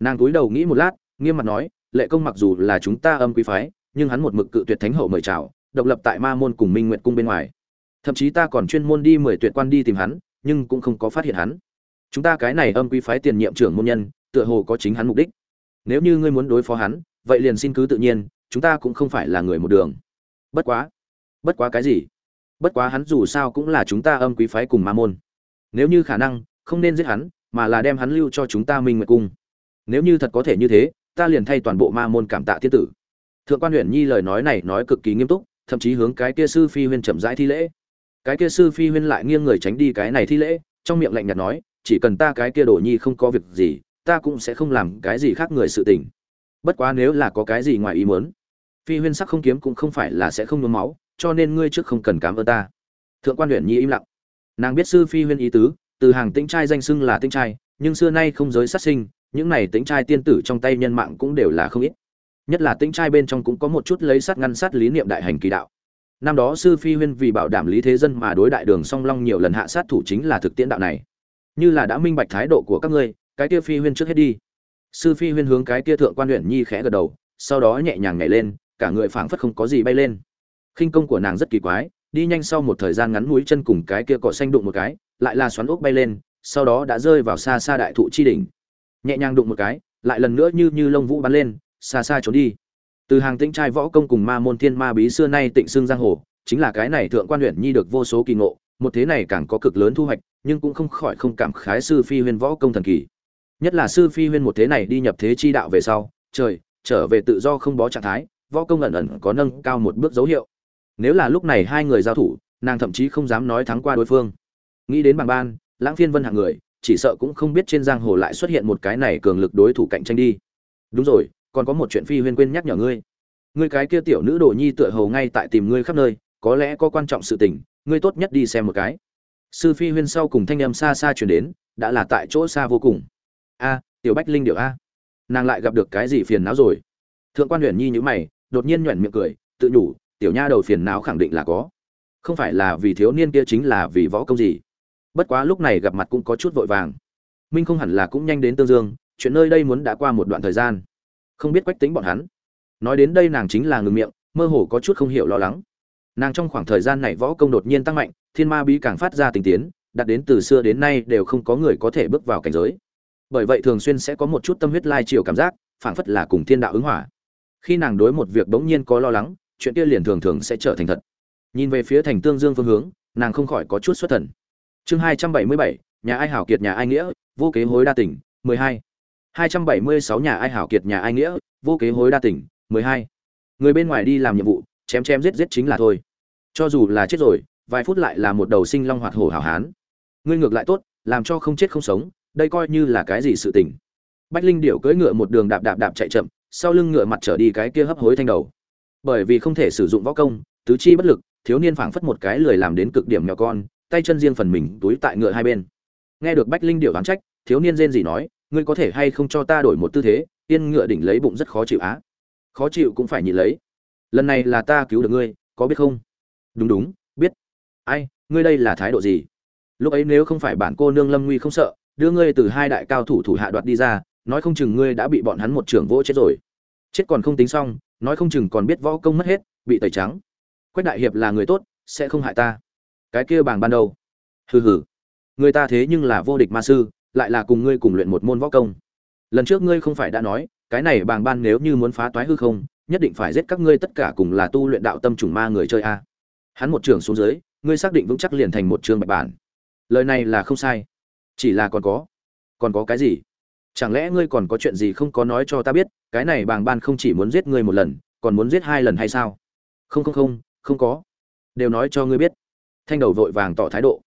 Nàng cúi đầu nghĩ một lát, nghiêm mặt nói, lệ công mặc dù là chúng ta âm quý phái, nhưng hắn một mực cự tuyệt thánh hậu mời chào, độc lập tại ma môn cùng minh nguyện cung bên ngoài thậm chí ta còn chuyên môn đi mười tuyệt quan đi tìm hắn, nhưng cũng không có phát hiện hắn. Chúng ta cái này âm quý phái tiền nhiệm trưởng môn nhân, tựa hồ có chính hắn mục đích. Nếu như ngươi muốn đối phó hắn, vậy liền xin cứ tự nhiên, chúng ta cũng không phải là người một đường. Bất quá bất quá cái gì? Bất quá hắn dù sao cũng là chúng ta âm quý phái cùng ma môn. Nếu như khả năng, không nên giết hắn, mà là đem hắn lưu cho chúng ta minh nguyệt cung. Nếu như thật có thể như thế, ta liền thay toàn bộ ma môn cảm tạ thiên tử. Thượng quan huyện nhi lời nói này nói cực kỳ nghiêm túc, thậm chí hướng cái kia sư phi huyên chậm rãi thi lễ cái kia sư phi huyên lại nghiêng người tránh đi cái này thi lễ, trong miệng lạnh nhạt nói, chỉ cần ta cái kia đổ nhi không có việc gì, ta cũng sẽ không làm cái gì khác người sự tình. Bất quá nếu là có cái gì ngoài ý muốn, phi huyên sắc không kiếm cũng không phải là sẽ không nhuốm máu, cho nên ngươi trước không cần cảm ơn ta. Thượng quan huyện nhi im lặng. Nàng biết sư phi huyên ý tứ, từ hàng tĩnh trai danh xưng là tĩnh trai, nhưng xưa nay không giới sát sinh, những này tĩnh trai tiên tử trong tay nhân mạng cũng đều là không ít. Nhất là tĩnh trai bên trong cũng có một chút lấy sát ngăn sát lý niệm đại hành kỳ đạo năm đó sư phi huyên vì bảo đảm lý thế dân mà đối đại đường song long nhiều lần hạ sát thủ chính là thực tiễn đạo này. Như là đã minh bạch thái độ của các ngươi, cái kia phi huyên trước hết đi. Sư phi huyên hướng cái kia thượng quan huyện nhi khẽ gật đầu, sau đó nhẹ nhàng nhảy lên, cả người phảng phất không có gì bay lên. Khinh công của nàng rất kỳ quái, đi nhanh sau một thời gian ngắn mũi chân cùng cái kia cỏ xanh đụng một cái, lại là xoắn ốc bay lên, sau đó đã rơi vào xa xa đại thụ chi đỉnh. Nhẹ nhàng đụng một cái, lại lần nữa như như lông vũ bắn lên, xa xa trốn đi từ hàng tĩnh trai võ công cùng ma môn thiên ma bí xưa nay tịnh xương giang hồ, chính là cái này thượng quan huyện nhi được vô số kỳ ngộ, một thế này càng có cực lớn thu hoạch, nhưng cũng không khỏi không cảm khái sư phi huyên võ công thần kỳ. Nhất là sư phi huyên một thế này đi nhập thế chi đạo về sau, trời, trở về tự do không bó trạng thái, võ công ẩn ẩn có nâng cao một bước dấu hiệu. Nếu là lúc này hai người giao thủ, nàng thậm chí không dám nói thắng qua đối phương. Nghĩ đến bằng ban, lãng phiên vân hạng người, chỉ sợ cũng không biết trên giang hồ lại xuất hiện một cái này cường lực đối thủ cạnh tranh đi. Đúng rồi còn có một chuyện phi huyên quên nhắc nhở ngươi. Ngươi cái kia tiểu nữ đồ nhi tựa hầu ngay tại tìm ngươi khắp nơi, có lẽ có quan trọng sự tình, ngươi tốt nhất đi xem một cái. Sư phi huyên sau cùng thanh âm xa xa chuyển đến, đã là tại chỗ xa vô cùng. A, tiểu bách linh điệu a. Nàng lại gặp được cái gì phiền não rồi? Thượng quan huyền nhi nhữ mày, đột nhiên nhoẻn miệng cười, tự nhủ, tiểu nha đầu phiền não khẳng định là có. Không phải là vì thiếu niên kia chính là vì võ công gì? Bất quá lúc này gặp mặt cũng có chút vội vàng. Minh không hẳn là cũng nhanh đến tương dương, chuyện nơi đây muốn đã qua một đoạn thời gian không biết quách tính bọn hắn. Nói đến đây nàng chính là ngừng miệng, mơ hồ có chút không hiểu lo lắng. Nàng trong khoảng thời gian này võ công đột nhiên tăng mạnh, thiên ma bí càng phát ra tình tiến đặt đến từ xưa đến nay đều không có người có thể bước vào cảnh giới. Bởi vậy thường xuyên sẽ có một chút tâm huyết lai chiều cảm giác, phảng phất là cùng thiên đạo ứng hỏa khi nàng đối một việc bỗng nhiên có lo lắng, chuyện kia liền thường thường sẽ trở thành thật. Nhìn về phía thành tương dương phương hướng, nàng không khỏi có chút xuất thần. Chương hai trăm bảy mươi bảy, nhà ai hảo kiệt, nhà ai nghĩa, vô kế hối đa tỉnh mười hai hai trăm bảy mươi sáu nhà ai hảo kiệt, nhà ai nghĩa, vô kế hối đa tỉnh mười hai. Người bên ngoài đi làm nhiệm vụ, chém chém giết giết chính là thôi. Cho dù là chết rồi, vài phút lại là một đầu sinh long hoạt hổ hảo hán. Ngươi ngược lại tốt, làm cho không chết không sống, đây coi như là cái gì sự tình. Bách linh điệu cưỡi ngựa một đường đạp đạp đạp chạy chậm, sau lưng ngựa mặt trở đi cái kia hấp hối thanh đầu. Bởi vì không thể sử dụng võ công, tứ chi bất lực, thiếu niên phảng phất một cái lười làm đến cực điểm nhỏ con, tay chân riêng phần mình túi tại ngựa hai bên. Nghe được bách linh điệu đoán trách, thiếu niên rên gì nói ngươi có thể hay không cho ta đổi một tư thế, tiên ngựa đỉnh lấy bụng rất khó chịu á. Khó chịu cũng phải nhịn lấy. Lần này là ta cứu được ngươi, có biết không? Đúng đúng, biết. Ai, ngươi đây là thái độ gì? Lúc ấy nếu không phải bản cô nương lâm nguy không sợ, đưa ngươi từ hai đại cao thủ thủ hạ đoạt đi ra, nói không chừng ngươi đã bị bọn hắn một trưởng vỗ chết rồi. Chết còn không tính xong, nói không chừng còn biết võ công mất hết, bị tẩy trắng. Quách đại hiệp là người tốt, sẽ không hại ta. Cái kia bàng ban đầu hừ hừ. Người ta thế nhưng là vô địch ma sư lại là cùng ngươi cùng luyện một môn võ công. Lần trước ngươi không phải đã nói, cái này bàng ban nếu như muốn phá toái hư không, nhất định phải giết các ngươi tất cả cùng là tu luyện đạo tâm trùng ma người chơi a. Hắn một trường xuống dưới, ngươi xác định vững chắc liền thành một trường bạch bản. Lời này là không sai. Chỉ là còn có. Còn có cái gì? Chẳng lẽ ngươi còn có chuyện gì không có nói cho ta biết, cái này bàng ban không chỉ muốn giết ngươi một lần, còn muốn giết hai lần hay sao? Không không không không có. Đều nói cho ngươi biết. Thanh đầu vội vàng tỏ thái độ.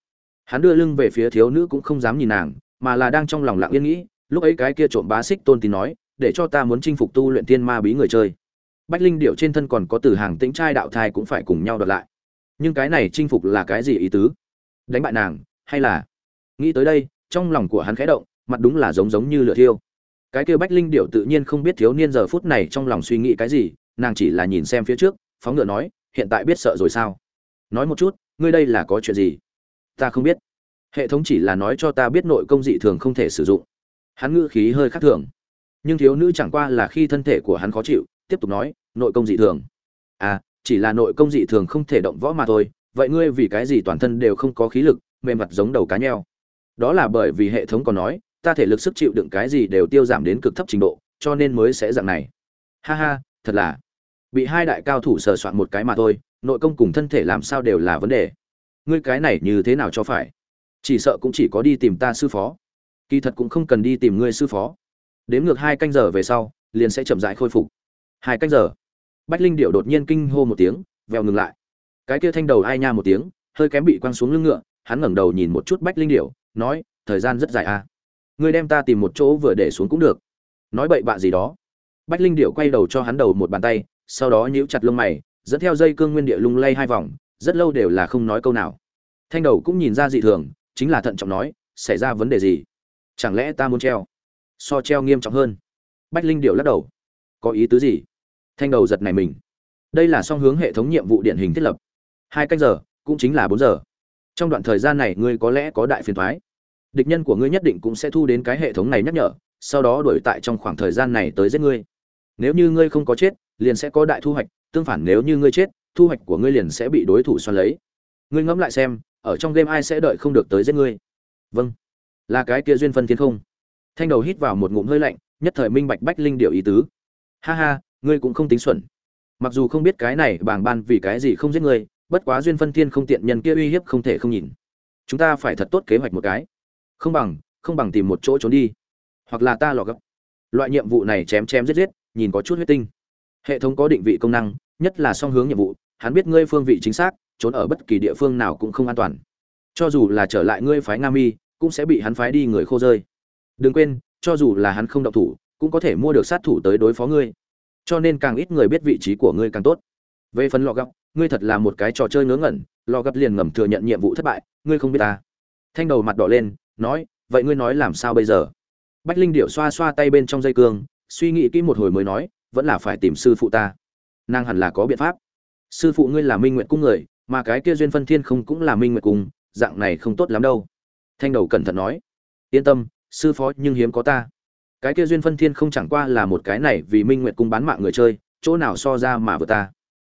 Hắn đưa lưng về phía thiếu nữ cũng không dám nhìn nàng mà là đang trong lòng lặng yên nghĩ, lúc ấy cái kia trộm bá xích tôn tín nói, để cho ta muốn chinh phục tu luyện tiên ma bí người chơi. Bách linh điệu trên thân còn có từ hàng tĩnh trai đạo thai cũng phải cùng nhau đoạt lại. Nhưng cái này chinh phục là cái gì ý tứ? Đánh bại nàng, hay là? Nghĩ tới đây, trong lòng của hắn khẽ động, mặt đúng là giống giống như lửa thiêu. Cái kia bách linh điệu tự nhiên không biết thiếu niên giờ phút này trong lòng suy nghĩ cái gì, nàng chỉ là nhìn xem phía trước, phóng ngựa nói, hiện tại biết sợ rồi sao? Nói một chút, ngươi đây là có chuyện gì? Ta không biết hệ thống chỉ là nói cho ta biết nội công dị thường không thể sử dụng. Hắn ngữ khí hơi khác thường. Nhưng thiếu nữ chẳng qua là khi thân thể của hắn khó chịu, tiếp tục nói, nội công dị thường. À chỉ là nội công dị thường không thể động võ mà thôi, vậy ngươi vì cái gì toàn thân đều không có khí lực mềm mặt giống đầu cá nheo? Đó là bởi vì hệ thống còn nói, ta thể lực sức chịu đựng cái gì đều tiêu giảm đến cực thấp trình độ, cho nên mới sẽ dạng này. Ha ha, thật là. Bị hai đại cao thủ sờ soạn một cái mà thôi, nội công cùng thân thể làm sao đều là vấn đề. Ngươi cái này như thế nào cho phải? Chỉ sợ cũng chỉ có đi tìm ta sư phó. Kỳ thật cũng không cần đi tìm ngươi sư phó. Đếm ngược hai canh giờ về sau, liền sẽ chậm rãi khôi phục. Hai canh giờ. Bách linh điệu đột nhiên kinh hô một tiếng, vèo ngừng lại. Cái kia thanh đầu ai nha một tiếng, hơi kém bị quăng xuống lưng ngựa, hắn ngẩng đầu nhìn một chút bách linh điệu nói, thời gian rất dài à. Ngươi đem ta tìm một chỗ vừa để xuống cũng được. Nói bậy bạ gì đó. Bách linh điệu quay đầu cho hắn đầu một bàn tay, sau đó nhíu chặt lông mày, dẫn theo dây cương nguyên địa lung lay hai vòng, rất lâu đều là không nói câu nào. Thanh đầu cũng nhìn ra dị thường chính là thận trọng nói, xảy ra vấn đề gì? Chẳng lẽ ta muốn treo? So treo nghiêm trọng hơn. Bách linh điệu lắc đầu. Có ý tứ gì? Thanh đầu giật này mình. Đây là song hướng hệ thống nhiệm vụ điển hình thiết lập. Hai canh giờ, cũng chính là bốn giờ. Trong đoạn thời gian này, ngươi có lẽ có đại phiền thoái. Địch nhân của ngươi nhất định cũng sẽ thu đến cái hệ thống này nhắc nhở, sau đó đuổi tại trong khoảng thời gian này tới giết ngươi. Nếu như ngươi không có chết, liền sẽ có đại thu hoạch, tương phản nếu như ngươi chết, thu hoạch của ngươi liền sẽ bị đối thủ xoắn lấy. Ngươi ngẫm lại xem ở trong game ai sẽ đợi không được tới giết ngươi? Vâng. Là cái kia duyên phân thiên không. Thanh đầu hít vào một ngụm hơi lạnh, nhất thời minh bạch bách linh điệu ý tứ. Ha ha, ngươi cũng không tính xuẩn. Mặc dù không biết cái này bàng ban vì cái gì không giết ngươi, bất quá duyên phân thiên không tiện nhân kia uy hiếp không thể không nhìn. Chúng ta phải thật tốt kế hoạch một cái. Không bằng không bằng tìm một chỗ trốn đi. Hoặc là ta lò gấp. Loại nhiệm vụ này chém chém giết giết, nhìn có chút huyết tinh. Hệ thống có định vị công năng, nhất là song hướng nhiệm vụ, hắn biết ngươi phương vị chính xác trốn ở bất kỳ địa phương nào cũng không an toàn. Cho dù là trở lại ngươi phái nga mi cũng sẽ bị hắn phái đi người khô rơi. Đừng quên, cho dù là hắn không động thủ, cũng có thể mua được sát thủ tới đối phó ngươi. Cho nên càng ít người biết vị trí của ngươi càng tốt. Về phần lò gấp ngươi thật là một cái trò chơi ngớ ngẩn. Lò gấp liền ngầm thừa nhận nhiệm vụ thất bại, ngươi không biết ta. Thanh đầu mặt đỏ lên, nói, vậy ngươi nói làm sao bây giờ? Bách linh điệu xoa xoa tay bên trong dây cương, suy nghĩ kỹ một hồi mới nói, vẫn là phải tìm sư phụ ta. Nàng hẳn là có biện pháp. Sư phụ ngươi là minh nguyện cung người mà cái kia duyên phân thiên không cũng là minh nguyệt cung dạng này không tốt lắm đâu. Thanh đầu cẩn thận nói, yên tâm, sư phó, nhưng hiếm có ta. Cái kia duyên phân thiên không chẳng qua là một cái này vì minh nguyệt cung bán mạng người chơi, chỗ nào so ra mà vừa ta.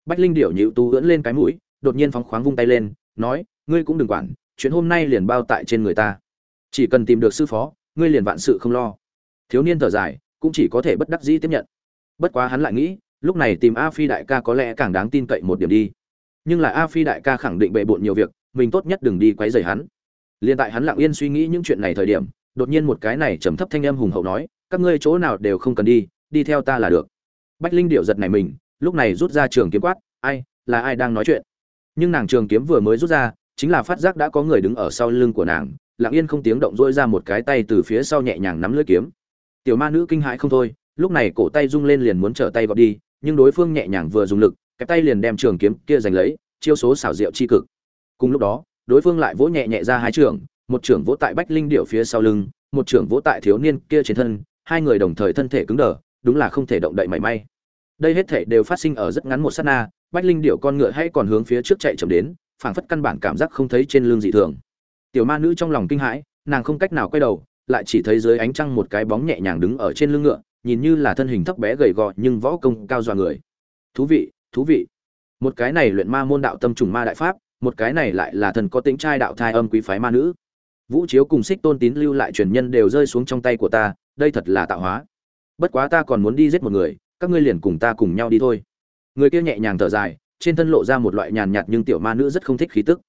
Bách linh điểu nhịu tú ưỡn lên cái mũi, đột nhiên phóng khoáng vung tay lên, nói, ngươi cũng đừng quản, chuyện hôm nay liền bao tại trên người ta. Chỉ cần tìm được sư phó, ngươi liền vạn sự không lo. Thiếu niên thở dài, cũng chỉ có thể bất đắc dĩ tiếp nhận. Bất quá hắn lại nghĩ, lúc này tìm a phi đại ca có lẽ càng đáng tin cậy một điểm đi nhưng là a phi đại ca khẳng định bệ bộn nhiều việc, mình tốt nhất đừng đi quấy rầy hắn. Liền tại hắn lặng yên suy nghĩ những chuyện này thời điểm, đột nhiên một cái này trầm thấp thanh âm hùng hậu nói, các ngươi chỗ nào đều không cần đi đi theo ta là được. Bách linh điệu giật này mình, lúc này rút ra trường kiếm quát, ai, là ai đang nói chuyện? Nhưng nàng trường kiếm vừa mới rút ra, chính là phát giác đã có người đứng ở sau lưng của nàng, lặng yên không tiếng động dỗi ra một cái tay từ phía sau nhẹ nhàng nắm lưỡi kiếm. Tiểu ma nữ kinh hãi không thôi, lúc này cổ tay rung lên liền muốn trở tay gọt đi, nhưng đối phương nhẹ nhàng vừa dùng lực cái tay liền đem trường kiếm kia giành lấy, chiêu số xảo diệu chi cực. Cùng lúc đó, đối phương lại vỗ nhẹ nhẹ ra hai trường, một trưởng vỗ tại bách linh điệu phía sau lưng, một trưởng vỗ tại thiếu niên kia trên thân, hai người đồng thời thân thể cứng đờ, đúng là không thể động đậy mảy may. Đây hết thể đều phát sinh ở rất ngắn một sát na, bách linh điệu con ngựa hay còn hướng phía trước chạy chậm đến, phảng phất căn bản cảm giác không thấy trên lưng dị thường. Tiểu ma nữ trong lòng kinh hãi, nàng không cách nào quay đầu, lại chỉ thấy dưới ánh trăng một cái bóng nhẹ nhàng đứng ở trên lưng ngựa, nhìn như là thân hình thấp bé gầy gò nhưng võ công cao dọa người. Thú vị thú vị. Một cái này luyện ma môn đạo tâm trùng ma đại pháp, một cái này lại là thần có tính trai đạo thai âm quý phái ma nữ. Vũ chiếu cùng xích tôn tín lưu lại truyền nhân đều rơi xuống trong tay của ta, đây thật là tạo hóa. Bất quá ta còn muốn đi giết một người, các ngươi liền cùng ta cùng nhau đi thôi. Người kia nhẹ nhàng thở dài, trên thân lộ ra một loại nhàn nhạt nhưng tiểu ma nữ rất không thích khí tức.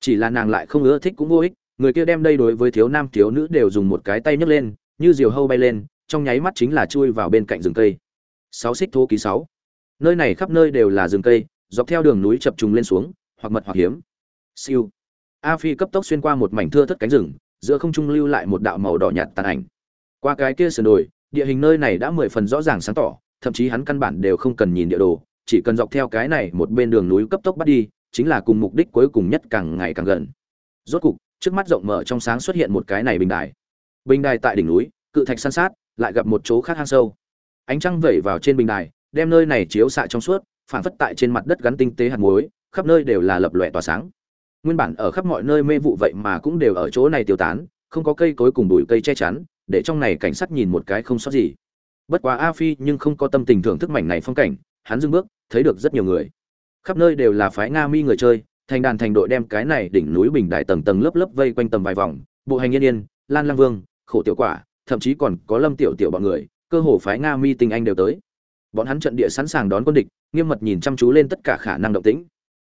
Chỉ là nàng lại không ưa thích cũng vô ích, người kia đem đây đối với thiếu nam thiếu nữ đều dùng một cái tay nhấc lên, như diều hâu bay lên, trong nháy mắt chính là chui vào bên cạnh rừng cây. Sáu xích thô ký sáu nơi này khắp nơi đều là rừng cây, dọc theo đường núi chập trùng lên xuống, hoặc mật hoặc hiếm. Siêu. A phi cấp tốc xuyên qua một mảnh thưa thất cánh rừng, giữa không trung lưu lại một đạo màu đỏ nhạt tàn ảnh. Qua cái kia sườn đồi, địa hình nơi này đã mười phần rõ ràng sáng tỏ, thậm chí hắn căn bản đều không cần nhìn địa đồ, chỉ cần dọc theo cái này một bên đường núi cấp tốc bắt đi, chính là cùng mục đích cuối cùng nhất càng ngày càng gần. Rốt cục, trước mắt rộng mở trong sáng xuất hiện một cái này bình đài. Bình đài tại đỉnh núi, cự thạch san sát, lại gặp một chỗ khác hang sâu. Ánh trăng vẩy vào trên bình đài đem nơi này chiếu xạ trong suốt phản phất tại trên mặt đất gắn tinh tế hạt muối, khắp nơi đều là lập lòe tỏa sáng. Nguyên bản ở khắp mọi nơi mê vụ vậy mà cũng đều ở chỗ này tiêu tán, không có cây cối cùng bụi cây che chắn, để trong này cảnh sắc nhìn một cái không sót gì. Bất quá a phi nhưng không có tâm tình thưởng thức mảnh này phong cảnh, hắn dưng bước, thấy được rất nhiều người. Khắp nơi đều là phái nga mi người chơi, thành đàn thành đội đem cái này đỉnh núi bình đại tầng tầng lớp lớp vây quanh tầm vài vòng, bộ hành yên yên, lan lang vương, khổ tiểu quả, thậm chí còn có lâm tiểu tiểu bọn người, cơ hồ phái nga mi tinh anh đều tới bọn hắn trận địa sẵn sàng đón quân địch, nghiêm mật nhìn chăm chú lên tất cả khả năng động tĩnh.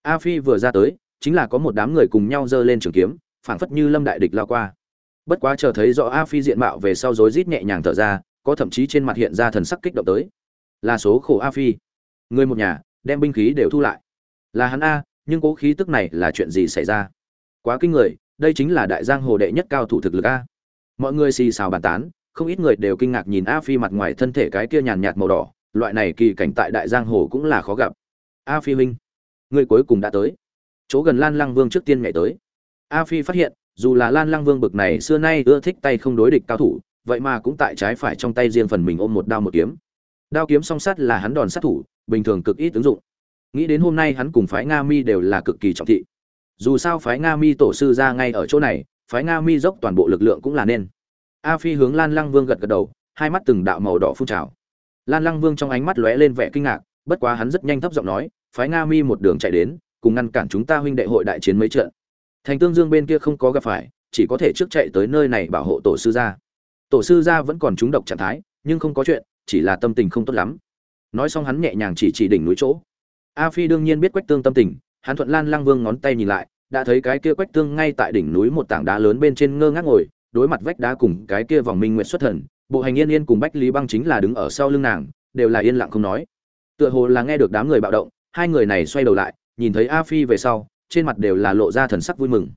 A phi vừa ra tới, chính là có một đám người cùng nhau giơ lên trường kiếm, phảng phất như lâm đại địch lao qua. Bất quá chờ thấy rõ a phi diện mạo về sau rối rít nhẹ nhàng thở ra, có thậm chí trên mặt hiện ra thần sắc kích động tới. Là số khổ a phi. Người một nhà, đem binh khí đều thu lại. Là hắn a, nhưng cố khí tức này là chuyện gì xảy ra? Quá kinh người, đây chính là đại giang hồ đệ nhất cao thủ thực lực a. Mọi người xì xào bàn tán, không ít người đều kinh ngạc nhìn a phi mặt ngoài thân thể cái kia nhàn nhạt màu đỏ loại này kỳ cảnh tại đại giang hồ cũng là khó gặp. A phi huynh người cuối cùng đã tới. Chỗ gần lan lăng vương trước tiên nhảy tới. A phi phát hiện, dù là lan lăng vương bực này xưa nay ưa thích tay không đối địch cao thủ, vậy mà cũng tại trái phải trong tay riêng phần mình ôm một đao một kiếm. Đao kiếm song sát là hắn đòn sát thủ, bình thường cực ít ứng dụng. Nghĩ đến hôm nay hắn cùng phái nga mi đều là cực kỳ trọng thị. Dù sao phái nga mi tổ sư ra ngay ở chỗ này, phái nga mi dốc toàn bộ lực lượng cũng là nên. A phi hướng lan lăng vương gật gật đầu, hai mắt từng đạo màu đỏ phun trào lan lăng vương trong ánh mắt lóe lên vẻ kinh ngạc, bất quá hắn rất nhanh thấp giọng nói, phái nga mi một đường chạy đến, cùng ngăn cản chúng ta huynh đệ hội đại chiến mấy trận. Thành tương dương bên kia không có gặp phải, chỉ có thể trước chạy tới nơi này bảo hộ tổ sư gia. Tổ sư gia vẫn còn trúng độc trạng thái, nhưng không có chuyện, chỉ là tâm tình không tốt lắm. Nói xong hắn nhẹ nhàng chỉ chỉ đỉnh núi chỗ. A phi đương nhiên biết quách tương tâm tình, hắn thuận lan lang vương ngón tay nhìn lại, đã thấy cái kia quách tương ngay tại đỉnh núi một tảng đá lớn bên trên ngơ ngác ngồi, đối mặt vách đá cùng cái kia vòng minh nguyện xuất thần bộ hành yên yên cùng bách lý băng chính là đứng ở sau lưng nàng, đều là yên lặng không nói. Tựa hồ là nghe được đám người bạo động, hai người này xoay đầu lại, nhìn thấy a phi về sau, trên mặt đều là lộ ra thần sắc vui mừng.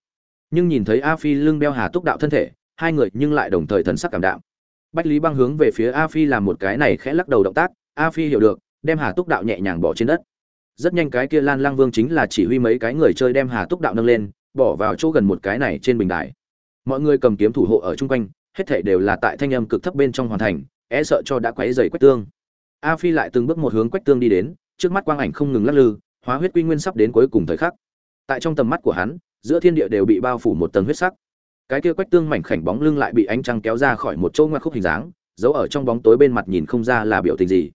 Nhưng nhìn thấy a phi lưng đeo hà túc đạo thân thể, hai người nhưng lại đồng thời thần sắc cảm đạm. Bách lý băng hướng về phía a phi làm một cái này khẽ lắc đầu động tác, a phi hiểu được, đem hà túc đạo nhẹ nhàng bỏ trên đất. Rất nhanh cái kia lan lang vương chính là chỉ huy mấy cái người chơi đem hà túc đạo nâng lên, bỏ vào chỗ gần một cái này trên bình đài. Mọi người cầm kiếm thủ hộ ở chung quanh hết thảy đều là tại thanh âm cực thấp bên trong hoàn thành e sợ cho đã quấy rầy quách tương. A phi lại từng bước một hướng quách tương đi đến, trước mắt quang ảnh không ngừng lắc lư, hóa huyết quy nguyên sắp đến cuối cùng thời khắc. Tại trong tầm mắt của hắn, giữa thiên địa đều bị bao phủ một tầng huyết sắc. Cái kia quách tương mảnh khảnh bóng lưng lại bị ánh trăng kéo ra khỏi một chỗ ngoặc khúc hình dáng, giấu ở trong bóng tối bên mặt nhìn không ra là biểu tình gì.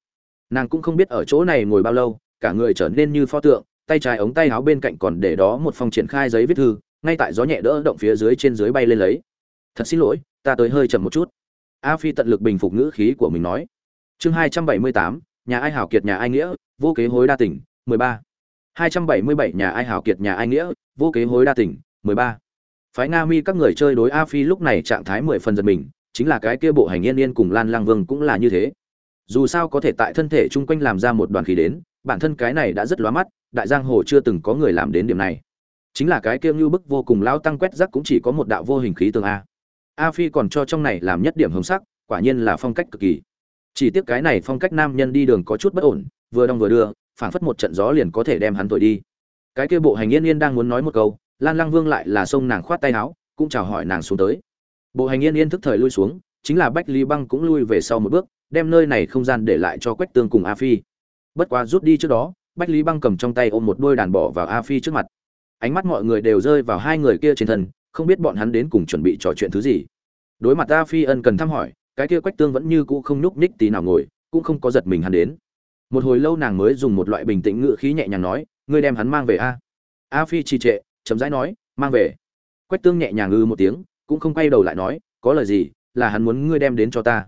Nàng cũng không biết ở chỗ này ngồi bao lâu, cả người trở nên như pho tượng, tay trái ống tay áo bên cạnh còn để đó một phong triển khai giấy viết thư, ngay tại gió nhẹ đỡ động phía dưới trên dưới bay lên lấy. Thật xin lỗi ta tới hơi chậm một chút. A phi tận lực bình phục ngữ khí của mình nói. Chương hai trăm bảy mươi tám, nhà ai hảo kiệt nhà ai nghĩa, vô kế hối đa tỉnh mười ba. hai trăm bảy mươi bảy, nhà ai hảo kiệt nhà ai nghĩa, vô kế hối đa tỉnh mười ba. Phái nga, mi các người chơi đối a phi lúc này trạng thái mười phần giật mình, chính là cái kia bộ hành yên yên cùng lan lang vương cũng là như thế. Dù sao có thể tại thân thể chung quanh làm ra một đoàn khí đến, bản thân cái này đã rất lóa mắt, đại giang hồ chưa từng có người làm đến điểm này. Chính là cái kia như bức vô cùng lao tăng quét rắc cũng chỉ có một đạo vô hình khí tường a a phi còn cho trong này làm nhất điểm hồng sắc, quả nhiên là phong cách cực kỳ. Chỉ tiếc cái này phong cách nam nhân đi đường có chút bất ổn, vừa đong vừa đưa, phảng phất một trận gió liền có thể đem hắn thổi đi. Cái kia bộ hành yên yên đang muốn nói một câu, lan lăng vương lại là xông nàng khoát tay áo, cũng chào hỏi nàng xuống tới. Bộ hành yên yên thức thời lui xuống, chính là bách Ly băng cũng lui về sau một bước, đem nơi này không gian để lại cho quách tương cùng a phi. Bất quá rút đi trước đó, bách lý băng cầm trong tay ôm một đôi đàn bỏ vào a phi trước mặt. Ánh mắt mọi người đều rơi vào hai người kia trên thân không biết bọn hắn đến cùng chuẩn bị trò chuyện thứ gì. Đối mặt a phi ân cần thăm hỏi, cái kia quách tương vẫn như cũ không nhúc nhích tí nào ngồi, cũng không có giật mình hắn đến. Một hồi lâu nàng mới dùng một loại bình tĩnh ngự khí nhẹ nhàng nói, ngươi đem hắn mang về a? A phi trì trệ chấm dãi nói, mang về. Quách tương nhẹ nhàng ư một tiếng, cũng không quay đầu lại nói, có lời gì, là hắn muốn ngươi đem đến cho ta.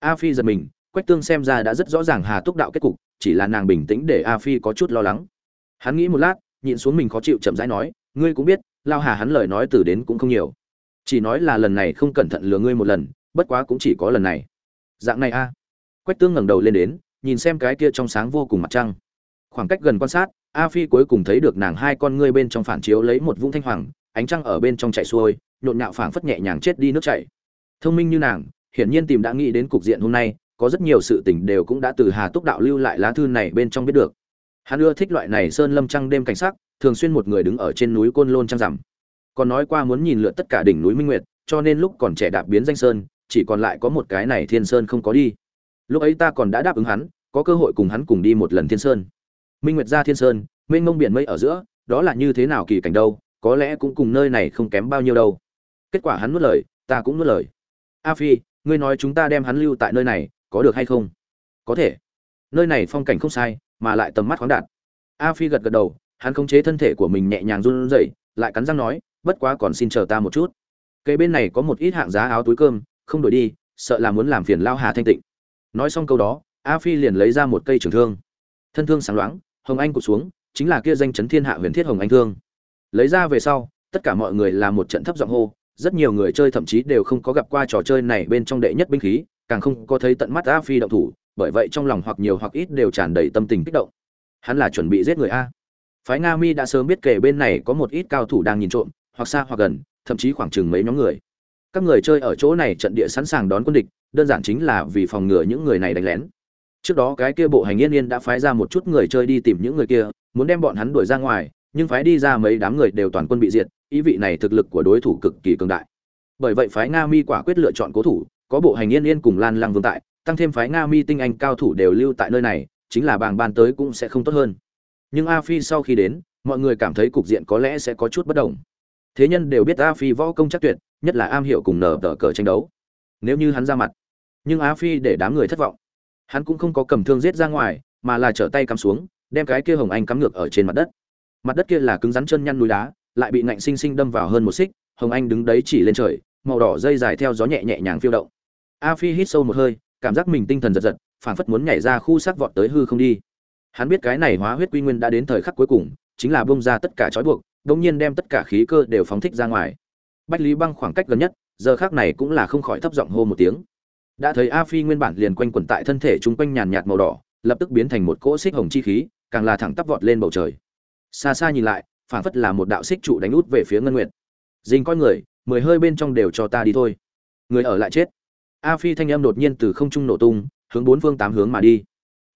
A phi giật mình, quách tương xem ra đã rất rõ ràng hà túc đạo kết cục, chỉ là nàng bình tĩnh để a phi có chút lo lắng. Hắn nghĩ một lát, nhịn xuống mình khó chịu chậm rãi nói, ngươi cũng biết lao hà hắn lời nói từ đến cũng không nhiều. Chỉ nói là lần này không cẩn thận lừa ngươi một lần, bất quá cũng chỉ có lần này. Dạng này a. Quách tương ngẩng đầu lên đến, nhìn xem cái kia trong sáng vô cùng mặt trăng. Khoảng cách gần quan sát, a phi cuối cùng thấy được nàng hai con ngươi bên trong phản chiếu lấy một vũng thanh hoàng, ánh trăng ở bên trong chạy xuôi, nhộn nhạo phảng phất nhẹ nhàng chết đi nước chảy. Thông minh như nàng, hiển nhiên tìm đã nghĩ đến cục diện hôm nay, có rất nhiều sự tình đều cũng đã từ hà túc đạo lưu lại lá thư này bên trong biết được. Hắn ưa thích loại này sơn lâm trăng đêm cảnh sắc thường xuyên một người đứng ở trên núi côn lôn trăng rằm. Còn nói qua muốn nhìn lượn tất cả đỉnh núi minh nguyệt, cho nên lúc còn trẻ đạp biến danh sơn, chỉ còn lại có một cái này thiên sơn không có đi. Lúc ấy ta còn đã đáp ứng hắn, có cơ hội cùng hắn cùng đi một lần thiên sơn. Minh nguyệt ra thiên sơn, mênh mông biển mây ở giữa, đó là như thế nào kỳ cảnh đâu, có lẽ cũng cùng nơi này không kém bao nhiêu đâu. Kết quả hắn nuốt lời, ta cũng nuốt lời. A phi, ngươi nói chúng ta đem hắn lưu tại nơi này, có được hay không? Có thể. Nơi này phong cảnh không sai, mà lại tầm mắt khoáng đạt. A phi gật gật đầu hắn khống chế thân thể của mình nhẹ nhàng run rẩy, lại cắn răng nói, bất quá còn xin chờ ta một chút. Cây bên này có một ít hạng giá áo túi cơm, không đổi đi, sợ là muốn làm phiền lao hà thanh tịnh. Nói xong câu đó, a phi liền lấy ra một cây trường thương. Thân thương sáng loáng, hồng anh cụt xuống, chính là kia danh chấn thiên hạ huyền thiết hồng anh thương. Lấy ra về sau, tất cả mọi người là một trận thấp giọng hô, rất nhiều người chơi thậm chí đều không có gặp qua trò chơi này bên trong đệ nhất binh khí, càng không có thấy tận mắt a phi động thủ, bởi vậy trong lòng hoặc nhiều hoặc ít đều tràn đầy tâm tình kích động. Hắn là chuẩn bị giết người a phái nga mi đã sớm biết kể bên này có một ít cao thủ đang nhìn trộm, hoặc xa hoặc gần, thậm chí khoảng chừng mấy nhóm người. Các người chơi ở chỗ này trận địa sẵn sàng đón quân địch, đơn giản chính là vì phòng ngừa những người này đánh lén. Trước đó cái kia bộ hành yên yên đã phái ra một chút người chơi đi tìm những người kia, muốn đem bọn hắn đuổi ra ngoài, nhưng phái đi ra mấy đám người đều toàn quân bị diệt, ý vị này thực lực của đối thủ cực kỳ cường đại. Bởi vậy phái nga mi quả quyết lựa chọn cố thủ, có bộ hành yên yên cùng lan lăng vương tại, tăng thêm phái nga mi tinh anh cao thủ đều lưu tại nơi này, chính là bàng ban tới cũng sẽ không tốt hơn nhưng a phi sau khi đến, mọi người cảm thấy cục diện có lẽ sẽ có chút bất đồng. Thế nhân đều biết a phi võ công chắc tuyệt, nhất là am hiểu cùng nở tờ cờ tranh đấu. Nếu như hắn ra mặt, nhưng a phi để đám người thất vọng. Hắn cũng không có cầm thương giết ra ngoài, mà là trở tay cắm xuống, đem cái kia hồng anh cắm ngược ở trên mặt đất. Mặt đất kia là cứng rắn chân nhăn núi đá, lại bị ngạnh sinh sinh đâm vào hơn một xích, hồng anh đứng đấy chỉ lên trời, màu đỏ dây dài theo gió nhẹ nhẹ nhàng phiêu động. A phi hít sâu một hơi, cảm giác mình tinh thần giật giật, phảng phất muốn nhảy ra khu sắc vọt tới hư không đi hắn biết cái này hóa huyết quy nguyên đã đến thời khắc cuối cùng, chính là bông ra tất cả trói buộc, đống nhiên đem tất cả khí cơ đều phóng thích ra ngoài. Bách lý băng khoảng cách gần nhất, giờ khác này cũng là không khỏi thấp giọng hô một tiếng. Đã thấy a phi nguyên bản liền quanh quẩn tại thân thể chúng quanh nhàn nhạt màu đỏ, lập tức biến thành một cỗ xích hồng chi khí, càng là thẳng tắp vọt lên bầu trời. Xa xa nhìn lại, phảng phất là một đạo xích trụ đánh út về phía ngân nguyệt. Dình coi người, mười hơi bên trong đều cho ta đi thôi. Người ở lại chết. A phi thanh âm đột nhiên từ không trung nổ tung, hướng bốn phương tám hướng mà đi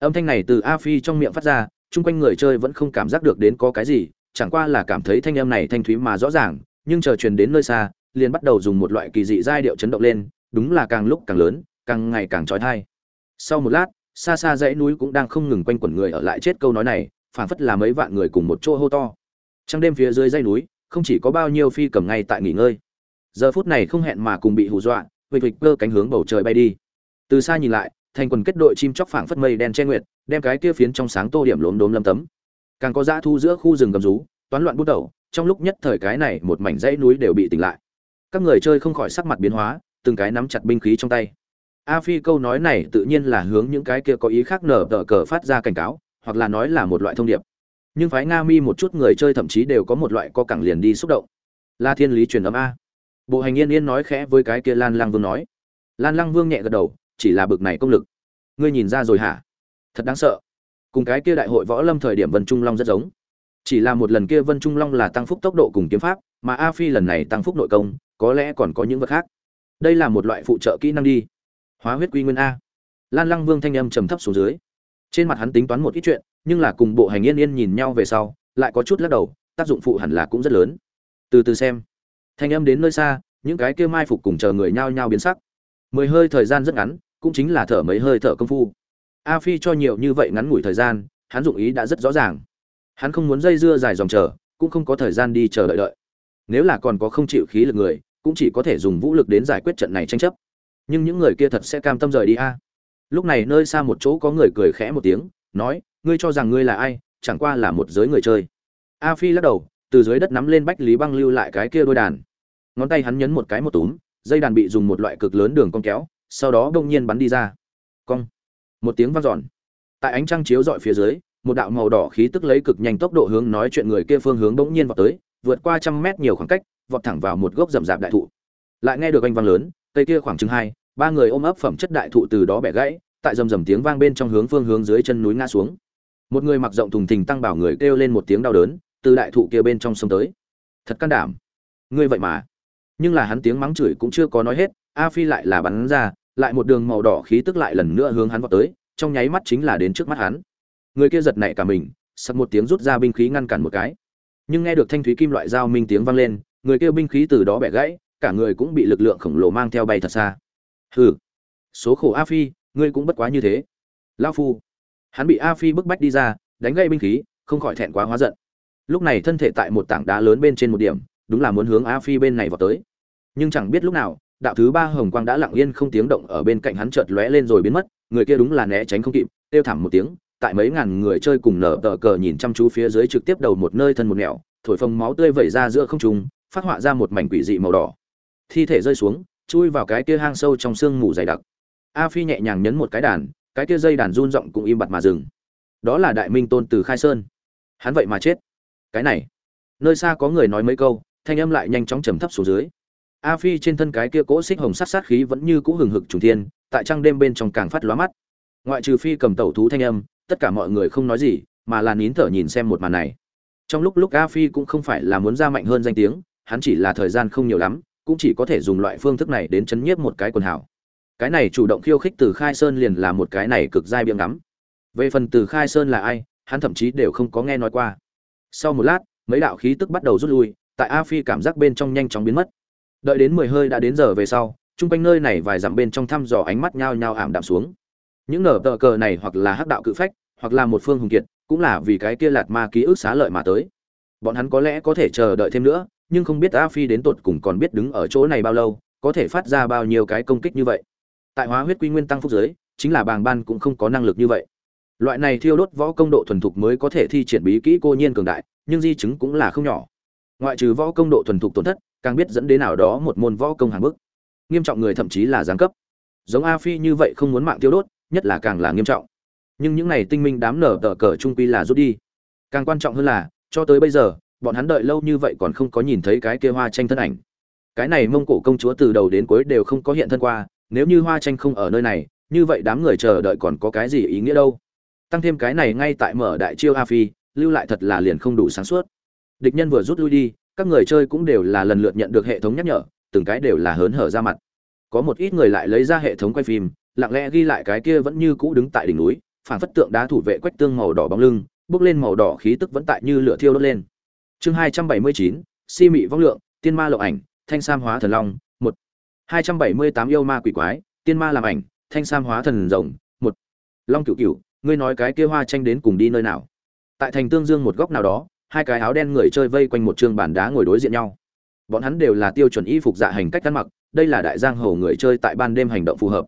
âm thanh này từ a phi trong miệng phát ra, chung quanh người chơi vẫn không cảm giác được đến có cái gì, chẳng qua là cảm thấy thanh âm này thanh thúy mà rõ ràng, nhưng chờ truyền đến nơi xa, liền bắt đầu dùng một loại kỳ dị giai điệu chấn động lên, đúng là càng lúc càng lớn, càng ngày càng trói thai sau một lát, xa xa dãy núi cũng đang không ngừng quanh quẩn người ở lại chết câu nói này, phảng phất là mấy vạn người cùng một chỗ hô to. Trong đêm phía dưới dãy núi, không chỉ có bao nhiêu phi cầm ngay tại nghỉ ngơi. Giờ phút này không hẹn mà cùng bị hù dọa vịt vịt cơ cánh hướng bầu trời bay đi. Từ xa nhìn lại thành quần kết đội chim chóc phảng phất mây đen che nguyệt, đem cái kia phiến trong sáng tô điểm lốm đốm lâm tấm. Càng có dã thu giữa khu rừng gầm rú, toán loạn bút đầu, trong lúc nhất thời cái này một mảnh dãy núi đều bị tỉnh lại. Các người chơi không khỏi sắc mặt biến hóa, từng cái nắm chặt binh khí trong tay. A phi câu nói này tự nhiên là hướng những cái kia có ý khác nở tở cờ phát ra cảnh cáo, hoặc là nói là một loại thông điệp. Nhưng phái nga mi một chút người chơi thậm chí đều có một loại co cẳng liền đi xúc động. La thiên lý truyền âm a. Bộ hành yên yên nói khẽ với cái kia lan lăng vương nói. Lan lăng vương nhẹ gật đầu chỉ là bực này công lực. Ngươi nhìn ra rồi hả? Thật đáng sợ. Cùng cái kia đại hội võ lâm thời điểm vân trung long rất giống. Chỉ là một lần kia vân trung long là tăng phúc tốc độ cùng kiếm pháp, mà a phi lần này tăng phúc nội công, có lẽ còn có những vật khác. Đây là một loại phụ trợ kỹ năng đi. Hóa huyết quy nguyên a. Lan lăng vương thanh âm trầm thấp xuống dưới. Trên mặt hắn tính toán một ít chuyện, nhưng là cùng bộ hành yên yên nhìn nhau về sau, lại có chút lắc đầu, tác dụng phụ hẳn là cũng rất lớn. Từ từ xem. Thanh âm đến nơi xa, những cái kia mai phục cùng chờ người nhao nhao biến sắc. Mười hơi thời gian rất ngắn cũng chính là thở mấy hơi thở công phu. A phi cho nhiều như vậy ngắn ngủi thời gian, hắn dụng ý đã rất rõ ràng. Hắn không muốn dây dưa dài dòng chờ, cũng không có thời gian đi chờ đợi đợi. Nếu là còn có không chịu khí lực người, cũng chỉ có thể dùng vũ lực đến giải quyết trận này tranh chấp. Nhưng những người kia thật sẽ cam tâm rời đi a. Lúc này nơi xa một chỗ có người cười khẽ một tiếng, nói, ngươi cho rằng ngươi là ai, chẳng qua là một giới người chơi. A phi lắc đầu, từ dưới đất nắm lên bách lý băng lưu lại cái kia đôi đàn. Ngón tay hắn nhấn một cái một túm, dây đàn bị dùng một loại cực lớn đường cong kéo sau đó đông nhiên bắn đi ra. Cong. Một tiếng vang dọn. Tại ánh trăng chiếu dọi phía dưới, một đạo màu đỏ khí tức lấy cực nhanh tốc độ hướng nói chuyện người kia phương hướng bỗng nhiên vọt tới, vượt qua trăm mét nhiều khoảng cách, vọt thẳng vào một gốc rậm rạp đại thụ. Lại nghe được anh vang lớn, cây kia khoảng chừng hai, ba người ôm ấp phẩm chất đại thụ từ đó bẻ gãy, tại rầm rầm tiếng vang bên trong hướng phương hướng dưới chân núi ngã xuống. Một người mặc rộng thùng thình tăng bảo người kêu lên một tiếng đau đớn, từ đại thụ kia bên trong sông tới. Thật can đảm. Ngươi vậy mà. Nhưng là hắn tiếng mắng chửi cũng chưa có nói hết, a phi lại là bắn ra lại một đường màu đỏ khí tức lại lần nữa hướng hắn vọt tới, trong nháy mắt chính là đến trước mắt hắn. Người kia giật nảy cả mình, sặc một tiếng rút ra binh khí ngăn cản một cái. Nhưng nghe được thanh thúy kim loại dao minh tiếng vang lên, người kia binh khí từ đó bẻ gãy, cả người cũng bị lực lượng khổng lồ mang theo bay thật xa. Hừ, số khổ a phi, ngươi cũng bất quá như thế. Lão phu, hắn bị a phi bức bách đi ra, đánh gãy binh khí, không khỏi thẹn quá hóa giận. Lúc này thân thể tại một tảng đá lớn bên trên một điểm, đúng là muốn hướng a phi bên này vào tới. Nhưng chẳng biết lúc nào đạo thứ ba hồng quang đã lặng yên không tiếng động ở bên cạnh hắn chợt lóe lên rồi biến mất, người kia đúng là né tránh không kịp, kêu thảm một tiếng, tại mấy ngàn người chơi cùng nở tờ cờ nhìn chăm chú phía dưới trực tiếp đầu một nơi thân một nẻo, thổi phồng máu tươi vẩy ra giữa không trung, phát họa ra một mảnh quỷ dị màu đỏ. Thi thể rơi xuống, chui vào cái kia hang sâu trong sương mù dày đặc. A phi nhẹ nhàng nhấn một cái đàn, cái kia dây đàn run rộng cũng im bặt mà dừng. Đó là đại minh tôn từ khai sơn. Hắn vậy mà chết. Cái này, nơi xa có người nói mấy câu, thanh âm lại nhanh chóng trầm thấp xuống dưới a phi trên thân cái kia cỗ xích hồng sát sát khí vẫn như cũ hừng hực trùng thiên, tại trăng đêm bên trong càng phát lóa mắt. Ngoại trừ phi cầm tẩu thú thanh âm, tất cả mọi người không nói gì, mà là nín thở nhìn xem một màn này. Trong lúc lúc a phi cũng không phải là muốn ra mạnh hơn danh tiếng, hắn chỉ là thời gian không nhiều lắm, cũng chỉ có thể dùng loại phương thức này đến chấn nhiếp một cái quần hảo cái này chủ động khiêu khích từ khai sơn liền là một cái này cực dai biếng ngắm. Về phần từ khai sơn là ai, hắn thậm chí đều không có nghe nói qua. Sau một lát, mấy đạo khí tức bắt đầu rút lui, tại a phi cảm giác bên trong nhanh chóng biến mất đợi đến mười hơi đã đến giờ về sau, chung quanh nơi này vài dặm bên trong thăm dò ánh mắt nhao nhao ảm đạm xuống. Những nở tờ cờ này hoặc là hắc đạo cự phách, hoặc là một phương hùng kiệt, cũng là vì cái kia lạt ma ký ức xá lợi mà tới. Bọn hắn có lẽ có thể chờ đợi thêm nữa, nhưng không biết a phi đến tột cùng còn biết đứng ở chỗ này bao lâu, có thể phát ra bao nhiêu cái công kích như vậy. Tại hóa huyết quy nguyên tăng phúc giới, chính là bàng ban cũng không có năng lực như vậy. Loại này thiêu đốt võ công độ thuần thục mới có thể thi triển bí kỹ cô nhiên cường đại, nhưng di chứng cũng là không nhỏ. Ngoại trừ võ công độ thuần thục tổn thất càng biết dẫn đến nào đó một môn võ công hàng bức. Nghiêm trọng người thậm chí là giáng cấp. Giống a phi như vậy không muốn mạng tiêu đốt, nhất là càng là nghiêm trọng. Nhưng những này tinh minh đám nở tờ cờ trung quy là rút đi. Càng quan trọng hơn là, cho tới bây giờ, bọn hắn đợi lâu như vậy còn không có nhìn thấy cái kia hoa tranh thân ảnh. Cái này mông cổ công chúa từ đầu đến cuối đều không có hiện thân qua, nếu như hoa tranh không ở nơi này, như vậy đám người chờ đợi còn có cái gì ý nghĩa đâu? Tăng thêm cái này ngay tại mở đại chiêu a phi, lưu lại thật là liền không đủ sáng suốt. Địch nhân vừa rút lui đi các người chơi cũng đều là lần lượt nhận được hệ thống nhắc nhở, từng cái đều là hớn hở ra mặt. Có một ít người lại lấy ra hệ thống quay phim, lặng lẽ ghi lại cái kia vẫn như cũ đứng tại đỉnh núi phản phất tượng đá thủ vệ quách tương màu đỏ bóng lưng, bước lên màu đỏ khí tức vẫn tại như lửa thiêu đốt lên. Chương hai trăm bảy mươi chín, si mị vong lượng, tiên ma lộ ảnh, thanh sam hóa thần long, một. hai trăm bảy mươi tám yêu ma quỷ quái, tiên ma làm ảnh, thanh sam hóa thần rồng, một. Long cửu cửu, ngươi nói cái kia hoa tranh đến cùng đi nơi nào? Tại thành tương dương một góc nào đó hai cái áo đen người chơi vây quanh một trường bàn đá ngồi đối diện nhau. Bọn hắn đều là tiêu chuẩn y phục dạ hành cách ăn mặc, đây là đại giang hồ người chơi tại ban đêm hành động phù hợp.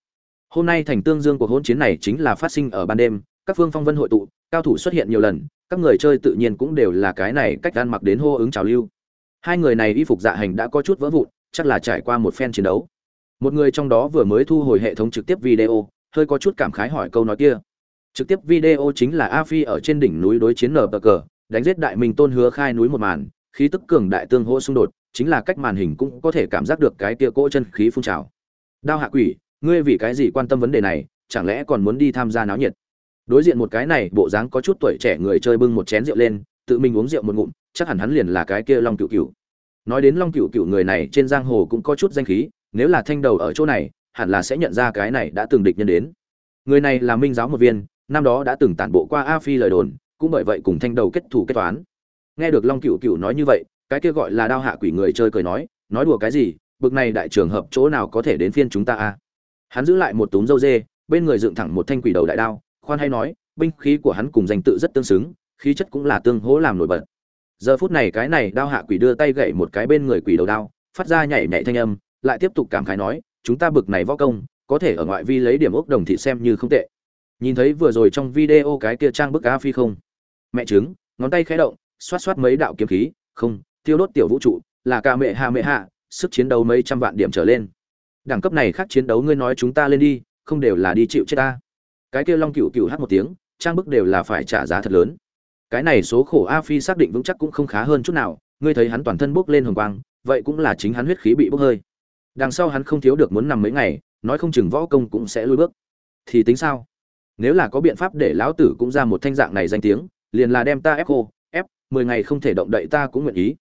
Hôm nay thành tương dương cuộc hỗn chiến này chính là phát sinh ở ban đêm, các phương phong vân hội tụ, cao thủ xuất hiện nhiều lần, các người chơi tự nhiên cũng đều là cái này cách ăn mặc đến hô ứng trào lưu. Hai người này y phục dạ hành đã có chút vỡ vụn, chắc là trải qua một phen chiến đấu. Một người trong đó vừa mới thu hồi hệ thống trực tiếp video, hơi có chút cảm khái hỏi câu nói kia. Trực tiếp video chính là a phi ở trên đỉnh núi đối chiến nở cờ đánh giết đại minh tôn hứa khai núi một màn, khí tức cường đại tương hỗ xung đột, chính là cách màn hình cũng có thể cảm giác được cái kia cỗ chân khí phun trào. Đao hạ quỷ, ngươi vì cái gì quan tâm vấn đề này, chẳng lẽ còn muốn đi tham gia náo nhiệt? Đối diện một cái này, bộ dáng có chút tuổi trẻ người chơi bưng một chén rượu lên, tự mình uống rượu một ngụm, chắc hẳn hắn liền là cái kia long cựu cựu nói đến long cựu cựu người này trên giang hồ cũng có chút danh khí, nếu là thanh đầu ở chỗ này, hẳn là sẽ nhận ra cái này đã từng địch nhân đến. Người này là minh giáo một viên, năm đó đã từng tản bộ qua a phi lời đồn cũng bởi vậy cùng thanh đầu kết thủ kết toán. Nghe được long cựu cựu nói như vậy, cái kia gọi là đao hạ quỷ người chơi cười nói nói đùa cái gì, bực này đại trường hợp chỗ nào có thể đến phiên chúng ta a? Hắn giữ lại một túm dâu dê, bên người dựng thẳng một thanh quỷ đầu đại đao, khoan hay nói, binh khí của hắn cùng danh tự rất tương xứng, khí chất cũng là tương hỗ làm nổi bật. Giờ phút này cái này đao hạ quỷ đưa tay gậy một cái bên người quỷ đầu đao, phát ra nhảy nhảy thanh âm, lại tiếp tục cảm khái nói, chúng ta bực này võ công, có thể ở ngoại vi lấy điểm ốc đồng thị xem như không tệ. Nhìn thấy vừa rồi trong video cái kia trang bức a phi không? Mẹ trứng, ngón tay khẽ động xoát xoát mấy đạo kiếm khí không tiêu đốt tiểu vũ trụ là ca mẹ hạ mẹ hạ sức chiến đấu mấy trăm vạn điểm trở lên. Đẳng cấp này khác chiến đấu ngươi nói chúng ta lên đi không đều là đi chịu chết ta. Cái kia long cựu cựu hát một tiếng trang bức đều là phải trả giá thật lớn. Cái này số khổ a phi xác định vững chắc cũng không khá hơn chút nào ngươi thấy hắn toàn thân bốc lên hồng quang vậy cũng là chính hắn huyết khí bị bốc hơi. Đằng sau hắn không thiếu được muốn nằm mấy ngày nói không chừng võ công cũng sẽ lui bước. Thì tính sao? Nếu là có biện pháp để lão tử cũng ra một thanh dạng này danh tiếng liền là đem ta ép khô, ép, mười ngày không thể động đậy ta cũng nguyện ý.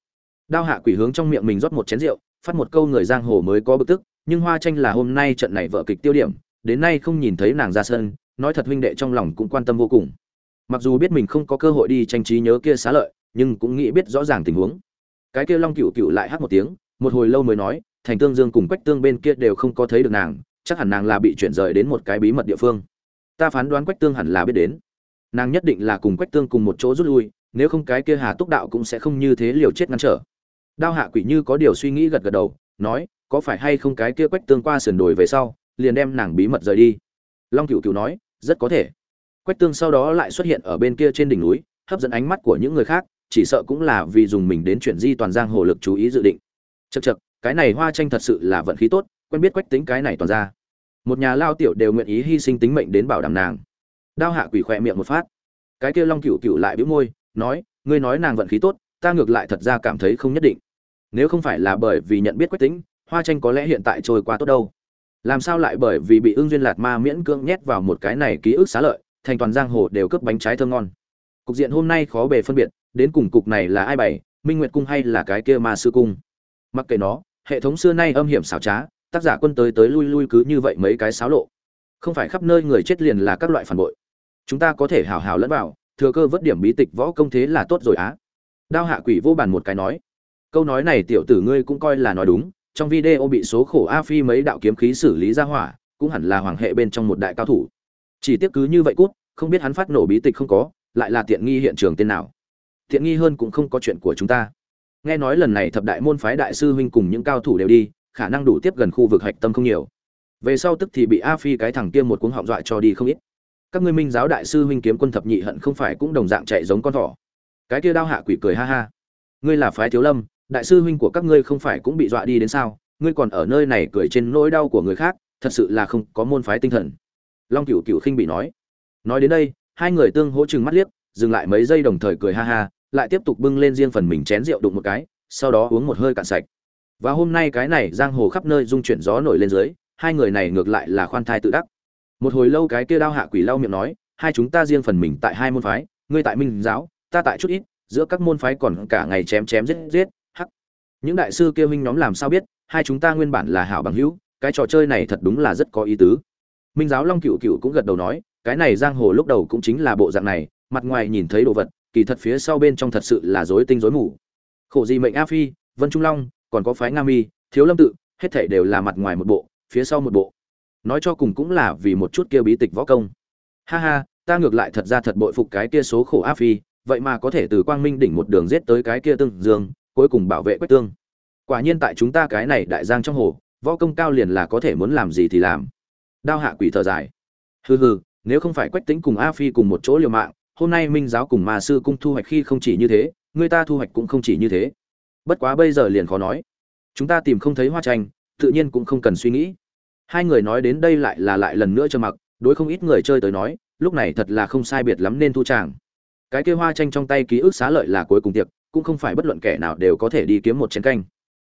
Đao hạ quỷ hướng trong miệng mình rót một chén rượu, phát một câu người giang hồ mới có bực tức, nhưng hoa tranh là hôm nay trận này vợ kịch tiêu điểm, đến nay không nhìn thấy nàng ra sân, nói thật huynh đệ trong lòng cũng quan tâm vô cùng. Mặc dù biết mình không có cơ hội đi tranh trí nhớ kia xá lợi, nhưng cũng nghĩ biết rõ ràng tình huống. Cái kia long cựu cựu lại hát một tiếng, một hồi lâu mới nói, thành tương dương cùng quách tương bên kia đều không có thấy được nàng, chắc hẳn nàng là bị chuyển rời đến một cái bí mật địa phương. Ta phán đoán quách tương hẳn là biết đến nàng nhất định là cùng quách tương cùng một chỗ rút lui, nếu không cái kia hà túc đạo cũng sẽ không như thế liều chết ngăn trở. Đao hạ quỷ như có điều suy nghĩ gật gật đầu, nói, có phải hay không cái kia quách tương qua sườn đồi về sau, liền đem nàng bí mật rời đi? Long cựu cựu nói, rất có thể. Quách tương sau đó lại xuất hiện ở bên kia trên đỉnh núi, hấp dẫn ánh mắt của những người khác, chỉ sợ cũng là vì dùng mình đến chuyển di toàn giang hồ lực chú ý dự định. Chật chật cái này hoa tranh thật sự là vận khí tốt, quen biết quách tính cái này toàn ra. Một nhà lao tiểu đều nguyện ý hy sinh tính mệnh đến bảo đảm nàng đao hạ quỷ khỏe miệng một phát. Cái kia long cựu cựu lại bĩu môi, nói, ngươi nói nàng vận khí tốt, ta ngược lại thật ra cảm thấy không nhất định. Nếu không phải là bởi vì nhận biết quách tính, hoa tranh có lẽ hiện tại trôi qua tốt đâu. Làm sao lại bởi vì bị ưng duyên lạt ma miễn cưỡng nhét vào một cái này ký ức xá lợi, thành toàn giang hồ đều cướp bánh trái thơm ngon. Cục diện hôm nay khó bề phân biệt, đến cùng cục này là ai bày, minh nguyệt cung hay là cái kia ma sư cung? Mặc kệ nó, hệ thống xưa nay âm hiểm xảo trá, tác giả quân tới tới lui lui cứ như vậy mấy cái xáo lộ. Không phải khắp nơi người chết liền là các loại phản bội chúng ta có thể hào hào lẫn vào, thừa cơ vớt điểm bí tịch võ công thế là tốt rồi á. Đao hạ quỷ vô bàn một cái nói. Câu nói này tiểu tử ngươi cũng coi là nói đúng, trong video bị số khổ a phi mấy đạo kiếm khí xử lý ra hỏa, cũng hẳn là hoàng hệ bên trong một đại cao thủ. Chỉ tiếc cứ như vậy cút, không biết hắn phát nổ bí tịch không có, lại là tiện nghi hiện trường tên nào. Tiện nghi hơn cũng không có chuyện của chúng ta. Nghe nói lần này thập đại môn phái đại sư huynh cùng những cao thủ đều đi, khả năng đủ tiếp gần khu vực hạch tâm không nhiều. Về sau tức thì bị a phi cái thằng kia một cuống họng dọa cho đi không ít các ngươi minh giáo đại sư huynh kiếm quân thập nhị hận không phải cũng đồng dạng chạy giống con thỏ. Cái kia đao hạ quỷ cười ha ha. Ngươi là phái thiếu lâm, đại sư huynh của các ngươi không phải cũng bị dọa đi đến sao? Ngươi còn ở nơi này cười trên nỗi đau của người khác, thật sự là không có môn phái tinh thần. Long cửu cửu khinh bị nói. Nói đến đây, hai người tương hỗ chừng mắt liếc, dừng lại mấy giây đồng thời cười ha ha, lại tiếp tục bưng lên riêng phần mình chén rượu đụng một cái, sau đó uống một hơi cạn sạch. Và hôm nay cái này giang hồ khắp nơi dung chuyển gió nổi lên dưới, hai người này ngược lại là khoan thai tự đắc một hồi lâu cái kia đao hạ quỷ lau miệng nói, hai chúng ta riêng phần mình tại hai môn phái, ngươi tại minh giáo, ta tại chút ít, giữa các môn phái còn cả ngày chém chém giết giết, hắc. Những đại sư kia minh nhóm làm sao biết, hai chúng ta nguyên bản là hảo bằng hữu, cái trò chơi này thật đúng là rất có ý tứ. Minh giáo long cựu cựu cũng gật đầu nói, cái này giang hồ lúc đầu cũng chính là bộ dạng này, mặt ngoài nhìn thấy đồ vật, kỳ thật phía sau bên trong thật sự là rối tinh rối mù. Khổ gì mệnh a phi, vân trung long, còn có phái nga mi, thiếu lâm tự, hết thảy đều là mặt ngoài một bộ, phía sau một bộ nói cho cùng cũng là vì một chút kia bí tịch võ công. Ha ha, ta ngược lại thật ra thật bội phục cái kia số khổ áp phi, vậy mà có thể từ quang minh đỉnh một đường giết tới cái kia tương dương, cuối cùng bảo vệ quách tương. Quả nhiên tại chúng ta cái này đại giang trong hồ, võ công cao liền là có thể muốn làm gì thì làm. Đao hạ quỷ thở dài. Hừ hừ, nếu không phải quách tính cùng a phi cùng một chỗ liều mạng, hôm nay minh giáo cùng ma sư cung thu hoạch khi không chỉ như thế, người ta thu hoạch cũng không chỉ như thế. Bất quá bây giờ liền khó nói. Chúng ta tìm không thấy hoa tranh, tự nhiên cũng không cần suy nghĩ hai người nói đến đây lại là lại lần nữa cho mặc, đối không ít người chơi tới nói, lúc này thật là không sai biệt lắm nên thu tràng. Cái kia hoa tranh trong tay ký ức xá lợi là cuối cùng tiệc, cũng không phải bất luận kẻ nào đều có thể đi kiếm một chén canh.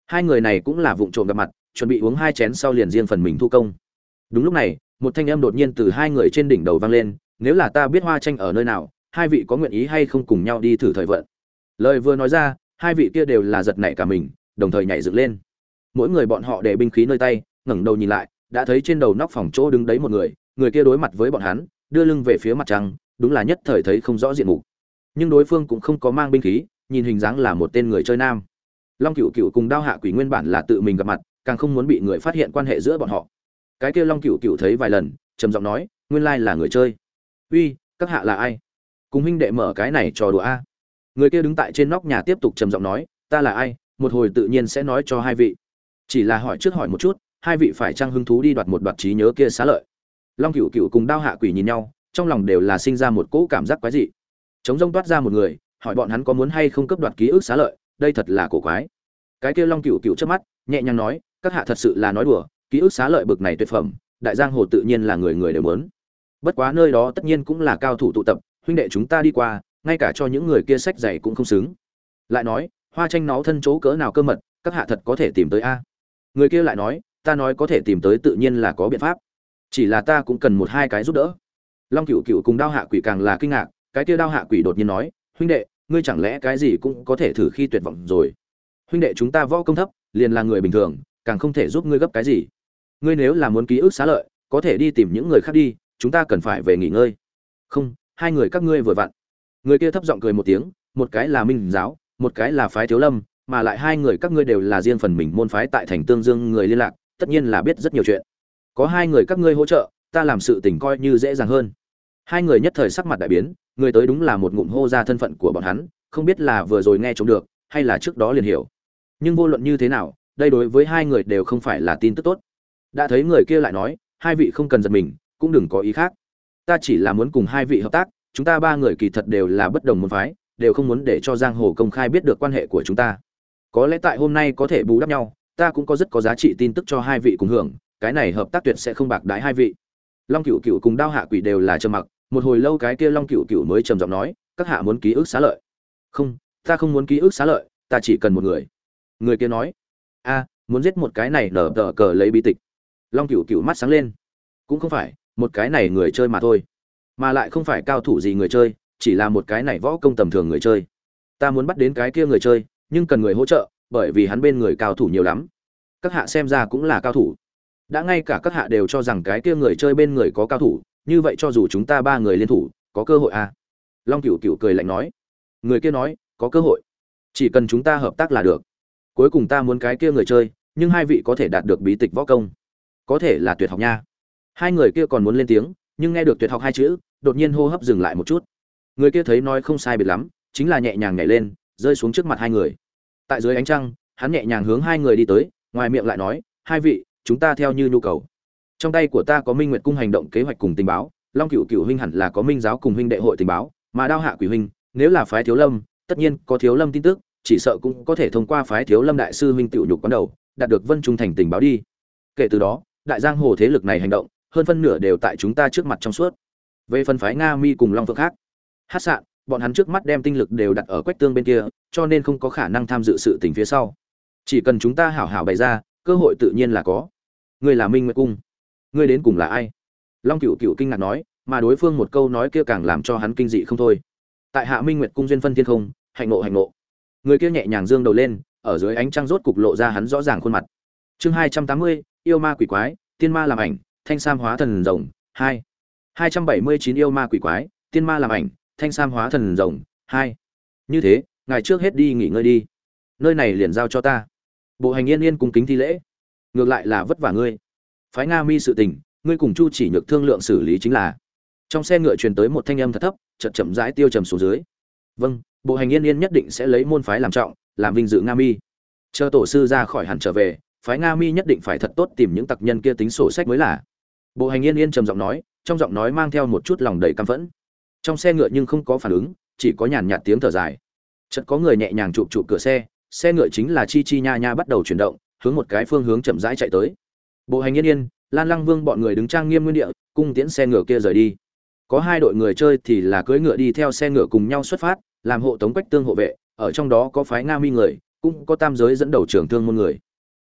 Hai người này cũng là vụng trộm gặp mặt, chuẩn bị uống hai chén sau liền riêng phần mình thu công. Đúng lúc này, một thanh âm đột nhiên từ hai người trên đỉnh đầu vang lên, nếu là ta biết hoa tranh ở nơi nào, hai vị có nguyện ý hay không cùng nhau đi thử thời vận? Lời vừa nói ra, hai vị kia đều là giật nảy cả mình, đồng thời nhảy dựng lên. Mỗi người bọn họ để binh khí nơi tay, ngẩng đầu nhìn lại đã thấy trên đầu nóc phòng chỗ đứng đấy một người người kia đối mặt với bọn hắn, đưa lưng về phía mặt trăng, đúng là nhất thời thấy không rõ diện mục. Nhưng đối phương cũng không có mang binh khí, nhìn hình dáng là một tên người chơi nam. Long cựu cựu cùng đao hạ quỷ nguyên bản là tự mình gặp mặt, càng không muốn bị người phát hiện quan hệ giữa bọn họ. Cái kia long cựu cựu thấy vài lần, trầm giọng nói, nguyên lai là người chơi. Uy, các hạ là ai? Cùng huynh đệ mở cái này trò đùa a. Người kia đứng tại trên nóc nhà tiếp tục trầm giọng nói, ta là ai? Một hồi tự nhiên sẽ nói cho hai vị. Chỉ là hỏi trước hỏi một chút hai vị phải trang hứng thú đi đoạt một đoạt trí nhớ kia xá lợi? Long cựu cựu cùng đao hạ quỷ nhìn nhau, trong lòng đều là sinh ra một cỗ cảm giác quái dị. Chống rông toát ra một người, hỏi bọn hắn có muốn hay không cấp đoạt ký ức xá lợi, đây thật là cổ quái. Cái kia long cựu cựu trước mắt, nhẹ nhàng nói, các hạ thật sự là nói đùa, ký ức xá lợi bực này tuyệt phẩm, đại giang hồ tự nhiên là người người đều muốn. Bất quá nơi đó tất nhiên cũng là cao thủ tụ tập, huynh đệ chúng ta đi qua, ngay cả cho những người kia sách dày cũng không xứng. Lại nói, hoa tranh nó thân chỗ cỡ nào cơ mật, các hạ thật có thể tìm tới a. Người kia lại nói ta nói có thể tìm tới tự nhiên là có biện pháp. Chỉ là ta cũng cần một hai cái giúp đỡ. Long cựu cựu cùng đao hạ quỷ càng là kinh ngạc, cái kia đao hạ quỷ đột nhiên nói, huynh đệ, ngươi chẳng lẽ cái gì cũng có thể thử khi tuyệt vọng rồi? Huynh đệ, chúng ta võ công thấp, liền là người bình thường, càng không thể giúp ngươi gấp cái gì. Ngươi nếu là muốn ký ức xá lợi, có thể đi tìm những người khác đi, chúng ta cần phải về nghỉ ngơi. Không, hai người các ngươi vừa vặn. Người kia thấp giọng cười một tiếng, một cái là minh giáo, một cái là phái thiếu lâm, mà lại hai người các ngươi đều là riêng phần mình môn phái tại thành tương dương người liên lạc tất nhiên là biết rất nhiều chuyện. Có hai người các ngươi hỗ trợ, ta làm sự tình coi như dễ dàng hơn. Hai người nhất thời sắc mặt đại biến, người tới đúng là một ngụm hô ra thân phận của bọn hắn, không biết là vừa rồi nghe trống được, hay là trước đó liền hiểu. Nhưng vô luận như thế nào, đây đối với hai người đều không phải là tin tức tốt. Đã thấy người kia lại nói, hai vị không cần giật mình, cũng đừng có ý khác. Ta chỉ là muốn cùng hai vị hợp tác, chúng ta ba người kỳ thật đều là bất đồng môn phái, đều không muốn để cho giang hồ công khai biết được quan hệ của chúng ta. Có lẽ tại hôm nay có thể bù đắp nhau ta cũng có rất có giá trị tin tức cho hai vị cùng hưởng, cái này hợp tác tuyệt sẽ không bạc đái hai vị. Long cựu cựu cùng đao hạ quỷ đều là trầm mặc, một hồi lâu cái kia long cựu cựu mới trầm giọng nói, các hạ muốn ký ức xá lợi. Không, ta không muốn ký ức xá lợi, ta chỉ cần một người. Người kia nói, a, muốn giết một cái này nở tờ cờ lấy bi tịch. Long cựu cựu mắt sáng lên, cũng không phải, một cái này người chơi mà thôi. Mà lại không phải cao thủ gì người chơi, chỉ là một cái này võ công tầm thường người chơi. Ta muốn bắt đến cái kia người chơi, nhưng cần người hỗ trợ bởi vì hắn bên người cao thủ nhiều lắm. Các hạ xem ra cũng là cao thủ. Đã ngay cả các hạ đều cho rằng cái kia người chơi bên người có cao thủ, như vậy cho dù chúng ta ba người liên thủ, có cơ hội à? Long cựu cựu cười lạnh nói. Người kia nói, có cơ hội. Chỉ cần chúng ta hợp tác là được. Cuối cùng ta muốn cái kia người chơi, nhưng hai vị có thể đạt được bí tịch võ công. Có thể là tuyệt học nha. Hai người kia còn muốn lên tiếng, nhưng nghe được tuyệt học hai chữ, đột nhiên hô hấp dừng lại một chút. Người kia thấy nói không sai biệt lắm, chính là nhẹ nhàng nhảy lên, rơi xuống trước mặt hai người tại dưới ánh trăng, hắn nhẹ nhàng hướng hai người đi tới, ngoài miệng lại nói, hai vị, chúng ta theo như nhu cầu. Trong tay của ta có minh nguyệt cung hành động kế hoạch cùng tình báo, long cựu cựu huynh hẳn là có minh giáo cùng huynh đệ hội tình báo, mà đao hạ quỷ huynh, nếu là phái thiếu lâm, tất nhiên có thiếu lâm tin tức, chỉ sợ cũng có thể thông qua phái thiếu lâm đại sư huynh tiểu nhục quán đầu, đạt được vân trung thành tình báo đi. Kể từ đó, đại giang hồ thế lực này hành động, hơn phân nửa đều tại chúng ta trước mặt trong suốt. Về phần phái nga, mi cùng long phượng khác hát sạn, bọn hắn trước mắt đem tinh lực đều đặt ở quách tương bên kia cho nên không có khả năng tham dự sự tình phía sau. Chỉ cần chúng ta hảo hảo bày ra, cơ hội tự nhiên là có. Ngươi là minh nguyệt cung. Ngươi đến cùng là ai? Long cựu cựu kinh ngạc nói, mà đối phương một câu nói kia càng làm cho hắn kinh dị không thôi. Tại hạ minh nguyệt cung duyên phân thiên không, hạnh nộ hạnh nộ người kia nhẹ nhàng dương đầu lên, ở dưới ánh trăng rốt cục lộ ra hắn rõ ràng khuôn mặt. Chương hai trăm tám mươi, yêu ma quỷ quái, tiên ma làm ảnh, thanh sam hóa thần rồng, hai. Hai trăm bảy mươi chín yêu ma quỷ quái, tiên ma làm ảnh, thanh sam hóa thần rồng, hai. Như thế ngài trước hết đi nghỉ ngơi đi. Nơi này liền giao cho ta. Bộ hành yên yên cung kính thi lễ. Ngược lại là vất vả ngươi. Phái nga mi sự tình, ngươi cùng chu chỉ nhược thương lượng xử lý chính là. Trong xe ngựa truyền tới một thanh âm thật thấp, chậm chậm rãi tiêu trầm xuống dưới. Vâng bộ hành yên yên nhất định sẽ lấy môn phái làm trọng, làm vinh dự nga mi. Chờ tổ sư ra khỏi hẳn trở về, phái nga mi nhất định phải thật tốt tìm những tặc nhân kia tính sổ sách mới là. Bộ hành yên yên trầm giọng nói, trong giọng nói mang theo một chút lòng đầy căm phẫn. Trong xe ngựa nhưng không có phản ứng, chỉ có nhàn nhạt tiếng thở dài chợt có người nhẹ nhàng chụp chụp cửa xe xe ngựa chính là chi chi nha nha bắt đầu chuyển động, hướng một cái phương hướng chậm rãi chạy tới. Bộ hành yên yên, lan lăng vương bọn người đứng trang nghiêm nguyên địa, cung tiễn xe ngựa kia rời đi. Có hai đội người chơi thì là cưỡi ngựa đi theo xe ngựa cùng nhau xuất phát, làm hộ tống quách tương hộ vệ, ở trong đó có phái nga mi người, cũng có tam giới dẫn đầu trưởng thương môn người.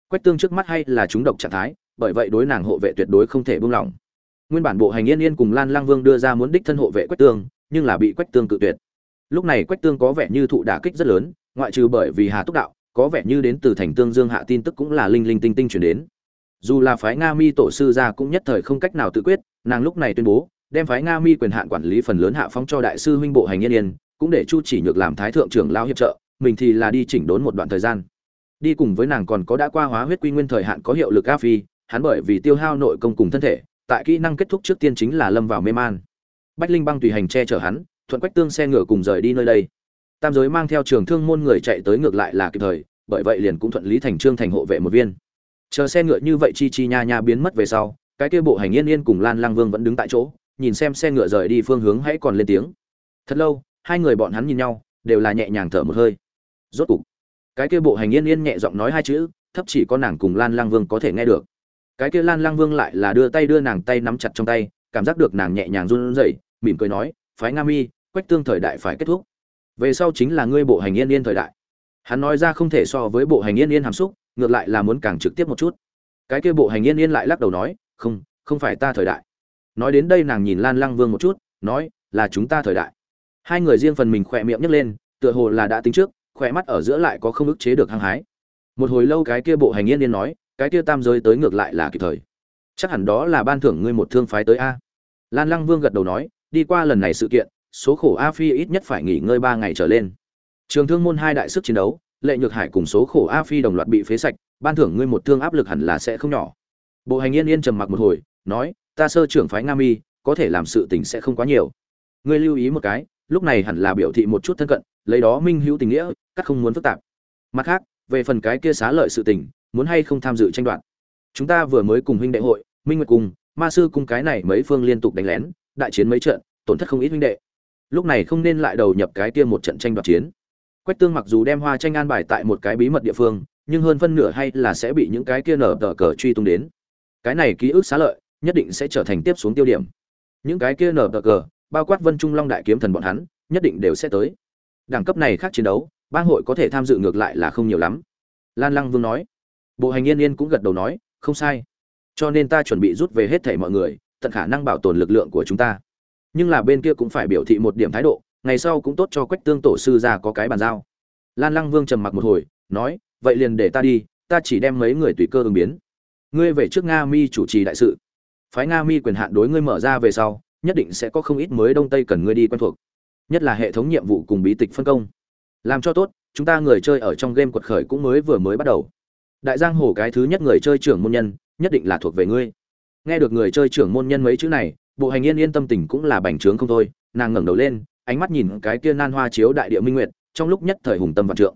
Quách tương trước mắt hay là chúng độc trạng thái, bởi vậy đối nàng hộ vệ tuyệt đối không thể buông lỏng. Nguyên bản bộ hành yên yên cùng lan lang vương đưa ra muốn đích thân hộ vệ quách tương, nhưng là bị quách tương cự tuyệt lúc này quách tương có vẻ như thụ đả kích rất lớn, ngoại trừ bởi vì hà túc đạo, có vẻ như đến từ thành tương dương hạ tin tức cũng là linh linh tinh tinh chuyển đến. Dù là phái nga mi tổ sư ra cũng nhất thời không cách nào tự quyết, nàng lúc này tuyên bố, đem phái nga mi quyền hạn quản lý phần lớn hạ phong cho đại sư huynh bộ hành yên yên, cũng để chu chỉ nhược làm thái thượng trưởng lao hiệp trợ, mình thì là đi chỉnh đốn một đoạn thời gian. Đi cùng với nàng còn có đã qua hóa huyết quy nguyên thời hạn có hiệu lực a phi, hắn bởi vì tiêu hao nội công cùng thân thể, tại kỹ năng kết thúc trước tiên chính là lâm vào mê man. Bách linh băng tùy hành che chở hắn thuận quách tương xe ngựa cùng rời đi nơi đây. Tam giới mang theo trường thương môn người chạy tới ngược lại là kịp thời, bởi vậy liền cũng thuận lý thành trương thành hộ vệ một viên. Chờ xe ngựa như vậy chi chi nha nha biến mất về sau, cái kia bộ hành yên yên cùng lan lang vương vẫn đứng tại chỗ, nhìn xem xe ngựa rời đi phương hướng hãy còn lên tiếng. Thật lâu, hai người bọn hắn nhìn nhau, đều là nhẹ nhàng thở một hơi. Rốt cục, cái kia bộ hành yên yên nhẹ giọng nói hai chữ, thấp chỉ có nàng cùng lan lang vương có thể nghe được. Cái kia lan lang vương lại là đưa tay đưa nàng tay nắm chặt trong tay, cảm giác được nàng nhẹ nhàng run rẩy, mỉm cười nói phái nga mi, quách tương thời đại phải kết thúc. Về sau chính là ngươi bộ hành yên yên thời đại. Hắn nói ra không thể so với bộ hành yên yên hàm xúc, ngược lại là muốn càng trực tiếp một chút. Cái kia bộ hành yên yên lại lắc đầu nói, không không phải ta thời đại. Nói đến đây nàng nhìn lan lăng vương một chút, nói, là chúng ta thời đại. Hai người riêng phần mình khỏe miệng nhấc lên, tựa hồ là đã tính trước, khỏe mắt ở giữa lại có không ức chế được hăng hái. Một hồi lâu cái kia bộ hành yên yên nói, cái kia tam giới tới ngược lại là kịp thời. Chắc hẳn đó là ban thưởng ngươi một thương phái tới a. Lan lăng vương gật đầu nói đi qua lần này sự kiện, số khổ a phi ít nhất phải nghỉ ngơi ba ngày trở lên. Trường thương môn hai đại sức chiến đấu, lệ nhược hải cùng số khổ a phi đồng loạt bị phế sạch, ban thưởng ngươi một thương áp lực hẳn là sẽ không nhỏ. Bộ hành yên yên trầm mặc một hồi, nói, ta sơ trưởng phái nga mi, có thể làm sự tình sẽ không quá nhiều. Ngươi lưu ý một cái, lúc này hẳn là biểu thị một chút thân cận, lấy đó minh hữu tình nghĩa các không muốn phức tạp. Mặt khác, về phần cái kia xá lợi sự tình, muốn hay không tham dự tranh đoạt. Chúng ta vừa mới cùng huynh đệ hội, minh nguyệt cùng, ma sư cung cái này mấy phương liên tục đánh lén đại chiến mấy trận, tổn thất không ít huynh đệ. Lúc này không nên lại đầu nhập cái kia một trận tranh đoạt chiến. Quách tương mặc dù đem hoa tranh an bài tại một cái bí mật địa phương, nhưng hơn phân nửa hay là sẽ bị những cái kia nở tờ cờ truy tung đến. Cái này ký ức xá lợi, nhất định sẽ trở thành tiếp xuống tiêu điểm. Những cái kia nở tờ cờ, bao quát vân trung long đại kiếm thần bọn hắn, nhất định đều sẽ tới. Đẳng cấp này khác chiến đấu, bang hội có thể tham dự ngược lại là không nhiều lắm. Lan lăng vương nói. Bộ hành yên yên cũng gật đầu nói, không sai. Cho nên ta chuẩn bị rút về hết thảy mọi người tận khả năng bảo tồn lực lượng của chúng ta. Nhưng là bên kia cũng phải biểu thị một điểm thái độ, ngày sau cũng tốt cho quách tương tổ sư ra có cái bàn giao. Lan lăng vương trầm mặc một hồi, nói, vậy liền để ta đi, ta chỉ đem mấy người tùy cơ ứng biến. Ngươi về trước nga mi chủ trì đại sự. Phái nga mi quyền hạn đối ngươi mở ra về sau, nhất định sẽ có không ít mới đông tây cần ngươi đi quen thuộc. Nhất là hệ thống nhiệm vụ cùng bí tịch phân công. Làm cho tốt, chúng ta người chơi ở trong game quật khởi cũng mới vừa mới bắt đầu. Đại giang hồ cái thứ nhất người chơi trưởng môn nhân, nhất định là thuộc về ngươi nghe được người chơi trưởng môn nhân mấy chữ này, bộ hành yên yên tâm tình cũng là bành trướng không thôi, nàng ngẩng đầu lên, ánh mắt nhìn cái kia nan hoa chiếu đại địa minh nguyệt, trong lúc nhất thời hùng tâm vạn trượng.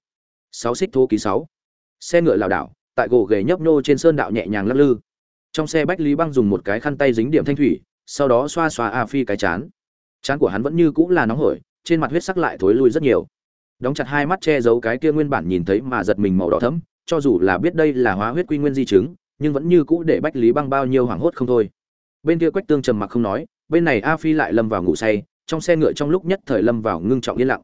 Sáu xích thô ký sáu. Xe ngựa lảo đảo, tại gỗ ghề nhấp nhô trên sơn đạo nhẹ nhàng lắc lư. Trong xe bách lý băng dùng một cái khăn tay dính điểm thanh thủy, sau đó xoa xoa a phi cái chán. Chán của hắn vẫn như cũng là nóng hổi, trên mặt huyết sắc lại thối lui rất nhiều. Đóng chặt hai mắt che giấu cái kia nguyên bản nhìn thấy mà giật mình màu đỏ thẫm, cho dù là biết đây là hóa huyết quy nguyên di chứng nhưng vẫn như cũ để bách lý băng bao nhiêu hoảng hốt không thôi. Bên kia quách tương trầm mặc không nói, bên này a phi lại lâm vào ngủ say, trong xe ngựa trong lúc nhất thời lâm vào ngưng trọng yên lặng.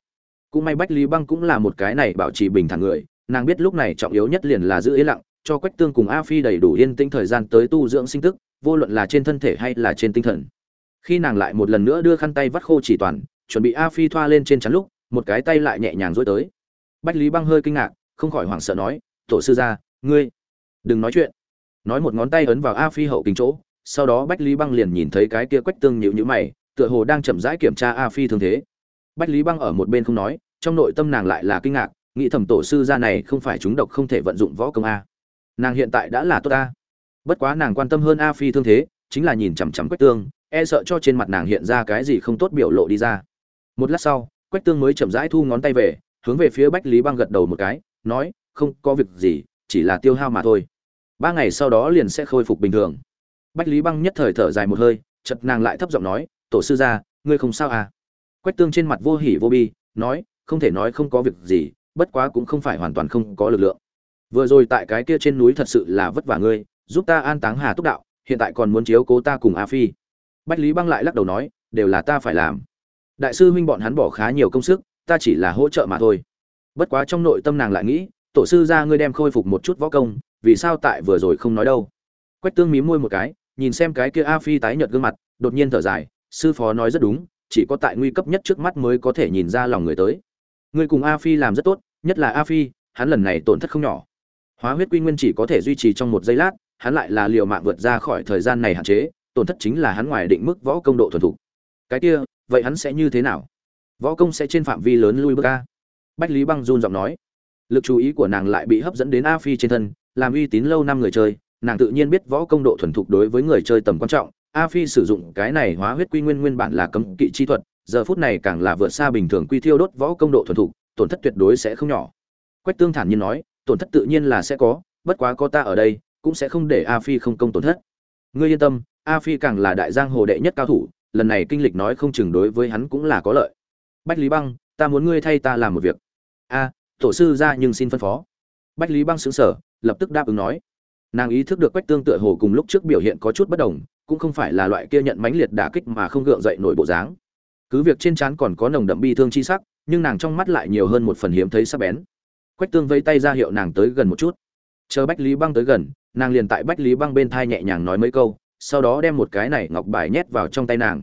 Cũng may bách lý băng cũng là một cái này bảo trì bình thản người, nàng biết lúc này trọng yếu nhất liền là giữ yên lặng, cho quách tương cùng a phi đầy đủ yên tĩnh thời gian tới tu dưỡng sinh tức, vô luận là trên thân thể hay là trên tinh thần. Khi nàng lại một lần nữa đưa khăn tay vắt khô chỉ toàn, chuẩn bị a phi thoa lên trên chắn lúc, một cái tay lại nhẹ nhàng dối tới. Bách lý băng hơi kinh ngạc, không khỏi hoảng sợ nói, tổ sư gia, ngươi, đừng nói chuyện nói một ngón tay ấn vào a phi hậu kính chỗ, sau đó bách lý băng liền nhìn thấy cái kia quách tương nhịu nhữ mày, tựa hồ đang chậm rãi kiểm tra a phi thương thế. Bách lý băng ở một bên không nói, trong nội tâm nàng lại là kinh ngạc, nghĩ thầm tổ sư gia này không phải chúng độc không thể vận dụng võ công a. Nàng hiện tại đã là tốt a. Bất quá nàng quan tâm hơn a phi thương thế, chính là nhìn chằm chằm quách tương e sợ cho trên mặt nàng hiện ra cái gì không tốt biểu lộ đi ra. Một lát sau, quách tương mới chậm rãi thu ngón tay về, hướng về phía bách lý băng gật đầu một cái, nói, không có việc gì, chỉ là tiêu hao mà thôi ba ngày sau đó liền sẽ khôi phục bình thường. Bách lý băng nhất thời thở dài một hơi chật nàng lại thấp giọng nói, tổ sư gia, ngươi không sao à? Quách tương trên mặt vô hỉ vô bi, nói, không thể nói không có việc gì, bất quá cũng không phải hoàn toàn không có lực lượng. Vừa rồi tại cái kia trên núi thật sự là vất vả ngươi, giúp ta an táng hà túc đạo, hiện tại còn muốn chiếu cố ta cùng a phi. Bách lý băng lại lắc đầu nói, đều là ta phải làm. Đại sư huynh bọn hắn bỏ khá nhiều công sức, ta chỉ là hỗ trợ mà thôi. Bất quá trong nội tâm nàng lại nghĩ, tổ sư ra ngươi đem khôi phục một chút võ công vì sao tại vừa rồi không nói đâu? Quách tương mím môi một cái, nhìn xem cái kia a phi tái nhợt gương mặt, đột nhiên thở dài, sư phó nói rất đúng, chỉ có tại nguy cấp nhất trước mắt mới có thể nhìn ra lòng người tới. Ngươi cùng a phi làm rất tốt, nhất là a phi, hắn lần này tổn thất không nhỏ. Hóa huyết quy nguyên chỉ có thể duy trì trong một giây lát, hắn lại là liều mạng vượt ra khỏi thời gian này hạn chế, tổn thất chính là hắn ngoài định mức võ công độ thuần thục. Cái kia, vậy hắn sẽ như thế nào? Võ công sẽ trên phạm vi lớn lui bước ca bách lý băng run giọng nói. Lực chú ý của nàng lại bị hấp dẫn đến a phi trên thân làm uy tín lâu năm người chơi, nàng tự nhiên biết võ công độ thuần thục đối với người chơi tầm quan trọng. A phi sử dụng cái này hóa huyết quy nguyên nguyên bản là cấm kỵ chi thuật, giờ phút này càng là vượt xa bình thường quy thiêu đốt võ công độ thuần thục, tổn thất tuyệt đối sẽ không nhỏ. Quách tương thản nhiên nói, tổn thất tự nhiên là sẽ có, bất quá có ta ở đây, cũng sẽ không để a phi không công tổn thất. Ngươi yên tâm, a phi càng là đại giang hồ đệ nhất cao thủ, lần này kinh lịch nói không chừng đối với hắn cũng là có lợi. Bách lý băng, ta muốn ngươi thay ta làm một việc. A, tổ sư ra nhưng xin phân phó. Bách lý băng xứng sở lập tức đáp ứng nói. Nàng ý thức được quách tương tựa hồ cùng lúc trước biểu hiện có chút bất đồng, cũng không phải là loại kia nhận mãnh liệt đả kích mà không gượng dậy nổi bộ dáng. Cứ việc trên trán còn có nồng đậm bi thương chi sắc, nhưng nàng trong mắt lại nhiều hơn một phần hiếm thấy sắc bén. Quách tương vây tay ra hiệu nàng tới gần một chút. Chờ bách lý băng tới gần, nàng liền tại bách lý băng bên thai nhẹ nhàng nói mấy câu, sau đó đem một cái này ngọc bài nhét vào trong tay nàng.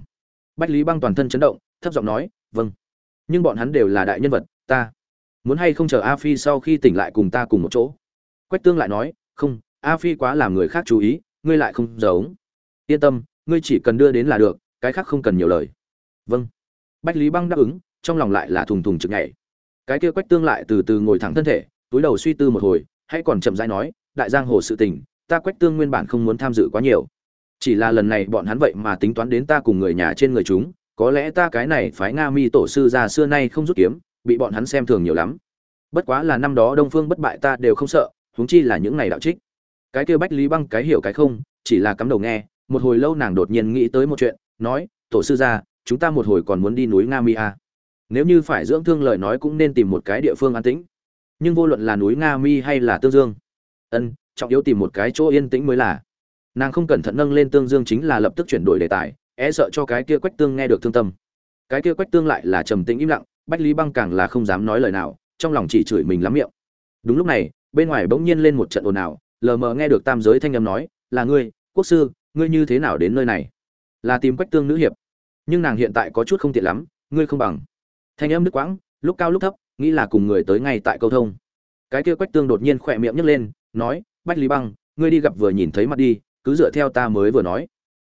Bách lý băng toàn thân chấn động, thấp giọng nói vâng. Nhưng bọn hắn đều là đại nhân vật, ta muốn hay không chờ a phi sau khi tỉnh lại cùng ta cùng một chỗ? Quách tương lại nói, không, a phi quá làm người khác chú ý, ngươi lại không giống. Yên tâm, ngươi chỉ cần đưa đến là được, cái khác không cần nhiều lời. Vâng. Bách lý băng đáp ứng, trong lòng lại là thùng thùng chực nhảy. Cái kia quách tương lại từ từ ngồi thẳng thân thể, túi đầu suy tư một hồi, hãy còn chậm rãi nói, đại giang hồ sự tình, ta quách tương nguyên bản không muốn tham dự quá nhiều. Chỉ là lần này bọn hắn vậy mà tính toán đến ta cùng người nhà trên người chúng, có lẽ ta cái này phái nga mi tổ sư già xưa nay không rút kiếm, bị bọn hắn xem thường nhiều lắm. Bất quá là năm đó đông phương bất bại ta đều không sợ huống chi là những này đạo trích. Cái kia bách lý băng cái hiểu cái không, chỉ là cắm đầu nghe, một hồi lâu nàng đột nhiên nghĩ tới một chuyện, nói, tổ sư gia, chúng ta một hồi còn muốn đi núi nga mi à. nếu như phải dưỡng thương lời nói cũng nên tìm một cái địa phương an tĩnh. Nhưng vô luận là núi nga mi hay là tương dương, ân, trọng yếu tìm một cái chỗ yên tĩnh mới là. Nàng không cẩn thận nâng lên tương dương chính là lập tức chuyển đổi đề tài e sợ cho cái kia quách tương nghe được thương tâm. Cái kia quách tương lại là trầm tĩnh im lặng, bách lý băng càng là không dám nói lời nào, trong lòng chỉ chửi mình lắm miệng. Đúng lúc này bên ngoài bỗng nhiên lên một trận ồn ào, lờ mờ nghe được tam giới thanh âm nói, là ngươi, quốc sư, ngươi như thế nào đến nơi này? Là tìm quách tương nữ hiệp. Nhưng nàng hiện tại có chút không tiện lắm, ngươi không bằng. Thanh âm nước quãng, lúc cao lúc thấp, nghĩ là cùng người tới ngay tại câu thông. Cái kia quách tương đột nhiên khỏe miệng nhấc lên, nói, bách lý băng, ngươi đi gặp vừa nhìn thấy mặt đi, cứ dựa theo ta mới vừa nói.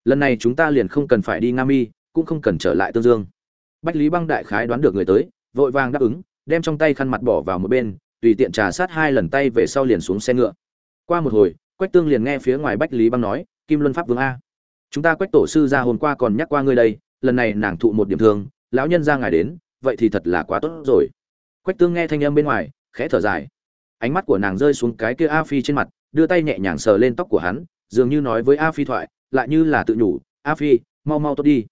Lần này chúng ta liền không cần phải đi nga mi, cũng không cần trở lại tương dương. Bách lý băng đại khái đoán được người tới, vội vàng đáp ứng, đem trong tay khăn mặt bỏ vào một bên tùy tiện trà sát hai lần tay về sau liền xuống xe ngựa. Qua một hồi, quách tương liền nghe phía ngoài bách lý băng nói, kim luân pháp vương a, chúng ta quách tổ sư ra hôm qua còn nhắc qua ngươi đây, lần này nàng thụ một điểm thương, lão nhân ra ngài đến, vậy thì thật là quá tốt rồi. Quách tương nghe thanh âm bên ngoài, khẽ thở dài. Ánh mắt của nàng rơi xuống cái kia a phi trên mặt, đưa tay nhẹ nhàng sờ lên tóc của hắn, dường như nói với a phi thoại, lại như là tự nhủ, a phi, mau mau tốt đi.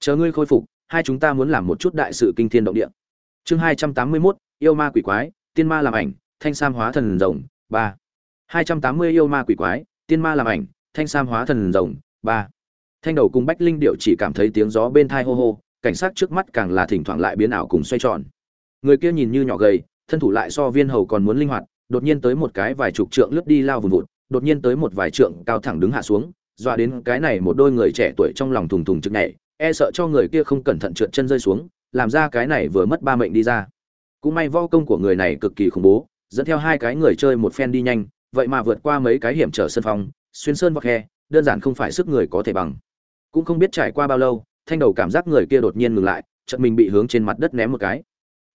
Chờ ngươi khôi phục, hai chúng ta muốn làm một chút đại sự kinh thiên động địa. Chương hai trăm tám mươi mốt, yêu ma quỷ quái tiên ma làm ảnh, thanh sam hóa thần rồng, ba. Hai trăm tám mươi yêu ma quỷ quái, tiên ma làm ảnh, thanh sam hóa thần rồng, ba. Thanh đầu cùng bách linh điệu chỉ cảm thấy tiếng gió bên thai hô hô, cảnh sát trước mắt càng là thỉnh thoảng lại biến ảo cùng xoay tròn. Người kia nhìn như nhỏ gầy, thân thủ lại so viên hầu còn muốn linh hoạt, đột nhiên tới một cái vài chục trượng lướt đi lao vùn vụt, đột nhiên tới một vài trượng cao thẳng đứng hạ xuống, dọa đến cái này một đôi người trẻ tuổi trong lòng thùng thùng trực nhảy e sợ cho người kia không cẩn thận trượt chân rơi xuống, làm ra cái này vừa mất ba mệnh đi ra cũng may võ công của người này cực kỳ khủng bố, dẫn theo hai cái người chơi một phen đi nhanh, vậy mà vượt qua mấy cái hiểm trở sân phong, xuyên sơn vọc khe, đơn giản không phải sức người có thể bằng. Cũng không biết trải qua bao lâu, thanh đầu cảm giác người kia đột nhiên ngừng lại, chợt mình bị hướng trên mặt đất ném một cái.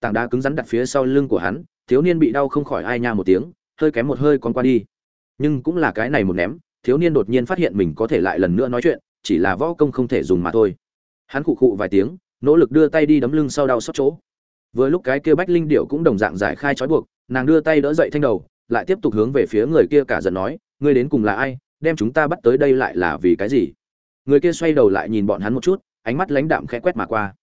Tảng đá cứng rắn đặt phía sau lưng của hắn, thiếu niên bị đau không khỏi ai nha một tiếng, hơi kém một hơi con qua đi. Nhưng cũng là cái này một ném, thiếu niên đột nhiên phát hiện mình có thể lại lần nữa nói chuyện, chỉ là võ công không thể dùng mà thôi. Hắn khụ khụ vài tiếng, nỗ lực đưa tay đi đấm lưng sau đau xót chỗ vừa lúc cái kia bách linh điệu cũng đồng dạng giải khai trói buộc, nàng đưa tay đỡ dậy thanh đầu, lại tiếp tục hướng về phía người kia cả giận nói, ngươi đến cùng là ai, đem chúng ta bắt tới đây lại là vì cái gì? Người kia xoay đầu lại nhìn bọn hắn một chút, ánh mắt lãnh đạm khẽ quét mà qua.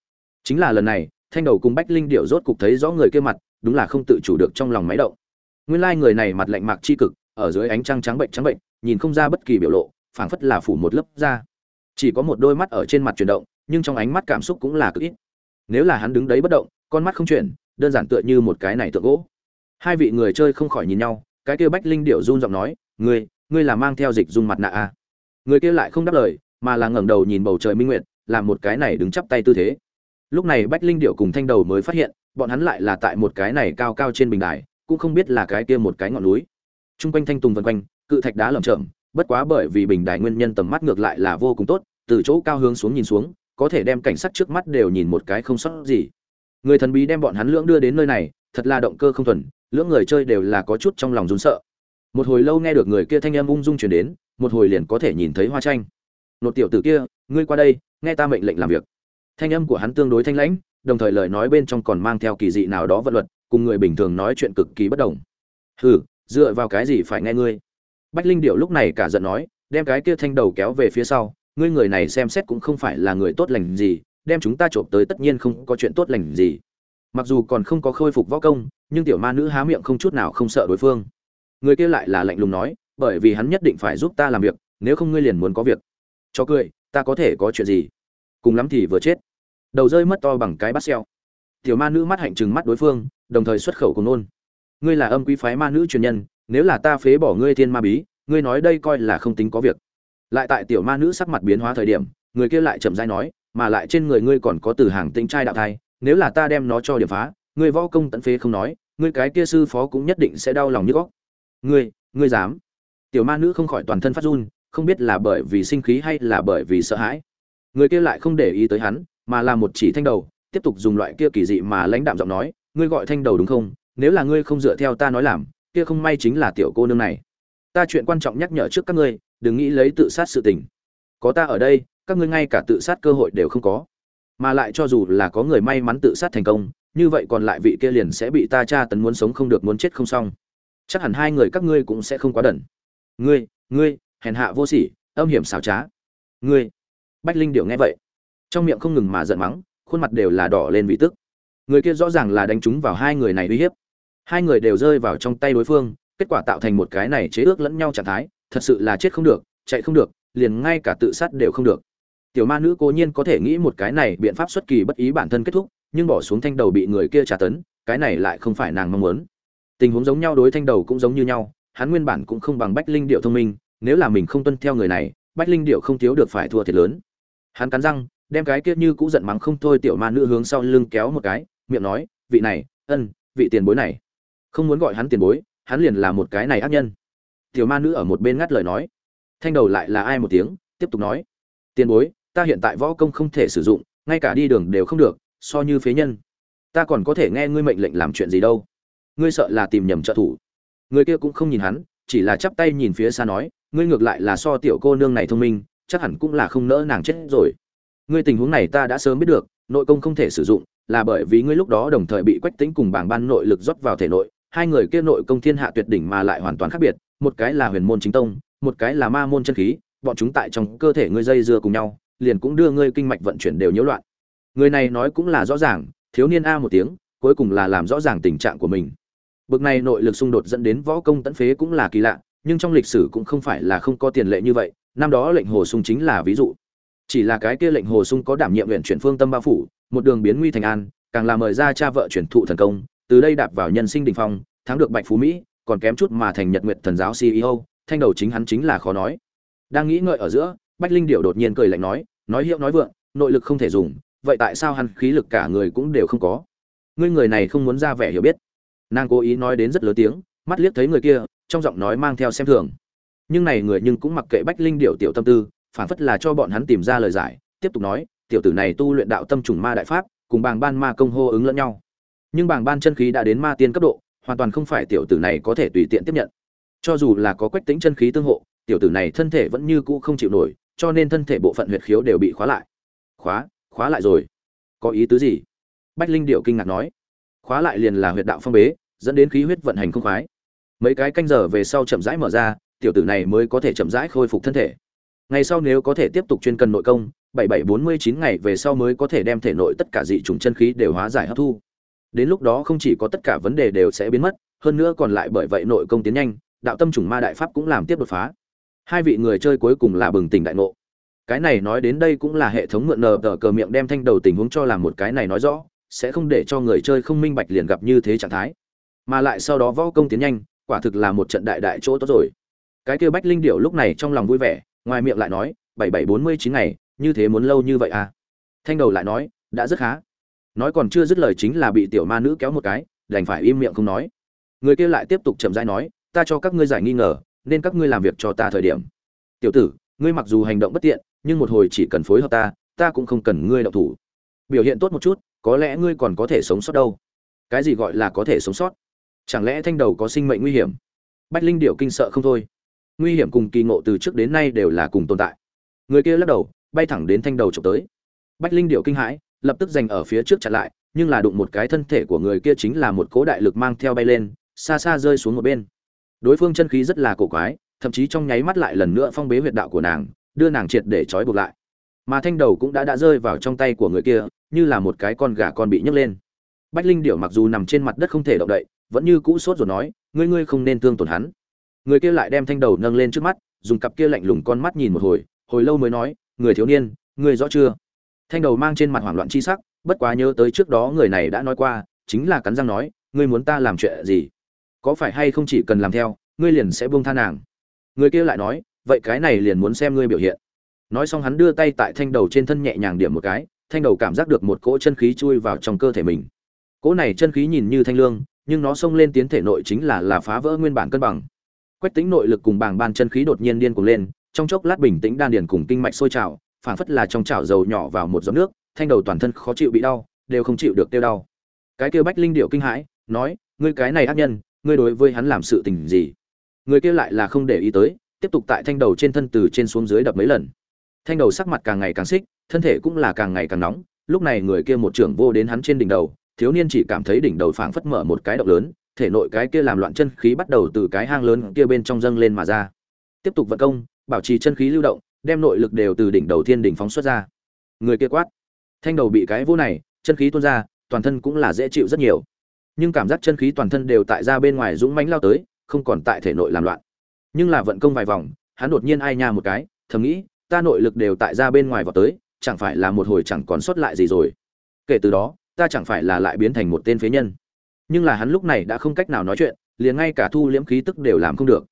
Chính là lần này, thanh đầu cùng bách linh điệu rốt cục thấy rõ người kia mặt, đúng là không tự chủ được trong lòng máy động. Nguyên lai người này mặt lạnh mạc chi cực, ở dưới ánh trăng trắng bệnh trắng bệnh, nhìn không ra bất kỳ biểu lộ, phảng phất là phủ một lớp da. Chỉ có một đôi mắt ở trên mặt chuyển động, nhưng trong ánh mắt cảm xúc cũng là cực ít. Nếu là hắn đứng đấy bất động con mắt không chuyển, đơn giản tựa như một cái này tượng gỗ. Hai vị người chơi không khỏi nhìn nhau, cái kia bách linh điệu run giọng nói, ngươi ngươi là mang theo dịch dung mặt nạ à? người kia lại không đáp lời, mà là ngẩng đầu nhìn bầu trời minh nguyệt, làm một cái này đứng chắp tay tư thế. Lúc này bách linh điệu cùng thanh đầu mới phát hiện, bọn hắn lại là tại một cái này cao cao trên bình đài, cũng không biết là cái kia một cái ngọn núi. T r u n g quanh thanh tùng vân quanh, cự thạch đá lởm chởm, bất quá bởi vì bình đài nguyên nhân tầm mắt ngược lại là vô cùng tốt, từ chỗ cao hướng xuống nhìn xuống, có thể đem cảnh sát trước mắt đều nhìn một cái không sót gì người thần bí đem bọn hắn lưỡng đưa đến nơi này, thật là động cơ không thuần, lưỡng người chơi đều là có chút trong lòng rún sợ. Một hồi lâu nghe được người kia thanh âm ung dung chuyển đến, một hồi liền có thể nhìn thấy hoa tranh. Nột tiểu tử kia, ngươi qua đây, nghe ta mệnh lệnh làm việc. Thanh âm của hắn tương đối thanh lãnh, đồng thời lời nói bên trong còn mang theo kỳ dị nào đó vật luật, cùng người bình thường nói chuyện cực kỳ bất đồng. Hừ, dựa vào cái gì phải nghe ngươi? Bách linh điệu lúc này cả giận nói, đem cái kia thanh đầu kéo về phía sau, ngươi người này xem xét cũng không phải là người tốt lành gì đem chúng ta trộm tới tất nhiên không có chuyện tốt lành gì. Mặc dù còn không có khôi phục võ công, nhưng tiểu ma nữ há miệng không chút nào không sợ đối phương. Người kia lại là lạnh lùng nói, bởi vì hắn nhất định phải giúp ta làm việc, nếu không ngươi liền muốn có việc. Cho cười, ta có thể có chuyện gì? Cùng lắm thì vừa chết. Đầu rơi mất to bằng cái bát xeo. Tiểu ma nữ mắt hạnh trừng mắt đối phương, đồng thời xuất khẩu cùng nôn. Ngươi là âm quý phái ma nữ truyền nhân, nếu là ta phế bỏ ngươi thiên ma bí, ngươi nói đây coi là không tính có việc. Lại tại tiểu ma nữ sắc mặt biến hóa thời điểm, người kia lại chậm rãi nói mà lại trên người ngươi còn có từ hàng tinh trai đạo thai, nếu là ta đem nó cho điểm phá, ngươi võ công tận phế không nói, ngươi cái kia sư phó cũng nhất định sẽ đau lòng như góc. Ngươi ngươi dám? Tiểu ma nữ không khỏi toàn thân phát run, không biết là bởi vì sinh khí hay là bởi vì sợ hãi. Người kia lại không để ý tới hắn, mà là một chỉ thanh đầu, tiếp tục dùng loại kia kỳ dị mà lãnh đạm giọng nói, ngươi gọi thanh đầu đúng không? Nếu là ngươi không dựa theo ta nói làm, kia không may chính là tiểu cô nương này. Ta chuyện quan trọng nhắc nhở trước các ngươi, đừng nghĩ lấy tự sát sự tình. Có ta ở đây các ngươi ngay cả tự sát cơ hội đều không có. Mà lại cho dù là có người may mắn tự sát thành công, như vậy còn lại vị kia liền sẽ bị ta tra tấn muốn sống không được, muốn chết không xong. Chắc hẳn hai người các ngươi cũng sẽ không quá đần. Ngươi ngươi, hèn hạ vô sỉ, âm hiểm xảo trá. Ngươi. Bách linh điệu nghe vậy, trong miệng không ngừng mà giận mắng, khuôn mặt đều là đỏ lên vị tức. Người kia rõ ràng là đánh trúng vào hai người này uy hiếp. Hai người đều rơi vào trong tay đối phương, kết quả tạo thành một cái này chế ước lẫn nhau trạng thái, thật sự là chết không được, chạy không được, liền ngay cả tự sát đều không được tiểu ma nữ cố nhiên có thể nghĩ một cái này biện pháp xuất kỳ bất ý bản thân kết thúc, nhưng bỏ xuống thanh đầu bị người kia trả tấn, cái này lại không phải nàng mong muốn. Tình huống giống nhau đối thanh đầu cũng giống như nhau, hắn nguyên bản cũng không bằng bách linh điệu thông minh, nếu là mình không tuân theo người này, bách linh điệu không thiếu được phải thua thiệt lớn. Hắn cắn răng, đem cái kia như cũ giận mắng không thôi tiểu ma nữ hướng sau lưng kéo một cái, miệng nói, vị này, ân, vị tiền bối này. Không muốn gọi hắn tiền bối, hắn liền là một cái này ác nhân. Tiểu ma nữ ở một bên ngắt lời nói. Thanh đầu lại là ai một tiếng, tiếp tục nói. Tiền bối ta hiện tại võ công không thể sử dụng, ngay cả đi đường đều không được, so như phế nhân. Ta còn có thể nghe ngươi mệnh lệnh làm chuyện gì đâu. Ngươi sợ là tìm nhầm trợ thủ. Người kia cũng không nhìn hắn, chỉ là chắp tay nhìn phía xa nói, ngươi ngược lại là so tiểu cô nương này thông minh, chắc hẳn cũng là không nỡ nàng chết rồi. Ngươi tình huống này ta đã sớm biết được, nội công không thể sử dụng, là bởi vì ngươi lúc đó đồng thời bị quách tính cùng bảng ban nội lực rót vào thể nội, hai người kia nội công thiên hạ tuyệt đỉnh mà lại hoàn toàn khác biệt, một cái là huyền môn chính tông, một cái là ma môn chân khí, bọn chúng tại trong cơ thể ngươi dây dưa cùng nhau liền cũng đưa ngươi kinh mạch vận chuyển đều nhiễu loạn. Người này nói cũng là rõ ràng, thiếu niên a một tiếng, cuối cùng là làm rõ ràng tình trạng của mình. Bực này nội lực xung đột dẫn đến võ công tấn phế cũng là kỳ lạ, nhưng trong lịch sử cũng không phải là không có tiền lệ như vậy, năm đó lệnh hồ sung chính là ví dụ. Chỉ là cái kia lệnh hồ sung có đảm nhiệm huyện chuyển phương tâm ba phủ, một đường biến nguy thành an, càng là mời ra cha vợ chuyển thụ thần công, từ đây đạp vào nhân sinh đỉnh phong, thắng được bạch phú mỹ, còn kém chút mà thành nhật nguyệt thần giáo ceo thanh đầu chính hắn chính là khó nói. Đang nghĩ ngợi ở giữa bách linh điệu đột nhiên cười lạnh nói nói hiệu nói vượng, nội lực không thể dùng, vậy tại sao hắn khí lực cả người cũng đều không có? Ngươi người này không muốn ra vẻ hiểu biết. Nàng cố ý nói đến rất lớn tiếng, mắt liếc thấy người kia, trong giọng nói mang theo xem thường. Nhưng này người nhưng cũng mặc kệ bách linh điệu tiểu tâm tư, phản phất là cho bọn hắn tìm ra lời giải, tiếp tục nói, tiểu tử này tu luyện đạo tâm trùng ma đại pháp, cùng bàng ban ma công hô ứng lẫn nhau. Nhưng bàng ban chân khí đã đến ma tiên cấp độ, hoàn toàn không phải tiểu tử này có thể tùy tiện tiếp nhận. Cho dù là có quách tính chân khí tương hộ, tiểu tử này thân thể vẫn như cũ không chịu nổi cho nên thân thể bộ phận huyệt khiếu đều bị khóa lại. Khóa khóa lại rồi. Có ý tứ gì? Bách linh điệu kinh ngạc nói. Khóa lại liền là huyệt đạo phong bế, dẫn đến khí huyết vận hành không khoái. Mấy cái canh giờ về sau chậm rãi mở ra, tiểu tử này mới có thể chậm rãi khôi phục thân thể. Ngày sau nếu có thể tiếp tục chuyên cần nội công, bảy bảy bốn mươi chín ngày về sau mới có thể đem thể nội tất cả dị trùng chân khí đều hóa giải hấp thu. Đến lúc đó không chỉ có tất cả vấn đề đều sẽ biến mất, hơn nữa còn lại bởi vậy nội công tiến nhanh, đạo tâm trùng ma đại pháp cũng làm tiếp đột phá hai vị người chơi cuối cùng là bừng tỉnh đại ngộ. Cái này nói đến đây cũng là hệ thống mượn nờ tờ cờ miệng đem thanh đầu tình huống cho làm một cái này nói rõ, sẽ không để cho người chơi không minh bạch liền gặp như thế trạng thái. Mà lại sau đó võ công tiến nhanh, quả thực là một trận đại đại chỗ tốt rồi. Cái kia bách linh điệu lúc này trong lòng vui vẻ, ngoài miệng lại nói, bảy bảy bốn mươi chín ngày, như thế muốn lâu như vậy à? Thanh đầu lại nói, đã rất khá. Nói còn chưa dứt lời chính là bị tiểu ma nữ kéo một cái, đành phải im miệng không nói. Người kia lại tiếp tục chậm rãi nói, ta cho các ngươi giải nghi ngờ nên các ngươi làm việc cho ta thời điểm. Tiểu tử, ngươi mặc dù hành động bất tiện, nhưng một hồi chỉ cần phối hợp ta ta cũng không cần ngươi động thủ. Biểu hiện tốt một chút, có lẽ ngươi còn có thể sống sót đâu. Cái gì gọi là có thể sống sót? Chẳng lẽ thanh đầu có sinh mệnh nguy hiểm? Bách linh điệu kinh sợ không thôi. Nguy hiểm cùng kỳ ngộ từ trước đến nay đều là cùng tồn tại. Người kia lắc đầu, bay thẳng đến thanh đầu trộm tới. Bách linh điệu kinh hãi, lập tức giành ở phía trước chặn lại, nhưng là đụng một cái thân thể của người kia chính là một cố đại lực mang theo bay lên, xa xa rơi xuống một bên đối phương chân khí rất là cổ quái, thậm chí trong nháy mắt lại lần nữa phong bế huyệt đạo của nàng, đưa nàng triệt để trói buộc lại. Mà thanh đầu cũng đã đã rơi vào trong tay của người kia, như là một cái con gà con bị nhấc lên. Bách linh điểu mặc dù nằm trên mặt đất không thể động đậy, vẫn như cũ sốt rồi nói, ngươi ngươi không nên thương tổn hắn. Người kia lại đem thanh đầu nâng lên trước mắt, dùng cặp kia lạnh lùng con mắt nhìn một hồi hồi lâu mới nói, người thiếu niên, ngươi rõ chưa? Thanh đầu mang trên mặt hoảng loạn chi sắc, bất quá nhớ tới trước đó người này đã nói qua, chính là cắn răng nói, ngươi muốn ta làm chuyện gì? Có phải hay không chỉ cần làm theo, ngươi liền sẽ buông tha nàng? Người kia lại nói, vậy cái này liền muốn xem ngươi biểu hiện. Nói xong hắn đưa tay tại thanh đầu trên thân nhẹ nhàng điểm một cái, thanh đầu cảm giác được một cỗ chân khí chui vào trong cơ thể mình. Cỗ này chân khí nhìn như thanh lương, nhưng nó xông lên tiến thể nội chính là là phá vỡ nguyên bản cân bằng. Quách tính nội lực cùng bảng ban chân khí đột nhiên điên cuồng lên, trong chốc lát bình tĩnh đan điền cùng kinh mạch sôi trào, phảng phất là trong chảo dầu nhỏ vào một giọt nước, thanh đầu toàn thân khó chịu bị đau, đều không chịu được tiêu đau. Cái kia bách linh điệu kinh hãi, nói, ngươi cái này ác nhân ngươi đối với hắn làm sự tình gì? Người kia lại là không để ý tới, tiếp tục tại thanh đầu trên thân từ trên xuống dưới đập mấy lần. Thanh đầu sắc mặt càng ngày càng xích, thân thể cũng là càng ngày càng nóng, lúc này người kia một trưởng vô đến hắn trên đỉnh đầu, thiếu niên chỉ cảm thấy đỉnh đầu phảng phất mở một cái động lớn, thể nội cái kia làm loạn chân khí bắt đầu từ cái hang lớn kia bên trong dâng lên mà ra. Tiếp tục vận công, bảo trì chân khí lưu động, đem nội lực đều từ đỉnh đầu thiên đỉnh phóng xuất ra. Người kia quát. Thanh đầu bị cái vô này, chân khí tuôn ra, toàn thân cũng là dễ chịu rất nhiều nhưng cảm giác chân khí toàn thân đều tại ra bên ngoài dũng mãnh lao tới, không còn tại thể nội làm loạn. Nhưng là vận công vài vòng, hắn đột nhiên ai nha một cái, thầm nghĩ, ta nội lực đều tại ra bên ngoài vào tới, chẳng phải là một hồi chẳng còn sót lại gì rồi. Kể từ đó, ta chẳng phải là lại biến thành một tên phế nhân. Nhưng là hắn lúc này đã không cách nào nói chuyện, liền ngay cả thu liễm khí tức đều làm không được.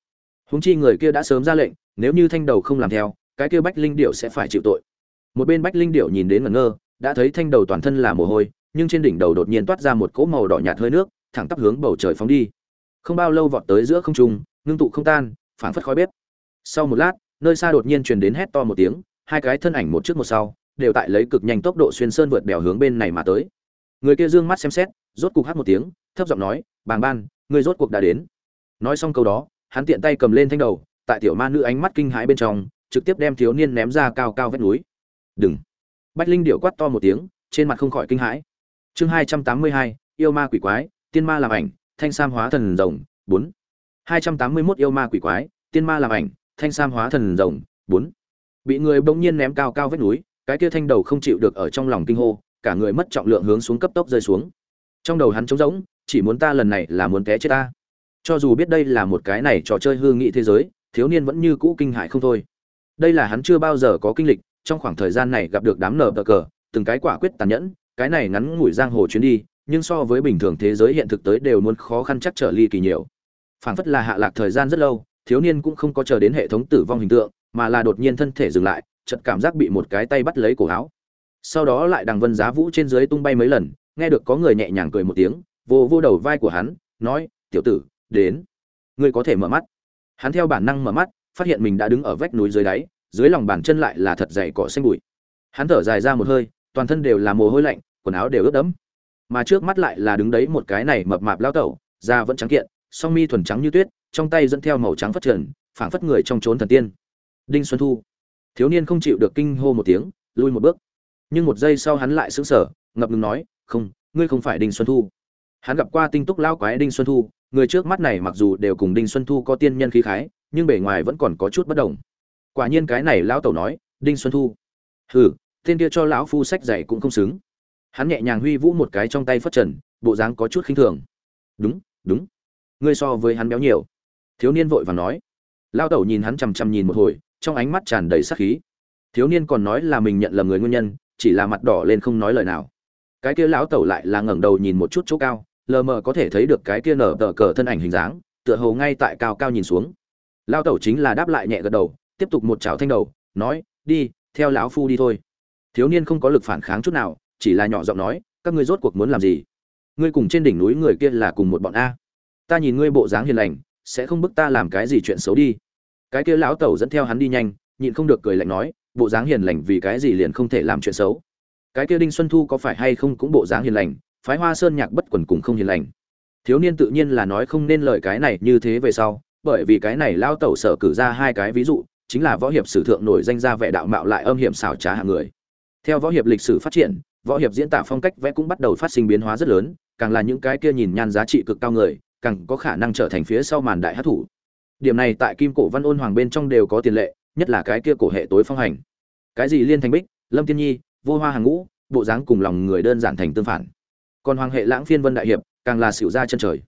Húng chi người kia đã sớm ra lệnh, nếu như thanh đầu không làm theo, cái kia bách linh điệu sẽ phải chịu tội. Một bên bách linh điệu nhìn đến ngẩn ngơ, đã thấy thanh đầu toàn thân là mồ hôi nhưng trên đỉnh đầu đột nhiên toát ra một cỗ màu đỏ nhạt hơi nước, thẳng tắp hướng bầu trời phóng đi. Không bao lâu vọt tới giữa không trung, ngưng tụ không tan, phảng phất khói bếp. Sau một lát, nơi xa đột nhiên truyền đến hét to một tiếng, hai cái thân ảnh một trước một sau, đều tại lấy cực nhanh tốc độ xuyên sơn vượt đèo hướng bên này mà tới. Người kia dương mắt xem xét, rốt cục hát một tiếng, thấp giọng nói, bàng ban, người rốt cuộc đã đến. Nói xong câu đó, hắn tiện tay cầm lên thanh đầu, tại tiểu ma nữ ánh mắt kinh hãi bên trong, trực tiếp đem thiếu niên ném ra cao cao vách núi. Đừng. Bách linh điệu quát to một tiếng, trên mặt không khỏi kinh hãi chương hai trăm tám mươi hai, yêu ma quỷ quái, tiên ma làm ảnh, thanh sam hóa thần rồng, bốn. hai trăm tám mươi mốt yêu ma quỷ quái, tiên ma làm ảnh, thanh sam hóa thần rồng, bốn. Bị người bỗng nhiên ném cao cao vách núi, cái kia thanh đầu không chịu được ở trong lòng kinh hô, cả người mất trọng lượng hướng xuống cấp tốc rơi xuống. Trong đầu hắn trống rỗng, chỉ muốn ta lần này là muốn té chết ta. Cho dù biết đây là một cái này trò chơi hương nghị thế giới, thiếu niên vẫn như cũ kinh hại không thôi. Đây là hắn chưa bao giờ có kinh lịch, trong khoảng thời gian này gặp được đám nở cờ, từng cái quả quyết tàn nhẫn cái này ngắn ngủi giang hồ chuyến đi, nhưng so với bình thường thế giới hiện thực tới đều muốn khó khăn chắc trở ly kỳ nhiều. Phảng phất là hạ lạc thời gian rất lâu, thiếu niên cũng không có chờ đến hệ thống tử vong hình tượng, mà là đột nhiên thân thể dừng lại, chợt cảm giác bị một cái tay bắt lấy cổ áo. Sau đó lại đằng vân giá vũ trên dưới tung bay mấy lần, nghe được có người nhẹ nhàng cười một tiếng, vô vô đầu vai của hắn, nói, tiểu tử, đến. Ngươi có thể mở mắt. Hắn theo bản năng mở mắt, phát hiện mình đã đứng ở vách núi dưới đáy, dưới lòng bàn chân lại là thật dày cỏ xanh bụi. Hắn thở dài ra một hơi, toàn thân đều là mồ hôi lạnh quần áo đều ướt đẫm. Mà trước mắt lại là đứng đấy một cái này mập mạp lao tẩu, da vẫn trắng kiện, song mi thuần trắng như tuyết, trong tay dẫn theo màu trắng phất trần, phảng phất người trong trốn thần tiên. Đinh xuân thu. Thiếu niên không chịu được kinh hô một tiếng, lui một bước. Nhưng một giây sau hắn lại sững sờ, ngập ngừng nói, không, ngươi không phải đinh xuân thu. Hắn gặp qua tinh túc lao quái đinh xuân thu, người trước mắt này mặc dù đều cùng đinh xuân thu có tiên nhân khí khái, nhưng bề ngoài vẫn còn có chút bất đồng. Quả nhiên cái này lão tẩu nói, đinh xuân thu. Hừ, tên kia cho lão phu sách dạy cũng không xứng hắn nhẹ nhàng huy vũ một cái trong tay phất trần, bộ dáng có chút khinh thường. Đúng đúng. Ngươi so với hắn béo nhiều. Thiếu niên vội vàng nói. Lao tẩu nhìn hắn chằm chằm nhìn một hồi, trong ánh mắt tràn đầy sắc khí. Thiếu niên còn nói là mình nhận lầm người nguyên nhân, chỉ là mặt đỏ lên không nói lời nào. Cái kia lão tẩu lại là ngẩng đầu nhìn một chút chỗ cao, lờ mờ có thể thấy được cái kia nở tờ cờ thân ảnh hình dáng, tựa hồ ngay tại cao cao nhìn xuống. Lao tẩu chính là đáp lại nhẹ gật đầu, tiếp tục một chảo thanh đầu, nói, đi, theo lão phu đi thôi. Thiếu niên không có lực phản kháng chút nào chỉ là nhỏ giọng nói, các ngươi rốt cuộc muốn làm gì? Ngươi cùng trên đỉnh núi người kia là cùng một bọn a. Ta nhìn ngươi bộ dáng hiền lành, sẽ không bức ta làm cái gì chuyện xấu đi. Cái kia lão tẩu dẫn theo hắn đi nhanh, nhịn không được cười lạnh nói, bộ dáng hiền lành vì cái gì liền không thể làm chuyện xấu? Cái kia đinh xuân thu có phải hay không cũng bộ dáng hiền lành, phái hoa sơn nhạc bất quần cùng không hiền lành. Thiếu niên tự nhiên là nói không nên lời cái này như thế về sau, bởi vì cái này lao tẩu sở cử ra hai cái ví dụ, chính là võ hiệp sử thượng nổi danh ra vẻ đạo mạo lại âm hiểm xảo trá hạng người. Theo võ hiệp lịch sử phát triển võ hiệp diễn tả phong cách vẽ cũng bắt đầu phát sinh biến hóa rất lớn, càng là những cái kia nhìn nhan giá trị cực cao người, càng có khả năng trở thành phía sau màn đại hát thủ. Điểm này tại kim cổ văn ôn hoàng bên trong đều có tiền lệ, nhất là cái kia cổ hệ tối phong hành. Cái gì liên thành bích, lâm tiên nhi, vô hoa hàng ngũ, bộ dáng cùng lòng người đơn giản thành tương phản. Còn hoàng hệ lãng phiên vân đại hiệp, càng là xỉu ra chân trời.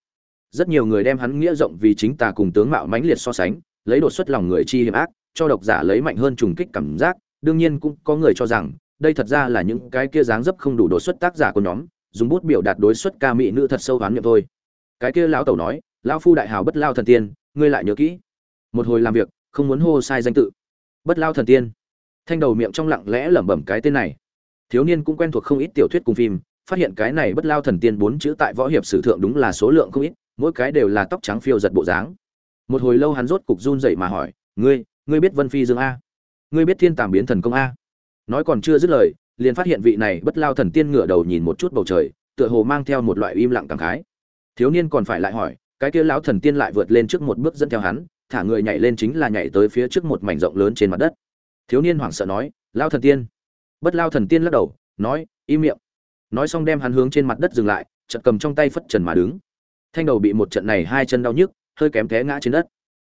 Rất nhiều người đem hắn nghĩa rộng vì chính tà cùng tướng mạo mãnh liệt so sánh, lấy đột xuất lòng người chi hiểm ác, cho độc giả lấy mạnh hơn trùng kích cảm giác, đương nhiên cũng có người cho rằng đây thật ra là những cái kia dáng dấp không đủ đột xuất tác giả của nhóm, dùng bút biểu đạt đối xuất ca mỹ nữ thật sâu hoán nghiệm thôi. Cái kia lão tẩu nói, lão phu đại hào bất lao thần tiên, ngươi lại nhớ kỹ. Một hồi làm việc, không muốn hô sai danh tự. Bất lao thần tiên. Thanh đầu miệng trong lặng lẽ lẩm bẩm cái tên này. Thiếu niên cũng quen thuộc không ít tiểu thuyết cùng phim, phát hiện cái này bất lao thần tiên bốn chữ tại võ hiệp sử thượng đúng là số lượng không ít, mỗi cái đều là tóc trắng phiêu giật bộ dáng. Một hồi lâu hắn rốt cục run dậy mà hỏi, ngươi ngươi biết vân phi dương a? Ngươi biết thiên tàm biến thần công a? Nói còn chưa dứt lời, liền phát hiện vị này bất lao thần tiên ngửa đầu nhìn một chút bầu trời, tựa hồ mang theo một loại im lặng cảm khái. Thiếu niên còn phải lại hỏi, cái kia lão thần tiên lại vượt lên trước một bước dẫn theo hắn, thả người nhảy lên chính là nhảy tới phía trước một mảnh rộng lớn trên mặt đất. Thiếu niên hoảng sợ nói lao thần tiên? Bất lao thần tiên lắc đầu, nói, im miệng. Nói xong đem hắn hướng trên mặt đất dừng lại chật cầm trong tay phất trần mà đứng. Thanh đầu bị một trận này hai chân đau nhức, hơi kém té ngã trên đất.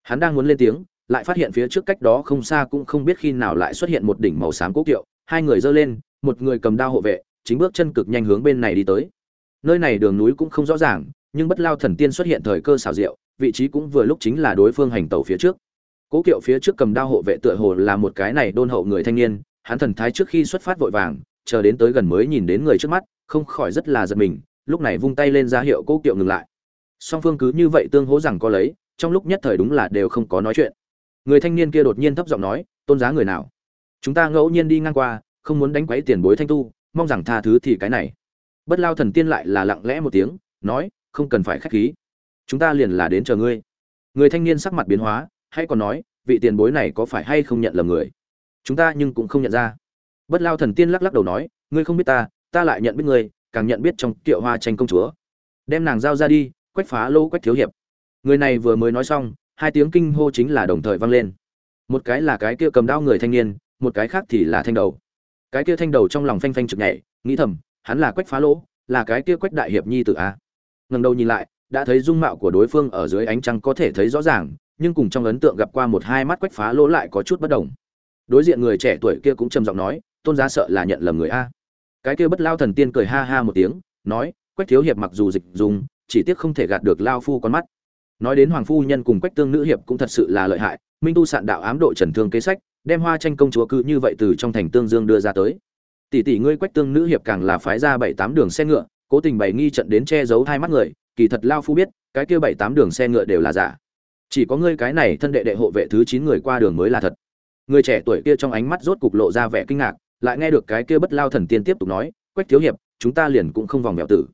Hắn đang muốn lên tiếng lại phát hiện phía trước cách đó không xa cũng không biết khi nào lại xuất hiện một đỉnh màu xám cố kiệu. Hai người giơ lên, một người cầm đao hộ vệ, chính bước chân cực nhanh hướng bên này đi tới. Nơi này đường núi cũng không rõ ràng, nhưng bất lao thần tiên xuất hiện thời cơ xảo diệu, vị trí cũng vừa lúc chính là đối phương hành tàu phía trước. Cố kiệu phía trước cầm đao hộ vệ tựa hồ là một cái này đôn hậu người thanh niên, hắn thần thái trước khi xuất phát vội vàng, chờ đến tới gần mới nhìn đến người trước mắt, không khỏi rất là giật mình, lúc này vung tay lên ra hiệu cố kiệu ngừng lại. Song phương cứ như vậy tương hỗ rằng có lấy, trong lúc nhất thời đúng là đều không có nói chuyện người thanh niên kia đột nhiên thấp giọng nói, tôn giá người nào? Chúng ta ngẫu nhiên đi ngang qua, không muốn đánh quấy tiền bối thanh tu, mong rằng tha thứ thì cái này. Bất lao thần tiên lại là lặng lẽ một tiếng, nói, không cần phải khách khí. Chúng ta liền là đến chờ ngươi. Người thanh niên sắc mặt biến hóa, hay còn nói, vị tiền bối này có phải hay không nhận lầm người? Chúng ta nhưng cũng không nhận ra. Bất lao thần tiên lắc lắc đầu nói, ngươi không biết ta ta lại nhận biết ngươi, càng nhận biết trong kiệu hoa tranh công chúa. Đem nàng giao ra đi, quách phá lô quách thiếu hiệp. Người này vừa mới nói xong hai tiếng kinh hô chính là đồng thời vang lên. Một cái là cái kia cầm đao người thanh niên, một cái khác thì là thanh đầu. Cái kia thanh đầu trong lòng phanh phanh trực nhảy, nghĩ thầm, hắn là quách phá lỗ, là cái kia quách đại hiệp nhi tử a. Ngần đầu nhìn lại, đã thấy dung mạo của đối phương ở dưới ánh trăng có thể thấy rõ ràng, nhưng cùng trong ấn tượng gặp qua một hai mắt quách phá lỗ lại có chút bất đồng. Đối diện người trẻ tuổi kia cũng trầm giọng nói, tôn giá sợ là nhận lầm người a. Cái kia bất lao thần tiên cười ha ha một tiếng, nói, quách thiếu hiệp mặc dù dịch dùng, chỉ tiếc không thể gạt được lao phu con mắt nói đến hoàng phu nhân cùng quách tương nữ hiệp cũng thật sự là lợi hại, minh tu sạn đạo ám độ trần thương kế sách, đem hoa tranh công chúa cứ như vậy từ trong thành tương dương đưa ra tới. Tỷ tỷ ngươi quách tương nữ hiệp càng là phái ra bảy tám đường xe ngựa, cố tình bày nghi trận đến che giấu hai mắt người, kỳ thật lao phu biết, cái kia bảy tám đường xe ngựa đều là giả. Chỉ có ngươi cái này thân đệ đệ hộ vệ thứ chín người qua đường mới là thật. Người trẻ tuổi kia trong ánh mắt rốt cục lộ ra vẻ kinh ngạc, lại nghe được cái kia bất lao thần tiên tiếp tục nói, quách thiếu hiệp, chúng ta liền cũng không vòng mèo tử.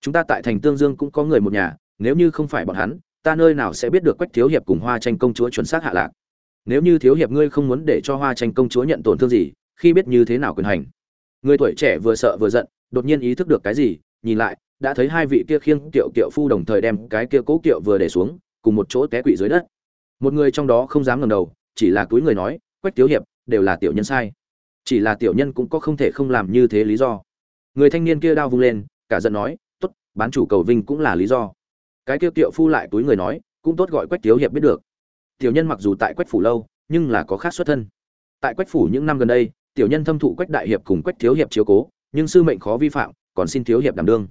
Chúng ta tại thành tương dương cũng có người một nhà, nếu như không phải bọn hắn ta nơi nào sẽ biết được quách thiếu hiệp cùng hoa tranh công chúa chuẩn xác hạ lạc? Nếu như thiếu hiệp ngươi không muốn để cho hoa tranh công chúa nhận tổn thương gì, khi biết như thế nào quyền hành? Người tuổi trẻ vừa sợ vừa giận, đột nhiên ý thức được cái gì, nhìn lại, đã thấy hai vị kia khiêng kiệu kiệu phu đồng thời đem cái kia cố kiệu vừa để xuống, cùng một chỗ té quỵ dưới đất. Một người trong đó không dám ngẩng đầu, chỉ là túi người nói, quách thiếu hiệp, đều là tiểu nhân sai. Chỉ là tiểu nhân cũng có không thể không làm như thế lý do. Người thanh niên kia đao vung lên, cả giận nói, tốt, bán chủ cầu vinh cũng là lý do cái kia tiệu phu lại túi người nói, cũng tốt gọi quách thiếu hiệp biết được. Tiểu nhân mặc dù tại quách phủ lâu, nhưng là có khác xuất thân. Tại quách phủ những năm gần đây, tiểu nhân thâm thụ quách đại hiệp cùng quách thiếu hiệp chiếu cố, nhưng sư mệnh khó vi phạm, còn xin thiếu hiệp đảm đương.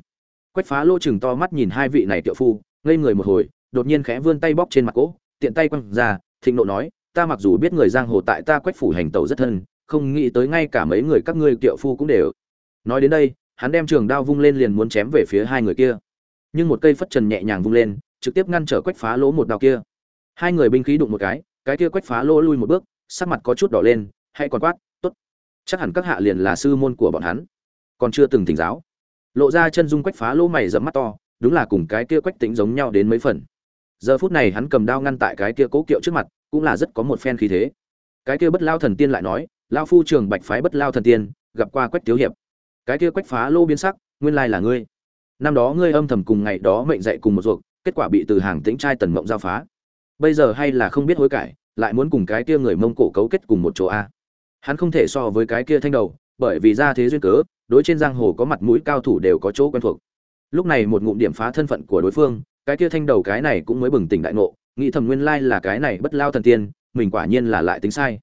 Quách phá lô chừng to mắt nhìn hai vị này tiểu phu, ngây người một hồi, đột nhiên khẽ vươn tay bóp trên mặt cỗ, tiện tay quăng ra, thịnh nộ nói, ta mặc dù biết người giang hồ tại ta quách phủ hành tẩu rất thân, không nghĩ tới ngay cả mấy người các ngươi tiểu phu cũng đều. Nói đến đây, hắn đem trường đao vung lên liền muốn chém về phía hai người kia nhưng một cây phất trần nhẹ nhàng vung lên, trực tiếp ngăn trở quách phá lỗ một đao kia. Hai người binh khí đụng một cái cái kia quách phá lỗ lui một bước, sắc mặt có chút đỏ lên, hay còn quát, tốt, chắc hẳn các hạ liền là sư môn của bọn hắn. Còn chưa từng thỉnh giáo, lộ ra chân dung quách phá lỗ mày dẫm mắt to, đúng là cùng cái kia quách tính giống nhau đến mấy phần. Giờ phút này hắn cầm đao ngăn tại cái kia cố kiệu trước mặt, cũng là rất có một phen khí thế. Cái kia bất lao thần tiên lại nói lao phu trường bạch phái bất lao thần tiên, gặp qua quách tiếu hiệp. Cái kia quách phá lô biến sắc, nguyên lai là ngươi năm đó ngươi âm thầm cùng ngày đó mệnh dạy cùng một ruột, kết quả bị từ hàng tĩnh trai tần mộng giao phá. Bây giờ hay là không biết hối cải, lại muốn cùng cái kia người mông cổ cấu kết cùng một chỗ a. Hắn không thể so với cái kia thanh đầu, bởi vì ra thế duyên cớ, đối trên giang hồ có mặt mũi cao thủ đều có chỗ quen thuộc. Lúc này một ngụm điểm phá thân phận của đối phương, cái kia thanh đầu cái này cũng mới bừng tỉnh đại ngộ, nghĩ thầm nguyên lai là cái này bất lao thần tiên, mình quả nhiên là lại tính sai.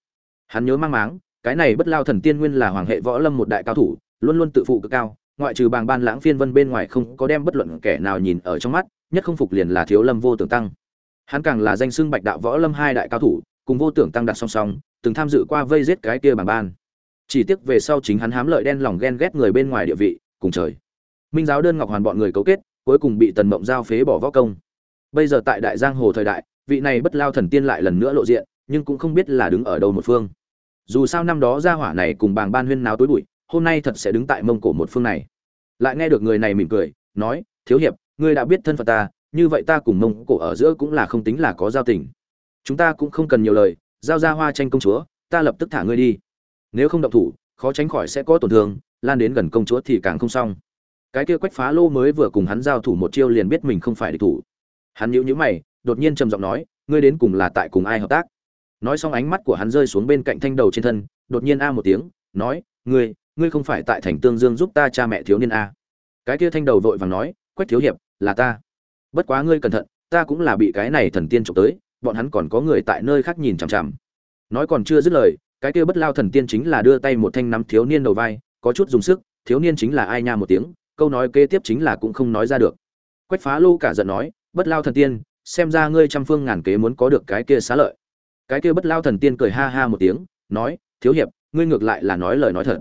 Hắn nhớ mang máng, cái này bất lao thần tiên nguyên là hoàng hệ võ lâm một đại cao thủ, luôn luôn tự phụ cực cao ngoại trừ bàng ban lãng phiên vân bên ngoài không có đem bất luận kẻ nào nhìn ở trong mắt, nhất không phục liền là thiếu lâm vô tưởng tăng. Hắn càng là danh xưng bạch đạo võ lâm hai đại cao thủ, cùng vô tưởng tăng đặt song song, từng tham dự qua vây giết cái kia bàng ban. Chỉ tiếc về sau chính hắn hám lợi đen lòng ghen ghét người bên ngoài địa vị, cùng trời. Minh giáo đơn ngọc hoàn bọn người cấu kết, cuối cùng bị tần mộng giao phế bỏ võ công. Bây giờ tại đại giang hồ thời đại, vị này bất lao thần tiên lại lần nữa lộ diện, nhưng cũng không biết là đứng ở đâu một phương. Dù sao năm đó gia hỏa này cùng bàng ban huyên náo tối bụi hôm nay thật sẽ đứng tại mông cổ một phương này. Lại nghe được người này mỉm cười, nói, thiếu hiệp, ngươi đã biết thân phận ta, như vậy ta cùng mông cổ ở giữa cũng là không tính là có giao tình. Chúng ta cũng không cần nhiều lời, giao ra hoa tranh công chúa, ta lập tức thả ngươi đi. Nếu không động thủ, khó tránh khỏi sẽ có tổn thương, lan đến gần công chúa thì càng không xong. Cái kia quách phá lô mới vừa cùng hắn giao thủ một chiêu liền biết mình không phải địch thủ. Hắn nhíu nhíu mày, đột nhiên trầm giọng nói, ngươi đến cùng là tại cùng ai hợp tác? Nói xong ánh mắt của hắn rơi xuống bên cạnh thanh đầu trên thân, đột nhiên a một tiếng, nói, ngươi ngươi không phải tại thành tương dương giúp ta cha mẹ thiếu niên a cái kia thanh đầu vội vàng nói, quách thiếu hiệp, là ta. Bất quá ngươi cẩn thận, ta cũng là bị cái này thần tiên trộm tới, bọn hắn còn có người tại nơi khác nhìn chằm chằm. Nói còn chưa dứt lời, cái kia bất lao thần tiên chính là đưa tay một thanh nắm thiếu niên đầu vai, có chút dùng sức, thiếu niên chính là ai nha một tiếng, câu nói kế tiếp chính là cũng không nói ra được. Quách phá lô cả giận nói, bất lao thần tiên, xem ra ngươi trăm phương ngàn kế muốn có được cái kia xá lợi. Cái kia bất lao thần tiên cười ha ha một tiếng, nói, thiếu hiệp, ngươi ngược lại là nói lời nói thật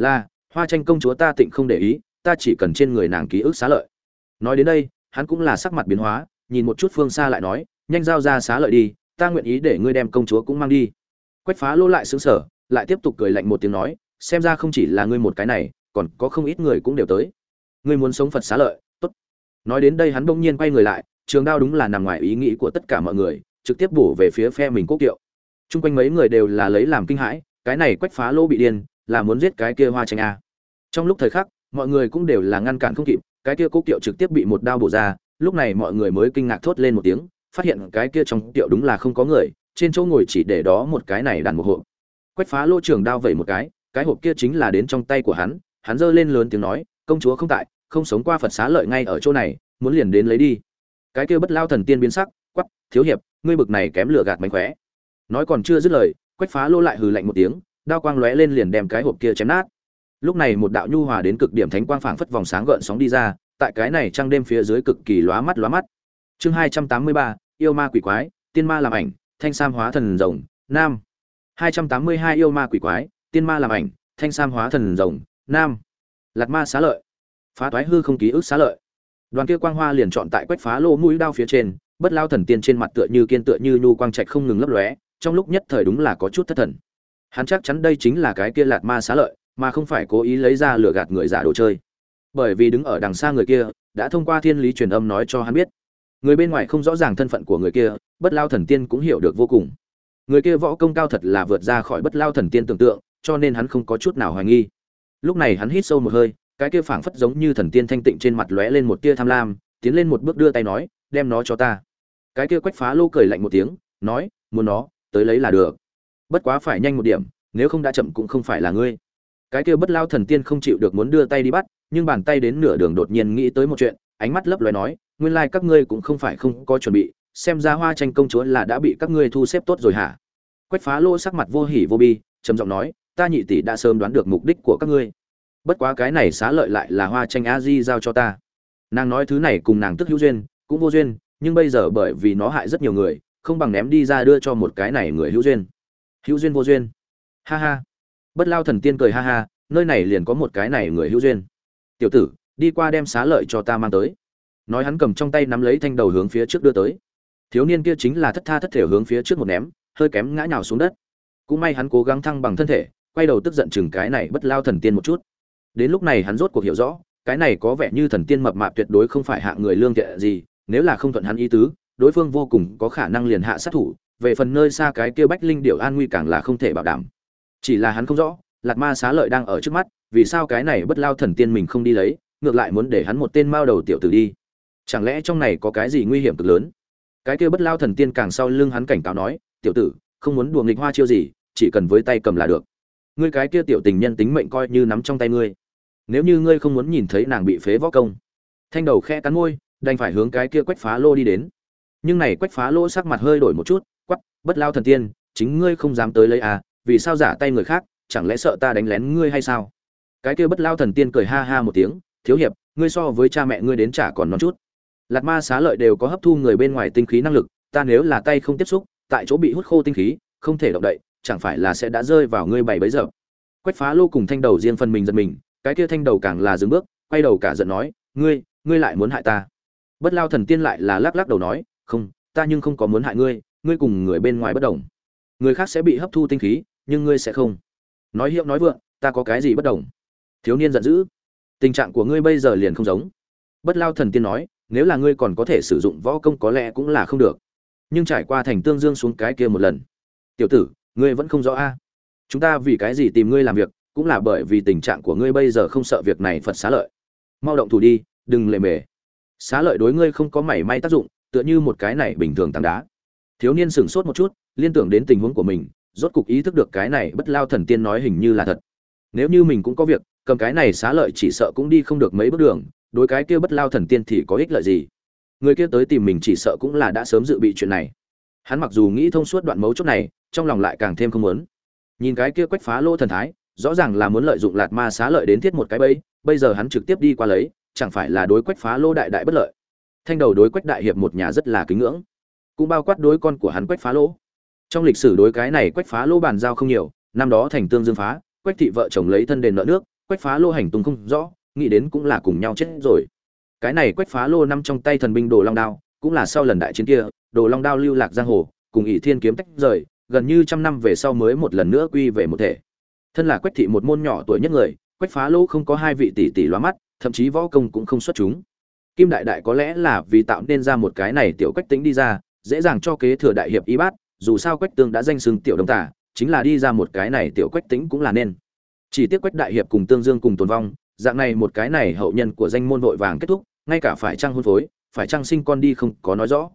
là, hoa tranh công chúa ta tịnh không để ý, ta chỉ cần trên người nàng ký ức xá lợi. Nói đến đây, hắn cũng là sắc mặt biến hóa, nhìn một chút phương xa lại nói, nhanh giao ra xá lợi đi, ta nguyện ý để ngươi đem công chúa cũng mang đi. Quách phá lô lại xứng sở lại tiếp tục cười lạnh một tiếng nói, xem ra không chỉ là ngươi một cái này, còn có không ít người cũng đều tới. Ngươi muốn sống phật xá lợi, tốt. Nói đến đây hắn bỗng nhiên quay người lại, trường đao đúng là nằm ngoài ý nghĩ của tất cả mọi người, trực tiếp bổ về phía phe mình quốc kiệu. Chung quanh mấy người đều là lấy làm kinh hãi, cái này quách phá lô bị điên là muốn giết cái kia hoa tranh a. Trong lúc thời khắc, mọi người cũng đều là ngăn cản không kịp, cái kia cố kiệu trực tiếp bị một đao bổ ra, lúc này mọi người mới kinh ngạc thốt lên một tiếng, phát hiện cái kia trong kiệu đúng là không có người, trên chỗ ngồi chỉ để đó một cái này đàn một hộp. Quách phá lô trường đao vẩy một cái cái hộp kia chính là đến trong tay của hắn hắn giơ lên lớn tiếng nói, công chúa không tại, không sống qua phật xá lợi ngay ở chỗ này, muốn liền đến lấy đi. Cái kia bất lao thần tiên biến sắc quắp thiếu hiệp, ngươi bực này kém lửa gạt mánh khóe. Nói còn chưa dứt lời, quách phá lô lại hừ lạnh một tiếng đao quang lóe lên liền đem cái hộp kia chém nát. Lúc này một đạo nhu hòa đến cực điểm thánh quang phảng phất vòng sáng gợn sóng đi ra, tại cái này trăng đêm phía dưới cực kỳ lóa mắt lóa mắt. Chương hai trăm tám mươi ba, yêu ma quỷ quái, tiên ma làm ảnh, thanh sam hóa thần rồng, nam. hai trăm tám mươi hai, yêu ma quỷ quái, tiên ma làm ảnh, thanh sam hóa thần rồng, nam. Lạt ma xá lợi. Phá toái hư không ký ức xá lợi. Đoàn kia quang hoa liền chọn tại quách phá lô mũi đao phía trên, bất lao thần tiên trên mặt tựa như kiên tựa như nhu quang trạch không ngừng lấp lóe, trong lúc nhất thời đúng là có chút thất thần hắn chắc chắn đây chính là cái kia lạt ma xá lợi, mà không phải cố ý lấy ra lừa gạt người giả đồ chơi. Bởi vì đứng ở đằng xa người kia, đã thông qua thiên lý truyền âm nói cho hắn biết. Người bên ngoài không rõ ràng thân phận của người kia, bất lao thần tiên cũng hiểu được vô cùng. Người kia võ công cao thật là vượt ra khỏi bất lao thần tiên tưởng tượng, cho nên hắn không có chút nào hoài nghi. Lúc này hắn hít sâu một hơi, cái kia phảng phất giống như thần tiên thanh tịnh trên mặt lóe lên một tia tham lam, tiến lên một bước đưa tay nói, đem nó cho ta. Cái kia quách phá lô cười lạnh một tiếng, nói, muốn nó, tới lấy là được bất quá phải nhanh một điểm, nếu không đã chậm cũng không phải là ngươi. Cái kia bất lao thần tiên không chịu được muốn đưa tay đi bắt, nhưng bàn tay đến nửa đường đột nhiên nghĩ tới một chuyện, ánh mắt lấp loé nói, nguyên lai các ngươi cũng không phải không có chuẩn bị, xem ra hoa tranh công chúa là đã bị các ngươi thu xếp tốt rồi hả? Quách phá lô sắc mặt vô hỉ vô bi, trầm giọng nói, ta nhị tỷ đã sớm đoán được mục đích của các ngươi. Bất quá cái này xá lợi lại là hoa tranh a di giao cho ta. Nàng nói thứ này cùng nàng tức hữu duyên, cũng vô duyên, nhưng bây giờ bởi vì nó hại rất nhiều người, không bằng ném đi ra đưa cho một cái này người hữu duyên hữu duyên vô duyên. Ha ha. Bất lao thần tiên cười ha ha, nơi này liền có một cái này người hữu duyên. Tiểu tử, đi qua đem xá lợi cho ta mang tới. Nói hắn cầm trong tay nắm lấy thanh đầu hướng phía trước đưa tới. Thiếu niên kia chính là thất tha thất thể hướng phía trước một ném, hơi kém ngã nhào xuống đất. Cũng may hắn cố gắng thăng bằng thân thể, quay đầu tức giận chừng cái này bất lao thần tiên một chút. Đến lúc này hắn rốt cuộc hiểu rõ, cái này có vẻ như thần tiên mập mạp tuyệt đối không phải hạ người lương thiện gì, nếu là không thuận hắn ý tứ, đối phương vô cùng có khả năng liền hạ sát thủ về phần nơi xa cái kia bách linh điệu an nguy càng là không thể bảo đảm. Chỉ là hắn không rõ lạt ma xá lợi đang ở trước mắt, vì sao cái này bất lao thần tiên mình không đi lấy, ngược lại muốn để hắn một tên mao đầu tiểu tử đi. Chẳng lẽ trong này có cái gì nguy hiểm cực lớn? Cái kia bất lao thần tiên càng sau lưng hắn cảnh cáo nói, tiểu tử, không muốn đùa nghịch hoa chiêu gì, chỉ cần với tay cầm là được. Ngươi cái kia tiểu tình nhân tính mệnh coi như nắm trong tay ngươi. Nếu như ngươi không muốn nhìn thấy nàng bị phế võ công. Thanh đầu khe cắn môi, đành phải hướng cái kia quách phá lô đi đến. Nhưng này quách phá lô sắc mặt hơi đổi một chút quắp bất lao thần tiên, chính ngươi không dám tới lấy à vì sao giả tay người khác, chẳng lẽ sợ ta đánh lén ngươi hay sao? Cái kia bất lao thần tiên cười ha ha một tiếng, thiếu hiệp, ngươi so với cha mẹ ngươi đến trả còn non chút. Lạt ma xá lợi đều có hấp thu người bên ngoài tinh khí năng lực, ta nếu là tay không tiếp xúc, tại chỗ bị hút khô tinh khí, không thể động đậy, chẳng phải là sẽ đã rơi vào ngươi bảy bấy giờ. Quách phá lô cùng thanh đầu riêng phần mình giật mình, cái kia thanh đầu càng là dừng bước, quay đầu cả giận nói, ngươi ngươi lại muốn hại ta? Bất lao thần tiên lại là lắc lắc đầu nói, không, ta nhưng không có muốn hại ngươi ngươi cùng người bên ngoài bất đồng. Người khác sẽ bị hấp thu tinh khí, nhưng ngươi sẽ không. Nói hiệu nói vượng, ta có cái gì bất đồng? Thiếu niên giận dữ. Tình trạng của ngươi bây giờ liền không giống. Bất lao thần tiên nói, nếu là ngươi còn có thể sử dụng võ công có lẽ cũng là không được. Nhưng trải qua thành tương dương xuống cái kia một lần. Tiểu tử, ngươi vẫn không rõ a. Chúng ta vì cái gì tìm ngươi làm việc, cũng là bởi vì tình trạng của ngươi bây giờ không sợ việc này phật xá lợi. Mau động thủ đi, đừng lề mề. Xá lợi đối ngươi không có mảy may tác dụng, tựa như một cái này bình thường tảng đá thiếu niên sửng sốt một chút, liên tưởng đến tình huống của mình, rốt cục ý thức được cái này bất lao thần tiên nói hình như là thật. Nếu như mình cũng có việc, cầm cái này xá lợi chỉ sợ cũng đi không được mấy bước đường, đối cái kia bất lao thần tiên thì có ích lợi gì? Người kia tới tìm mình chỉ sợ cũng là đã sớm dự bị chuyện này. Hắn mặc dù nghĩ thông suốt đoạn mấu chốt này, trong lòng lại càng thêm không muốn. Nhìn cái kia quách phá lỗ thần thái, rõ ràng là muốn lợi dụng lạt ma xá lợi đến thiết một cái bẫy, bây giờ hắn trực tiếp đi qua lấy, chẳng phải là đối quách phá lỗ đại đại bất lợi. Thanh đầu đối quách đại hiệp một nhà rất là kính ngưỡng cũng bao quát đối con của hắn quách phá lỗ. Trong lịch sử đối cái này quách phá lỗ bàn giao không nhiều, năm đó thành tương dương phá, quách thị vợ chồng lấy thân đền nợ nước, quách phá lô hành tung không rõ, nghĩ đến cũng là cùng nhau chết rồi. Cái này quách phá lô nằm trong tay thần binh đồ long đao, cũng là sau lần đại chiến kia, đồ long đao lưu lạc giang hồ, cùng ỷ thiên kiếm tách rời, gần như trăm năm về sau mới một lần nữa quy về một thể. Thân là quách thị một môn nhỏ tuổi nhất người, quách phá lô không có hai vị tỷ tỷ loa mắt, thậm chí võ công cũng không xuất chúng. Kim đại đại có lẽ là vì tạo nên ra một cái này tiểu quách tính đi ra dễ dàng cho kế thừa đại hiệp y bát, dù sao quách tương đã danh xưng tiểu đông tả chính là đi ra một cái này tiểu quách tính cũng là nên. Chỉ tiếc quách đại hiệp cùng tương dương cùng tồn vong, dạng này một cái này hậu nhân của danh môn vội vàng kết thúc, ngay cả phải trăng hôn phối, phải trăng sinh con đi không có nói rõ.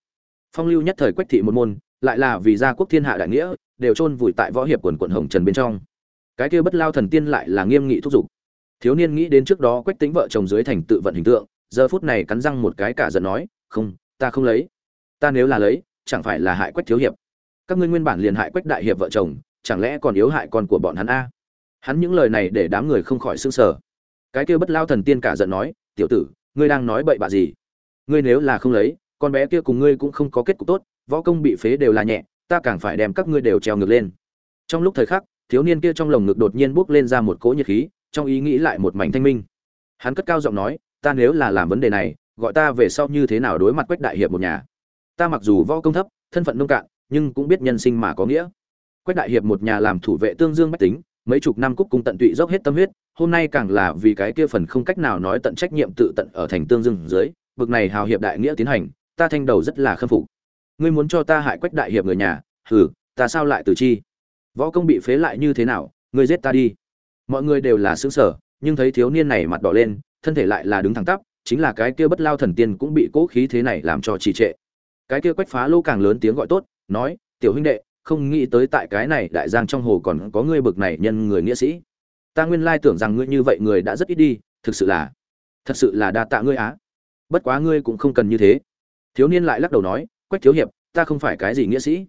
Phong lưu nhất thời quách thị một môn, lại là vì gia quốc thiên hạ đại nghĩa, đều chôn vùi tại võ hiệp quần quận hồng trần bên trong. Cái kia bất lao thần tiên lại là nghiêm nghị thúc giục. Thiếu niên nghĩ đến trước đó quách tính vợ chồng dưới thành tự vận hình tượng, giờ phút này cắn răng một cái cả giận nói, không, ta không lấy ta nếu là lấy, chẳng phải là hại quách thiếu hiệp. Các ngươi nguyên bản liền hại quách đại hiệp vợ chồng, chẳng lẽ còn yếu hại con của bọn hắn a? Hắn những lời này để đám người không khỏi sưng sờ. Cái kia bất lao thần tiên cả giận nói, tiểu tử, ngươi đang nói bậy bạ gì? Ngươi nếu là không lấy, con bé kia cùng ngươi cũng không có kết cục tốt, võ công bị phế đều là nhẹ, ta càng phải đem các ngươi đều treo ngược lên. Trong lúc thời khắc, thiếu niên kia trong lồng ngực đột nhiên bốc lên ra một cỗ nhiệt khí, trong ý nghĩ lại một mảnh thanh minh. Hắn cất cao giọng nói, ta nếu là làm vấn đề này, gọi ta về sau như thế nào đối mặt quách đại hiệp một nhà? Ta mặc dù võ công thấp, thân phận nông cạn, nhưng cũng biết nhân sinh mà có nghĩa. Quách đại hiệp một nhà làm thủ vệ tương dương bách tính, mấy chục năm cúc cung tận tụy dốc hết tâm huyết, hôm nay càng là vì cái kia phần không cách nào nói tận trách nhiệm tự tận ở thành tương dương dưới, bực này hào hiệp đại nghĩa tiến hành, ta thanh đầu rất là khâm phục. Ngươi muốn cho ta hại quách đại hiệp người nhà, hừ, ta sao lại từ chi? Võ công bị phế lại như thế nào, ngươi giết ta đi. Mọi người đều là xứng sở nhưng thấy thiếu niên này mặt đỏ lên, thân thể lại là đứng thẳng tắp, chính là cái kia bất lao thần tiên cũng bị cố khí thế này làm cho trì trệ cái kia quách phá lô càng lớn tiếng gọi tốt, nói, tiểu huynh đệ, không nghĩ tới tại cái này đại giang trong hồ còn có ngươi bực này nhân người nghĩa sĩ. Ta nguyên lai tưởng rằng ngươi như vậy người đã rất ít đi, thực sự là, thật sự là đa tạ ngươi á. Bất quá ngươi cũng không cần như thế. Thiếu niên lại lắc đầu nói, quách thiếu hiệp, ta không phải cái gì nghĩa sĩ.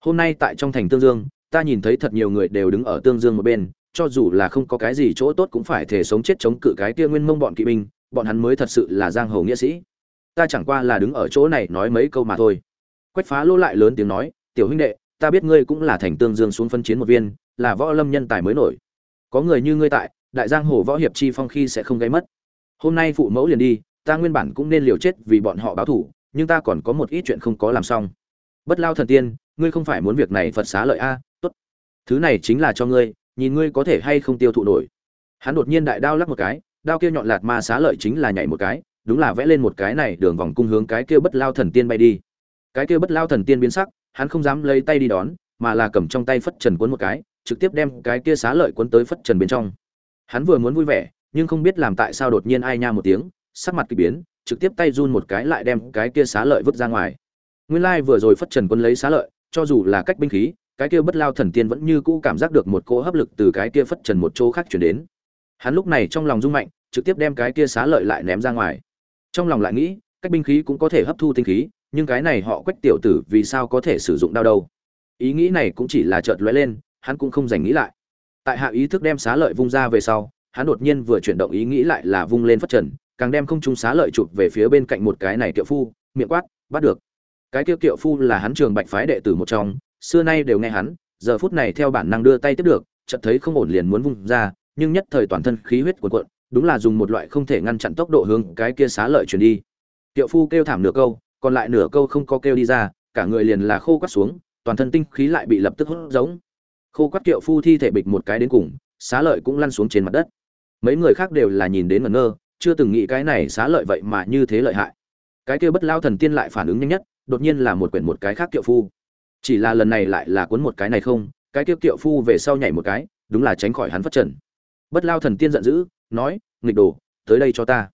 Hôm nay tại trong thành tương dương, ta nhìn thấy thật nhiều người đều đứng ở tương dương một bên, cho dù là không có cái gì chỗ tốt cũng phải thể sống chết chống cự cái kia nguyên mông bọn kỵ binh, bọn hắn mới thật sự là giang hồ nghĩa sĩ ta chẳng qua là đứng ở chỗ này nói mấy câu mà thôi. Quách phá lỗ lại lớn tiếng nói, tiểu huynh đệ, ta biết ngươi cũng là thành tương dương xuống phân chiến một viên, là võ lâm nhân tài mới nổi. Có người như ngươi tại, đại giang hồ võ hiệp chi phong khi sẽ không gây mất. Hôm nay phụ mẫu liền đi, ta nguyên bản cũng nên liều chết vì bọn họ báo thủ, nhưng ta còn có một ít chuyện không có làm xong. Bất lao thần tiên, ngươi không phải muốn việc này phật xá lợi a, tốt. Thứ này chính là cho ngươi, nhìn ngươi có thể hay không tiêu thụ nổi. Hắn đột nhiên đại đao lắc một cái, đao kia nhọn lạt ma xá lợi chính là nhảy một cái đúng là vẽ lên một cái này đường vòng cung hướng cái kia bất lao thần tiên bay đi. Cái kia bất lao thần tiên biến sắc, hắn không dám lấy tay đi đón, mà là cầm trong tay phất trần cuốn một cái, trực tiếp đem cái kia xá lợi cuốn tới phất trần bên trong. Hắn vừa muốn vui vẻ, nhưng không biết làm tại sao đột nhiên ai nha một tiếng, sắc mặt kỳ biến, trực tiếp tay run một cái lại đem cái kia xá lợi vứt ra ngoài. Nguyên lai vừa rồi phất trần quân lấy xá lợi, cho dù là cách binh khí, cái kia bất lao thần tiên vẫn như cũ cảm giác được một cỗ hấp lực từ cái kia phất trần một chỗ khác chuyển đến. Hắn lúc này trong lòng rung mạnh, trực tiếp đem cái kia xá lợi lại ném ra ngoài trong lòng lại nghĩ, cách binh khí cũng có thể hấp thu tinh khí, nhưng cái này họ quách tiểu tử vì sao có thể sử dụng đao đâu? Ý nghĩ này cũng chỉ là chợt lóe lên, hắn cũng không dành nghĩ lại. Tại hạ ý thức đem xá lợi vung ra về sau, hắn đột nhiên vừa chuyển động ý nghĩ lại là vung lên phát trần, càng đem không trung xá lợi chụp về phía bên cạnh một cái này kiệu phu, miệng quát, bắt được. Cái kiệu kiệu phu là hắn trường bạch phái đệ tử một trong, xưa nay đều nghe hắn, giờ phút này theo bản năng đưa tay tiếp được, chợt thấy không ổn liền muốn vung ra, nhưng nhất thời toàn thân khí huyết cuộn cuộn đúng là dùng một loại không thể ngăn chặn tốc độ hướng cái kia xá lợi chuyển đi. Tiệu phu kêu thảm nửa câu, còn lại nửa câu không có kêu đi ra, cả người liền là khô quắt xuống, toàn thân tinh khí lại bị lập tức hút giống. Khô quắt Tiệu phu thi thể bịch một cái đến cùng, xá lợi cũng lăn xuống trên mặt đất. Mấy người khác đều là nhìn đến ngẩn ngơ, chưa từng nghĩ cái này xá lợi vậy mà như thế lợi hại. Cái kia bất lao thần tiên lại phản ứng nhanh nhất, đột nhiên là một quyển một cái khác Tiệu phu. Chỉ là lần này lại là cuốn một cái này không, cái kia Tiệu phu về sau nhảy một cái, đúng là tránh khỏi hắn phát trần. Bất lao thần tiên giận dữ nói, nghịch đồ, tới đây cho ta.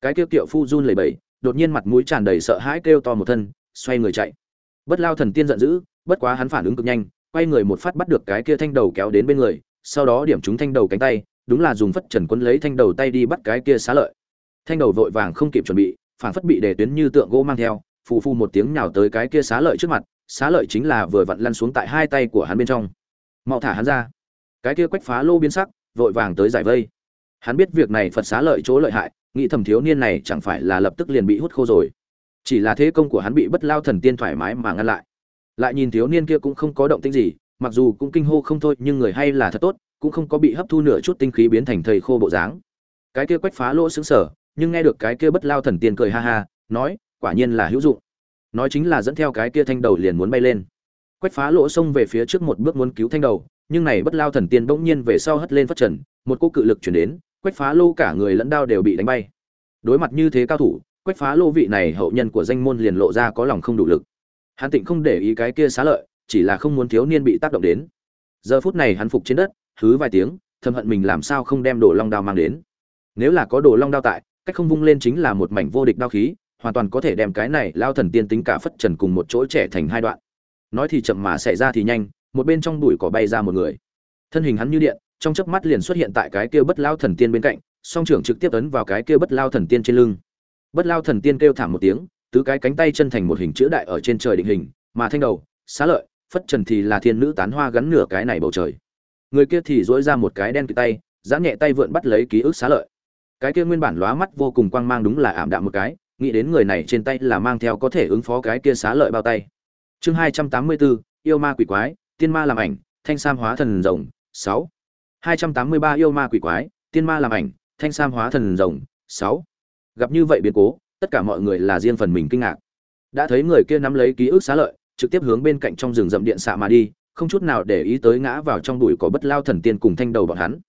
Cái kia kiệu phu run lẩy bẩy, đột nhiên mặt mũi tràn đầy sợ hãi kêu to một thân, xoay người chạy. Bất lao thần tiên giận dữ, bất quá hắn phản ứng cực nhanh, quay người một phát bắt được cái kia thanh đầu kéo đến bên người, sau đó điểm trúng thanh đầu cánh tay, đúng là dùng phất trần quân lấy thanh đầu tay đi bắt cái kia xá lợi. Thanh đầu vội vàng không kịp chuẩn bị, phản phất bị đề tuyến như tượng gỗ mang theo, phù phu một tiếng nhào tới cái kia xá lợi trước mặt, xá lợi chính là vừa vặn lăn xuống tại hai tay của hắn bên trong. Mau thả hắn ra. Cái kia quách phá lô biến sắc, vội vàng tới giải vây hắn biết việc này phật xá lợi chỗ lợi hại, nghĩ thầm thiếu niên này chẳng phải là lập tức liền bị hút khô rồi. Chỉ là thế công của hắn bị bất lao thần tiên thoải mái mà ngăn lại. Lại nhìn thiếu niên kia cũng không có động tĩnh gì, mặc dù cũng kinh hô không thôi, nhưng người hay là thật tốt, cũng không có bị hấp thu nửa chút tinh khí biến thành thầy khô bộ dáng. Cái kia quách phá lỗ xứng sở nhưng nghe được cái kia bất lao thần tiên cười ha ha, nói, quả nhiên là hữu dụng. Nói chính là dẫn theo cái kia thanh đầu liền muốn bay lên. Quách phá lỗ xông về phía trước một bước muốn cứu thanh đầu, nhưng này bất lao thần tiên bỗng nhiên về sau hất lên phát trần, một cô cự lực chuyển đến quách phá lô cả người lẫn đao đều bị đánh bay. Đối mặt như thế cao thủ, quách phá lô vị này hậu nhân của danh môn liền lộ ra có lòng không đủ lực. Hắn tịnh không để ý cái kia xá lợi, chỉ là không muốn thiếu niên bị tác động đến. Giờ phút này hắn phục trên đất thứ vài tiếng, thầm hận mình làm sao không đem đồ long đao mang đến. Nếu là có đồ long đao tại, cách không vung lên chính là một mảnh vô địch đao khí, hoàn toàn có thể đem cái này lao thần tiên tính cả phất trần cùng một chỗ trẻ thành hai đoạn. Nói thì chậm mà xảy ra thì nhanh, một bên trong bụi cỏ bay ra một người. Thân hình hắn như điện trong chớp mắt liền xuất hiện tại cái kia bất lao thần tiên bên cạnh, song trưởng trực tiếp ấn vào cái kia bất lao thần tiên trên lưng. Bất lao thần tiên kêu thảm một tiếng, tứ cái cánh tay chân thành một hình chữ đại ở trên trời định hình, mà thanh đầu, xá lợi, phất trần thì là thiên nữ tán hoa gắn nửa cái này bầu trời. Người kia thì dỗi ra một cái đen kịp tay, giãn nhẹ tay vượn bắt lấy ký ức xá lợi. Cái kia nguyên bản lóa mắt vô cùng quang mang đúng là ảm đạm một cái, nghĩ đến người này trên tay là mang theo có thể ứng phó cái kia xá lợi bao tay. Chương hai trăm tám mươi bốn, yêu ma quỷ quái, tiên ma làm ảnh, thanh sam hóa thần rồng, sáu hai trăm tám mươi ba yêu ma quỷ quái, tiên ma làm ảnh, thanh sam hóa thần rồng, sáu. Gặp như vậy biến cố, tất cả mọi người là riêng phần mình kinh ngạc. Đã thấy người kia nắm lấy ký ức xá lợi, trực tiếp hướng bên cạnh trong rừng rậm điện xạ mà đi, không chút nào để ý tới ngã vào trong bụi cỏ bất lao thần tiên cùng thanh đầu bọn hắn.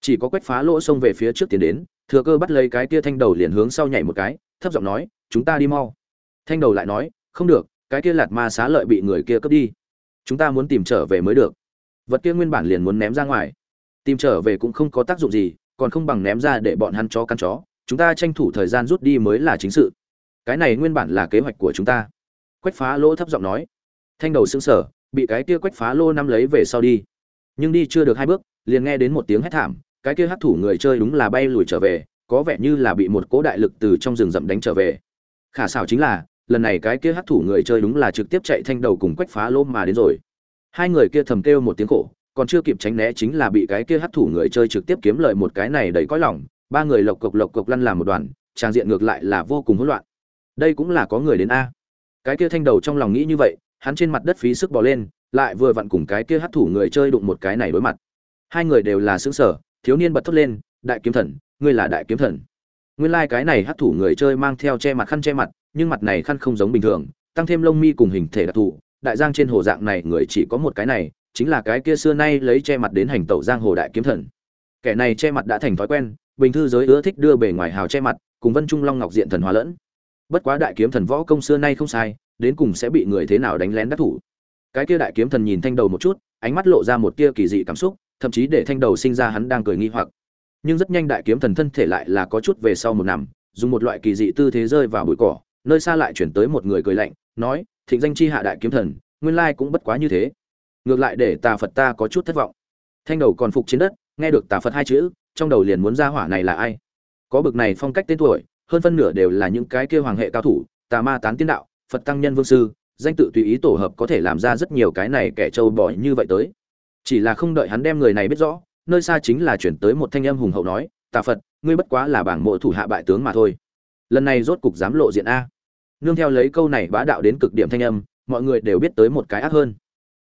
Chỉ có quách phá lỗ xông về phía trước tiến đến, thừa cơ bắt lấy cái kia thanh đầu liền hướng sau nhảy một cái, thấp giọng nói, chúng ta đi mau. Thanh đầu lại nói, không được, cái kia lạt ma xá lợi bị người kia cướp đi. Chúng ta muốn tìm trở về mới được. Vật kia nguyên bản liền muốn ném ra ngoài tìm trở về cũng không có tác dụng gì, còn không bằng ném ra để bọn hắn chó căn chó. Chúng ta tranh thủ thời gian rút đi mới là chính sự. Cái này nguyên bản là kế hoạch của chúng ta. Quách phá lỗ thấp giọng nói. Thanh đầu xương sở bị cái kia quách phá lô nắm lấy về sau đi. Nhưng đi chưa được hai bước, liền nghe đến một tiếng hét thảm, cái kia hát thủ người chơi đúng là bay lùi trở về, có vẻ như là bị một cỗ đại lực từ trong rừng rậm đánh trở về. Khả xảo chính là, lần này cái kia hát thủ người chơi đúng là trực tiếp chạy thanh đầu cùng quách phá lô mà đến rồi. Hai người kia thầm kêu một tiếng khổ còn chưa kịp tránh né chính là bị cái kia hắc thủ người chơi trực tiếp kiếm lợi một cái này đầy cõi lòng, ba người lộc cộc lộc cộc lăn làm một đoàn, trang diện ngược lại là vô cùng hỗn loạn. Đây cũng là có người đến a. Cái kia thanh đầu trong lòng nghĩ như vậy, hắn trên mặt đất phí sức bò lên, lại vừa vặn cùng cái kia hắc thủ người chơi đụng một cái này đối mặt. Hai người đều là sững sở thiếu niên bật thốt lên, đại kiếm thần, ngươi là đại kiếm thần. Nguyên lai like cái này hắc thủ người chơi mang theo che mặt khăn che mặt, nhưng mặt này khăn không giống bình thường, tăng thêm lông mi cùng hình thể đặc thù, đại giang trên hồ dạng này người chỉ có một cái này chính là cái kia xưa nay lấy che mặt đến hành tẩu giang hồ đại kiếm thần. Kẻ này che mặt đã thành thói quen, bình thư giới ưa thích đưa bề ngoài hào che mặt, cùng vân trung long ngọc diện thần hóa lẫn. Bất quá đại kiếm thần võ công xưa nay không sai, đến cùng sẽ bị người thế nào đánh lén đắc thủ. Cái kia đại kiếm thần nhìn thanh đầu một chút, ánh mắt lộ ra một tia kỳ dị cảm xúc, thậm chí để thanh đầu sinh ra hắn đang cười nghi hoặc. Nhưng rất nhanh đại kiếm thần thân thể lại là có chút về sau một nằm, dùng một loại kỳ dị tư thế rơi vào bụi cỏ, nơi xa lại chuyển tới một người cười lạnh, nói, thịnh danh chi hạ đại kiếm thần, nguyên lai cũng bất quá như thế ngược lại để tà phật ta có chút thất vọng. Thanh đầu còn phục trên đất, nghe được tà phật hai chữ, trong đầu liền muốn ra hỏa này là ai? Có bực này phong cách tên tuổi, hơn phân nửa đều là những cái kia hoàng hệ cao thủ, tà ma tán tiên đạo, phật tăng nhân vương sư, danh tự tùy ý tổ hợp có thể làm ra rất nhiều cái này kẻ trâu bò như vậy tới. Chỉ là không đợi hắn đem người này biết rõ, nơi xa chính là chuyển tới một thanh âm hùng hậu nói, tà phật, ngươi bất quá là bảng mộ thủ hạ bại tướng mà thôi. Lần này rốt cục dám lộ diện a. Nương theo lấy câu này bá đạo đến cực điểm thanh âm, mọi người đều biết tới một cái ác hơn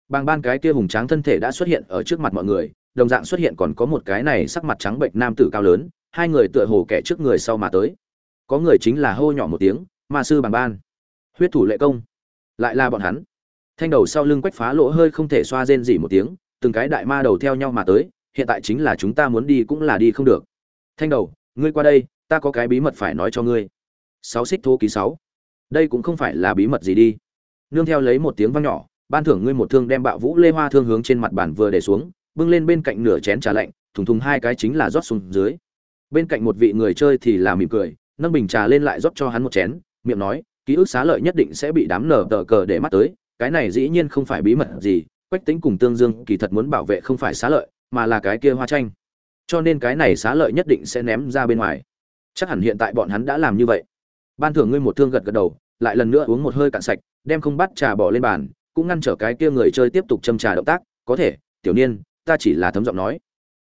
bàng ban cái kia hùng tráng thân thể đã xuất hiện ở trước mặt mọi người, đồng dạng xuất hiện còn có một cái này sắc mặt trắng bệnh nam tử cao lớn, hai người tựa hồ kẻ trước người sau mà tới. Có người chính là hô nhỏ một tiếng, ma sư bàng ban, huyết thủ lệ công. Lại là bọn hắn. Thanh đầu sau lưng quách phá lỗ hơi không thể xoa rên gì một tiếng, từng cái đại ma đầu theo nhau mà tới, hiện tại chính là chúng ta muốn đi cũng là đi không được. Thanh đầu, ngươi qua đây, ta có cái bí mật phải nói cho ngươi. Sáu xích thô ký sáu. Đây cũng không phải là bí mật gì đi. Nương theo lấy một tiếng vang nhỏ ban thưởng ngươi một thương đem bạo vũ lê hoa thương hướng trên mặt bàn vừa để xuống, bưng lên bên cạnh nửa chén trà lạnh, thùng thùng hai cái chính là rót xuống dưới. Bên cạnh một vị người chơi thì là mỉm cười, nâng bình trà lên lại rót cho hắn một chén, miệng nói, ký ức xá lợi nhất định sẽ bị đám nở tờ cờ để mắt tới, cái này dĩ nhiên không phải bí mật gì, quách tính cùng tương dương kỳ thật muốn bảo vệ không phải xá lợi, mà là cái kia hoa tranh. Cho nên cái này xá lợi nhất định sẽ ném ra bên ngoài. Chắc hẳn hiện tại bọn hắn đã làm như vậy. Ban thưởng ngươi một thương gật gật đầu, lại lần nữa uống một hơi cạn sạch, đem không bắt trà bỏ lên bàn cũng ngăn trở cái kia người chơi tiếp tục châm trà động tác, có thể, tiểu niên, ta chỉ là thấm giọng nói.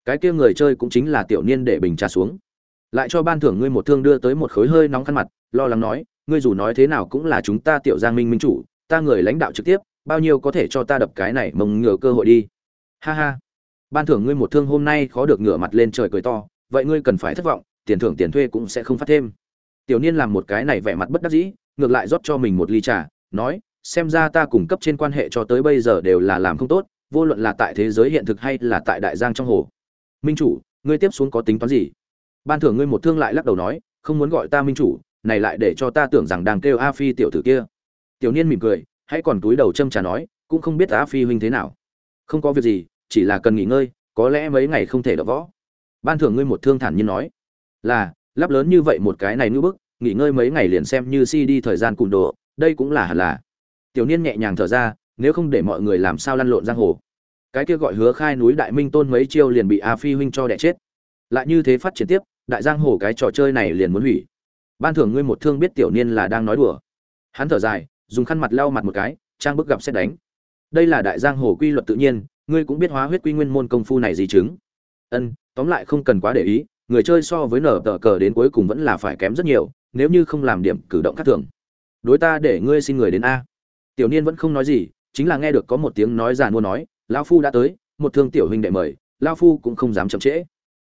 Cái kia người chơi cũng chính là tiểu niên để bình trà xuống. Lại cho ban thưởng ngươi một thương đưa tới một khối hơi nóng khăn mặt, lo lắng nói, ngươi dù nói thế nào cũng là chúng ta tiểu giang minh minh chủ, ta người lãnh đạo trực tiếp, bao nhiêu có thể cho ta đập cái này mông ngửa cơ hội đi. Ha ha. Ban thưởng ngươi một thương hôm nay khó được ngửa mặt lên trời cười to, vậy ngươi cần phải thất vọng, tiền thưởng tiền thuê cũng sẽ không phát thêm. Tiểu niên làm một cái này vẻ mặt bất đắc dĩ, ngược lại rót cho mình một ly trà, nói xem ra ta cùng cấp trên quan hệ cho tới bây giờ đều là làm không tốt, vô luận là tại thế giới hiện thực hay là tại đại giang trong hồ. Minh chủ, ngươi tiếp xuống có tính toán gì? Ban thưởng ngươi một thương lại lắc đầu nói, không muốn gọi ta minh chủ, này lại để cho ta tưởng rằng đang kêu a phi tiểu tử kia. Tiểu niên mỉm cười, hãy còn túi đầu châm trà nói, cũng không biết a phi huynh thế nào. Không có việc gì, chỉ là cần nghỉ ngơi, có lẽ mấy ngày không thể đỡ võ. Ban thưởng ngươi một thương thản nhiên nói, là, lắp lớn như vậy một cái này ngư bức, nghỉ ngơi mấy ngày liền xem như si đi thời gian cùn độ đây cũng là hẳn là tiểu niên nhẹ nhàng thở ra, nếu không để mọi người làm sao lăn lộn giang hồ. Cái kia gọi hứa khai núi đại minh tôn mấy chiêu liền bị a phi huynh cho đẻ chết. Lại như thế phát triển tiếp, đại giang hồ cái trò chơi này liền muốn hủy. Ban thưởng ngươi một thương biết tiểu niên là đang nói đùa. Hắn thở dài, dùng khăn mặt lau mặt một cái, trang bức gặp xét đánh. Đây là đại giang hồ quy luật tự nhiên, ngươi cũng biết hóa huyết quy nguyên môn công phu này gì chứng. Ân, tóm lại không cần quá để ý, người chơi so với nở tờ cờ đến cuối cùng vẫn là phải kém rất nhiều, nếu như không làm điểm cử động khác thường. Đối ta để ngươi xin người đến a tiểu niên vẫn không nói gì, chính là nghe được có một tiếng nói giàn mua nói, lão phu đã tới, một thương tiểu huynh đệ mời, lão phu cũng không dám chậm trễ.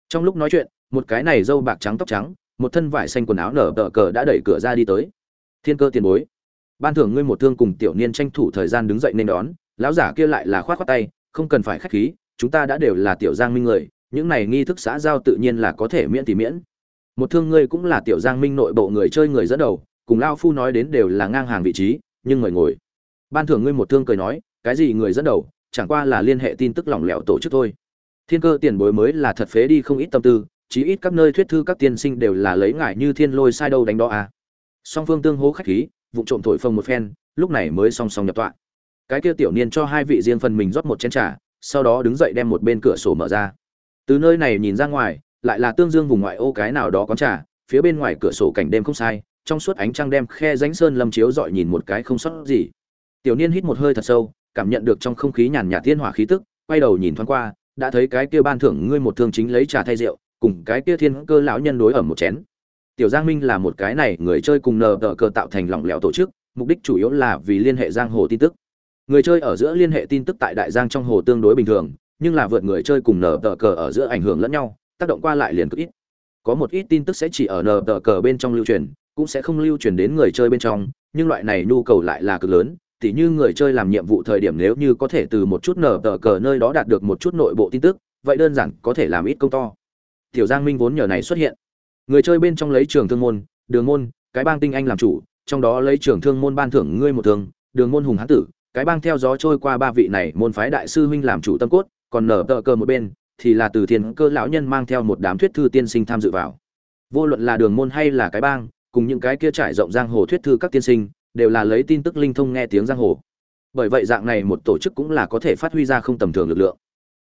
Trong lúc nói chuyện, một cái này dâu bạc trắng tóc trắng, một thân vải xanh quần áo nở tờ cờ đã đẩy cửa ra đi tới. Thiên cơ tiền bối, ban thưởng ngươi một thương cùng tiểu niên tranh thủ thời gian đứng dậy nên đón, lão giả kia lại là khoát khoát tay, không cần phải khách khí, chúng ta đã đều là tiểu giang minh người, những này nghi thức xã giao tự nhiên là có thể miễn thì miễn. Một thương ngươi cũng là tiểu giang minh nội bộ người chơi người dẫn đầu, cùng lao phu nói đến đều là ngang hàng vị trí, nhưng ngồi ngồi ban thưởng ngươi một thương cười nói cái gì người dẫn đầu chẳng qua là liên hệ tin tức lỏng lẻo tổ chức thôi thiên cơ tiền bối mới là thật phế đi không ít tâm tư chí ít các nơi thuyết thư các tiên sinh đều là lấy ngải như thiên lôi sai đâu đánh đó à. Song phương tương hố khách khí, vụng trộm thổi phồng một phen, lúc này mới song song nhập tọa. Cái kia tiểu niên cho hai vị riêng phần mình rót một chén trà, sau đó đứng dậy đem một bên cửa sổ mở ra. Từ nơi này nhìn ra ngoài, lại là tương dương vùng ngoại ô cái nào đó có trà, phía bên ngoài cửa sổ cảnh đêm không sai, trong suốt ánh trăng đem khe rãnh sơn lâm chiếu dọi nhìn một cái không sót gì. Tiểu niên hít một hơi thật sâu, cảm nhận được trong không khí nhàn nhạt thiên hỏa khí tức, quay đầu nhìn thoáng qua, đã thấy cái kia ban thưởng ngươi một thương chính lấy trà thay rượu, cùng cái kia thiên cơ lão nhân đối ở một chén. Tiểu Giang Minh là một cái này người chơi cùng nờ tờ cờ tạo thành lỏng lẻo tổ chức, mục đích chủ yếu là vì liên hệ giang hồ tin tức. Người chơi ở giữa liên hệ tin tức tại đại giang trong hồ tương đối bình thường, nhưng là vượt người chơi cùng nờ tờ cờ ở giữa ảnh hưởng lẫn nhau, tác động qua lại liền cực ít. Có một ít tin tức sẽ chỉ ở nờ tờ cờ bên trong lưu truyền, cũng sẽ không lưu truyền đến người chơi bên trong, nhưng loại này nhu cầu lại là cực lớn, tỉ như người chơi làm nhiệm vụ thời điểm nếu như có thể từ một chút nở tờ cờ nơi đó đạt được một chút nội bộ tin tức, vậy đơn giản có thể làm ít công to. Tiểu Giang Minh vốn nhờ này xuất hiện. Người chơi bên trong lấy trường thương môn, đường môn, cái bang tinh anh làm chủ, trong đó lấy trường thương môn ban thưởng ngươi một thương, đường môn hùng hán tử, cái bang theo gió trôi qua ba vị này môn phái đại sư huynh làm chủ tâm cốt, còn nở tờ cờ một bên thì là từ thiên cơ lão nhân mang theo một đám thuyết thư tiên sinh tham dự vào. Vô luận là đường môn hay là cái bang, cùng những cái kia trải rộng giang hồ thuyết thư các tiên sinh, đều là lấy tin tức linh thông nghe tiếng giang hồ. Bởi vậy dạng này một tổ chức cũng là có thể phát huy ra không tầm thường lực lượng.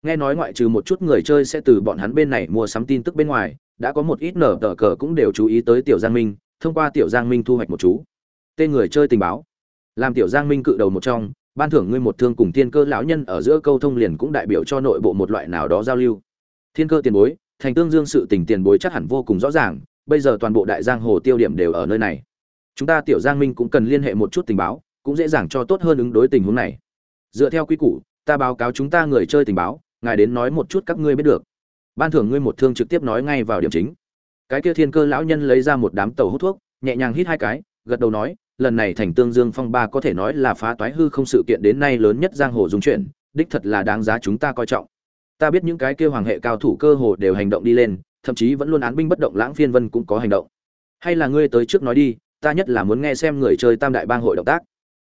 Nghe nói ngoại trừ một chút người chơi sẽ từ bọn hắn bên này mua sắm tin tức bên ngoài, đã có một ít nở tờ cờ cũng đều chú ý tới tiểu giang minh, thông qua tiểu giang minh thu hoạch một chú. Tên người chơi tình báo. Làm tiểu giang minh cự đầu một trong, ban thưởng ngươi một thương cùng thiên cơ lão nhân ở giữa câu thông liền cũng đại biểu cho nội bộ một loại nào đó giao lưu. Thiên cơ tiền bối, thành tương dương sự tình tiền bối chắc hẳn vô cùng rõ ràng, bây giờ toàn bộ đại giang hồ tiêu điểm đều ở nơi này chúng ta tiểu giang minh cũng cần liên hệ một chút tình báo, cũng dễ dàng cho tốt hơn ứng đối tình huống này. Dựa theo quy củ, ta báo cáo chúng ta người chơi tình báo, ngài đến nói một chút các ngươi biết được. Ban thưởng ngươi một thương trực tiếp nói ngay vào điểm chính. Cái kia thiên cơ lão nhân lấy ra một đám tàu hút thuốc, nhẹ nhàng hít hai cái, gật đầu nói, lần này thành tương dương phong ba có thể nói là phá toái hư không sự kiện đến nay lớn nhất giang hồ dung chuyển đích thật là đáng giá chúng ta coi trọng. Ta biết những cái kia hoàng hệ cao thủ cơ hồ đều hành động đi lên, thậm chí vẫn luôn án binh bất động lãng phiên vân cũng có hành động. Hay là ngươi tới trước nói đi ta nhất là muốn nghe xem người chơi tam đại bang hội động tác.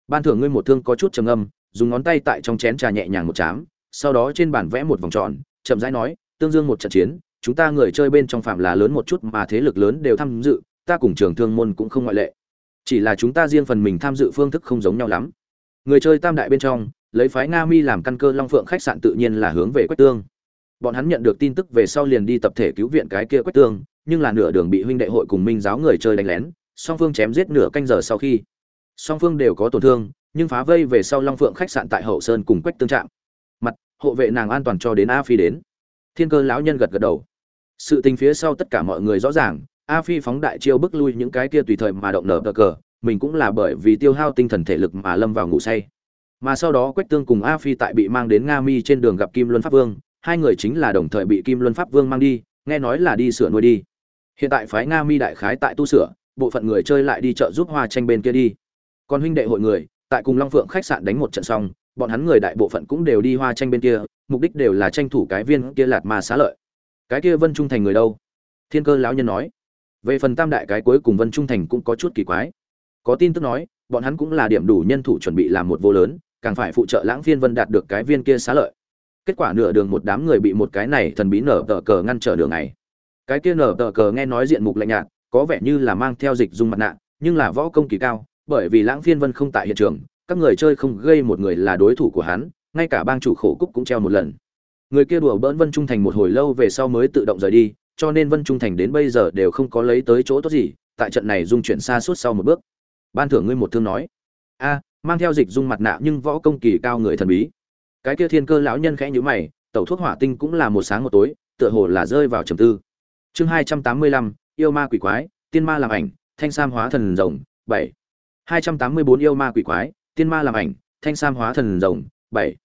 Ban thưởng ngươi một thương có chút trầm âm dùng ngón tay tại trong chén trà nhẹ nhàng một chám, sau đó trên bản vẽ một vòng tròn, chậm rãi nói, tương dương một trận chiến, chúng ta người chơi bên trong phạm là lớn một chút mà thế lực lớn đều tham dự, ta cùng trường thương môn cũng không ngoại lệ. Chỉ là chúng ta riêng phần mình tham dự phương thức không giống nhau lắm. Người chơi tam đại bên trong, lấy phái nga mi làm căn cơ long phượng khách sạn tự nhiên là hướng về quách tương. Bọn hắn nhận được tin tức về sau liền đi tập thể cứu viện cái kia quách tương, nhưng là nửa đường bị huynh đệ hội cùng minh giáo người chơi đánh lén song phương chém giết nửa canh giờ sau khi, song phương đều có tổn thương, nhưng phá vây về sau long phượng khách sạn tại hậu sơn cùng quách tương trạng mặt, hộ vệ nàng an toàn cho đến a phi đến. Thiên cơ lão nhân gật gật đầu. Sự tình phía sau tất cả mọi người rõ ràng, a phi phóng đại chiêu bức lui những cái kia tùy thời mà động nở cờ cờ, mình cũng là bởi vì tiêu hao tinh thần thể lực mà lâm vào ngủ say. Mà sau đó quách tương cùng a phi tại bị mang đến nga mi trên đường gặp kim luân pháp vương, hai người chính là đồng thời bị kim luân pháp vương mang đi, nghe nói là đi sửa nuôi đi. Hiện tại phái nga mi đại khái tại tu sửa bộ phận người chơi lại đi chợ giúp hoa tranh bên kia đi. Còn huynh đệ hội người, tại cùng long phượng khách sạn đánh một trận xong, bọn hắn người đại bộ phận cũng đều đi hoa tranh bên kia, mục đích đều là tranh thủ cái viên kia lạt mà xá lợi. Cái kia vân trung thành người đâu? Thiên cơ lão nhân nói. Về phần tam đại cái cuối cùng vân trung thành cũng có chút kỳ quái. Có tin tức nói, bọn hắn cũng là điểm đủ nhân thủ chuẩn bị làm một vô lớn, càng phải phụ trợ lãng phiên vân đạt được cái viên kia xá lợi. Kết quả nửa đường một đám người bị một cái này thần bí nở tờ cờ ngăn trở đường này. Cái kia nở tờ cờ nghe nói diện mục lạnh nhạt có vẻ như là mang theo dịch dung mặt nạ, nhưng là võ công kỳ cao, bởi vì lãng phiên vân không tại hiện trường, các người chơi không gây một người là đối thủ của hắn, ngay cả bang chủ khổ cúc cũng treo một lần. Người kia đùa bỡn vân trung thành một hồi lâu về sau mới tự động rời đi, cho nên vân trung thành đến bây giờ đều không có lấy tới chỗ tốt gì, tại trận này dung chuyển xa suốt sau một bước. Ban thưởng ngươi một thương nói. A, mang theo dịch dung mặt nạ nhưng võ công kỳ cao người thần bí. Cái kia thiên cơ lão nhân khẽ nhíu mày, tẩu thuốc hỏa tinh cũng là một sáng một tối, tựa hồ là rơi vào trầm tư. Chương hai trăm tám mươi lăm yêu ma quỷ quái, tiên ma làm ảnh, thanh sam hóa thần rồng, bảy. Hai trăm tám mươi bốn yêu ma quỷ quái, tiên ma làm ảnh, thanh sam hóa thần rồng, bảy.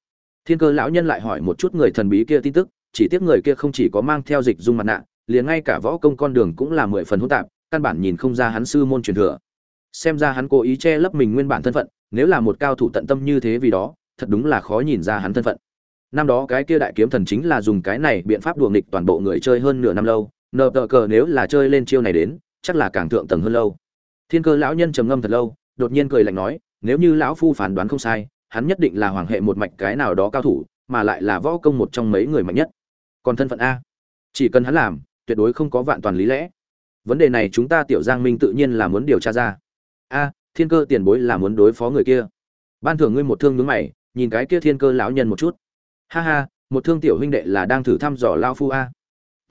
Thiên cơ lão nhân lại hỏi một chút người thần bí kia tin tức, chỉ tiếc người kia không chỉ có mang theo dịch dung mặt nạ, liền ngay cả võ công con đường cũng là mười phần hỗn tạp, căn bản nhìn không ra hắn sư môn truyền thừa. Xem ra hắn cố ý che lấp mình nguyên bản thân phận, nếu là một cao thủ tận tâm như thế vì đó, thật đúng là khó nhìn ra hắn thân phận. Năm đó cái kia đại kiếm thần chính là dùng cái này biện pháp đùa nghịch toàn bộ người chơi hơn nửa năm lâu nờ tờ cờ nếu là chơi lên chiêu này đến, chắc là càng thượng tầng hơn lâu. Thiên cơ lão nhân trầm ngâm thật lâu, đột nhiên cười lạnh nói, nếu như lão phu phán đoán không sai, hắn nhất định là hoàng hệ một mạch cái nào đó cao thủ, mà lại là võ công một trong mấy người mạnh nhất. Còn thân phận a. Chỉ cần hắn làm, tuyệt đối không có vạn toàn lý lẽ. Vấn đề này chúng ta tiểu giang minh tự nhiên là muốn điều tra ra. A, thiên cơ tiền bối là muốn đối phó người kia. Ban thưởng ngươi một thương nhướng mày, nhìn cái kia thiên cơ lão nhân một chút. Ha ha, một thương tiểu huynh đệ là đang thử thăm dò lao phu a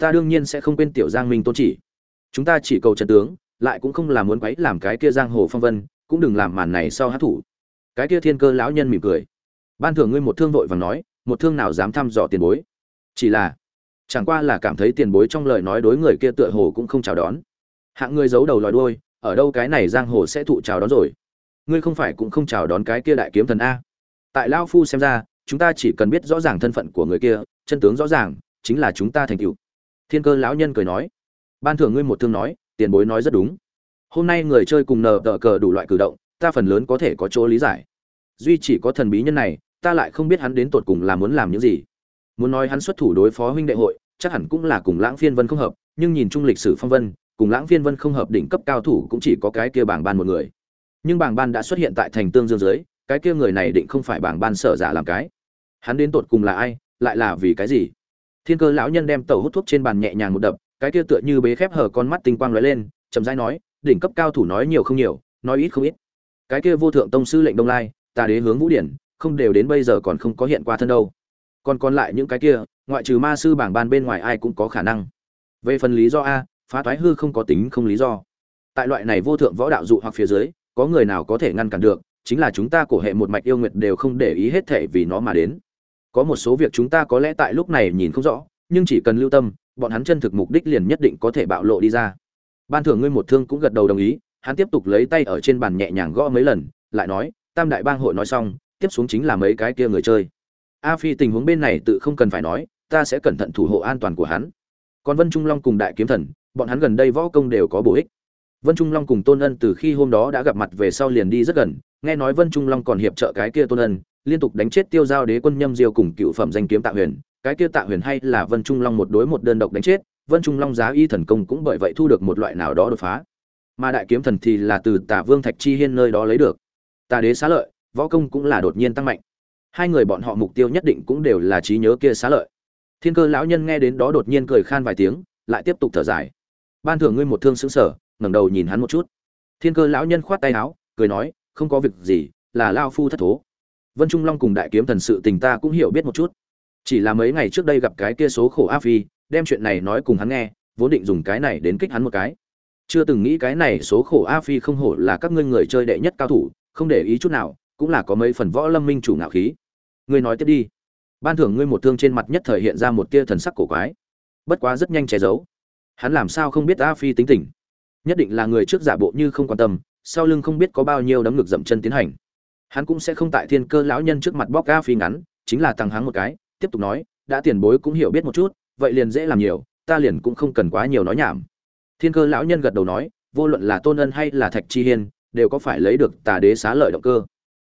ta đương nhiên sẽ không quên tiểu giang minh tôn chỉ. Chúng ta chỉ cầu trận tướng, lại cũng không là muốn quấy làm cái kia giang hồ phong vân, cũng đừng làm màn này sau hát thủ. Cái kia thiên cơ lão nhân mỉm cười. Ban thưởng ngươi một thương vội và nói, một thương nào dám thăm dò tiền bối. Chỉ là, chẳng qua là cảm thấy tiền bối trong lời nói đối người kia tựa hồ cũng không chào đón. Hạng ngươi giấu đầu lòi đuôi, ở đâu cái này giang hồ sẽ thụ chào đón rồi? Ngươi không phải cũng không chào đón cái kia đại kiếm thần a. Tại lao phu xem ra, chúng ta chỉ cần biết rõ ràng thân phận của người kia, chân tướng rõ ràng, chính là chúng ta thành tựu thiên cơ lão nhân cười nói. Ban thưởng ngươi một thương nói, tiền bối nói rất đúng. Hôm nay người chơi cùng nờ tờ cờ đủ loại cử động, ta phần lớn có thể có chỗ lý giải. Duy chỉ có thần bí nhân này, ta lại không biết hắn đến tột cùng là muốn làm những gì. Muốn nói hắn xuất thủ đối phó huynh đệ hội, chắc hẳn cũng là cùng lãng phiên vân không hợp, nhưng nhìn chung lịch sử phong vân, cùng lãng phiên vân không hợp đỉnh cấp cao thủ cũng chỉ có cái kia bảng ban một người. Nhưng bảng ban đã xuất hiện tại thành tương dương dưới, cái kia người này định không phải bảng ban sở giả làm cái. Hắn đến tột cùng là ai, lại là vì cái gì? Thiên cơ lão nhân đem tẩu hút thuốc trên bàn nhẹ nhàng một đập, cái kia tựa như bế khép hở con mắt tinh quang lóe lên, chậm rãi nói, đỉnh cấp cao thủ nói nhiều không nhiều, nói ít không ít. Cái kia vô thượng tông sư lệnh đông lai ta đế hướng vũ điển, không đều đến bây giờ còn không có hiện qua thân đâu. Còn còn lại những cái kia, ngoại trừ ma sư bảng ban bên ngoài ai cũng có khả năng. Về phần lý do a, phá toái hư không có tính không lý do. Tại loại này vô thượng võ đạo dụ hoặc phía dưới, có người nào có thể ngăn cản được, chính là chúng ta cổ hệ một mạch yêu nguyệt đều không để ý hết thể vì nó mà đến có một số việc chúng ta có lẽ tại lúc này nhìn không rõ, nhưng chỉ cần lưu tâm, bọn hắn chân thực mục đích liền nhất định có thể bạo lộ đi ra. Ban thưởng ngươi một thương cũng gật đầu đồng ý, hắn tiếp tục lấy tay ở trên bàn nhẹ nhàng gõ mấy lần, lại nói, tam đại bang hội nói xong, tiếp xuống chính là mấy cái kia người chơi. A phi tình huống bên này tự không cần phải nói, ta sẽ cẩn thận thủ hộ an toàn của hắn. Còn vân trung long cùng đại kiếm thần, bọn hắn gần đây võ công đều có bổ ích. Vân trung long cùng tôn ân từ khi hôm đó đã gặp mặt về sau liền đi rất gần, nghe nói vân trung long còn hiệp trợ cái kia tôn ân liên tục đánh chết tiêu giao đế quân nhâm diêu cùng cựu phẩm danh kiếm tạ huyền. Cái kia tạ huyền hay là vân trung long một đối một đơn độc đánh chết, vân trung long giá y thần công cũng bởi vậy thu được một loại nào đó đột phá. Mà đại kiếm thần thì là từ tả vương thạch chi hiên nơi đó lấy được. Tà đế xá lợi, võ công cũng là đột nhiên tăng mạnh. Hai người bọn họ mục tiêu nhất định cũng đều là trí nhớ kia xá lợi. Thiên cơ lão nhân nghe đến đó đột nhiên cười khan vài tiếng, lại tiếp tục thở dài. Ban thưởng ngươi một thương xứng sở, ngẩng đầu nhìn hắn một chút. Thiên cơ lão nhân khoát tay áo, cười nói, không có việc gì, là lao phu thất thố vân trung long cùng đại kiếm thần sự tình ta cũng hiểu biết một chút. Chỉ là mấy ngày trước đây gặp cái kia số khổ a phi, đem chuyện này nói cùng hắn nghe, vốn định dùng cái này đến kích hắn một cái. Chưa từng nghĩ cái này số khổ a phi không hổ là các ngươi người chơi đệ nhất cao thủ, không để ý chút nào, cũng là có mấy phần võ lâm minh chủ ngạo khí. Ngươi nói tiếp đi. Ban thưởng ngươi một thương trên mặt nhất thời hiện ra một tia thần sắc cổ quái. Bất quá rất nhanh che giấu. Hắn làm sao không biết a phi tính tình? Nhất định là người trước giả bộ như không quan tâm, sau lưng không biết có bao nhiêu đấm ngực dậm chân tiến hành hắn cũng sẽ không tại thiên cơ lão nhân trước mặt bóc ga phi ngắn, chính là tăng hắn một cái, tiếp tục nói, đã tiền bối cũng hiểu biết một chút, vậy liền dễ làm nhiều, ta liền cũng không cần quá nhiều nói nhảm. Thiên cơ lão nhân gật đầu nói, vô luận là tôn ân hay là thạch chi hiên, đều có phải lấy được tà đế xá lợi động cơ.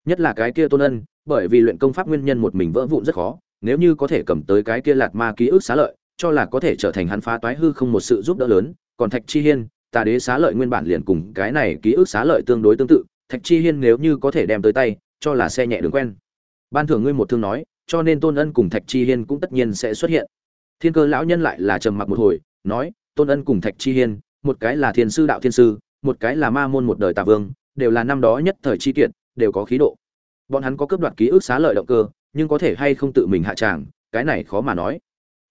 Nhất là cái kia tôn ân, bởi vì luyện công pháp nguyên nhân một mình vỡ vụn rất khó, nếu như có thể cầm tới cái kia lạt ma ký ức xá lợi, cho là có thể trở thành hắn phá toái hư không một sự giúp đỡ lớn, còn thạch chi hiên, tà đế xá lợi nguyên bản liền cùng cái này ký ức xá lợi tương đối tương tự thạch chi hiên nếu như có thể đem tới tay, cho là xe nhẹ đường quen. Ban thưởng ngươi một thương nói, cho nên tôn ân cùng thạch chi hiên cũng tất nhiên sẽ xuất hiện. Thiên cơ lão nhân lại là trầm mặc một hồi, nói, tôn ân cùng thạch chi hiên, một cái là thiên sư đạo thiên sư, một cái là ma môn một đời tà vương, đều là năm đó nhất thời chi kiện đều có khí độ. Bọn hắn có cướp đoạt ký ức xá lợi động cơ, nhưng có thể hay không tự mình hạ tràng, cái này khó mà nói.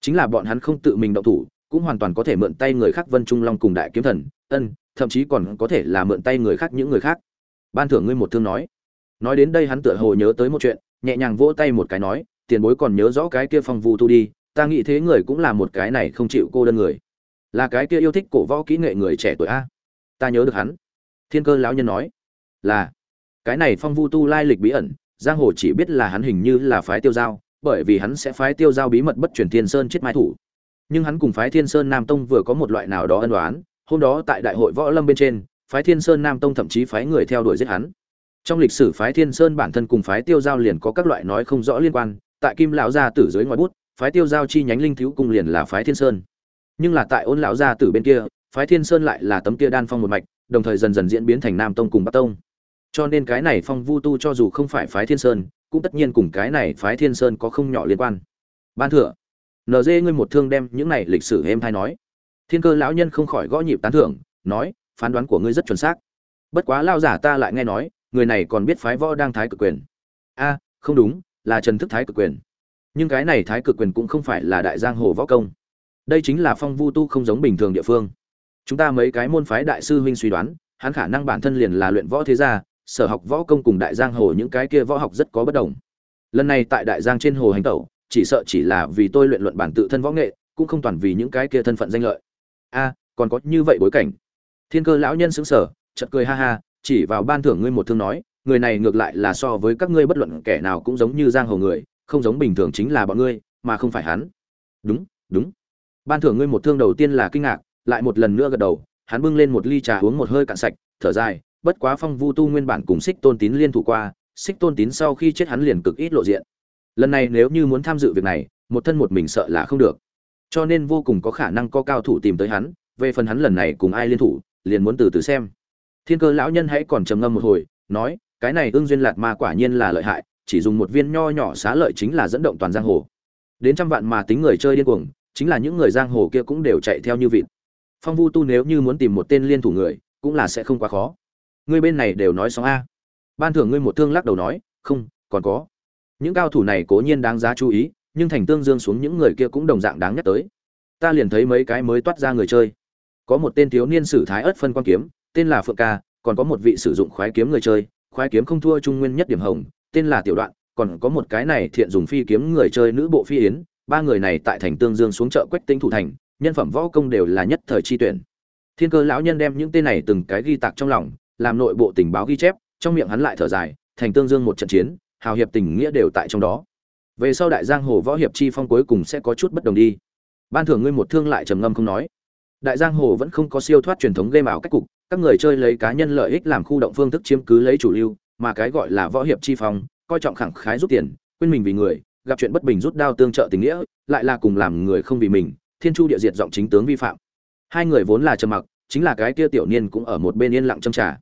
Chính là bọn hắn không tự mình động thủ, cũng hoàn toàn có thể mượn tay người khác vân trung long cùng đại kiếm thần, ân, thậm chí còn có thể là mượn tay người khác những người khác ban thưởng ngươi một thương nói. Nói đến đây hắn tựa hồ nhớ tới một chuyện, nhẹ nhàng vỗ tay một cái nói, tiền bối còn nhớ rõ cái kia phong vu tu đi, ta nghĩ thế người cũng là một cái này không chịu cô đơn người. Là cái kia yêu thích cổ võ kỹ nghệ người trẻ tuổi a. Ta nhớ được hắn. Thiên cơ lão nhân nói, là, cái này phong vu tu lai lịch bí ẩn, giang hồ chỉ biết là hắn hình như là phái tiêu giao, bởi vì hắn sẽ phái tiêu giao bí mật bất truyền thiên sơn chết mai thủ. Nhưng hắn cùng phái thiên sơn nam tông vừa có một loại nào đó ân đoán hôm đó tại đại hội võ lâm bên trên phái thiên sơn nam tông thậm chí phái người theo đuổi giết hắn. Trong lịch sử, phái thiên sơn bản thân cùng phái tiêu giao liền có các loại nói không rõ liên quan. Tại kim lão gia tử dưới ngoài bút, phái tiêu giao chi nhánh linh thiếu cung liền là phái thiên sơn. Nhưng là tại ôn lão gia tử bên kia, phái thiên sơn lại là tấm kia đan phong một mạch, đồng thời dần dần diễn biến thành nam tông cùng bắc tông. Cho nên cái này phong vu tu cho dù không phải phái thiên sơn, cũng tất nhiên cùng cái này phái thiên sơn có không nhỏ liên quan. Ban thừa nd ngươi một thương đem những này lịch sử em thay nói. Thiên cơ lão nhân không khỏi gõ nhịp tán thưởng, nói phán đoán của ngươi rất chuẩn xác. Bất quá lao giả ta lại nghe nói, người này còn biết phái võ đang thái cực quyền. A, không đúng, là trần thức thái cực quyền. Nhưng cái này thái cực quyền cũng không phải là đại giang hồ võ công. Đây chính là phong vu tu không giống bình thường địa phương. Chúng ta mấy cái môn phái đại sư huynh suy đoán, hắn khả năng bản thân liền là luyện võ thế gia, sở học võ công cùng đại giang hồ những cái kia võ học rất có bất đồng. Lần này tại đại giang trên hồ hành tẩu, chỉ sợ chỉ là vì tôi luyện luận bản tự thân võ nghệ, cũng không toàn vì những cái kia thân phận danh lợi. A, còn có như vậy bối cảnh thiên cơ lão nhân xứng sở chợt cười ha ha, chỉ vào ban thưởng ngươi một thương nói, người này ngược lại là so với các ngươi bất luận kẻ nào cũng giống như giang hồ người, không giống bình thường chính là bọn ngươi, mà không phải hắn. Đúng đúng. Ban thưởng ngươi một thương đầu tiên là kinh ngạc, lại một lần nữa gật đầu, hắn bưng lên một ly trà uống một hơi cạn sạch, thở dài, bất quá phong vu tu nguyên bản cùng xích tôn tín liên thủ qua, xích tôn tín sau khi chết hắn liền cực ít lộ diện. Lần này nếu như muốn tham dự việc này, một thân một mình sợ là không được. Cho nên vô cùng có khả năng có cao thủ tìm tới hắn, về phần hắn lần này cùng ai liên thủ liền muốn từ từ xem. Thiên cơ lão nhân hãy còn trầm ngâm một hồi, nói, cái này ương duyên lạt ma quả nhiên là lợi hại, chỉ dùng một viên nho nhỏ xá lợi chính là dẫn động toàn giang hồ. Đến trăm vạn mà tính người chơi điên cuồng, chính là những người giang hồ kia cũng đều chạy theo như vịt. Phong vu tu nếu như muốn tìm một tên liên thủ người, cũng là sẽ không quá khó. Ngươi bên này đều nói xong a. Ban thưởng ngươi một thương lắc đầu nói, không, còn có. Những cao thủ này cố nhiên đáng giá chú ý, nhưng thành tương dương xuống những người kia cũng đồng dạng đáng nhắc tới. Ta liền thấy mấy cái mới toát ra người chơi có một tên thiếu niên sử thái ớt phân quan kiếm, tên là phượng ca, còn có một vị sử dụng khoái kiếm người chơi, khoái kiếm không thua trung nguyên nhất điểm hồng, tên là tiểu đoạn, còn có một cái này thiện dùng phi kiếm người chơi nữ bộ phi yến, ba người này tại thành tương dương xuống chợ quách tinh thủ thành, nhân phẩm võ công đều là nhất thời chi tuyển. Thiên cơ lão nhân đem những tên này từng cái ghi tạc trong lòng, làm nội bộ tình báo ghi chép, trong miệng hắn lại thở dài, thành tương dương một trận chiến, hào hiệp tình nghĩa đều tại trong đó. Về sau đại giang hồ võ hiệp chi phong cuối cùng sẽ có chút bất đồng đi. Ban thưởng ngươi một thương lại trầm ngâm không nói đại giang hồ vẫn không có siêu thoát truyền thống game ảo cách cục, các người chơi lấy cá nhân lợi ích làm khu động phương thức chiếm cứ lấy chủ lưu, mà cái gọi là võ hiệp chi phong, coi trọng khẳng khái rút tiền, quên mình vì người, gặp chuyện bất bình rút đao tương trợ tình nghĩa, lại là cùng làm người không vì mình, thiên chu địa diệt giọng chính tướng vi phạm. Hai người vốn là trầm mặc, chính là cái kia tiểu niên cũng ở một bên yên lặng châm trà.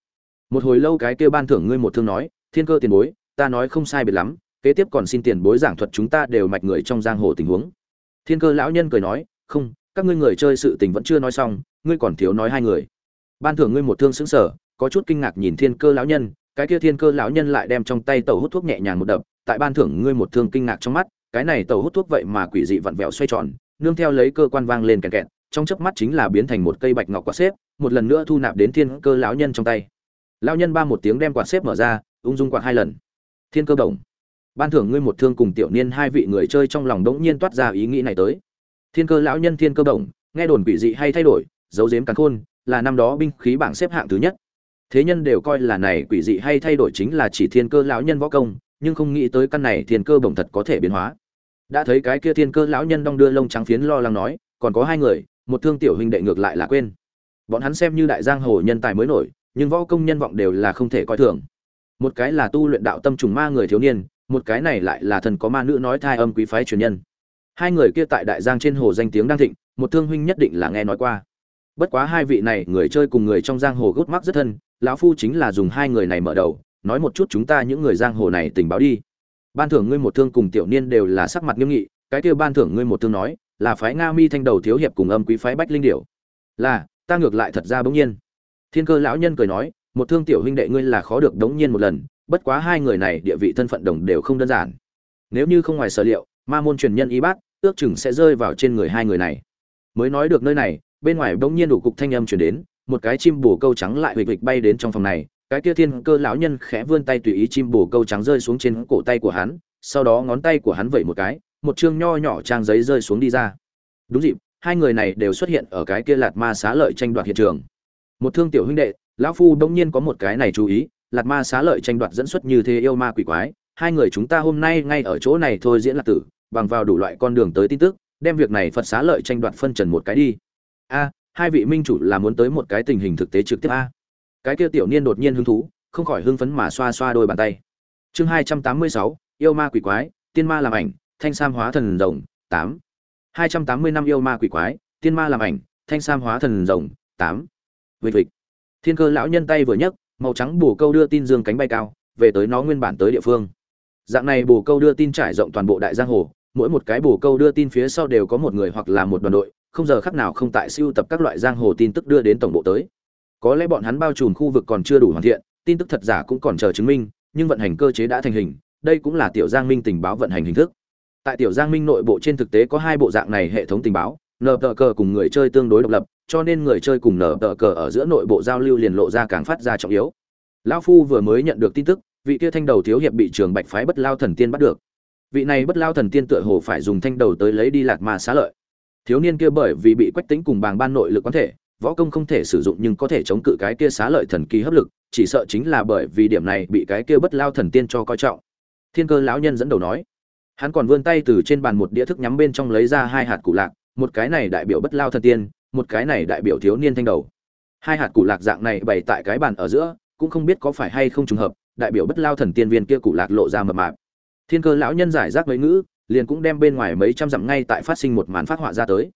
Một hồi lâu cái kia ban thưởng ngươi một thương nói, thiên cơ tiền bối, ta nói không sai biệt lắm, kế tiếp còn xin tiền bối giảng thuật chúng ta đều mạch người trong giang hồ tình huống. Thiên cơ lão nhân cười nói, không các ngươi người chơi sự tình vẫn chưa nói xong, ngươi còn thiếu nói hai người. Ban thưởng ngươi một thương xứng sở có chút kinh ngạc nhìn thiên cơ lão nhân, cái kia thiên cơ lão nhân lại đem trong tay tàu hút thuốc nhẹ nhàng một đập, tại ban thưởng ngươi một thương kinh ngạc trong mắt, cái này tàu hút thuốc vậy mà quỷ dị vặn vẹo xoay tròn, nương theo lấy cơ quan vang lên kẹt kẹt, trong chớp mắt chính là biến thành một cây bạch ngọc quạt xếp, một lần nữa thu nạp đến thiên cơ lão nhân trong tay. Lão nhân ba một tiếng đem quạt xếp mở ra, ung dung quạt hai lần. Thiên cơ đồng ban thưởng ngươi một thương cùng tiểu niên hai vị người chơi trong lòng đống nhiên toát ra ý nghĩ này tới thiên cơ lão nhân thiên cơ động, nghe đồn quỷ dị hay thay đổi dấu dếm cắn khôn là năm đó binh khí bảng xếp hạng thứ nhất. Thế nhân đều coi là này quỷ dị hay thay đổi chính là chỉ thiên cơ lão nhân võ công nhưng không nghĩ tới căn này thiên cơ bổng thật có thể biến hóa. Đã thấy cái kia thiên cơ lão nhân đong đưa lông trắng phiến lo lắng nói còn có hai người một thương tiểu huynh đệ ngược lại là quên. Bọn hắn xem như đại giang hồ nhân tài mới nổi nhưng võ công nhân vọng đều là không thể coi thường. Một cái là tu luyện đạo tâm trùng ma người thiếu niên một cái này lại là thần có ma nữ nói thai âm quý phái truyền nhân hai người kia tại đại giang trên hồ danh tiếng đang thịnh, một thương huynh nhất định là nghe nói qua. Bất quá hai vị này, người chơi cùng người trong giang hồ gút mắc rất thân, lão phu chính là dùng hai người này mở đầu, nói một chút chúng ta những người giang hồ này tình báo đi. Ban thưởng ngươi một thương cùng tiểu niên đều là sắc mặt nghiêm nghị, cái kia ban thưởng ngươi một thương nói, là phái nga mi thanh đầu thiếu hiệp cùng âm quý phái bách linh điểu. Là, ta ngược lại thật ra bỗng nhiên. Thiên cơ lão nhân cười nói, một thương tiểu huynh đệ ngươi là khó được đống nhiên một lần, bất quá hai người này địa vị thân phận đồng đều không đơn giản. Nếu như không ngoài sở liệu, ma môn truyền nhân y bát ước chừng sẽ rơi vào trên người hai người này. Mới nói được nơi này, bên ngoài bỗng nhiên đủ cục thanh âm truyền đến, một cái chim bồ câu trắng lại huỵch huỵch bay đến trong phòng này, cái kia thiên cơ lão nhân khẽ vươn tay tùy ý chim bồ câu trắng rơi xuống trên cổ tay của hắn, sau đó ngón tay của hắn vẩy một cái, một chương nho nhỏ trang giấy rơi xuống đi ra. Đúng dịp, hai người này đều xuất hiện ở cái kia lạt ma xá lợi tranh đoạt hiện trường. Một thương tiểu huynh đệ, lão phu bỗng nhiên có một cái này chú ý, lạt ma xá lợi tranh đoạt dẫn xuất như thế yêu ma quỷ quái hai người chúng ta hôm nay ngay ở chỗ này thôi diễn là tử, bằng vào đủ loại con đường tới tin tức, đem việc này phật xá lợi tranh đoạt phân trần một cái đi. A, hai vị minh chủ là muốn tới một cái tình hình thực tế trực tiếp a. Cái kia tiểu niên đột nhiên hứng thú, không khỏi hưng phấn mà xoa xoa đôi bàn tay. Chương hai trăm tám mươi sáu, yêu ma quỷ quái, tiên ma làm ảnh, thanh sam hóa thần rồng, tám. hai trăm tám mươi năm yêu ma quỷ quái, tiên ma làm ảnh, thanh sam hóa thần rồng, tám. Vịt vịt. Thiên cơ lão nhân tay vừa nhấc, màu trắng bù câu đưa tin dương cánh bay cao, về tới nó nguyên bản tới địa phương dạng này bồ câu đưa tin trải rộng toàn bộ đại giang hồ, mỗi một cái bồ câu đưa tin phía sau đều có một người hoặc là một đoàn đội, không giờ khắc nào không tại siêu tập các loại giang hồ tin tức đưa đến tổng bộ tới. Có lẽ bọn hắn bao trùm khu vực còn chưa đủ hoàn thiện, tin tức thật giả cũng còn chờ chứng minh, nhưng vận hành cơ chế đã thành hình, đây cũng là tiểu giang minh tình báo vận hành hình thức. Tại tiểu giang minh nội bộ trên thực tế có hai bộ dạng này hệ thống tình báo, nờ tờ cờ cùng người chơi tương đối độc lập, cho nên người chơi cùng nờ tờ cờ ở giữa nội bộ giao lưu liền lộ ra càng phát ra trọng yếu. Lão phu vừa mới nhận được tin tức vị kia thanh đầu thiếu hiệp bị trường bạch phái bất lao thần tiên bắt được. Vị này bất lao thần tiên tựa hồ phải dùng thanh đầu tới lấy đi lạc ma xá lợi. Thiếu niên kia bởi vì bị quách tính cùng bàng ban nội lực có thể, võ công không thể sử dụng nhưng có thể chống cự cái kia xá lợi thần kỳ hấp lực, chỉ sợ chính là bởi vì điểm này bị cái kia bất lao thần tiên cho coi trọng. Thiên cơ lão nhân dẫn đầu nói, hắn còn vươn tay từ trên bàn một đĩa thức nhắm bên trong lấy ra hai hạt cụ lạc, một cái này đại biểu bất lao thần tiên, một cái này đại biểu thiếu niên thanh đầu. Hai hạt cụ lạc dạng này bày tại cái bàn ở giữa, cũng không biết có phải hay không trùng hợp đại biểu bất lao thần tiên viên kia cụ lạc lộ ra mập mạp. Thiên cơ lão nhân giải rác mấy ngữ, liền cũng đem bên ngoài mấy trăm dặm ngay tại phát sinh một màn phát họa ra tới.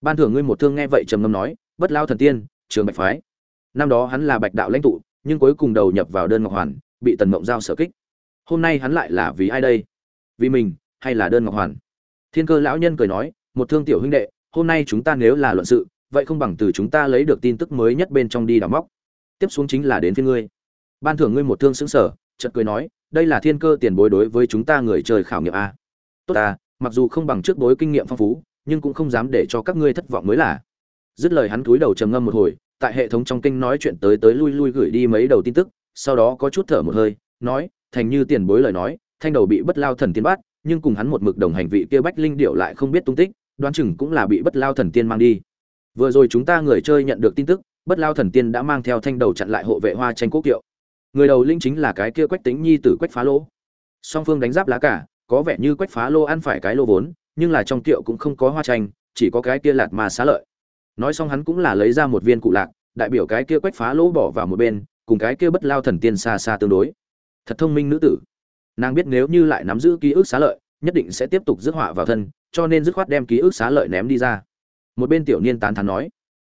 Ban thưởng ngươi một thương nghe vậy trầm ngâm nói, bất lao thần tiên, trường bạch phái. Năm đó hắn là bạch đạo lãnh tụ, nhưng cuối cùng đầu nhập vào đơn ngọc hoàn, bị tần mộng giao sở kích. Hôm nay hắn lại là vì ai đây? Vì mình, hay là đơn ngọc hoàn? Thiên cơ lão nhân cười nói, một thương tiểu huynh đệ, hôm nay chúng ta nếu là luận sự, vậy không bằng từ chúng ta lấy được tin tức mới nhất bên trong đi đào móc. Tiếp xuống chính là đến phía ngươi ban thưởng ngươi một thương xứng sở, chợt cười nói, đây là thiên cơ tiền bối đối với chúng ta người chơi khảo nghiệm a. Tốt ta, mặc dù không bằng trước bối kinh nghiệm phong phú, nhưng cũng không dám để cho các ngươi thất vọng mới là. Dứt lời hắn cúi đầu trầm ngâm một hồi, tại hệ thống trong kinh nói chuyện tới tới lui lui gửi đi mấy đầu tin tức, sau đó có chút thở một hơi, nói, thành như tiền bối lời nói, thanh đầu bị bất lao thần tiên bắt, nhưng cùng hắn một mực đồng hành vị kia bách linh điệu lại không biết tung tích, đoán chừng cũng là bị bất lao thần tiên mang đi. Vừa rồi chúng ta người chơi nhận được tin tức, bất lao thần tiên đã mang theo thanh đầu chặn lại hộ vệ hoa tranh quốc kiệu người đầu linh chính là cái kia quách tính nhi tử quách phá lỗ. Song phương đánh giáp lá cả có vẻ như quách phá lô ăn phải cái lô vốn, nhưng là trong tiệu cũng không có hoa tranh, chỉ có cái kia lạt mà xá lợi. Nói xong hắn cũng là lấy ra một viên cụ lạc, đại biểu cái kia quách phá lỗ bỏ vào một bên, cùng cái kia bất lao thần tiên xa xa tương đối. Thật thông minh nữ tử. Nàng biết nếu như lại nắm giữ ký ức xá lợi, nhất định sẽ tiếp tục dứt họa vào thân, cho nên dứt khoát đem ký ức xá lợi ném đi ra. Một bên tiểu niên tán thán nói,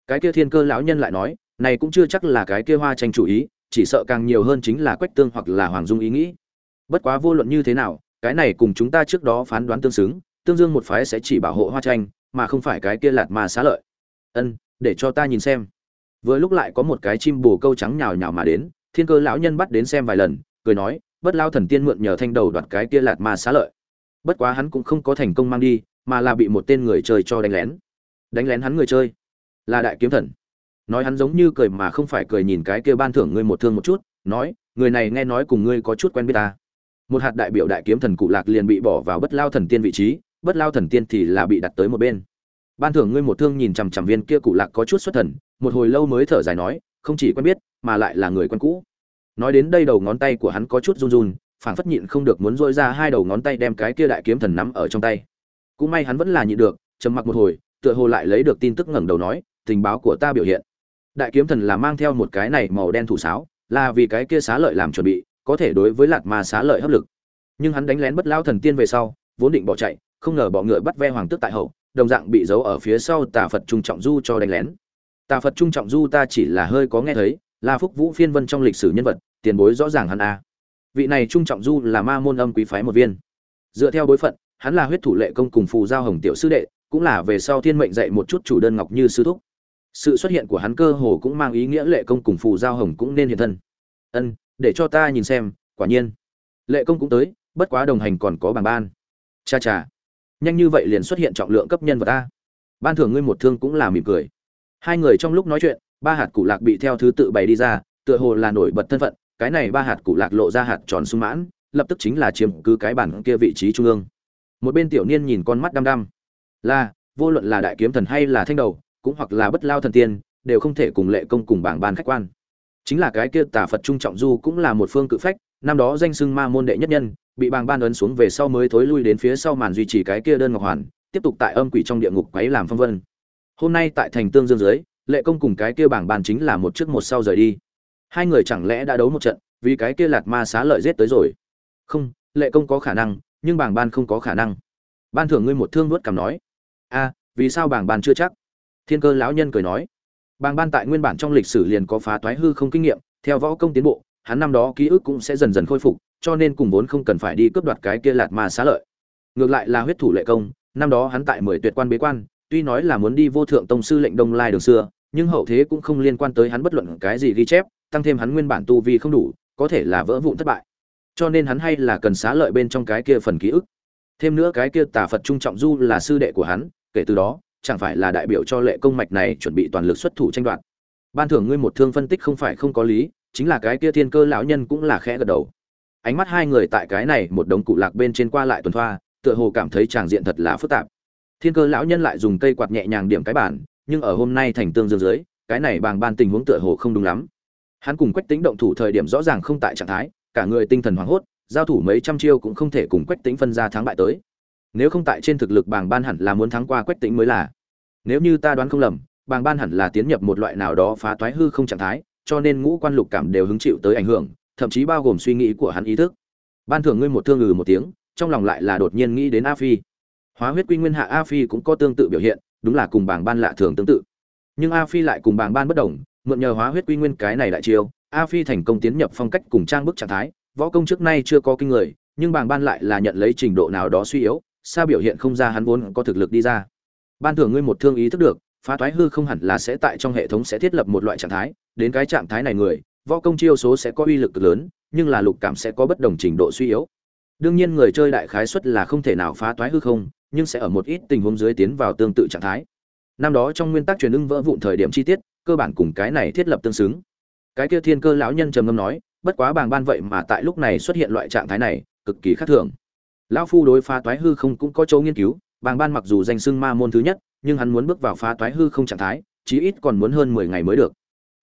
cái kia thiên cơ lão nhân lại nói, này cũng chưa chắc là cái kia hoa tranh chủ ý chỉ sợ càng nhiều hơn chính là quách tương hoặc là hoàng dung ý nghĩ. Bất quá vô luận như thế nào, cái này cùng chúng ta trước đó phán đoán tương xứng, tương dương một phái sẽ chỉ bảo hộ hoa tranh mà không phải cái kia lạt mà xá lợi. Ân, để cho ta nhìn xem. Vừa lúc lại có một cái chim bồ câu trắng nhào nhào mà đến, thiên cơ lão nhân bắt đến xem vài lần, cười nói, bất lao thần tiên mượn nhờ thanh đầu đoạt cái kia lạt mà xá lợi. Bất quá hắn cũng không có thành công mang đi, mà là bị một tên người chơi cho đánh lén. Đánh lén hắn người chơi. Là đại kiếm thần nói hắn giống như cười mà không phải cười nhìn cái kia ban thưởng ngươi một thương một chút, nói, người này nghe nói cùng ngươi có chút quen biết ta. Một hạt đại biểu đại kiếm thần cụ lạc liền bị bỏ vào bất lao thần tiên vị trí, bất lao thần tiên thì là bị đặt tới một bên. Ban thưởng ngươi một thương nhìn chằm chằm viên kia cụ lạc có chút xuất thần, một hồi lâu mới thở dài nói, không chỉ quen biết, mà lại là người quen cũ. Nói đến đây đầu ngón tay của hắn có chút run run, phảng phất nhịn không được muốn dôi ra hai đầu ngón tay đem cái kia đại kiếm thần nắm ở trong tay. Cũng may hắn vẫn là nhịn được, trầm mặc một hồi, tựa hồ lại lấy được tin tức ngẩng đầu nói, tình báo của ta biểu hiện đại kiếm thần là mang theo một cái này màu đen thủ sáo, là vì cái kia xá lợi làm chuẩn bị, có thể đối với lạt ma xá lợi hấp lực. Nhưng hắn đánh lén bất lao thần tiên về sau, vốn định bỏ chạy, không ngờ bọ ngựa bắt ve hoàng tước tại hậu, đồng dạng bị giấu ở phía sau tà phật trung trọng du cho đánh lén. Tà phật trung trọng du ta chỉ là hơi có nghe thấy, là phúc vũ phiên vân trong lịch sử nhân vật, tiền bối rõ ràng hắn a. Vị này trung trọng du là ma môn âm quý phái một viên. Dựa theo bối phận, hắn là huyết thủ lệ công cùng phù giao hồng tiểu sư đệ, cũng là về sau thiên mệnh dạy một chút chủ đơn ngọc như sư thúc sự xuất hiện của hắn cơ hồ cũng mang ý nghĩa lệ công cùng phù giao hồng cũng nên hiện thân. Ân, để cho ta nhìn xem, quả nhiên. Lệ công cũng tới, bất quá đồng hành còn có bảng ban. Cha cha. Nhanh như vậy liền xuất hiện trọng lượng cấp nhân vật ta ban thưởng ngươi một thương cũng là mỉm cười. Hai người trong lúc nói chuyện, ba hạt cụ lạc bị theo thứ tự bày đi ra, tựa hồ là nổi bật thân phận, cái này ba hạt cụ lạc lộ ra hạt tròn sung mãn, lập tức chính là chiếm cứ cái bản kia vị trí trung ương. Một bên tiểu niên nhìn con mắt đăm đăm. Là, vô luận là đại kiếm thần hay là thanh đầu cũng hoặc là bất lao thần tiên, đều không thể cùng lệ công cùng bảng ban khách quan. Chính là cái kia tà phật trung trọng du cũng là một phương cự phách, năm đó danh xưng ma môn đệ nhất nhân, bị bàng ban ấn xuống về sau mới thối lui đến phía sau màn duy trì cái kia đơn ngọc hoàn, tiếp tục tại âm quỷ trong địa ngục quấy làm phong vân. Hôm nay tại thành tương dương dưới, lệ công cùng cái kia bảng ban chính là một trước một sau rời đi. Hai người chẳng lẽ đã đấu một trận, vì cái kia lạt ma xá lợi giết tới rồi? Không, lệ công có khả năng, nhưng bảng ban không có khả năng. Ban thưởng ngươi một thương vuốt cảm nói. A vì sao bảng ban chưa chắc? Thiên cơ lão nhân cười nói, bàng ban tại nguyên bản trong lịch sử liền có phá toái hư không kinh nghiệm, theo võ công tiến bộ, hắn năm đó ký ức cũng sẽ dần dần khôi phục, cho nên cùng vốn không cần phải đi cướp đoạt cái kia lạt mà xá lợi. Ngược lại là huyết thủ lệ công, năm đó hắn tại mười tuyệt quan bế quan, tuy nói là muốn đi vô thượng tông sư lệnh đông lai đường xưa, nhưng hậu thế cũng không liên quan tới hắn bất luận cái gì ghi chép, tăng thêm hắn nguyên bản tu vi không đủ, có thể là vỡ vụn thất bại. Cho nên hắn hay là cần xá lợi bên trong cái kia phần ký ức. Thêm nữa cái kia tà phật trung trọng du là sư đệ của hắn, kể từ đó chẳng phải là đại biểu cho lệ công mạch này chuẩn bị toàn lực xuất thủ tranh đoạt. Ban thưởng ngươi một thương phân tích không phải không có lý, chính là cái kia thiên cơ lão nhân cũng là khẽ gật đầu. Ánh mắt hai người tại cái này một đống cụ lạc bên trên qua lại tuần thoa, tựa hồ cảm thấy tràng diện thật là phức tạp. Thiên cơ lão nhân lại dùng cây quạt nhẹ nhàng điểm cái bản nhưng ở hôm nay thành tương dương dưới, cái này bàng ban tình huống tựa hồ không đúng lắm. Hắn cùng quách tính động thủ thời điểm rõ ràng không tại trạng thái, cả người tinh thần hoảng hốt, giao thủ mấy trăm chiêu cũng không thể cùng quách tính phân ra thắng bại tới nếu không tại trên thực lực bàng ban hẳn là muốn thắng qua quách tĩnh mới là. Nếu như ta đoán không lầm, bàng ban hẳn là tiến nhập một loại nào đó phá toái hư không trạng thái, cho nên ngũ quan lục cảm đều hứng chịu tới ảnh hưởng, thậm chí bao gồm suy nghĩ của hắn ý thức. Ban thưởng ngươi một thương ngừ một tiếng, trong lòng lại là đột nhiên nghĩ đến a phi. Hóa huyết quy nguyên hạ a phi cũng có tương tự biểu hiện, đúng là cùng bảng ban lạ thường tương tự. Nhưng a phi lại cùng bảng ban bất đồng, mượn nhờ hóa huyết quy nguyên cái này đại chiêu, a phi thành công tiến nhập phong cách cùng trang bức trạng thái, võ công trước nay chưa có kinh người, nhưng bảng ban lại là nhận lấy trình độ nào đó suy yếu xa biểu hiện không ra hắn vốn có thực lực đi ra. Ban thưởng ngươi một thương ý thức được, phá thoái hư không hẳn là sẽ tại trong hệ thống sẽ thiết lập một loại trạng thái, đến cái trạng thái này người, võ công chiêu số sẽ có uy lực lớn, nhưng là lục cảm sẽ có bất đồng trình độ suy yếu. Đương nhiên người chơi đại khái suất là không thể nào phá thoái hư không, nhưng sẽ ở một ít tình huống dưới tiến vào tương tự trạng thái. Năm đó trong nguyên tắc truyền ưng vỡ vụn thời điểm chi tiết, cơ bản cùng cái này thiết lập tương xứng. Cái kia thiên cơ lão nhân trầm ngâm nói, bất quá bàng ban vậy mà tại lúc này xuất hiện loại trạng thái này, cực kỳ khác thường lão phu đối phá toái hư không cũng có chỗ nghiên cứu, bàng ban mặc dù danh xưng ma môn thứ nhất, nhưng hắn muốn bước vào phá toái hư không trạng thái, chí ít còn muốn hơn mười ngày mới được.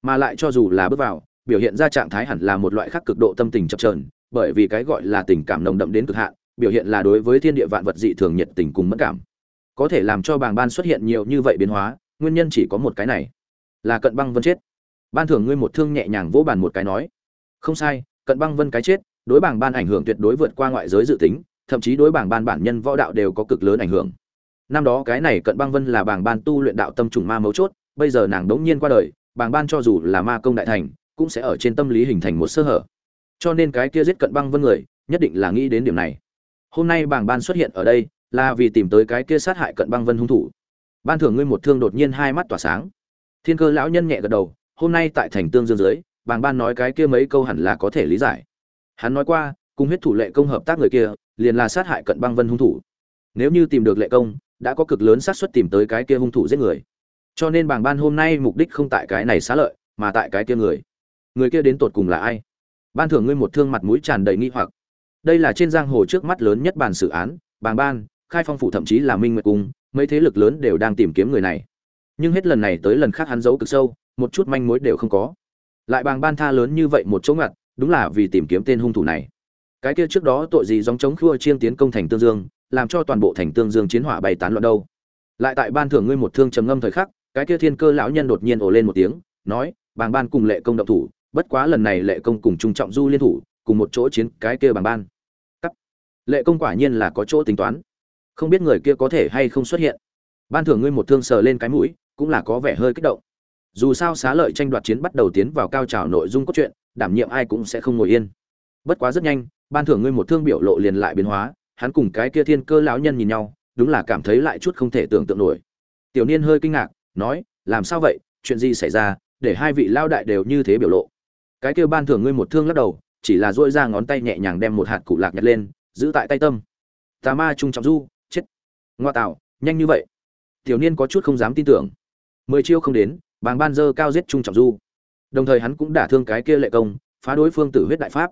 Mà lại cho dù là bước vào, biểu hiện ra trạng thái hẳn là một loại khác cực độ tâm tình chập trờn bởi vì cái gọi là tình cảm nồng đậm đến cực hạn, biểu hiện là đối với thiên địa vạn vật dị thường nhiệt tình cùng mất cảm. Có thể làm cho bàng ban xuất hiện nhiều như vậy biến hóa, nguyên nhân chỉ có một cái này, là cận băng vân chết. Ban thưởng ngươi một thương nhẹ nhàng vỗ bàn một cái nói, không sai, cận băng vân cái chết, đối bảng ban ảnh hưởng tuyệt đối vượt qua ngoại giới dự tính thậm chí đối bảng ban bản nhân võ đạo đều có cực lớn ảnh hưởng. Năm đó cái này cận băng vân là bảng ban tu luyện đạo tâm trùng ma mấu chốt, bây giờ nàng đống nhiên qua đời, bảng ban cho dù là ma công đại thành, cũng sẽ ở trên tâm lý hình thành một sơ hở. Cho nên cái kia giết cận băng vân người, nhất định là nghĩ đến điểm này. Hôm nay bảng ban xuất hiện ở đây, là vì tìm tới cái kia sát hại cận băng vân hung thủ. Ban thưởng ngươi một thương đột nhiên hai mắt tỏa sáng. Thiên cơ lão nhân nhẹ gật đầu, hôm nay tại thành tương dương dưới bàng ban nói cái kia mấy câu hẳn là có thể lý giải. Hắn nói qua, cùng huyết thủ lệ công hợp tác người kia liền là sát hại cận băng vân hung thủ. Nếu như tìm được lệ công, đã có cực lớn xác suất tìm tới cái kia hung thủ giết người. Cho nên bàng ban hôm nay mục đích không tại cái này xá lợi, mà tại cái kia người. Người kia đến tột cùng là ai? Ban thưởng ngươi một thương mặt mũi tràn đầy nghi hoặc. Đây là trên giang hồ trước mắt lớn nhất bàn xử án, bàng ban, khai phong phủ thậm chí là minh nguyệt cung, mấy thế lực lớn đều đang tìm kiếm người này. Nhưng hết lần này tới lần khác hắn giấu cực sâu, một chút manh mối đều không có. Lại bàng ban tha lớn như vậy một chỗ ngặt, đúng là vì tìm kiếm tên hung thủ này cái kia trước đó tội gì dòng chống khua chiên tiến công thành tương dương, làm cho toàn bộ thành tương dương chiến hỏa bày tán loạn đâu? Lại tại ban thưởng ngươi một thương trầm ngâm thời khắc, cái kia thiên cơ lão nhân đột nhiên ồ lên một tiếng, nói, bàng ban cùng lệ công động thủ, bất quá lần này lệ công cùng trung trọng du liên thủ, cùng một chỗ chiến cái kia bàng ban. Cắt. Lệ công quả nhiên là có chỗ tính toán. Không biết người kia có thể hay không xuất hiện. Ban thưởng ngươi một thương sờ lên cái mũi, cũng là có vẻ hơi kích động. Dù sao xá lợi tranh đoạt chiến bắt đầu tiến vào cao trào nội dung cốt truyện, đảm nhiệm ai cũng sẽ không ngồi yên. Bất quá rất nhanh ban thưởng ngươi một thương biểu lộ liền lại biến hóa, hắn cùng cái kia thiên cơ lão nhân nhìn nhau, đúng là cảm thấy lại chút không thể tưởng tượng nổi. Tiểu niên hơi kinh ngạc, nói, làm sao vậy? Chuyện gì xảy ra? Để hai vị lao đại đều như thế biểu lộ. Cái kia ban thưởng ngươi một thương lắc đầu, chỉ là dỗi ra ngón tay nhẹ nhàng đem một hạt cụ lạc nhặt lên, giữ tại tay tâm. Tà ma trung trọng du, chết. Ngoa tạo, nhanh như vậy. Tiểu niên có chút không dám tin tưởng. Mười chiêu không đến, bàng ban dơ cao giết trung trọng du. Đồng thời hắn cũng đả thương cái kia lệ công, phá đối phương tử huyết đại pháp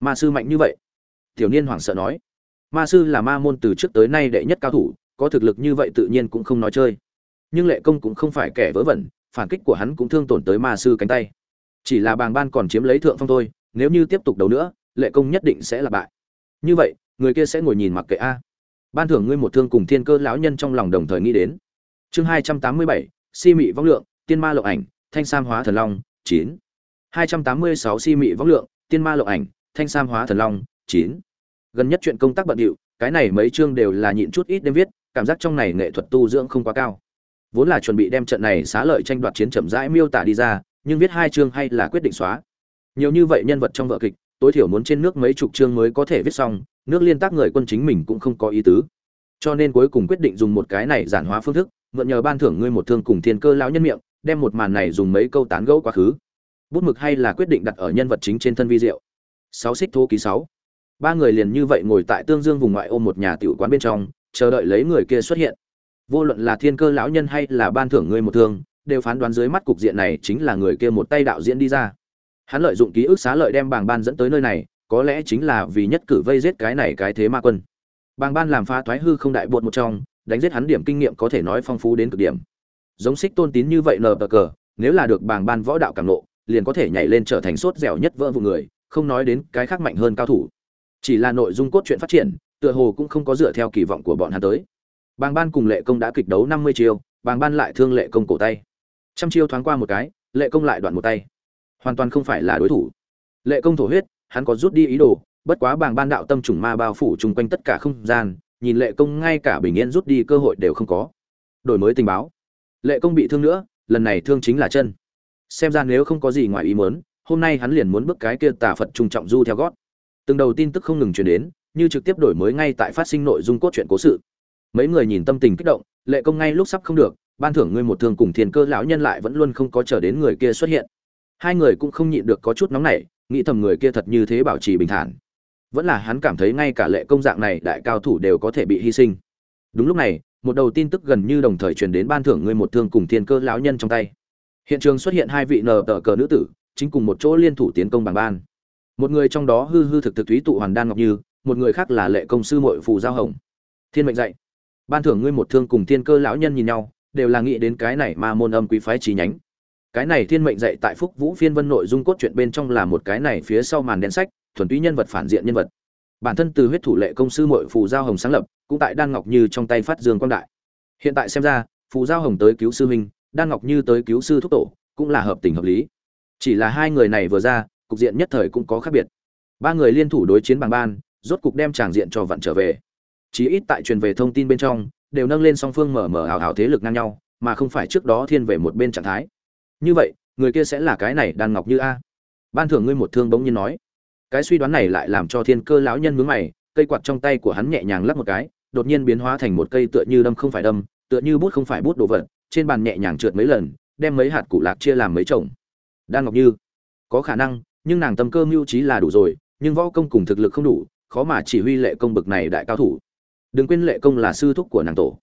ma sư mạnh như vậy? Tiểu niên hoảng sợ nói. Ma sư là ma môn từ trước tới nay đệ nhất cao thủ, có thực lực như vậy tự nhiên cũng không nói chơi. Nhưng lệ công cũng không phải kẻ vớ vẩn, phản kích của hắn cũng thương tổn tới ma sư cánh tay. Chỉ là bàng ban còn chiếm lấy thượng phong thôi, nếu như tiếp tục đấu nữa, lệ công nhất định sẽ là bại. Như vậy, người kia sẽ ngồi nhìn mặc kệ a. Ban thưởng ngươi một thương cùng thiên cơ lão nhân trong lòng đồng thời nghĩ đến. Chương hai trăm tám mươi bảy, si mị vong lượng, tiên ma lộng ảnh, thanh sam hóa thần long, chín. hai trăm tám mươi sáu si mị vong lượng, tiên ma lộng ảnh thanh sam hóa thần long, chín. Gần nhất chuyện công tác bận điệu, cái này mấy chương đều là nhịn chút ít đêm viết, cảm giác trong này nghệ thuật tu dưỡng không quá cao. Vốn là chuẩn bị đem trận này xá lợi tranh đoạt chiến chậm rãi miêu tả đi ra, nhưng viết hai chương hay là quyết định xóa. Nhiều như vậy nhân vật trong vở kịch, tối thiểu muốn trên nước mấy chục chương mới có thể viết xong, nước liên tác người quân chính mình cũng không có ý tứ. Cho nên cuối cùng quyết định dùng một cái này giản hóa phương thức, mượn nhờ ban thưởng ngươi một thương cùng thiên cơ lão nhân miệng, đem một màn này dùng mấy câu tán gẫu quá khứ. Bút mực hay là quyết định đặt ở nhân vật chính trên thân vi diệu sáu xích thô ký sáu. Ba người liền như vậy ngồi tại tương dương vùng ngoại ô một nhà tiểu quán bên trong, chờ đợi lấy người kia xuất hiện. Vô luận là thiên cơ lão nhân hay là ban thưởng ngươi một thương, đều phán đoán dưới mắt cục diện này chính là người kia một tay đạo diễn đi ra. Hắn lợi dụng ký ức xá lợi đem bảng ban dẫn tới nơi này, có lẽ chính là vì nhất cử vây giết cái này cái thế ma quân. Bảng ban làm phá thoái hư không đại bột một trong, đánh giết hắn điểm kinh nghiệm có thể nói phong phú đến cực điểm. Giống xích tôn tín như vậy nờ cờ, nếu là được bảng ban võ đạo cảm nộ, liền có thể nhảy lên trở thành sốt dẻo nhất vỡ vụ người không nói đến cái khác mạnh hơn cao thủ. Chỉ là nội dung cốt truyện phát triển, tựa hồ cũng không có dựa theo kỳ vọng của bọn hắn tới. Bàng ban cùng lệ công đã kịch đấu năm mươi chiêu, bàng ban lại thương lệ công cổ tay. Trăm chiêu thoáng qua một cái, lệ công lại đoạn một tay. Hoàn toàn không phải là đối thủ. Lệ công thổ huyết, hắn có rút đi ý đồ, bất quá bàng ban đạo tâm trùng ma bao phủ chung quanh tất cả không gian, nhìn lệ công ngay cả bình yên rút đi cơ hội đều không có. Đổi mới tình báo. Lệ công bị thương nữa, lần này thương chính là chân. Xem ra nếu không có gì ngoài ý muốn hôm nay hắn liền muốn bước cái kia tà phật trung trọng du theo gót. Từng đầu tin tức không ngừng truyền đến, như trực tiếp đổi mới ngay tại phát sinh nội dung cốt truyện cố sự. Mấy người nhìn tâm tình kích động, lệ công ngay lúc sắp không được, ban thưởng ngươi một thương cùng thiên cơ lão nhân lại vẫn luôn không có chờ đến người kia xuất hiện. Hai người cũng không nhịn được có chút nóng nảy, nghĩ thầm người kia thật như thế bảo trì bình thản. Vẫn là hắn cảm thấy ngay cả lệ công dạng này đại cao thủ đều có thể bị hy sinh. Đúng lúc này, một đầu tin tức gần như đồng thời truyền đến ban thưởng ngươi một thương cùng thiên cơ lão nhân trong tay. Hiện trường xuất hiện hai vị nờ tờ cờ nữ tử chính cùng một chỗ liên thủ tiến công bằng ban. Một người trong đó hư hư thực thực thúy tụ hoàn đan ngọc như, một người khác là lệ công sư mội phù giao hồng. Thiên mệnh dạy. Ban thưởng ngươi một thương cùng thiên cơ lão nhân nhìn nhau, đều là nghĩ đến cái này mà môn âm quý phái trí nhánh. Cái này thiên mệnh dạy tại phúc vũ phiên vân nội dung cốt truyện bên trong là một cái này phía sau màn đen sách, thuần túy nhân vật phản diện nhân vật. Bản thân từ huyết thủ lệ công sư mội phù giao hồng sáng lập, cũng tại đan ngọc như trong tay phát dương quang đại. Hiện tại xem ra, phù giao hồng tới cứu sư huynh, đan ngọc như tới cứu sư thúc tổ, cũng là hợp tình hợp lý chỉ là hai người này vừa ra, cục diện nhất thời cũng có khác biệt. Ba người liên thủ đối chiến bằng ban, rốt cục đem tràng diện cho vận trở về. Chí ít tại truyền về thông tin bên trong, đều nâng lên song phương mở mở ảo ảo thế lực ngang nhau, mà không phải trước đó thiên về một bên trạng thái. Như vậy, người kia sẽ là cái này đan ngọc như a. Ban thưởng ngươi một thương bỗng nhiên nói. Cái suy đoán này lại làm cho thiên cơ lão nhân mướn mày, cây quạt trong tay của hắn nhẹ nhàng lắp một cái, đột nhiên biến hóa thành một cây tựa như đâm không phải đâm, tựa như bút không phải bút đồ vật, trên bàn nhẹ nhàng trượt mấy lần, đem mấy hạt củ lạc chia làm mấy chồng đan ngọc như. Có khả năng, nhưng nàng tâm cơ mưu trí là đủ rồi, nhưng võ công cùng thực lực không đủ, khó mà chỉ huy lệ công bực này đại cao thủ. Đừng quên lệ công là sư thúc của nàng tổ.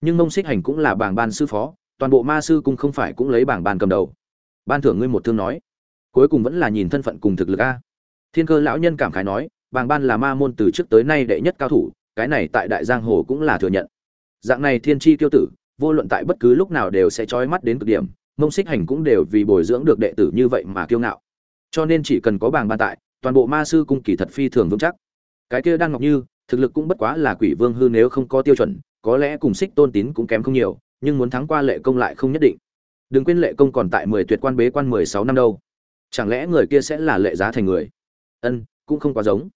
Nhưng mông xích hành cũng là bảng ban sư phó, toàn bộ ma sư cung không phải cũng lấy bảng ban cầm đầu. Ban thưởng ngươi một thương nói. Cuối cùng vẫn là nhìn thân phận cùng thực lực a. Thiên cơ lão nhân cảm khái nói bảng ban là ma môn từ trước tới nay đệ nhất cao thủ, cái này tại đại giang hồ cũng là thừa nhận. Dạng này thiên tri tiêu tử, vô luận tại bất cứ lúc nào đều sẽ trói mắt đến cực điểm mông xích hành cũng đều vì bồi dưỡng được đệ tử như vậy mà kiêu ngạo. Cho nên chỉ cần có bảng ban tại, toàn bộ ma sư cung kỳ thật phi thường vững chắc. Cái kia đang ngọc như, thực lực cũng bất quá là quỷ vương hư nếu không có tiêu chuẩn, có lẽ cùng xích tôn tín cũng kém không nhiều, nhưng muốn thắng qua lệ công lại không nhất định. Đừng quên lệ công còn tại mười tuyệt quan bế quan mười sáu năm đâu. Chẳng lẽ người kia sẽ là lệ giá thành người? Ân, cũng không quá giống.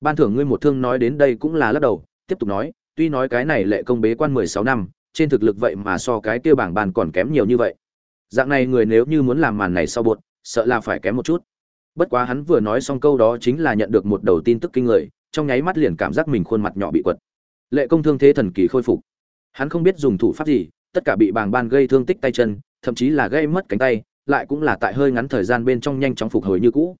Ban thưởng ngươi một thương nói đến đây cũng là lắc đầu, tiếp tục nói, tuy nói cái này lệ công bế quan mười sáu năm, trên thực lực vậy mà so cái kia bảng bàn còn kém nhiều như vậy dạng này người nếu như muốn làm màn này sau bột sợ là phải kém một chút. Bất quá hắn vừa nói xong câu đó chính là nhận được một đầu tin tức kinh người, trong nháy mắt liền cảm giác mình khuôn mặt nhỏ bị quật. Lệ công thương thế thần kỳ khôi phục. Hắn không biết dùng thủ pháp gì, tất cả bị bàng ban gây thương tích tay chân, thậm chí là gây mất cánh tay, lại cũng là tại hơi ngắn thời gian bên trong nhanh chóng phục hồi như cũ.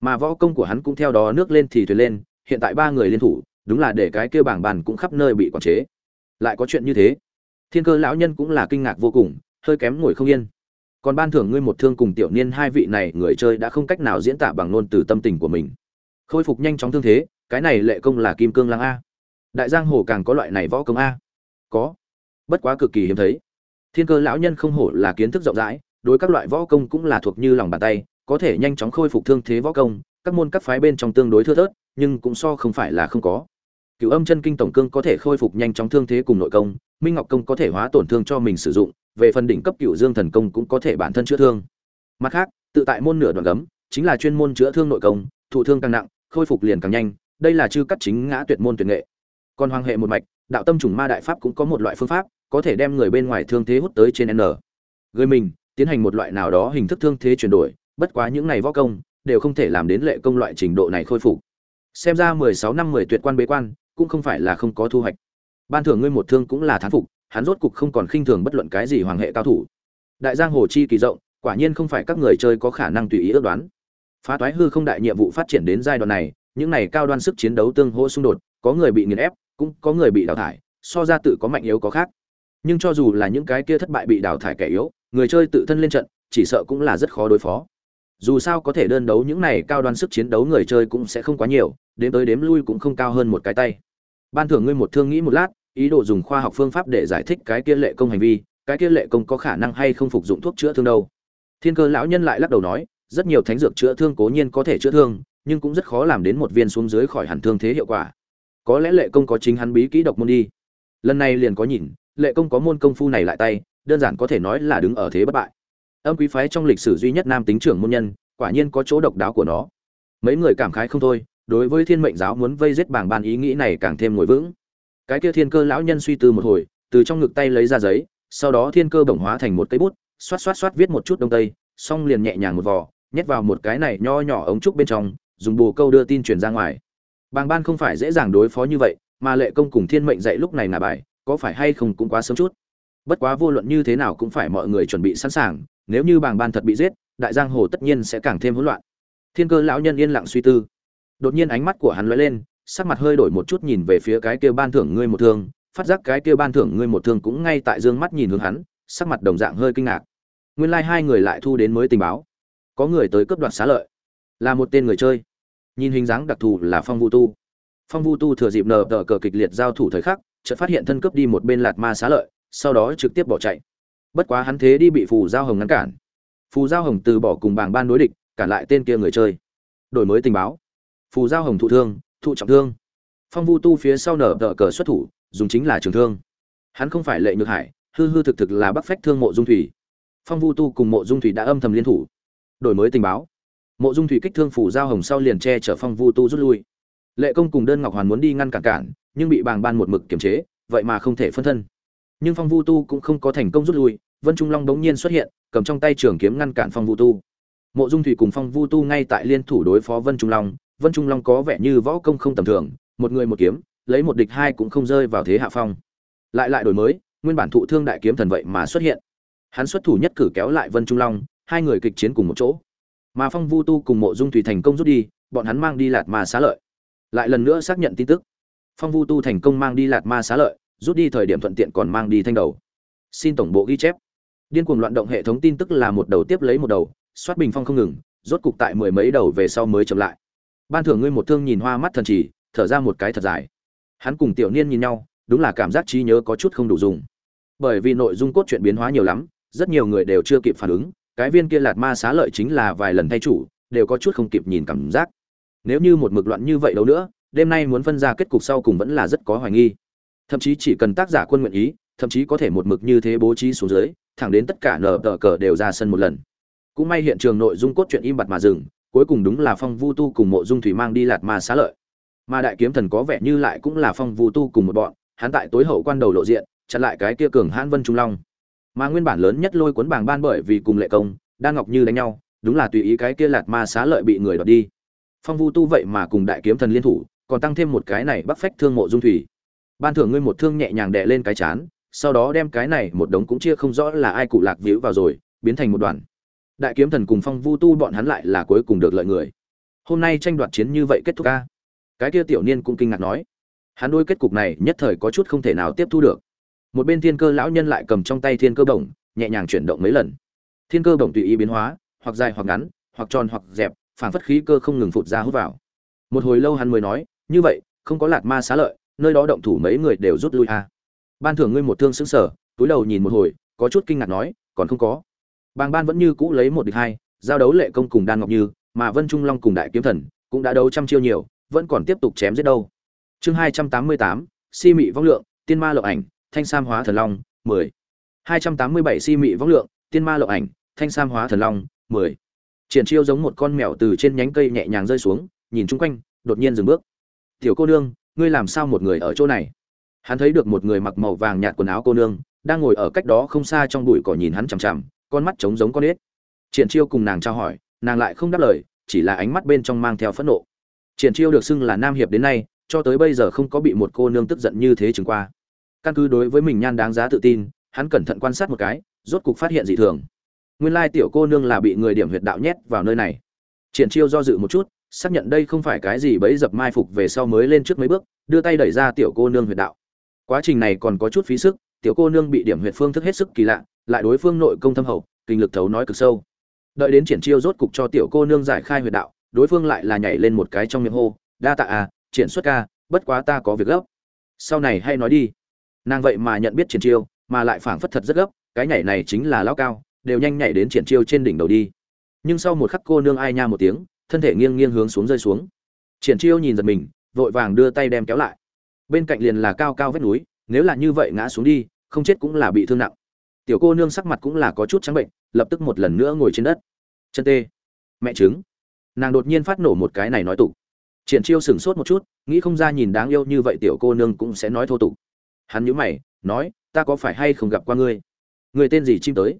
Mà võ công của hắn cũng theo đó nước lên thì thuyền lên, hiện tại ba người liên thủ, đúng là để cái kêu bảng bàn cũng khắp nơi bị quản chế. Lại có chuyện như thế. Thiên cơ lão nhân cũng là kinh ngạc vô cùng, hơi kém ngồi không yên còn ban thưởng ngươi một thương cùng tiểu niên hai vị này, người chơi đã không cách nào diễn tả bằng ngôn từ tâm tình của mình. Khôi phục nhanh chóng thương thế, cái này lệ công là kim cương lăng a. Đại giang hồ càng có loại này võ công a. Có. Bất quá cực kỳ hiếm thấy. Thiên cơ lão nhân không hổ là kiến thức rộng rãi, đối các loại võ công cũng là thuộc như lòng bàn tay, có thể nhanh chóng khôi phục thương thế võ công, các môn các phái bên trong tương đối thưa thớt, nhưng cũng so không phải là không có. Cựu âm chân kinh tổng cương có thể khôi phục nhanh chóng thương thế cùng nội công, minh ngọc công có thể hóa tổn thương cho mình sử dụng về phần đỉnh cấp cựu dương thần công cũng có thể bản thân chữa thương. Mặt khác, tự tại môn nửa đoạn gấm, chính là chuyên môn chữa thương nội công, thụ thương càng nặng, khôi phục liền càng nhanh, đây là chư cắt chính ngã tuyệt môn tuyệt nghệ. Còn hoàng hệ một mạch, đạo tâm trùng ma đại pháp cũng có một loại phương pháp, có thể đem người bên ngoài thương thế hút tới trên n. Gửi mình, tiến hành một loại nào đó hình thức thương thế chuyển đổi, bất quá những này võ công, đều không thể làm đến lệ công loại trình độ này khôi phục. Xem ra mười sáu năm mười tuyệt quan bế quan, cũng không phải là không có thu hoạch. Ban thưởng ngươi một thương cũng là thán phục hắn rốt cục không còn khinh thường bất luận cái gì hoàng hệ cao thủ. Đại giang hồ chi kỳ rộng, quả nhiên không phải các người chơi có khả năng tùy ý ước đoán. Phá toái hư không đại nhiệm vụ phát triển đến giai đoạn này, những này cao đoan sức chiến đấu tương hỗ xung đột, có người bị nghiền ép, cũng có người bị đào thải, so ra tự có mạnh yếu có khác. Nhưng cho dù là những cái kia thất bại bị đào thải kẻ yếu, người chơi tự thân lên trận, chỉ sợ cũng là rất khó đối phó. Dù sao có thể đơn đấu những này cao đoan sức chiến đấu người chơi cũng sẽ không quá nhiều đến tới đếm lui cũng không cao hơn một cái tay. Ban thưởng ngươi một thương nghĩ một lát ý đồ dùng khoa học phương pháp để giải thích cái kia lệ công hành vi, cái kia lệ công có khả năng hay không phục dụng thuốc chữa thương đâu. Thiên cơ lão nhân lại lắc đầu nói, rất nhiều thánh dược chữa thương cố nhiên có thể chữa thương, nhưng cũng rất khó làm đến một viên xuống dưới khỏi hẳn thương thế hiệu quả. Có lẽ lệ công có chính hắn bí kỹ độc môn đi. Lần này liền có nhìn, lệ công có môn công phu này lại tay, đơn giản có thể nói là đứng ở thế bất bại. Âm quý phái trong lịch sử duy nhất nam tính trưởng môn nhân, quả nhiên có chỗ độc đáo của nó. Mấy người cảm khái không thôi, đối với thiên mệnh giáo muốn vây giết bảng ban ý nghĩ này càng thêm ngồi vững cái kia thiên cơ lão nhân suy tư một hồi, từ trong ngực tay lấy ra giấy, sau đó thiên cơ bổng hóa thành một cây bút, xoát xoát xoát viết một chút đông tây, xong liền nhẹ nhàng một vò, nhét vào một cái này nho nhỏ ống trúc bên trong, dùng bù câu đưa tin truyền ra ngoài. Bàng ban không phải dễ dàng đối phó như vậy, mà lệ công cùng thiên mệnh dạy lúc này là bài, có phải hay không cũng quá sớm chút. Bất quá vô luận như thế nào cũng phải mọi người chuẩn bị sẵn sàng, nếu như bàng ban thật bị giết, đại giang hồ tất nhiên sẽ càng thêm hỗn loạn. Thiên cơ lão nhân yên lặng suy tư. Đột nhiên ánh mắt của hắn lóe lên sắc mặt hơi đổi một chút nhìn về phía cái kia ban thưởng ngươi một thương, phát giác cái kia ban thưởng ngươi một thương cũng ngay tại dương mắt nhìn hướng hắn, sắc mặt đồng dạng hơi kinh ngạc. Nguyên lai like hai người lại thu đến mới tình báo. Có người tới cướp đoạt xá lợi. Là một tên người chơi. Nhìn hình dáng đặc thù là phong vu tu. Phong vu tu thừa dịp nở tờ cờ kịch liệt giao thủ thời khắc, chợt phát hiện thân cướp đi một bên lạt ma xá lợi, sau đó trực tiếp bỏ chạy. Bất quá hắn thế đi bị phù giao hồng ngăn cản. Phù giao hồng từ bỏ cùng bảng ban đối địch, cản lại tên kia người chơi. Đổi mới tình báo. Phù giao hồng thụ thương thụ trọng thương. Phong vu tu phía sau nở tờ cờ xuất thủ, dùng chính là trường thương. Hắn không phải lệ nhược hải, hư hư thực thực là bắc phách thương mộ dung thủy. Phong vu tu cùng mộ dung thủy đã âm thầm liên thủ, đổi mới tình báo. Mộ dung thủy kích thương phủ giao hồng sau liền che chở phong vu tu rút lui. Lệ công cùng đơn ngọc hoàn muốn đi ngăn cản cản, nhưng bị bàng ban một mực kiềm chế, vậy mà không thể phân thân. Nhưng phong vu tu cũng không có thành công rút lui, vân trung long đống nhiên xuất hiện, cầm trong tay trường kiếm ngăn cản phong vu tu. Mộ dung thủy cùng phong vu tu ngay tại liên thủ đối phó vân trung long vân trung long có vẻ như võ công không tầm thường, một người một kiếm, lấy một địch hai cũng không rơi vào thế hạ phong. Lại lại đổi mới, nguyên bản thụ thương đại kiếm thần vậy mà xuất hiện. Hắn xuất thủ nhất cử kéo lại vân trung long, hai người kịch chiến cùng một chỗ. Mà phong vu tu cùng mộ dung thủy thành công rút đi, bọn hắn mang đi lạt ma xá lợi. Lại lần nữa xác nhận tin tức. Phong vu tu thành công mang đi lạt ma xá lợi, rút đi thời điểm thuận tiện còn mang đi thanh đầu. Xin tổng bộ ghi chép. Điên cuồng loạn động hệ thống tin tức là một đầu tiếp lấy một đầu, soát bình phong không ngừng, rốt cục tại mười mấy đầu về sau mới chậm lại ban thưởng ngươi một thương nhìn hoa mắt thần chỉ thở ra một cái thật dài. Hắn cùng tiểu niên nhìn nhau, đúng là cảm giác trí nhớ có chút không đủ dùng. Bởi vì nội dung cốt truyện biến hóa nhiều lắm, rất nhiều người đều chưa kịp phản ứng, cái viên kia lạt ma xá lợi chính là vài lần thay chủ, đều có chút không kịp nhìn cảm giác. Nếu như một mực loạn như vậy đâu nữa, đêm nay muốn phân ra kết cục sau cùng vẫn là rất có hoài nghi. Thậm chí chỉ cần tác giả quân nguyện ý, thậm chí có thể một mực như thế bố trí xuống dưới, thẳng đến tất cả nở tờ cờ đều ra sân một lần. Cũng may hiện trường nội dung cốt truyện im bặt mà dừng cuối cùng đúng là phong vu tu cùng mộ dung thủy mang đi lạt ma xá lợi. Mà đại kiếm thần có vẻ như lại cũng là phong vu tu cùng một bọn, hắn tại tối hậu quan đầu lộ diện, chặn lại cái kia cường hãn vân trung long. Mà nguyên bản lớn nhất lôi cuốn bảng ban bởi vì cùng lệ công đan ngọc như đánh nhau, đúng là tùy ý cái kia lạt ma xá lợi bị người đoạt đi. Phong vu tu vậy mà cùng đại kiếm thần liên thủ, còn tăng thêm một cái này bắc phách thương mộ dung thủy. Ban thưởng ngươi một thương nhẹ nhàng đè lên cái chán, sau đó đem cái này một đống cũng chia không rõ là ai cụ lạc víu vào rồi, biến thành một đoàn đại kiếm thần cùng phong vu tu bọn hắn lại là cuối cùng được lợi người. Hôm nay tranh đoạt chiến như vậy kết thúc ca. Cái kia tiểu niên cũng kinh ngạc nói. Hắn đôi kết cục này nhất thời có chút không thể nào tiếp thu được. Một bên thiên cơ lão nhân lại cầm trong tay thiên cơ bổng, nhẹ nhàng chuyển động mấy lần. Thiên cơ bổng tùy ý biến hóa, hoặc dài hoặc ngắn, hoặc tròn hoặc dẹp, phản phất khí cơ không ngừng phụt ra hút vào. Một hồi lâu hắn mới nói, như vậy, không có lạt ma xá lợi, nơi đó động thủ mấy người đều rút lui à. ban thưởng ngươi một thương xứng sở túi đầu nhìn một hồi, có chút kinh ngạc nói, còn không có bàng ban vẫn như cũ lấy một địch hai, giao đấu lệ công cùng đan ngọc như, mà vân trung long cùng đại kiếm thần cũng đã đấu trăm chiêu nhiều, vẫn còn tiếp tục chém giết đâu. Chương hai trăm tám mươi tám, si mị vong lượng, tiên ma Lộ ảnh, thanh sam hóa thần long, mười. Hai trăm tám mươi bảy si mị vong lượng, tiên ma Lộ ảnh, thanh sam hóa thần long, mười. Triển chiêu giống một con mèo từ trên nhánh cây nhẹ nhàng rơi xuống, nhìn chung quanh, đột nhiên dừng bước. Tiểu cô nương, ngươi làm sao một người ở chỗ này? Hắn thấy được một người mặc màu vàng nhạt quần áo cô nương, đang ngồi ở cách đó không xa trong bụi cỏ nhìn hắn chằm chằm con mắt trống giống con ếch. Triển chiêu cùng nàng trao hỏi, nàng lại không đáp lời, chỉ là ánh mắt bên trong mang theo phẫn nộ. Triển chiêu được xưng là nam hiệp đến nay, cho tới bây giờ không có bị một cô nương tức giận như thế chừng qua. Căn cứ đối với mình nhan đáng giá tự tin, hắn cẩn thận quan sát một cái, rốt cục phát hiện dị thường. Nguyên lai tiểu cô nương là bị người điểm huyệt đạo nhét vào nơi này. Triển chiêu do dự một chút, xác nhận đây không phải cái gì bấy dập mai phục về sau mới lên trước mấy bước, đưa tay đẩy ra tiểu cô nương huyệt đạo. Quá trình này còn có chút phí sức, tiểu cô nương bị điểm huyệt phương thức hết sức kỳ lạ lại đối phương nội công thâm hậu, kinh lực thấu nói cực sâu. Đợi đến triển chiêu rốt cục cho tiểu cô nương giải khai huyệt đạo, đối phương lại là nhảy lên một cái trong miệng hô, đa tạ à triển xuất ca, bất quá ta có việc gấp. Sau này hay nói đi. Nàng vậy mà nhận biết triển chiêu, mà lại phảng phất thật rất gấp, cái nhảy này chính là lao cao, đều nhanh nhảy đến triển chiêu trên đỉnh đầu đi. Nhưng sau một khắc cô nương ai nha một tiếng, thân thể nghiêng nghiêng hướng xuống rơi xuống. Triển chiêu nhìn giật mình, vội vàng đưa tay đem kéo lại. Bên cạnh liền là cao cao vách núi, nếu là như vậy ngã xuống đi, không chết cũng là bị thương nặng tiểu cô nương sắc mặt cũng là có chút trắng bệnh, lập tức một lần nữa ngồi trên đất. Chân tê. Mẹ trứng. Nàng đột nhiên phát nổ một cái này nói tục. Triển chiêu sửng sốt một chút, nghĩ không ra nhìn đáng yêu như vậy tiểu cô nương cũng sẽ nói thô tục. Hắn nhíu mày, nói, ta có phải hay không gặp qua ngươi? Người tên gì chim tới?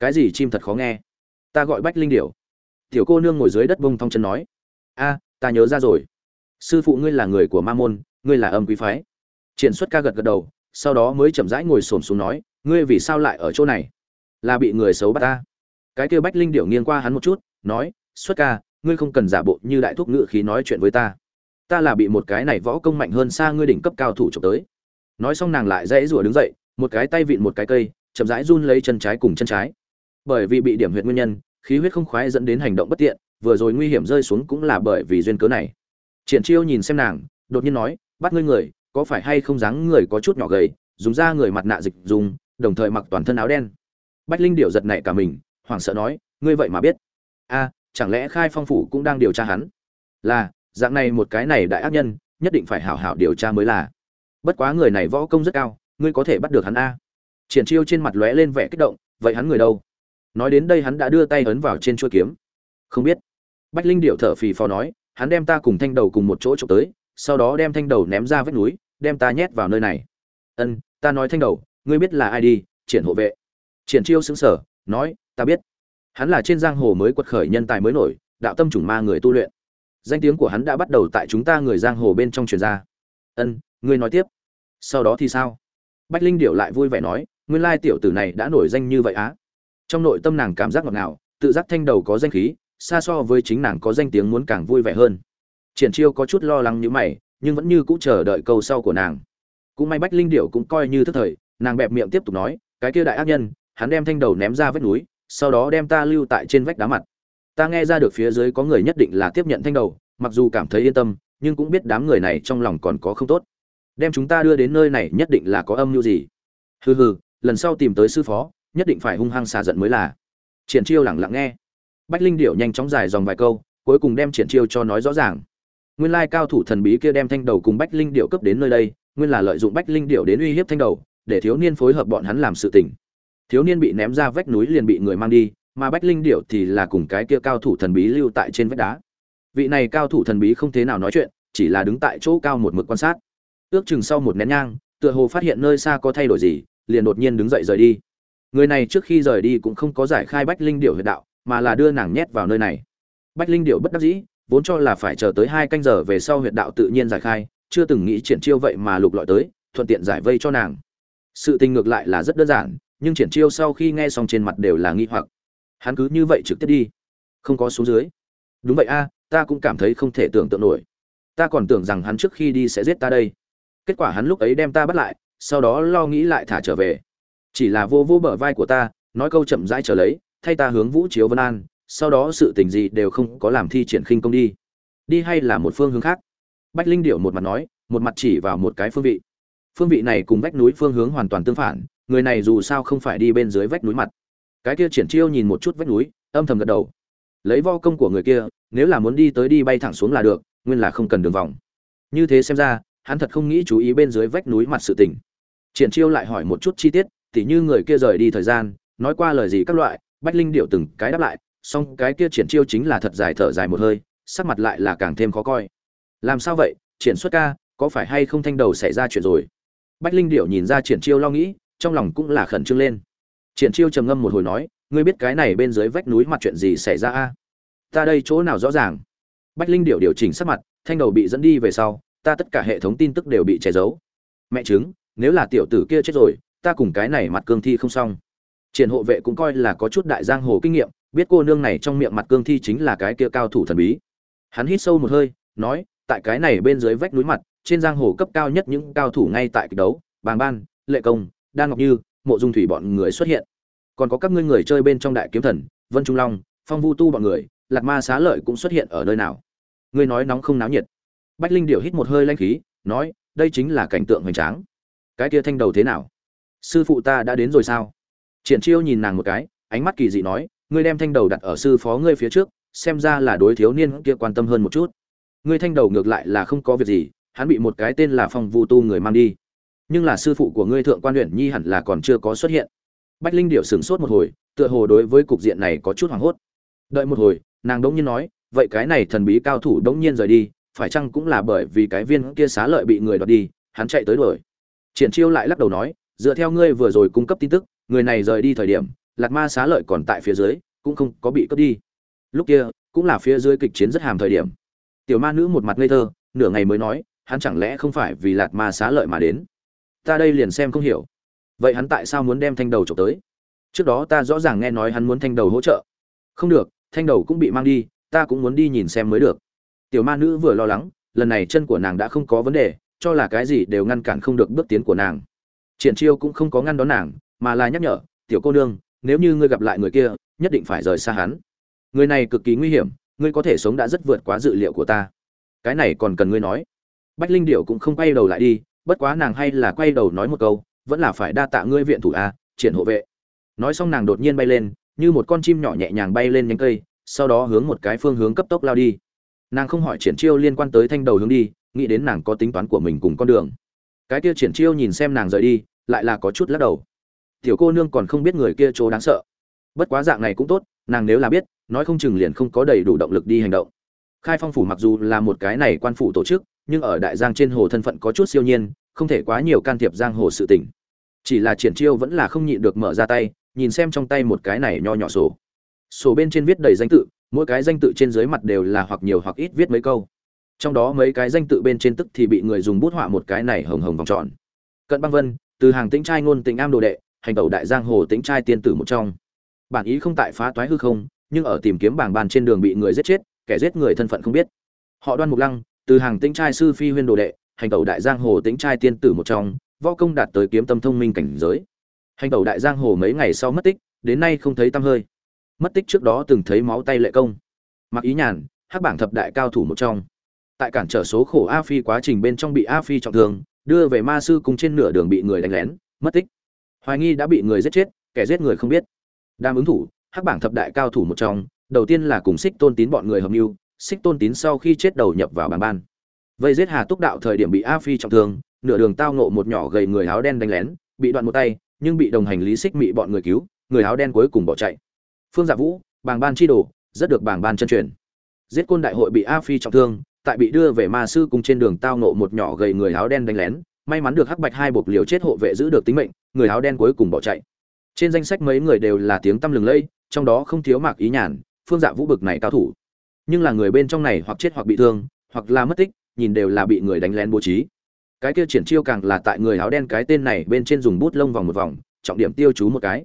Cái gì chim thật khó nghe? Ta gọi bách linh điểu. Tiểu cô nương ngồi dưới đất bông thong chân nói, a, ta nhớ ra rồi. Sư phụ ngươi là người của ma môn, ngươi là âm quý phái. Triển xuất ca gật gật đầu, sau đó mới chậm rãi ngồi xổm xuống nói ngươi vì sao lại ở chỗ này? Là bị người xấu bắt ta? Cái kia bách linh điệu nghiêng qua hắn một chút, nói, xuất ca, ngươi không cần giả bộ như đại thúc ngự khí nói chuyện với ta. Ta là bị một cái này võ công mạnh hơn xa ngươi đỉnh cấp cao thủ trộm tới. Nói xong nàng lại dãy rủa đứng dậy, một cái tay vịn một cái cây, chậm rãi run lấy chân trái cùng chân trái. Bởi vì bị điểm huyệt nguyên nhân, khí huyết không khoái dẫn đến hành động bất tiện, vừa rồi nguy hiểm rơi xuống cũng là bởi vì duyên cớ này. Triển chiêu nhìn xem nàng, đột nhiên nói, bắt ngươi người, có phải hay không dáng người có chút nhỏ gầy, dùng ra người mặt nạ dịch dùng đồng thời mặc toàn thân áo đen. Bách linh điệu giật nảy cả mình, hoảng sợ nói, ngươi vậy mà biết. A, chẳng lẽ khai phong phủ cũng đang điều tra hắn? Là, dạng này một cái này đại ác nhân, nhất định phải hảo hảo điều tra mới là. Bất quá người này võ công rất cao, ngươi có thể bắt được hắn a. Triển chiêu trên mặt lóe lên vẻ kích động, vậy hắn người đâu? Nói đến đây hắn đã đưa tay ấn vào trên chuôi kiếm. Không biết. Bách linh điệu thở phì phò nói, hắn đem ta cùng thanh đầu cùng một chỗ trộm tới, sau đó đem thanh đầu ném ra vách núi, đem ta nhét vào nơi này. Ân, ta nói thanh đầu ngươi biết là ai đi, triển hộ vệ. Triển chiêu xứng sở, nói, ta biết. Hắn là trên giang hồ mới quật khởi nhân tài mới nổi, đạo tâm chủng ma người tu luyện. Danh tiếng của hắn đã bắt đầu tại chúng ta người giang hồ bên trong truyền ra. Ân, ngươi nói tiếp. Sau đó thì sao? Bách linh điệu lại vui vẻ nói, nguyên lai tiểu tử này đã nổi danh như vậy á. Trong nội tâm nàng cảm giác ngọt ngào, tự giác thanh đầu có danh khí, xa so với chính nàng có danh tiếng muốn càng vui vẻ hơn. Triển chiêu có chút lo lắng như mày, nhưng vẫn như cũ chờ đợi câu sau của nàng. Cũng may bách linh điệu cũng coi như thức thời nàng bẹp miệng tiếp tục nói, cái kia đại ác nhân, hắn đem thanh đầu ném ra vách núi, sau đó đem ta lưu tại trên vách đá mặt. Ta nghe ra được phía dưới có người nhất định là tiếp nhận thanh đầu, mặc dù cảm thấy yên tâm, nhưng cũng biết đám người này trong lòng còn có không tốt. Đem chúng ta đưa đến nơi này nhất định là có âm mưu gì? Hừ hừ, lần sau tìm tới sư phó, nhất định phải hung hăng xả giận mới là. Triển chiêu lẳng lặng nghe. Bách linh điệu nhanh chóng dài dòng vài câu, cuối cùng đem triển chiêu cho nói rõ ràng. Nguyên lai cao thủ thần bí kia đem thanh đầu cùng bách linh điệu cấp đến nơi đây, nguyên là lợi dụng bách linh điệu đến uy hiếp thanh đầu để thiếu niên phối hợp bọn hắn làm sự tình. Thiếu niên bị ném ra vách núi liền bị người mang đi, mà bách linh điệu thì là cùng cái kia cao thủ thần bí lưu tại trên vách đá. Vị này cao thủ thần bí không thế nào nói chuyện, chỉ là đứng tại chỗ cao một mực quan sát. Ước chừng sau một nén nhang, tựa hồ phát hiện nơi xa có thay đổi gì, liền đột nhiên đứng dậy rời đi. Người này trước khi rời đi cũng không có giải khai bách linh điệu huyệt đạo, mà là đưa nàng nhét vào nơi này. Bách linh điệu bất đắc dĩ, vốn cho là phải chờ tới hai canh giờ về sau huyệt đạo tự nhiên giải khai, chưa từng nghĩ triển chiêu vậy mà lục lọi tới, thuận tiện giải vây cho nàng sự tình ngược lại là rất đơn giản, nhưng triển chiêu sau khi nghe xong trên mặt đều là nghi hoặc. Hắn cứ như vậy trực tiếp đi. Không có xuống dưới. Đúng vậy a, ta cũng cảm thấy không thể tưởng tượng nổi. Ta còn tưởng rằng hắn trước khi đi sẽ giết ta đây. Kết quả hắn lúc ấy đem ta bắt lại, sau đó lo nghĩ lại thả trở về. Chỉ là vô vô bờ vai của ta, nói câu chậm rãi trở lấy, thay ta hướng vũ chiếu vân an, sau đó sự tình gì đều không có làm thi triển khinh công đi. Đi hay là một phương hướng khác? Bách linh điệu một mặt nói, một mặt chỉ vào một cái phương vị phương vị này cùng vách núi phương hướng hoàn toàn tương phản, người này dù sao không phải đi bên dưới vách núi mặt. Cái kia triển chiêu nhìn một chút vách núi, âm thầm gật đầu. Lấy vo công của người kia, nếu là muốn đi tới đi bay thẳng xuống là được, nguyên là không cần đường vòng. Như thế xem ra, hắn thật không nghĩ chú ý bên dưới vách núi mặt sự tình. Triển chiêu lại hỏi một chút chi tiết, tỉ như người kia rời đi thời gian, nói qua lời gì các loại, bách linh điệu từng cái đáp lại, song cái kia triển chiêu chính là thật dài thở dài một hơi, sắc mặt lại là càng thêm khó coi. Làm sao vậy, triển xuất ca, có phải hay không thanh đầu xảy ra chuyện rồi? Bách linh điệu nhìn ra triển chiêu lo nghĩ, trong lòng cũng là khẩn trương lên. Triển chiêu trầm ngâm một hồi nói, ngươi biết cái này bên dưới vách núi mặt chuyện gì xảy ra a? Ta đây chỗ nào rõ ràng? Bách linh điệu điều chỉnh sắc mặt, thanh đầu bị dẫn đi về sau, ta tất cả hệ thống tin tức đều bị che giấu. Mẹ chứng nếu là tiểu tử kia chết rồi, ta cùng cái này mặt cương thi không xong. Triển hộ vệ cũng coi là có chút đại giang hồ kinh nghiệm, biết cô nương này trong miệng mặt cương thi chính là cái kia cao thủ thần bí. Hắn hít sâu một hơi, nói, tại cái này bên dưới vách núi mặt trên giang hồ cấp cao nhất những cao thủ ngay tại kịch đấu, bàng ban, lệ công, đan ngọc như, mộ dung thủy bọn người xuất hiện. Còn có các ngươi người chơi bên trong đại kiếm thần, vân trung long, phong vu tu bọn người lạt ma xá lợi cũng xuất hiện ở nơi nào? Ngươi nói nóng không náo nhiệt. Bách linh điều hít một hơi lanh khí, nói, đây chính là cảnh tượng hoành tráng. Cái kia thanh đầu thế nào? Sư phụ ta đã đến rồi sao? Triển chiêu nhìn nàng một cái, ánh mắt kỳ dị nói, ngươi đem thanh đầu đặt ở sư phó ngươi phía trước, xem ra là đối thiếu niên kia quan tâm hơn một chút. Ngươi thanh đầu ngược lại là không có việc gì hắn bị một cái tên là phong vu tu người mang đi. Nhưng là sư phụ của ngươi thượng quan luyện nhi hẳn là còn chưa có xuất hiện. Bách linh điệu sửng sốt một hồi, tựa hồ đối với cục diện này có chút hoảng hốt. Đợi một hồi, nàng đống nhiên nói, vậy cái này thần bí cao thủ đống nhiên rời đi, phải chăng cũng là bởi vì cái viên kia xá lợi bị người đoạt đi, hắn chạy tới đuổi? Triển chiêu lại lắc đầu nói, dựa theo ngươi vừa rồi cung cấp tin tức, người này rời đi thời điểm lạt ma xá lợi còn tại phía dưới, cũng không có bị cướp đi. Lúc kia, cũng là phía dưới kịch chiến rất hàm thời điểm. Tiểu ma nữ một mặt ngây thơ, nửa ngày mới nói hắn chẳng lẽ không phải vì lạt ma xá lợi mà đến? Ta đây liền xem không hiểu. Vậy hắn tại sao muốn đem thanh đầu trộm tới? Trước đó ta rõ ràng nghe nói hắn muốn thanh đầu hỗ trợ. Không được, thanh đầu cũng bị mang đi, ta cũng muốn đi nhìn xem mới được. Tiểu ma nữ vừa lo lắng, lần này chân của nàng đã không có vấn đề, cho là cái gì đều ngăn cản không được bước tiến của nàng. Triển chiêu cũng không có ngăn đón nàng, mà là nhắc nhở, tiểu cô nương, nếu như ngươi gặp lại người kia, nhất định phải rời xa hắn. Người này cực kỳ nguy hiểm, ngươi có thể sống đã rất vượt quá dự liệu của ta. Cái này còn cần ngươi nói bách linh điệu cũng không quay đầu lại đi, bất quá nàng hay là quay đầu nói một câu, vẫn là phải đa tạ ngươi viện thủ a, triển hộ vệ. Nói xong nàng đột nhiên bay lên, như một con chim nhỏ nhẹ nhàng bay lên nhánh cây, sau đó hướng một cái phương hướng cấp tốc lao đi. Nàng không hỏi triển chiêu liên quan tới thanh đầu hướng đi, nghĩ đến nàng có tính toán của mình cùng con đường. Cái kia triển chiêu nhìn xem nàng rời đi, lại là có chút lắc đầu. Tiểu cô nương còn không biết người kia chỗ đáng sợ. Bất quá dạng này cũng tốt, nàng nếu là biết, nói không chừng liền không có đầy đủ động lực đi hành động. Khai phong phủ mặc dù là một cái này quan phủ tổ chức nhưng ở đại giang trên hồ thân phận có chút siêu nhiên, không thể quá nhiều can thiệp giang hồ sự tình. Chỉ là triển chiêu vẫn là không nhịn được mở ra tay, nhìn xem trong tay một cái này nho nhỏ sổ. Sổ bên trên viết đầy danh tự, mỗi cái danh tự trên dưới mặt đều là hoặc nhiều hoặc ít viết mấy câu. Trong đó mấy cái danh tự bên trên tức thì bị người dùng bút họa một cái này hồng hồng vòng tròn. Cận băng vân, từ hàng tĩnh trai ngôn tĩnh am đồ đệ, hành tẩu đại giang hồ tĩnh trai tiên tử một trong. Bản ý không tại phá toái hư không, nhưng ở tìm kiếm bảng bàn trên đường bị người giết chết, kẻ giết người thân phận không biết. Họ đoan mục lăng từ hàng tĩnh trai sư phi huyên đồ đệ, hành tẩu đại giang hồ tĩnh trai tiên tử một trong, võ công đạt tới kiếm tâm thông minh cảnh giới. Hành tẩu đại giang hồ mấy ngày sau mất tích, đến nay không thấy tăm hơi. Mất tích trước đó từng thấy máu tay lệ công. Mặc ý nhàn, hắc bảng thập đại cao thủ một trong. Tại cản trở số khổ a phi quá trình bên trong bị a phi trọng thương, đưa về ma sư cùng trên nửa đường bị người đánh lén, mất tích. Hoài nghi đã bị người giết chết, kẻ giết người không biết. Đam ứng thủ, hắc bảng thập đại cao thủ một trong, đầu tiên là cùng xích tôn tín bọn người hợp mưu xích tôn tín sau khi chết đầu nhập vào bàn ban. Vây giết hà túc đạo thời điểm bị a phi trọng thương, nửa đường tao nộ một nhỏ gầy người áo đen đánh lén, bị đoạn một tay, nhưng bị đồng hành lý xích mị bọn người cứu, người áo đen cuối cùng bỏ chạy. Phương dạ vũ, bàng ban chi đồ, rất được bàng ban chân truyền. Giết côn đại hội bị a phi trọng thương, tại bị đưa về ma sư cùng trên đường tao nộ một nhỏ gầy người áo đen đánh lén, may mắn được hắc bạch hai bộc liều chết hộ vệ giữ được tính mệnh, người áo đen cuối cùng bỏ chạy. Trên danh sách mấy người đều là tiếng tăm lừng lẫy trong đó không thiếu mạc ý nhàn, phương dạ vũ bực này cao thủ nhưng là người bên trong này hoặc chết hoặc bị thương, hoặc là mất tích, nhìn đều là bị người đánh lén bố trí. Cái kia triển chiêu càng là tại người áo đen cái tên này bên trên dùng bút lông vòng một vòng, trọng điểm tiêu chú một cái.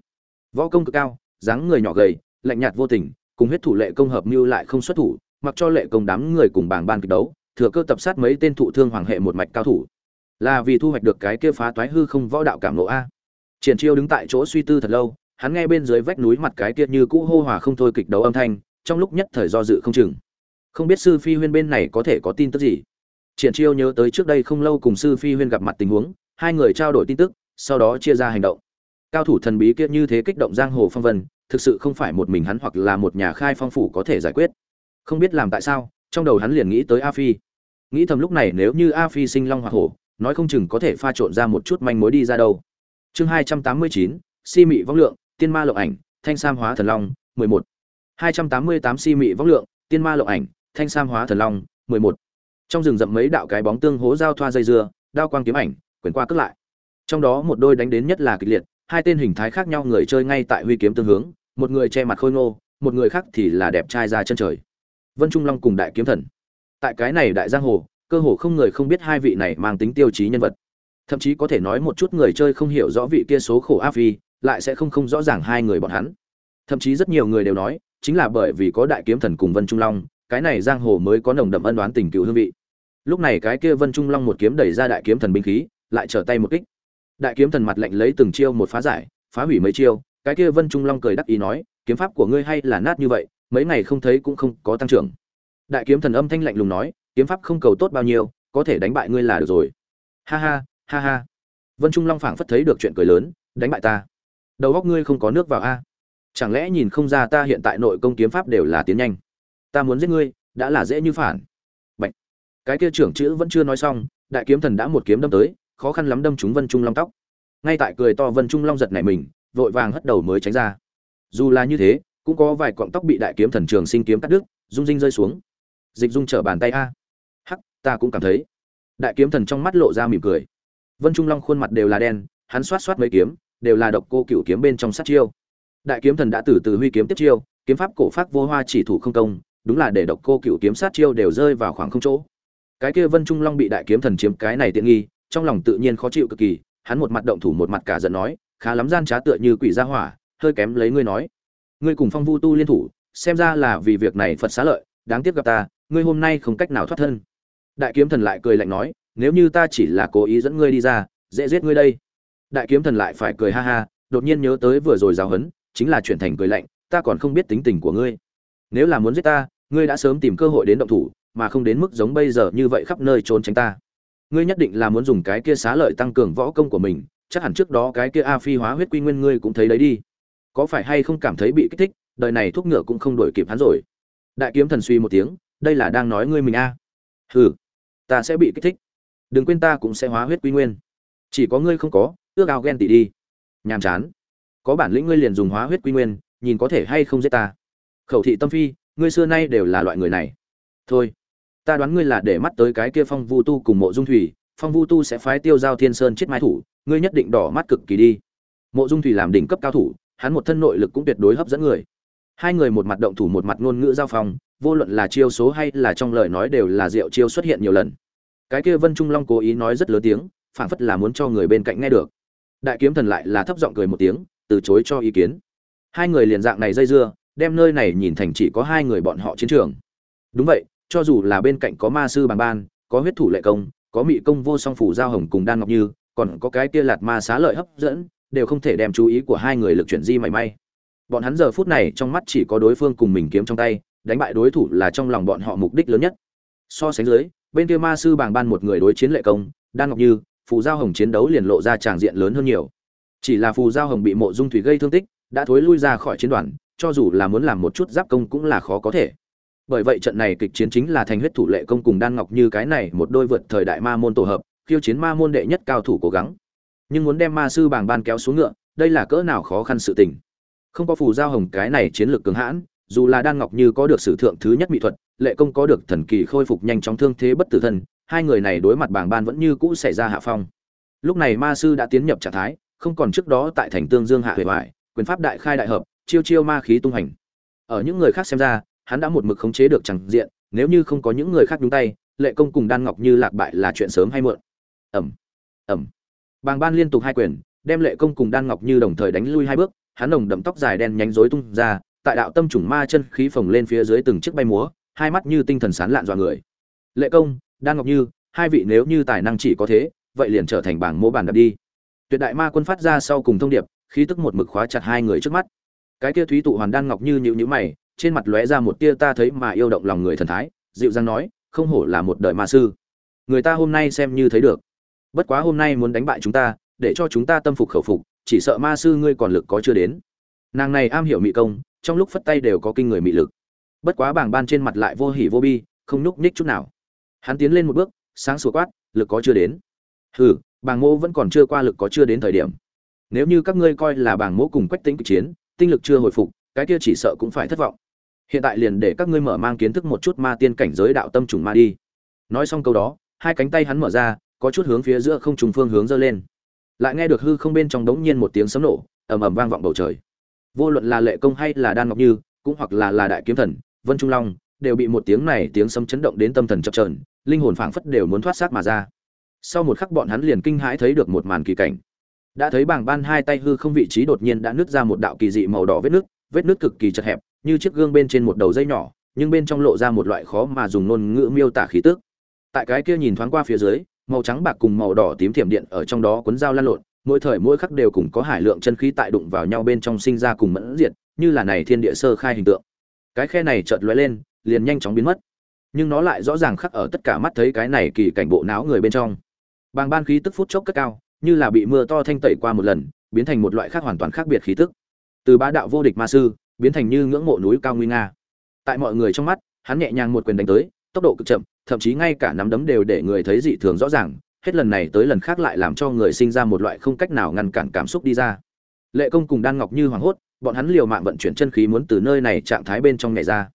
Võ công cực cao, dáng người nhỏ gầy, lạnh nhạt vô tình, cùng huyết thủ lệ công hợp mưu lại không xuất thủ, mặc cho lệ công đám người cùng bảng ban kịch đấu, thừa cơ tập sát mấy tên thụ thương hoàng hệ một mạch cao thủ. Là vì thu hoạch được cái kia phá toái hư không võ đạo cảm nộ a. Triển chiêu đứng tại chỗ suy tư thật lâu, hắn nghe bên dưới vách núi mặt cái kia như cũ hô hòa không thôi kịch đấu âm thanh trong lúc nhất thời do dự không chừng. Không biết sư phi huyên bên này có thể có tin tức gì. Triển chiêu nhớ tới trước đây không lâu cùng sư phi huyên gặp mặt tình huống, hai người trao đổi tin tức, sau đó chia ra hành động. Cao thủ thần bí kia như thế kích động giang hồ phong vân, thực sự không phải một mình hắn hoặc là một nhà khai phong phủ có thể giải quyết. Không biết làm tại sao, trong đầu hắn liền nghĩ tới a phi. Nghĩ thầm lúc này nếu như a phi sinh long hoặc hổ, nói không chừng có thể pha trộn ra một chút manh mối đi ra đâu. Chương hai trăm tám mươi chín, si mị vong lượng, tiên ma lộng ảnh, thanh sam hóa thần long, mười một hai trăm tám mươi tám si mị vóc lượng, tiên ma lộng ảnh, thanh sam hóa thần long, mười một. Trong rừng rậm mấy đạo cái bóng tương hố giao thoa dây dưa, đao quang kiếm ảnh, quyền qua cất lại. Trong đó một đôi đánh đến nhất là kịch liệt, hai tên hình thái khác nhau người chơi ngay tại huy kiếm tương hướng, một người che mặt khôi ngô, một người khác thì là đẹp trai ra chân trời. Vân trung long cùng đại kiếm thần. Tại cái này đại giang hồ, cơ hồ không người không biết hai vị này mang tính tiêu chí nhân vật. Thậm chí có thể nói một chút người chơi không hiểu rõ vị kia số khổ a phi, lại sẽ không không rõ ràng hai người bọn hắn. Thậm chí rất nhiều người đều nói chính là bởi vì có đại kiếm thần cùng vân trung long, cái này giang hồ mới có nồng đậm ân đoán tình cựu hương vị. Lúc này cái kia vân trung long một kiếm đẩy ra đại kiếm thần binh khí, lại trở tay một kích. Đại kiếm thần mặt lạnh lấy từng chiêu một phá giải, phá hủy mấy chiêu, cái kia vân trung long cười đắc ý nói, kiếm pháp của ngươi hay là nát như vậy, mấy ngày không thấy cũng không có tăng trưởng. Đại kiếm thần âm thanh lạnh lùng nói, kiếm pháp không cầu tốt bao nhiêu, có thể đánh bại ngươi là được rồi. Ha ha ha ha. Vân trung long phảng phất thấy được chuyện cười lớn, đánh bại ta. Đầu óc ngươi không có nước vào a chẳng lẽ nhìn không ra ta hiện tại nội công kiếm pháp đều là tiến nhanh? Ta muốn giết ngươi, đã là dễ như phản. Bạch. cái kia trưởng chữ vẫn chưa nói xong, đại kiếm thần đã một kiếm đâm tới, khó khăn lắm đâm trúng vân trung long tóc. Ngay tại cười to vân trung long giật nảy mình, vội vàng hất đầu mới tránh ra. Dù là như thế, cũng có vài cọng tóc bị đại kiếm thần trường sinh kiếm cắt đứt, rung rinh rơi xuống. Dịch dung trở bàn tay a. Hắc, ta cũng cảm thấy. Đại kiếm thần trong mắt lộ ra mỉm cười. Vân trung long khuôn mặt đều là đen, hắn xoát xoát mấy kiếm, đều là độc cô cựu kiếm bên trong sát chiêu đại kiếm thần đã từ từ huy kiếm tiếp chiêu, kiếm pháp cổ pháp vô hoa chỉ thủ không công, đúng là để độc cô cựu kiếm sát chiêu đều rơi vào khoảng không chỗ. Cái kia vân trung long bị đại kiếm thần chiếm cái này tiện nghi, trong lòng tự nhiên khó chịu cực kỳ, hắn một mặt động thủ một mặt cả giận nói, khá lắm gian trá tựa như quỷ gia hỏa, hơi kém lấy ngươi nói. Ngươi cùng phong vu tu liên thủ, xem ra là vì việc này phật xá lợi, đáng tiếc gặp ta, ngươi hôm nay không cách nào thoát thân. Đại kiếm thần lại cười lạnh nói, nếu như ta chỉ là cố ý dẫn ngươi đi ra, dễ giết ngươi đây. Đại kiếm thần lại phải cười ha ha, đột nhiên nhớ tới vừa rồi giáo hấn chính là chuyển thành cười lạnh, ta còn không biết tính tình của ngươi. Nếu là muốn giết ta, ngươi đã sớm tìm cơ hội đến động thủ, mà không đến mức giống bây giờ như vậy khắp nơi trốn tránh ta. Ngươi nhất định là muốn dùng cái kia xá lợi tăng cường võ công của mình, chắc hẳn trước đó cái kia a phi hóa huyết quy nguyên ngươi cũng thấy đấy đi. Có phải hay không cảm thấy bị kích thích, đời này thuốc ngựa cũng không đổi kịp hắn rồi. Đại kiếm thần suy một tiếng, đây là đang nói ngươi mình a. Hừ, ta sẽ bị kích thích. Đừng quên ta cũng sẽ hóa huyết quy nguyên. Chỉ có ngươi không có, ước ao ghen tị đi. Nhàm chán có bản lĩnh ngươi liền dùng hóa huyết quy nguyên, nhìn có thể hay không giết ta. Khẩu thị tâm phi, ngươi xưa nay đều là loại người này. Thôi, ta đoán ngươi là để mắt tới cái kia phong vu tu cùng mộ dung thủy, phong vu tu sẽ phái tiêu giao thiên sơn chết mai thủ, ngươi nhất định đỏ mắt cực kỳ đi. Mộ dung thủy làm đỉnh cấp cao thủ, hắn một thân nội lực cũng tuyệt đối hấp dẫn người. Hai người một mặt động thủ một mặt ngôn ngữ giao phong, vô luận là chiêu số hay là trong lời nói đều là diệu chiêu xuất hiện nhiều lần. Cái kia vân trung long cố ý nói rất lớn tiếng, phảng phất là muốn cho người bên cạnh nghe được. Đại kiếm thần lại là thấp giọng cười một tiếng từ chối cho ý kiến. Hai người liền dạng này dây dưa, đem nơi này nhìn thành chỉ có hai người bọn họ chiến trường. Đúng vậy, cho dù là bên cạnh có ma sư bằng ban, có huyết thủ lệ công, có mị công vô song phủ giao hồng cùng đan ngọc như, còn có cái kia lạt ma xá lợi hấp dẫn, đều không thể đem chú ý của hai người lực chuyển di mảy may. Bọn hắn giờ phút này trong mắt chỉ có đối phương cùng mình kiếm trong tay, đánh bại đối thủ là trong lòng bọn họ mục đích lớn nhất. So sánh dưới, bên kia ma sư bàng ban một người đối chiến lệ công, đan ngọc như Phụ giao hồng chiến đấu liền lộ ra tràng diện lớn hơn nhiều chỉ là phù giao hồng bị mộ dung thủy gây thương tích, đã thối lui ra khỏi chiến đoàn, cho dù là muốn làm một chút giáp công cũng là khó có thể. Bởi vậy trận này kịch chiến chính là thành huyết thủ lệ công cùng đan ngọc như cái này một đôi vượt thời đại ma môn tổ hợp, khiêu chiến ma môn đệ nhất cao thủ cố gắng. Nhưng muốn đem ma sư bàng ban kéo xuống ngựa, đây là cỡ nào khó khăn sự tình. Không có phù giao hồng cái này chiến lược cường hãn, dù là đan ngọc như có được sử thượng thứ nhất mỹ thuật, lệ công có được thần kỳ khôi phục nhanh chóng thương thế bất tử thân, hai người này đối mặt bàng ban vẫn như cũ xảy ra hạ phong. Lúc này ma sư đã tiến nhập trạng thái không còn trước đó tại thành tương dương hạ huệ hoại quyền pháp đại khai đại hợp, chiêu chiêu ma khí tung hành. Ở những người khác xem ra, hắn đã một mực khống chế được chẳng diện, nếu như không có những người khác nhúng tay, lệ công cùng đan ngọc như lạc bại là chuyện sớm hay muộn. Ẩm ẩm bàng ban liên tục hai quyền, đem lệ công cùng đan ngọc như đồng thời đánh lui hai bước, hắn nồng đậm tóc dài đen nhánh rối tung ra, tại đạo tâm trùng ma chân khí phồng lên phía dưới từng chiếc bay múa, hai mắt như tinh thần sán lạn dọa người. Lệ công, đan ngọc như, hai vị nếu như tài năng chỉ có thế, vậy liền trở thành bảng mô bàn đập đi tuyệt đại ma quân phát ra sau cùng thông điệp, khí tức một mực khóa chặt hai người trước mắt. Cái kia thúy tụ hoàn đan ngọc như nhịu nhữ mày, trên mặt lóe ra một tia ta thấy mà yêu động lòng người thần thái, dịu dàng nói, không hổ là một đời ma sư. Người ta hôm nay xem như thấy được. Bất quá hôm nay muốn đánh bại chúng ta, để cho chúng ta tâm phục khẩu phục, chỉ sợ ma sư ngươi còn lực có chưa đến. Nàng này am hiểu mị công, trong lúc phất tay đều có kinh người mị lực. Bất quá bảng ban trên mặt lại vô hỉ vô bi, không nhúc nhích chút nào. Hắn tiến lên một bước, sáng sủa quát, lực có chưa đến? Hừ Bàng mô vẫn còn chưa qua lực có chưa đến thời điểm. Nếu như các ngươi coi là Bàng mô cùng quách tính cực chiến, tinh lực chưa hồi phục, cái kia chỉ sợ cũng phải thất vọng. Hiện tại liền để các ngươi mở mang kiến thức một chút ma tiên cảnh giới đạo tâm trùng ma đi. Nói xong câu đó, hai cánh tay hắn mở ra, có chút hướng phía giữa không trùng phương hướng dơ lên. Lại nghe được hư không bên trong đống nhiên một tiếng sấm nổ, ầm ầm vang vọng bầu trời. Vô luận là lệ công hay là đan ngọc như, cũng hoặc là là đại kiếm thần, vân trung long, đều bị một tiếng này tiếng sấm chấn động đến tâm thần chập trờn linh hồn phảng phất đều muốn thoát xác mà ra sau một khắc bọn hắn liền kinh hãi thấy được một màn kỳ cảnh. Đã thấy bảng ban hai tay hư không vị trí đột nhiên đã nứt ra một đạo kỳ dị màu đỏ vết nước vết nước cực kỳ chật hẹp, như chiếc gương bên trên một đầu dây nhỏ, nhưng bên trong lộ ra một loại khó mà dùng ngôn ngữ miêu tả khí tức. Tại cái kia nhìn thoáng qua phía dưới, màu trắng bạc cùng màu đỏ tím thiểm điện ở trong đó cuốn dao lan lộn, mỗi thời mỗi khắc đều cùng có hải lượng chân khí tại đụng vào nhau bên trong sinh ra cùng mẫn diệt, như là này thiên địa sơ khai hình tượng. Cái khe này chợt lóe lên, liền nhanh chóng biến mất. Nhưng nó lại rõ ràng khắc ở tất cả mắt thấy cái này kỳ cảnh bộ não người bên trong bàng ban khí tức phút chốc cất cao, như là bị mưa to thanh tẩy qua một lần, biến thành một loại khác hoàn toàn khác biệt khí tức. Từ bá đạo vô địch ma sư, biến thành như ngưỡng mộ núi cao nguy nga. Tại mọi người trong mắt, hắn nhẹ nhàng một quyền đánh tới, tốc độ cực chậm, thậm chí ngay cả nắm đấm đều để người thấy dị thường rõ ràng, hết lần này tới lần khác lại làm cho người sinh ra một loại không cách nào ngăn cản cảm xúc đi ra. Lệ công cùng đan ngọc như hoảng hốt, bọn hắn liều mạng vận chuyển chân khí muốn từ nơi này trạng thái bên trong nhảy ra.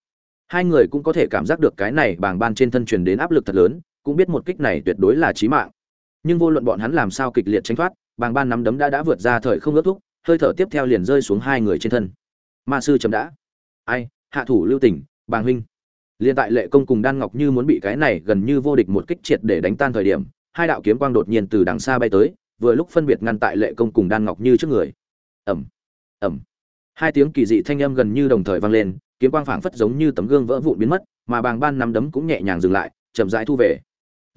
Hai người cũng có thể cảm giác được cái này bàng ban trên thân truyền đến áp lực thật lớn, cũng biết một kích này tuyệt đối là chí mạng nhưng vô luận bọn hắn làm sao kịch liệt tránh thoát, bàng ban nắm đấm đã đã vượt ra thời không ước thúc, hơi thở tiếp theo liền rơi xuống hai người trên thân. Ma sư chấm đã. Ai, hạ thủ lưu tỉnh, bàng huynh. Liên tại lệ công cùng đan ngọc như muốn bị cái này gần như vô địch một kích triệt để đánh tan thời điểm, hai đạo kiếm quang đột nhiên từ đằng xa bay tới, vừa lúc phân biệt ngăn tại lệ công cùng đan ngọc như trước người. Ẩm ẩm hai tiếng kỳ dị thanh âm gần như đồng thời vang lên, kiếm quang phảng phất giống như tấm gương vỡ vụn biến mất, mà bàng ban nắm đấm cũng nhẹ nhàng dừng lại, chậm rãi thu về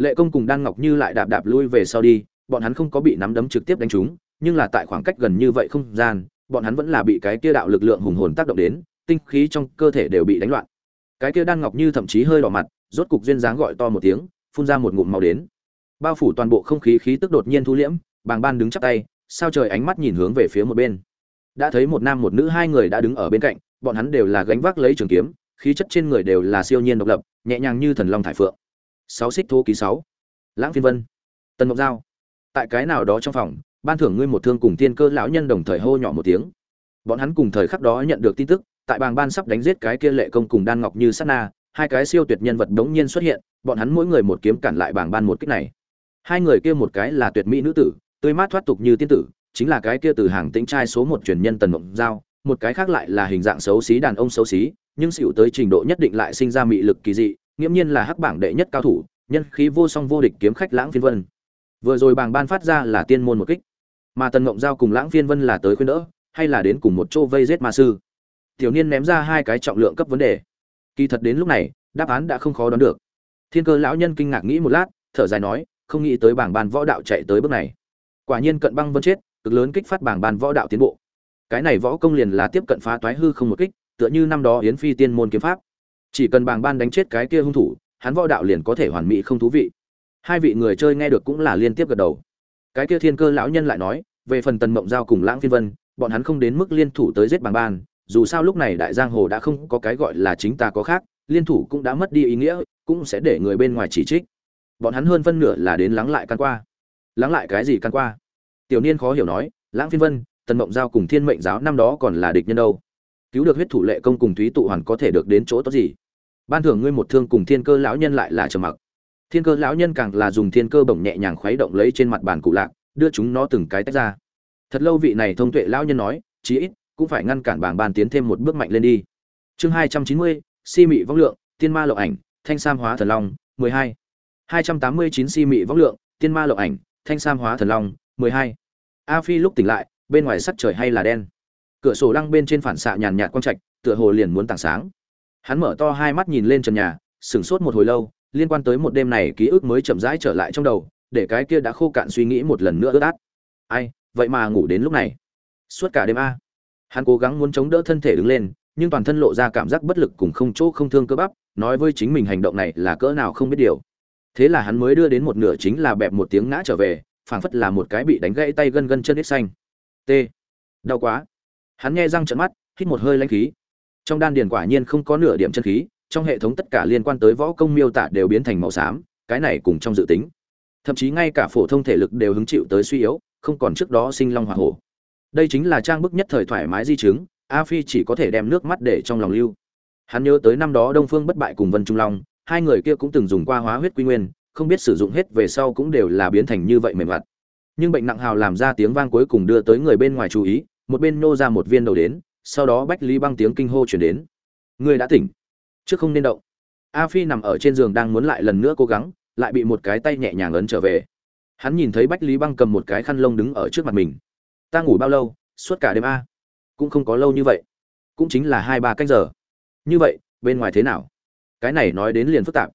lệ công cùng đan ngọc như lại đạp đạp lui về sau đi, bọn hắn không có bị nắm đấm trực tiếp đánh trúng, nhưng là tại khoảng cách gần như vậy không gian, bọn hắn vẫn là bị cái kia đạo lực lượng hùng hồn tác động đến, tinh khí trong cơ thể đều bị đánh loạn. Cái kia đan ngọc như thậm chí hơi đỏ mặt, rốt cục duyên dáng gọi to một tiếng, phun ra một ngụm màu đến. Bao phủ toàn bộ không khí khí tức đột nhiên thu liễm, bàng ban đứng chắp tay, sao trời ánh mắt nhìn hướng về phía một bên. Đã thấy một nam một nữ hai người đã đứng ở bên cạnh, bọn hắn đều là gánh vác lấy trường kiếm, khí chất trên người đều là siêu nhiên độc lập, nhẹ nhàng như thần long thải phượng sáu xích thô ký sáu. Lãng phiên vân. Tần ngọc giao. Tại cái nào đó trong phòng, ban thưởng ngươi một thương cùng tiên cơ lão nhân đồng thời hô nhỏ một tiếng. Bọn hắn cùng thời khắc đó nhận được tin tức, tại bàng ban sắp đánh giết cái kia lệ công cùng đan ngọc như sát na, hai cái siêu tuyệt nhân vật đống nhiên xuất hiện, bọn hắn mỗi người một kiếm cản lại bàng ban một kích này. Hai người kia một cái là tuyệt mỹ nữ tử, tươi mát thoát tục như tiên tử, chính là cái kia từ hàng tĩnh trai số một truyền nhân tần mộng giao, một cái khác lại là hình dạng xấu xí đàn ông xấu xí, nhưng xỉu tới trình độ nhất định lại sinh ra mị lực kỳ dị nghiễm nhiên là hắc bảng đệ nhất cao thủ, nhân khí vô song vô địch kiếm khách lãng phiên vân. Vừa rồi bàng ban phát ra là tiên môn một kích, mà tần ngộng giao cùng lãng phiên vân là tới khuyên đỡ, hay là đến cùng một chỗ vây giết ma sư. Tiểu niên ném ra hai cái trọng lượng cấp vấn đề. Kỳ thật đến lúc này, đáp án đã không khó đoán được. Thiên cơ lão nhân kinh ngạc nghĩ một lát, thở dài nói, không nghĩ tới bảng ban võ đạo chạy tới bước này. Quả nhiên cận băng vân chết, cực lớn kích phát bảng ban võ đạo tiến bộ. Cái này võ công liền là tiếp cận phá toái hư không một kích, tựa như năm đó yến phi tiên môn kiếm pháp chỉ cần bàng ban đánh chết cái kia hung thủ, hắn võ đạo liền có thể hoàn mỹ không thú vị. Hai vị người chơi nghe được cũng là liên tiếp gật đầu. Cái kia thiên cơ lão nhân lại nói, về phần tần mộng giao cùng lãng phiên vân, bọn hắn không đến mức liên thủ tới giết bàng ban, dù sao lúc này đại giang hồ đã không có cái gọi là chính ta có khác, liên thủ cũng đã mất đi ý nghĩa, cũng sẽ để người bên ngoài chỉ trích. Bọn hắn hơn phân nửa là đến lắng lại căn qua. Lắng lại cái gì căn qua? Tiểu niên khó hiểu nói, lãng phiên vân, tần mộng giao cùng thiên mệnh giáo năm đó còn là địch nhân đâu? Cứu được huyết thủ lệ công cùng thúy tụ hoàn có thể được đến chỗ tốt gì? Ban thưởng ngươi một thương cùng thiên cơ lão nhân lại là trầm mặc. Thiên cơ lão nhân càng là dùng thiên cơ bổng nhẹ nhàng khuấy động lấy trên mặt bàn cụ lạc, đưa chúng nó từng cái tách ra. Thật lâu vị này thông tuệ lão nhân nói, chí ít, cũng phải ngăn cản bảng bàn tiến thêm một bước mạnh lên đi. Chương hai trăm chín mươi, si mị vong lượng, tiên ma lộng ảnh, thanh sam hóa thần long, mười hai. hai trăm tám mươi chín si mị vong lượng, tiên ma lộng ảnh, thanh sam hóa thần long, mười hai. A phi lúc tỉnh lại, bên ngoài sắc trời hay là đen. Cửa sổ lăng bên trên phản xạ nhàn nhạt quang trạch, tựa hồ liền muốn tảng sáng hắn mở to hai mắt nhìn lên trần nhà, sửng sốt một hồi lâu, liên quan tới một đêm này ký ức mới chậm rãi trở lại trong đầu, để cái kia đã khô cạn suy nghĩ một lần nữa ướt át. Ai, vậy mà ngủ đến lúc này. Suốt cả đêm a. Hắn cố gắng muốn chống đỡ thân thể đứng lên, nhưng toàn thân lộ ra cảm giác bất lực cùng không chỗ không thương cơ bắp, nói với chính mình hành động này là cỡ nào không biết điều. Thế là hắn mới đưa đến một nửa chính là bẹp một tiếng ngã trở về, phảng phất là một cái bị đánh gãy tay gân gân chân ít xanh. T. Đau quá. Hắn nghe răng trận mắt, hít một hơi lãnh khí trong đan điền quả nhiên không có nửa điểm chân khí, trong hệ thống tất cả liên quan tới võ công miêu tả đều biến thành màu xám, cái này cùng trong dự tính. Thậm chí ngay cả phổ thông thể lực đều hứng chịu tới suy yếu, không còn trước đó sinh long hỏa hổ. Đây chính là trang bức nhất thời thoải mái di chứng, a phi chỉ có thể đem nước mắt để trong lòng lưu. Hắn nhớ tới năm đó đông phương bất bại cùng vân trung long, hai người kia cũng từng dùng qua hóa huyết quy nguyên, không biết sử dụng hết về sau cũng đều là biến thành như vậy mềm mặt nhưng bệnh nặng hào làm ra tiếng vang cuối cùng đưa tới người bên ngoài chú ý, một bên nô ra một viên đầu đến sau đó bách lý băng tiếng kinh hô chuyển đến. Người đã tỉnh, trước không nên động. A phi nằm ở trên giường đang muốn lại lần nữa cố gắng, lại bị một cái tay nhẹ nhàng ấn trở về. Hắn nhìn thấy bách lý băng cầm một cái khăn lông đứng ở trước mặt mình. Ta ngủ bao lâu, suốt cả đêm a? Cũng không có lâu như vậy. Cũng chính là hai ba canh giờ. Như vậy, bên ngoài thế nào? Cái này nói đến liền phức tạp.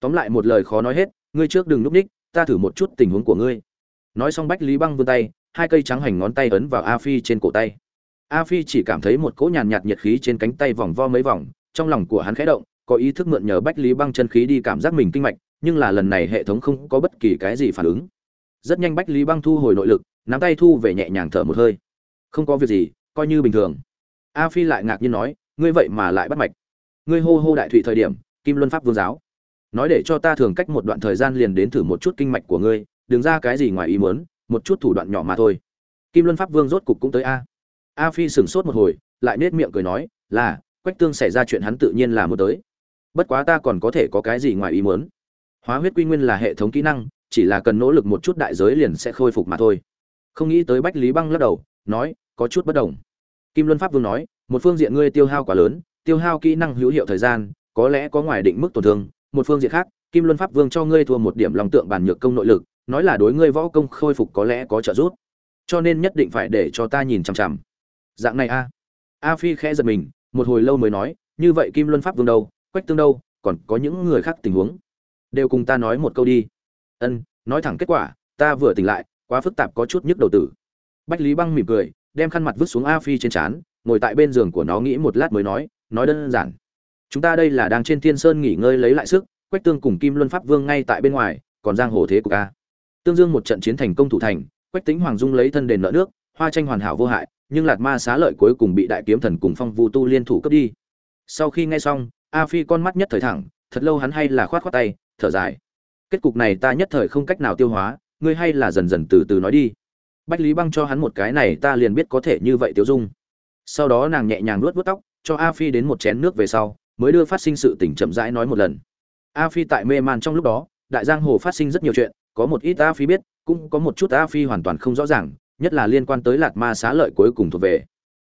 Tóm lại một lời khó nói hết, ngươi trước đừng núp ních, ta thử một chút tình huống của ngươi. Nói xong bách lý băng vươn tay, hai cây trắng hành ngón tay ấn vào a phi trên cổ tay a phi chỉ cảm thấy một cỗ nhàn nhạt nhiệt khí trên cánh tay vòng vo mấy vòng, trong lòng của hắn khẽ động, có ý thức mượn nhờ bách lý băng chân khí đi cảm giác mình kinh mạch, nhưng là lần này hệ thống không có bất kỳ cái gì phản ứng. Rất nhanh bách lý băng thu hồi nội lực, nắm tay thu về nhẹ nhàng thở một hơi. Không có việc gì, coi như bình thường. A phi lại ngạc nhiên nói, ngươi vậy mà lại bắt mạch. Ngươi hô hô đại thụy thời điểm, kim luân pháp vương giáo. Nói để cho ta thường cách một đoạn thời gian liền đến thử một chút kinh mạch của ngươi, đừng ra cái gì ngoài ý muốn, một chút thủ đoạn nhỏ mà thôi. Kim luân pháp vương rốt cục cũng tới a a phi sửng sốt một hồi, lại nết miệng cười nói, là, quách tương xảy ra chuyện hắn tự nhiên là muốn tới. Bất quá ta còn có thể có cái gì ngoài ý muốn. Hóa huyết quy nguyên là hệ thống kỹ năng, chỉ là cần nỗ lực một chút đại giới liền sẽ khôi phục mà thôi. Không nghĩ tới bách lý băng lắc đầu, nói, có chút bất đồng. Kim luân pháp vương nói, một phương diện ngươi tiêu hao quá lớn, tiêu hao kỹ năng hữu hiệu thời gian, có lẽ có ngoài định mức tổn thương. Một phương diện khác, kim luân pháp vương cho ngươi thua một điểm lòng tượng bản nhược công nội lực, nói là đối ngươi võ công khôi phục có lẽ có trợ giúp. Cho nên nhất định phải để cho ta nhìn chằm chằm dạng này a. A phi khẽ giật mình, một hồi lâu mới nói, như vậy kim luân pháp vương đâu, quách tương đâu, còn có những người khác tình huống. Đều cùng ta nói một câu đi. Ân, nói thẳng kết quả, ta vừa tỉnh lại, quá phức tạp có chút nhức đầu tử. Bách lý băng mỉm cười, đem khăn mặt vứt xuống a phi trên trán, ngồi tại bên giường của nó nghĩ một lát mới nói nói đơn giản. Chúng ta đây là đang trên thiên sơn nghỉ ngơi lấy lại sức, quách tương cùng kim luân pháp vương ngay tại bên ngoài, còn giang hồ thế của ca tương dương một trận chiến thành công thủ thành, quách tính hoàng dung lấy thân đền nợ nước, hoa tranh hoàn hảo vô hại nhưng lạt ma xá lợi cuối cùng bị đại kiếm thần cùng phong vu tu liên thủ cướp đi. Sau khi nghe xong, a phi con mắt nhất thời thẳng, thật lâu hắn hay là khoát khoát tay, thở dài. Kết cục này ta nhất thời không cách nào tiêu hóa, ngươi hay là dần dần từ từ nói đi. Bách lý băng cho hắn một cái này ta liền biết có thể như vậy tiêu dung. Sau đó nàng nhẹ nhàng nuốt vớt tóc, cho a phi đến một chén nước về sau, mới đưa phát sinh sự tỉnh chậm rãi nói một lần. A phi tại mê man trong lúc đó, đại giang hồ phát sinh rất nhiều chuyện, có một ít a phi biết, cũng có một chút a phi hoàn toàn không rõ ràng nhất là liên quan tới lạt ma xá lợi cuối cùng thuộc về.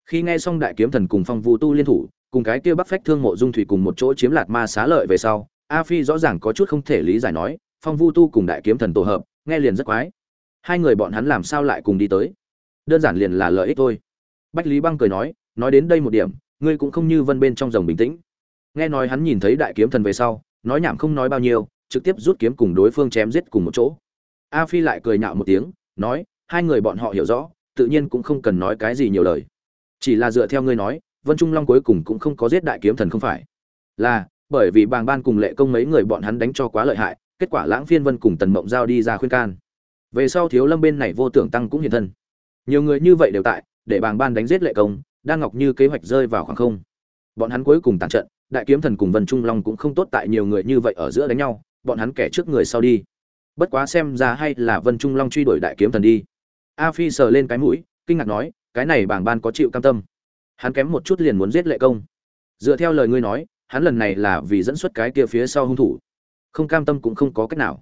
Khi nghe xong đại kiếm thần cùng phong vũ tu liên thủ, cùng cái kia bắc phách thương mộ dung thủy cùng một chỗ chiếm lạt ma xá lợi về sau, a phi rõ ràng có chút không thể lý giải nói, phong vu tu cùng đại kiếm thần tổ hợp, nghe liền rất quái. Hai người bọn hắn làm sao lại cùng đi tới? Đơn giản liền là lợi ích thôi. Bách lý băng cười nói nói đến đây một điểm, ngươi cũng không như vân bên trong rồng bình tĩnh. Nghe nói hắn nhìn thấy đại kiếm thần về sau, nói nhảm không nói bao nhiêu, trực tiếp rút kiếm cùng đối phương chém giết cùng một chỗ. A phi lại cười nhạo một tiếng, nói hai người bọn họ hiểu rõ, tự nhiên cũng không cần nói cái gì nhiều lời. Chỉ là dựa theo ngươi nói, vân trung long cuối cùng cũng không có giết đại kiếm thần không phải. Là, bởi vì bàng ban cùng lệ công mấy người bọn hắn đánh cho quá lợi hại, kết quả lãng phiên vân cùng tần mộng giao đi ra khuyên can. Về sau thiếu lâm bên này vô tưởng tăng cũng hiện thân. Nhiều người như vậy đều tại, để bàng ban đánh giết lệ công đan ngọc như kế hoạch rơi vào khoảng không. Bọn hắn cuối cùng tàn trận, đại kiếm thần cùng vân trung long cũng không tốt tại nhiều người như vậy ở giữa đánh nhau, bọn hắn kẻ trước người sau đi. Bất quá xem ra hay là vân trung long truy đuổi đại kiếm thần đi a phi sờ lên cái mũi, kinh ngạc nói, cái này bảng ban có chịu cam tâm. Hắn kém một chút liền muốn giết lệ công. Dựa theo lời ngươi nói, hắn lần này là vì dẫn xuất cái kia phía sau hung thủ. Không cam tâm cũng không có cách nào.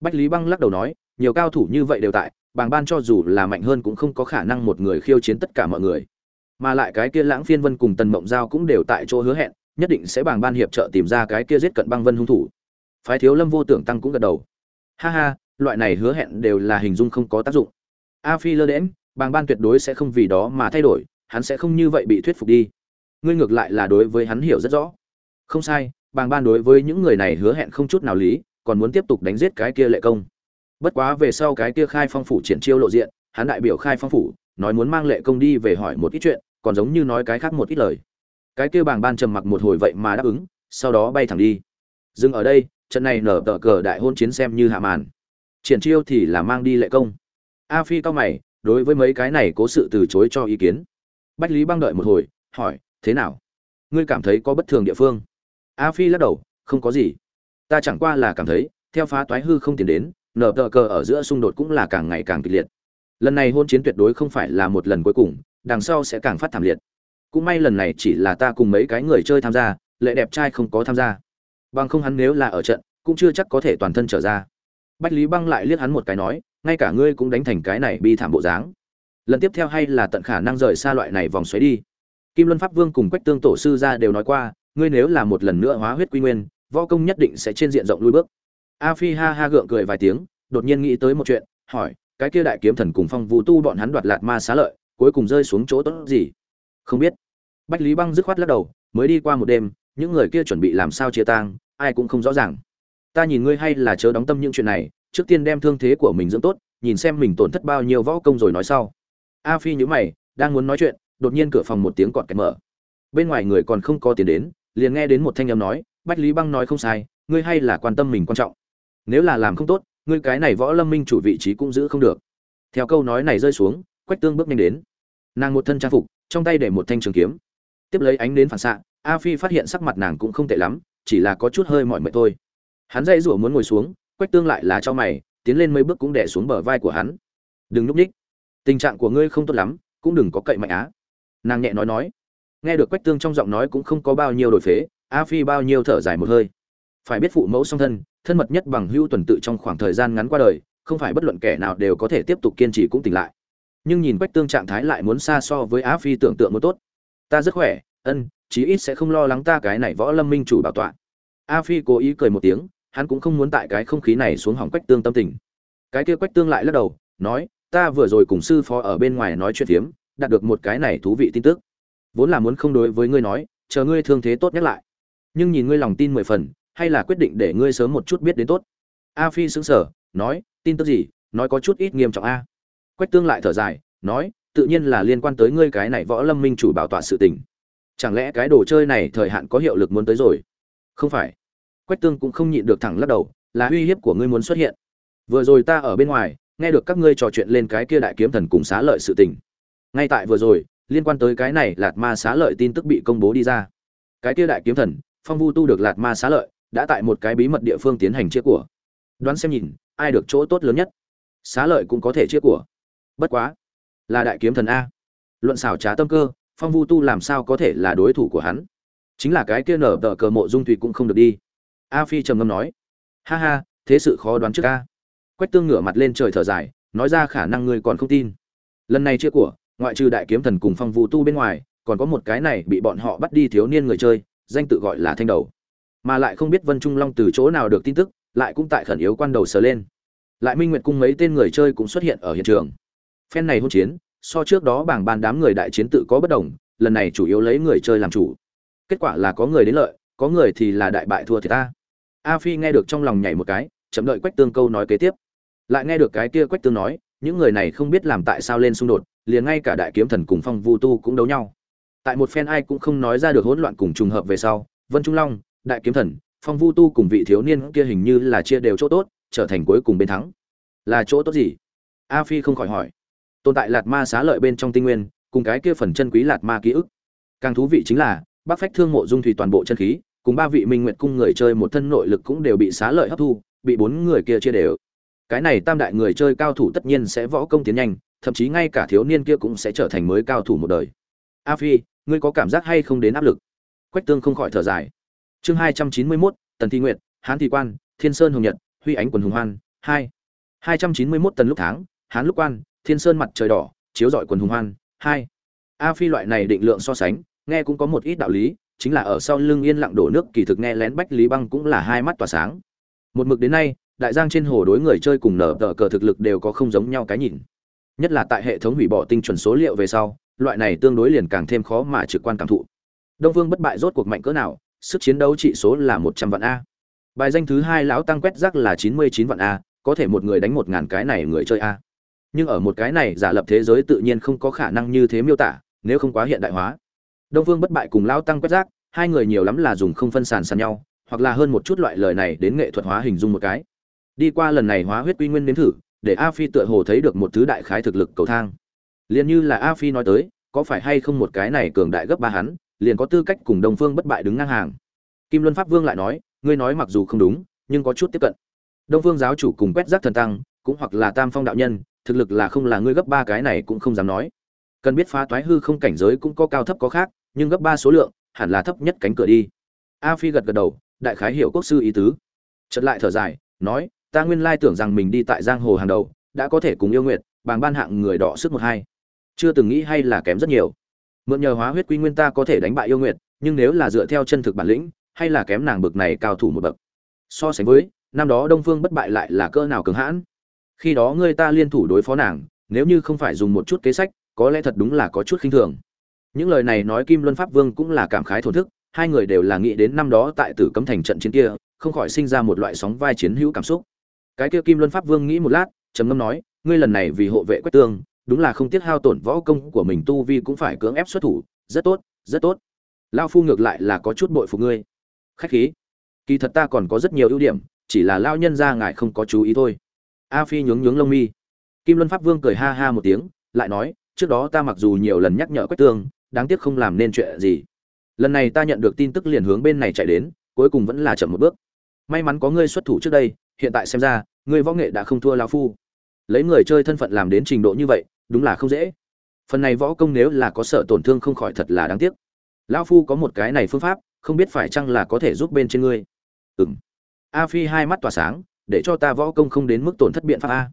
Bách lý băng lắc đầu nói, nhiều cao thủ như vậy đều tại bàng ban cho dù là mạnh hơn cũng không có khả năng một người khiêu chiến tất cả mọi người. Mà lại cái kia lãng phiên vân cùng tần mộng giao cũng đều tại chỗ hứa hẹn, nhất định sẽ bàng ban hiệp trợ tìm ra cái kia giết cận băng vân hung thủ. Phái thiếu lâm vô tưởng tăng cũng gật đầu. Ha ha, loại này hứa hẹn đều là hình dung không có tác dụng a phi lơ đễm bàng ban tuyệt đối sẽ không vì đó mà thay đổi, hắn sẽ không như vậy bị thuyết phục đi. Ngươi ngược lại là đối với hắn hiểu rất rõ. Không sai, bàng ban đối với những người này hứa hẹn không chút nào lý, còn muốn tiếp tục đánh giết cái kia lệ công. Bất quá về sau cái kia khai phong phủ triển chiêu lộ diện, hắn đại biểu khai phong phủ, nói muốn mang lệ công đi về hỏi một ít chuyện, còn giống như nói cái khác một ít lời. Cái kia bàng ban trầm mặc một hồi vậy mà đáp ứng, sau đó bay thẳng đi. Dừng ở đây, trận này nở tờ cờ đại hôn chiến xem như hạ màn. Triển chiêu thì là mang đi lệ công a phi cao mày, đối với mấy cái này cố sự từ chối cho ý kiến. Bách lý băng đợi một hồi, hỏi, thế nào? Ngươi cảm thấy có bất thường địa phương? A phi lắc đầu, không có gì. Ta chẳng qua là cảm thấy, theo phá toái hư không tiến đến, nở tờ cờ ở giữa xung đột cũng là càng ngày càng kịch liệt. Lần này hôn chiến tuyệt đối không phải là một lần cuối cùng, đằng sau sẽ càng phát thảm liệt. Cũng may lần này chỉ là ta cùng mấy cái người chơi tham gia, lệ đẹp trai không có tham gia. Bằng không hắn nếu là ở trận, cũng chưa chắc có thể toàn thân trở ra. Bách lý băng lại liếc hắn một cái nói ngay cả ngươi cũng đánh thành cái này bi thảm bộ dáng. Lần tiếp theo hay là tận khả năng rời xa loại này vòng xoáy đi. Kim luân pháp vương cùng quách tương tổ sư ra đều nói qua, ngươi nếu là một lần nữa hóa huyết quy nguyên, võ công nhất định sẽ trên diện rộng lui bước. A phi ha ha gượng cười vài tiếng, đột nhiên nghĩ tới một chuyện, hỏi, cái kia đại kiếm thần cùng phong vũ tu bọn hắn đoạt lạt ma xá lợi, cuối cùng rơi xuống chỗ tốt gì? Không biết. Bách lý băng dứt khoát lắc đầu, mới đi qua một đêm, những người kia chuẩn bị làm sao chia tang, ai cũng không rõ ràng. Ta nhìn ngươi hay là chớ đóng tâm những chuyện này trước tiên đem thương thế của mình dưỡng tốt, nhìn xem mình tổn thất bao nhiêu võ công rồi nói sau. A phi nhữ mày, đang muốn nói chuyện, đột nhiên cửa phòng một tiếng cọt kẹt mở. Bên ngoài người còn không có tiền đến, liền nghe đến một thanh âm nói, bách lý băng nói không sai, ngươi hay là quan tâm mình quan trọng. Nếu là làm không tốt, ngươi cái này võ lâm minh chủ vị trí cũng giữ không được. Theo câu nói này rơi xuống, quách tương bước nhanh đến. Nàng một thân trang phục, trong tay để một thanh trường kiếm. Tiếp lấy ánh đến phản xạ, a phi phát hiện sắc mặt nàng cũng không tệ lắm, chỉ là có chút hơi mỏi mệt thôi. Hắn dãy rủa muốn ngồi xuống quách tương lại là cho mày, tiến lên mấy bước cũng đè xuống bờ vai của hắn. Đừng núp ních tình trạng của ngươi không tốt lắm, cũng đừng có cậy mạnh á. Nàng nhẹ nói nói. Nghe được quách tương trong giọng nói cũng không có bao nhiêu đổi phế, a phi bao nhiêu thở dài một hơi. Phải biết phụ mẫu song thân thân mật nhất bằng hưu tuần tự trong khoảng thời gian ngắn qua đời, không phải bất luận kẻ nào đều có thể tiếp tục kiên trì cũng tỉnh lại. Nhưng nhìn quách tương trạng thái lại muốn xa so với a phi tưởng tượng một tốt. Ta rất khỏe, ân, chí ít sẽ không lo lắng ta cái này võ lâm minh chủ bảo tọa. A phi cố ý cười một tiếng hắn cũng không muốn tại cái không khí này xuống hỏng quách tương tâm tình. Cái kia quách tương lại lắc đầu, nói, ta vừa rồi cùng sư phó ở bên ngoài nói chuyện phiếm, đạt được một cái này thú vị tin tức. Vốn là muốn không đối với ngươi nói, chờ ngươi thương thế tốt nhắc lại. Nhưng nhìn ngươi lòng tin mười phần, hay là quyết định để ngươi sớm một chút biết đến tốt. A phi xứng sở nói, tin tức gì? Nói có chút ít nghiêm trọng a. Quách tương lại thở dài, nói, tự nhiên là liên quan tới ngươi cái này võ lâm minh chủ bảo tọa sự tình. Chẳng lẽ cái đồ chơi này thời hạn có hiệu lực muốn tới rồi? Không phải quách tương cũng không nhịn được thẳng lắc đầu, là uy hiếp của ngươi muốn xuất hiện. Vừa rồi ta ở bên ngoài, nghe được các ngươi trò chuyện lên cái kia đại kiếm thần cùng xá lợi sự tình. Ngay tại vừa rồi, liên quan tới cái này lạt ma xá lợi tin tức bị công bố đi ra. Cái kia đại kiếm thần, phong vu tu được lạt ma xá lợi, đã tại một cái bí mật địa phương tiến hành chia của. Đoán xem nhìn, ai được chỗ tốt lớn nhất. Xá lợi cũng có thể chia của. Bất quá, là đại kiếm thần a. Luận xảo trá tâm cơ, phong vu tu làm sao có thể là đối thủ của hắn? Chính là cái kia nở tờ cờ mộ dung thủy cũng không được đi a phi trầm ngâm nói, ha ha, thế sự khó đoán trước a. Quách tương ngửa mặt lên trời thở dài, nói ra khả năng ngươi còn không tin. Lần này chia của, ngoại trừ đại kiếm thần cùng phong vũ tu bên ngoài, còn có một cái này bị bọn họ bắt đi thiếu niên người chơi, danh tự gọi là thanh đầu. Mà lại không biết vân trung long từ chỗ nào được tin tức, lại cũng tại khẩn yếu quan đầu sờ lên. Lại minh nguyệt cung mấy tên người chơi cũng xuất hiện ở hiện trường. Phen này hôn chiến, so trước đó bảng bàn đám người đại chiến tự có bất đồng, lần này chủ yếu lấy người chơi làm chủ. Kết quả là có người đến lợi, có người thì là đại bại thua thì ta a phi nghe được trong lòng nhảy một cái, chậm đợi quách tương câu nói kế tiếp. Lại nghe được cái kia quách tương nói, những người này không biết làm tại sao lên xung đột, liền ngay cả đại kiếm thần cùng phong vu tu cũng đấu nhau. Tại một phen ai cũng không nói ra được hỗn loạn cùng trùng hợp về sau, vân trung long, đại kiếm thần, phong vu tu cùng vị thiếu niên kia hình như là chia đều chỗ tốt, trở thành cuối cùng bên thắng. Là chỗ tốt gì? A phi không khỏi hỏi. Tồn tại lạt ma xá lợi bên trong tinh nguyên, cùng cái kia phần chân quý lạt ma ký ức. Càng thú vị chính là bác phách thương mộ dung thủy toàn bộ chân khí cùng ba vị minh nguyện cung người chơi một thân nội lực cũng đều bị xá lợi hấp thu, bị bốn người kia chia đều. Cái này tam đại người chơi cao thủ tất nhiên sẽ võ công tiến nhanh, thậm chí ngay cả thiếu niên kia cũng sẽ trở thành mới cao thủ một đời. A phi, ngươi có cảm giác hay không đến áp lực? Quách tương không khỏi thở dài. Chương hai trăm chín mươi mốt, tần thi nguyệt, hán thị quan, thiên sơn hồng nhật, huy ánh quần hùng hoan, hai. hai trăm chín mươi mốt tần lúc tháng hán lúc quan, thiên sơn mặt trời đỏ, chiếu rọi quần hùng hoan, hai. A phi loại này định lượng so sánh, nghe cũng có một ít đạo lý chính là ở sau lưng yên lặng đổ nước, kỳ thực nghe lén bách lý băng cũng là hai mắt tỏa sáng. Một mực đến nay, đại giang trên hồ đối người chơi cùng nở tờ cờ thực lực đều có không giống nhau cái nhìn. Nhất là tại hệ thống hủy bỏ tinh chuẩn số liệu về sau, loại này tương đối liền càng thêm khó mà trực quan cảm thụ. Đông vương bất bại rốt cuộc mạnh cỡ nào, sức chiến đấu trị số là một trăm vạn a. Bài danh thứ hai lão tăng quét rác là chín mươi chín vạn a, có thể một người đánh một ngàn cái này người chơi a. Nhưng ở một cái này giả lập thế giới tự nhiên không có khả năng như thế miêu tả, nếu không quá hiện đại hóa đông vương bất bại cùng lão tăng quét rác, hai người nhiều lắm là dùng không phân sàn sàn nhau, hoặc là hơn một chút loại lời này đến nghệ thuật hóa hình dung một cái. Đi qua lần này hóa huyết quy nguyên nếm thử, để a phi tựa hồ thấy được một thứ đại khái thực lực cầu thang. Liền như là a phi nói tới, có phải hay không một cái này cường đại gấp ba hắn, liền có tư cách cùng Đông phương bất bại đứng ngang hàng. Kim luân pháp vương lại nói, ngươi nói mặc dù không đúng, nhưng có chút tiếp cận. Đông phương giáo chủ cùng quét rác thần tăng, cũng hoặc là tam phong đạo nhân, thực lực là không là ngươi gấp ba cái này cũng không dám nói. Cần biết phá toái hư không cảnh giới cũng có cao thấp có khác nhưng gấp ba số lượng, hẳn là thấp nhất cánh cửa đi. A phi gật gật đầu, đại khái hiểu quốc sư ý tứ. Chợt lại thở dài, nói, ta nguyên lai tưởng rằng mình đi tại giang hồ hàng đầu, đã có thể cùng yêu nguyệt bằng ban hạng người đỏ sức một hai. Chưa từng nghĩ hay là kém rất nhiều. Mượn nhờ hóa huyết quy nguyên ta có thể đánh bại yêu nguyệt, nhưng nếu là dựa theo chân thực bản lĩnh, hay là kém nàng bực này cao thủ một bậc. So sánh với, năm đó đông phương bất bại lại là cỡ nào cường hãn. Khi đó ngươi ta liên thủ đối phó nàng, nếu như không phải dùng một chút kế sách, có lẽ thật đúng là có chút khinh thường những lời này nói kim luân pháp vương cũng là cảm khái thổn thức, hai người đều là nghĩ đến năm đó tại tử cấm thành trận chiến kia, không khỏi sinh ra một loại sóng vai chiến hữu cảm xúc. Cái kia kim luân pháp vương nghĩ một lát, trầm ngâm nói, ngươi lần này vì hộ vệ quách tương, đúng là không tiếc hao tổn võ công của mình tu vi cũng phải cưỡng ép xuất thủ, rất tốt rất tốt. Lao phu ngược lại là có chút bội phục ngươi. Khách khí. Kỳ thật ta còn có rất nhiều ưu điểm, chỉ là lao nhân ra ngài không có chú ý thôi. A phi nhướng nhướng lông mi. Kim luân pháp vương cười ha ha một tiếng, lại nói, trước đó ta mặc dù nhiều lần nhắc nhở quách tương đáng tiếc không làm nên chuyện gì. Lần này ta nhận được tin tức liền hướng bên này chạy đến, cuối cùng vẫn là chậm một bước. May mắn có ngươi xuất thủ trước đây, hiện tại xem ra, ngươi võ nghệ đã không thua lao phu. Lấy người chơi thân phận làm đến trình độ như vậy, đúng là không dễ. Phần này võ công nếu là có sợ tổn thương không khỏi thật là đáng tiếc. Lão phu có một cái này phương pháp, không biết phải chăng là có thể giúp bên trên ngươi. Ừ m a phi hai mắt tỏa sáng, để cho ta võ công không đến mức tổn thất biện pháp a.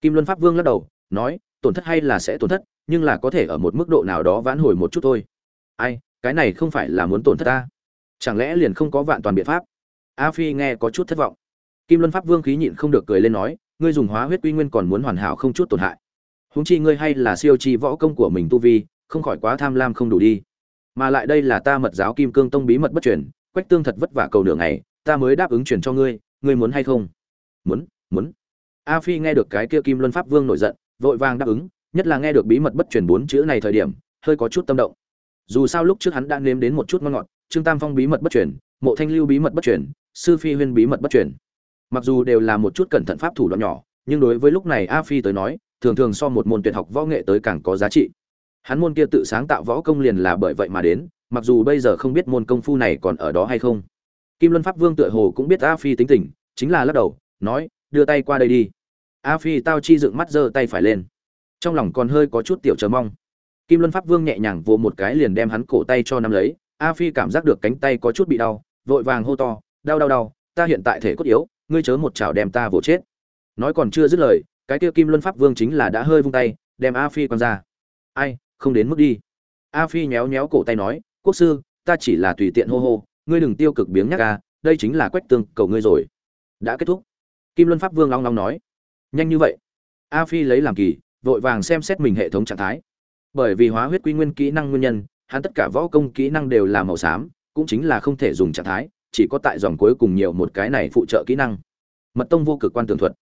Kim luân pháp vương lắc đầu, nói tổn thất hay là sẽ tổn thất, nhưng là có thể ở một mức độ nào đó vãn hồi một chút thôi. Ai, cái này không phải là muốn tổn thất ta? Chẳng lẽ liền không có vạn toàn biện pháp? A phi nghe có chút thất vọng. Kim luân pháp vương khí nhịn không được cười lên nói, ngươi dùng hóa huyết quy nguyên còn muốn hoàn hảo không chút tổn hại. Húng chi ngươi hay là siêu chi võ công của mình tu vi, không khỏi quá tham lam không đủ đi. Mà lại đây là ta mật giáo kim cương tông bí mật bất truyền, quách tương thật vất vả cầu nửa ngày, ta mới đáp ứng truyền cho ngươi ngươi muốn hay không? Muốn muốn. A phi nghe được cái kia kim luân pháp vương nổi giận vội vàng đáp ứng, nhất là nghe được bí mật bất truyền bốn chữ này thời điểm, hơi có chút tâm động. Dù sao lúc trước hắn đã nếm đến một chút ngon ngọt, trương tam phong bí mật bất truyền, mộ thanh lưu bí mật bất truyền, sư phi huyên bí mật bất truyền. Mặc dù đều là một chút cẩn thận pháp thủ đoạn nhỏ, nhưng đối với lúc này a phi tới nói, thường thường so một môn tuyệt học võ nghệ tới càng có giá trị. Hắn môn kia tự sáng tạo võ công liền là bởi vậy mà đến, mặc dù bây giờ không biết môn công phu này còn ở đó hay không. Kim luân pháp vương tựa hồ cũng biết a phi tính tình, chính là lắc đầu, nói, đưa tay qua đây đi a phi tao chi dựng mắt giơ tay phải lên. Trong lòng còn hơi có chút tiểu chờ mong. Kim luân pháp vương nhẹ nhàng vỗ một cái liền đem hắn cổ tay cho nắm lấy. A phi cảm giác được cánh tay có chút bị đau, vội vàng hô to, đau đau đau, ta hiện tại thể cốt yếu, ngươi chớ một chảo đem ta vỗ chết. Nói còn chưa dứt lời, cái kia kim luân pháp vương chính là đã hơi vung tay, đem a phi quăng ra. Ai, không đến mức đi. A phi nhéo nhéo cổ tay nói, quốc sư, ta chỉ là tùy tiện hô hô, ngươi đừng tiêu cực biếng nhắc a, đây chính là quách tương cầu ngươi rồi. Đã kết thúc. Kim luân pháp vương long long nói nhanh như vậy. A phi lấy làm kỳ, vội vàng xem xét mình hệ thống trạng thái. Bởi vì hóa huyết quy nguyên kỹ năng nguyên nhân, hắn tất cả võ công kỹ năng đều là màu xám, cũng chính là không thể dùng trạng thái, chỉ có tại dòng cuối cùng nhiều một cái này phụ trợ kỹ năng. Mật tông vô cực quan tường thuật.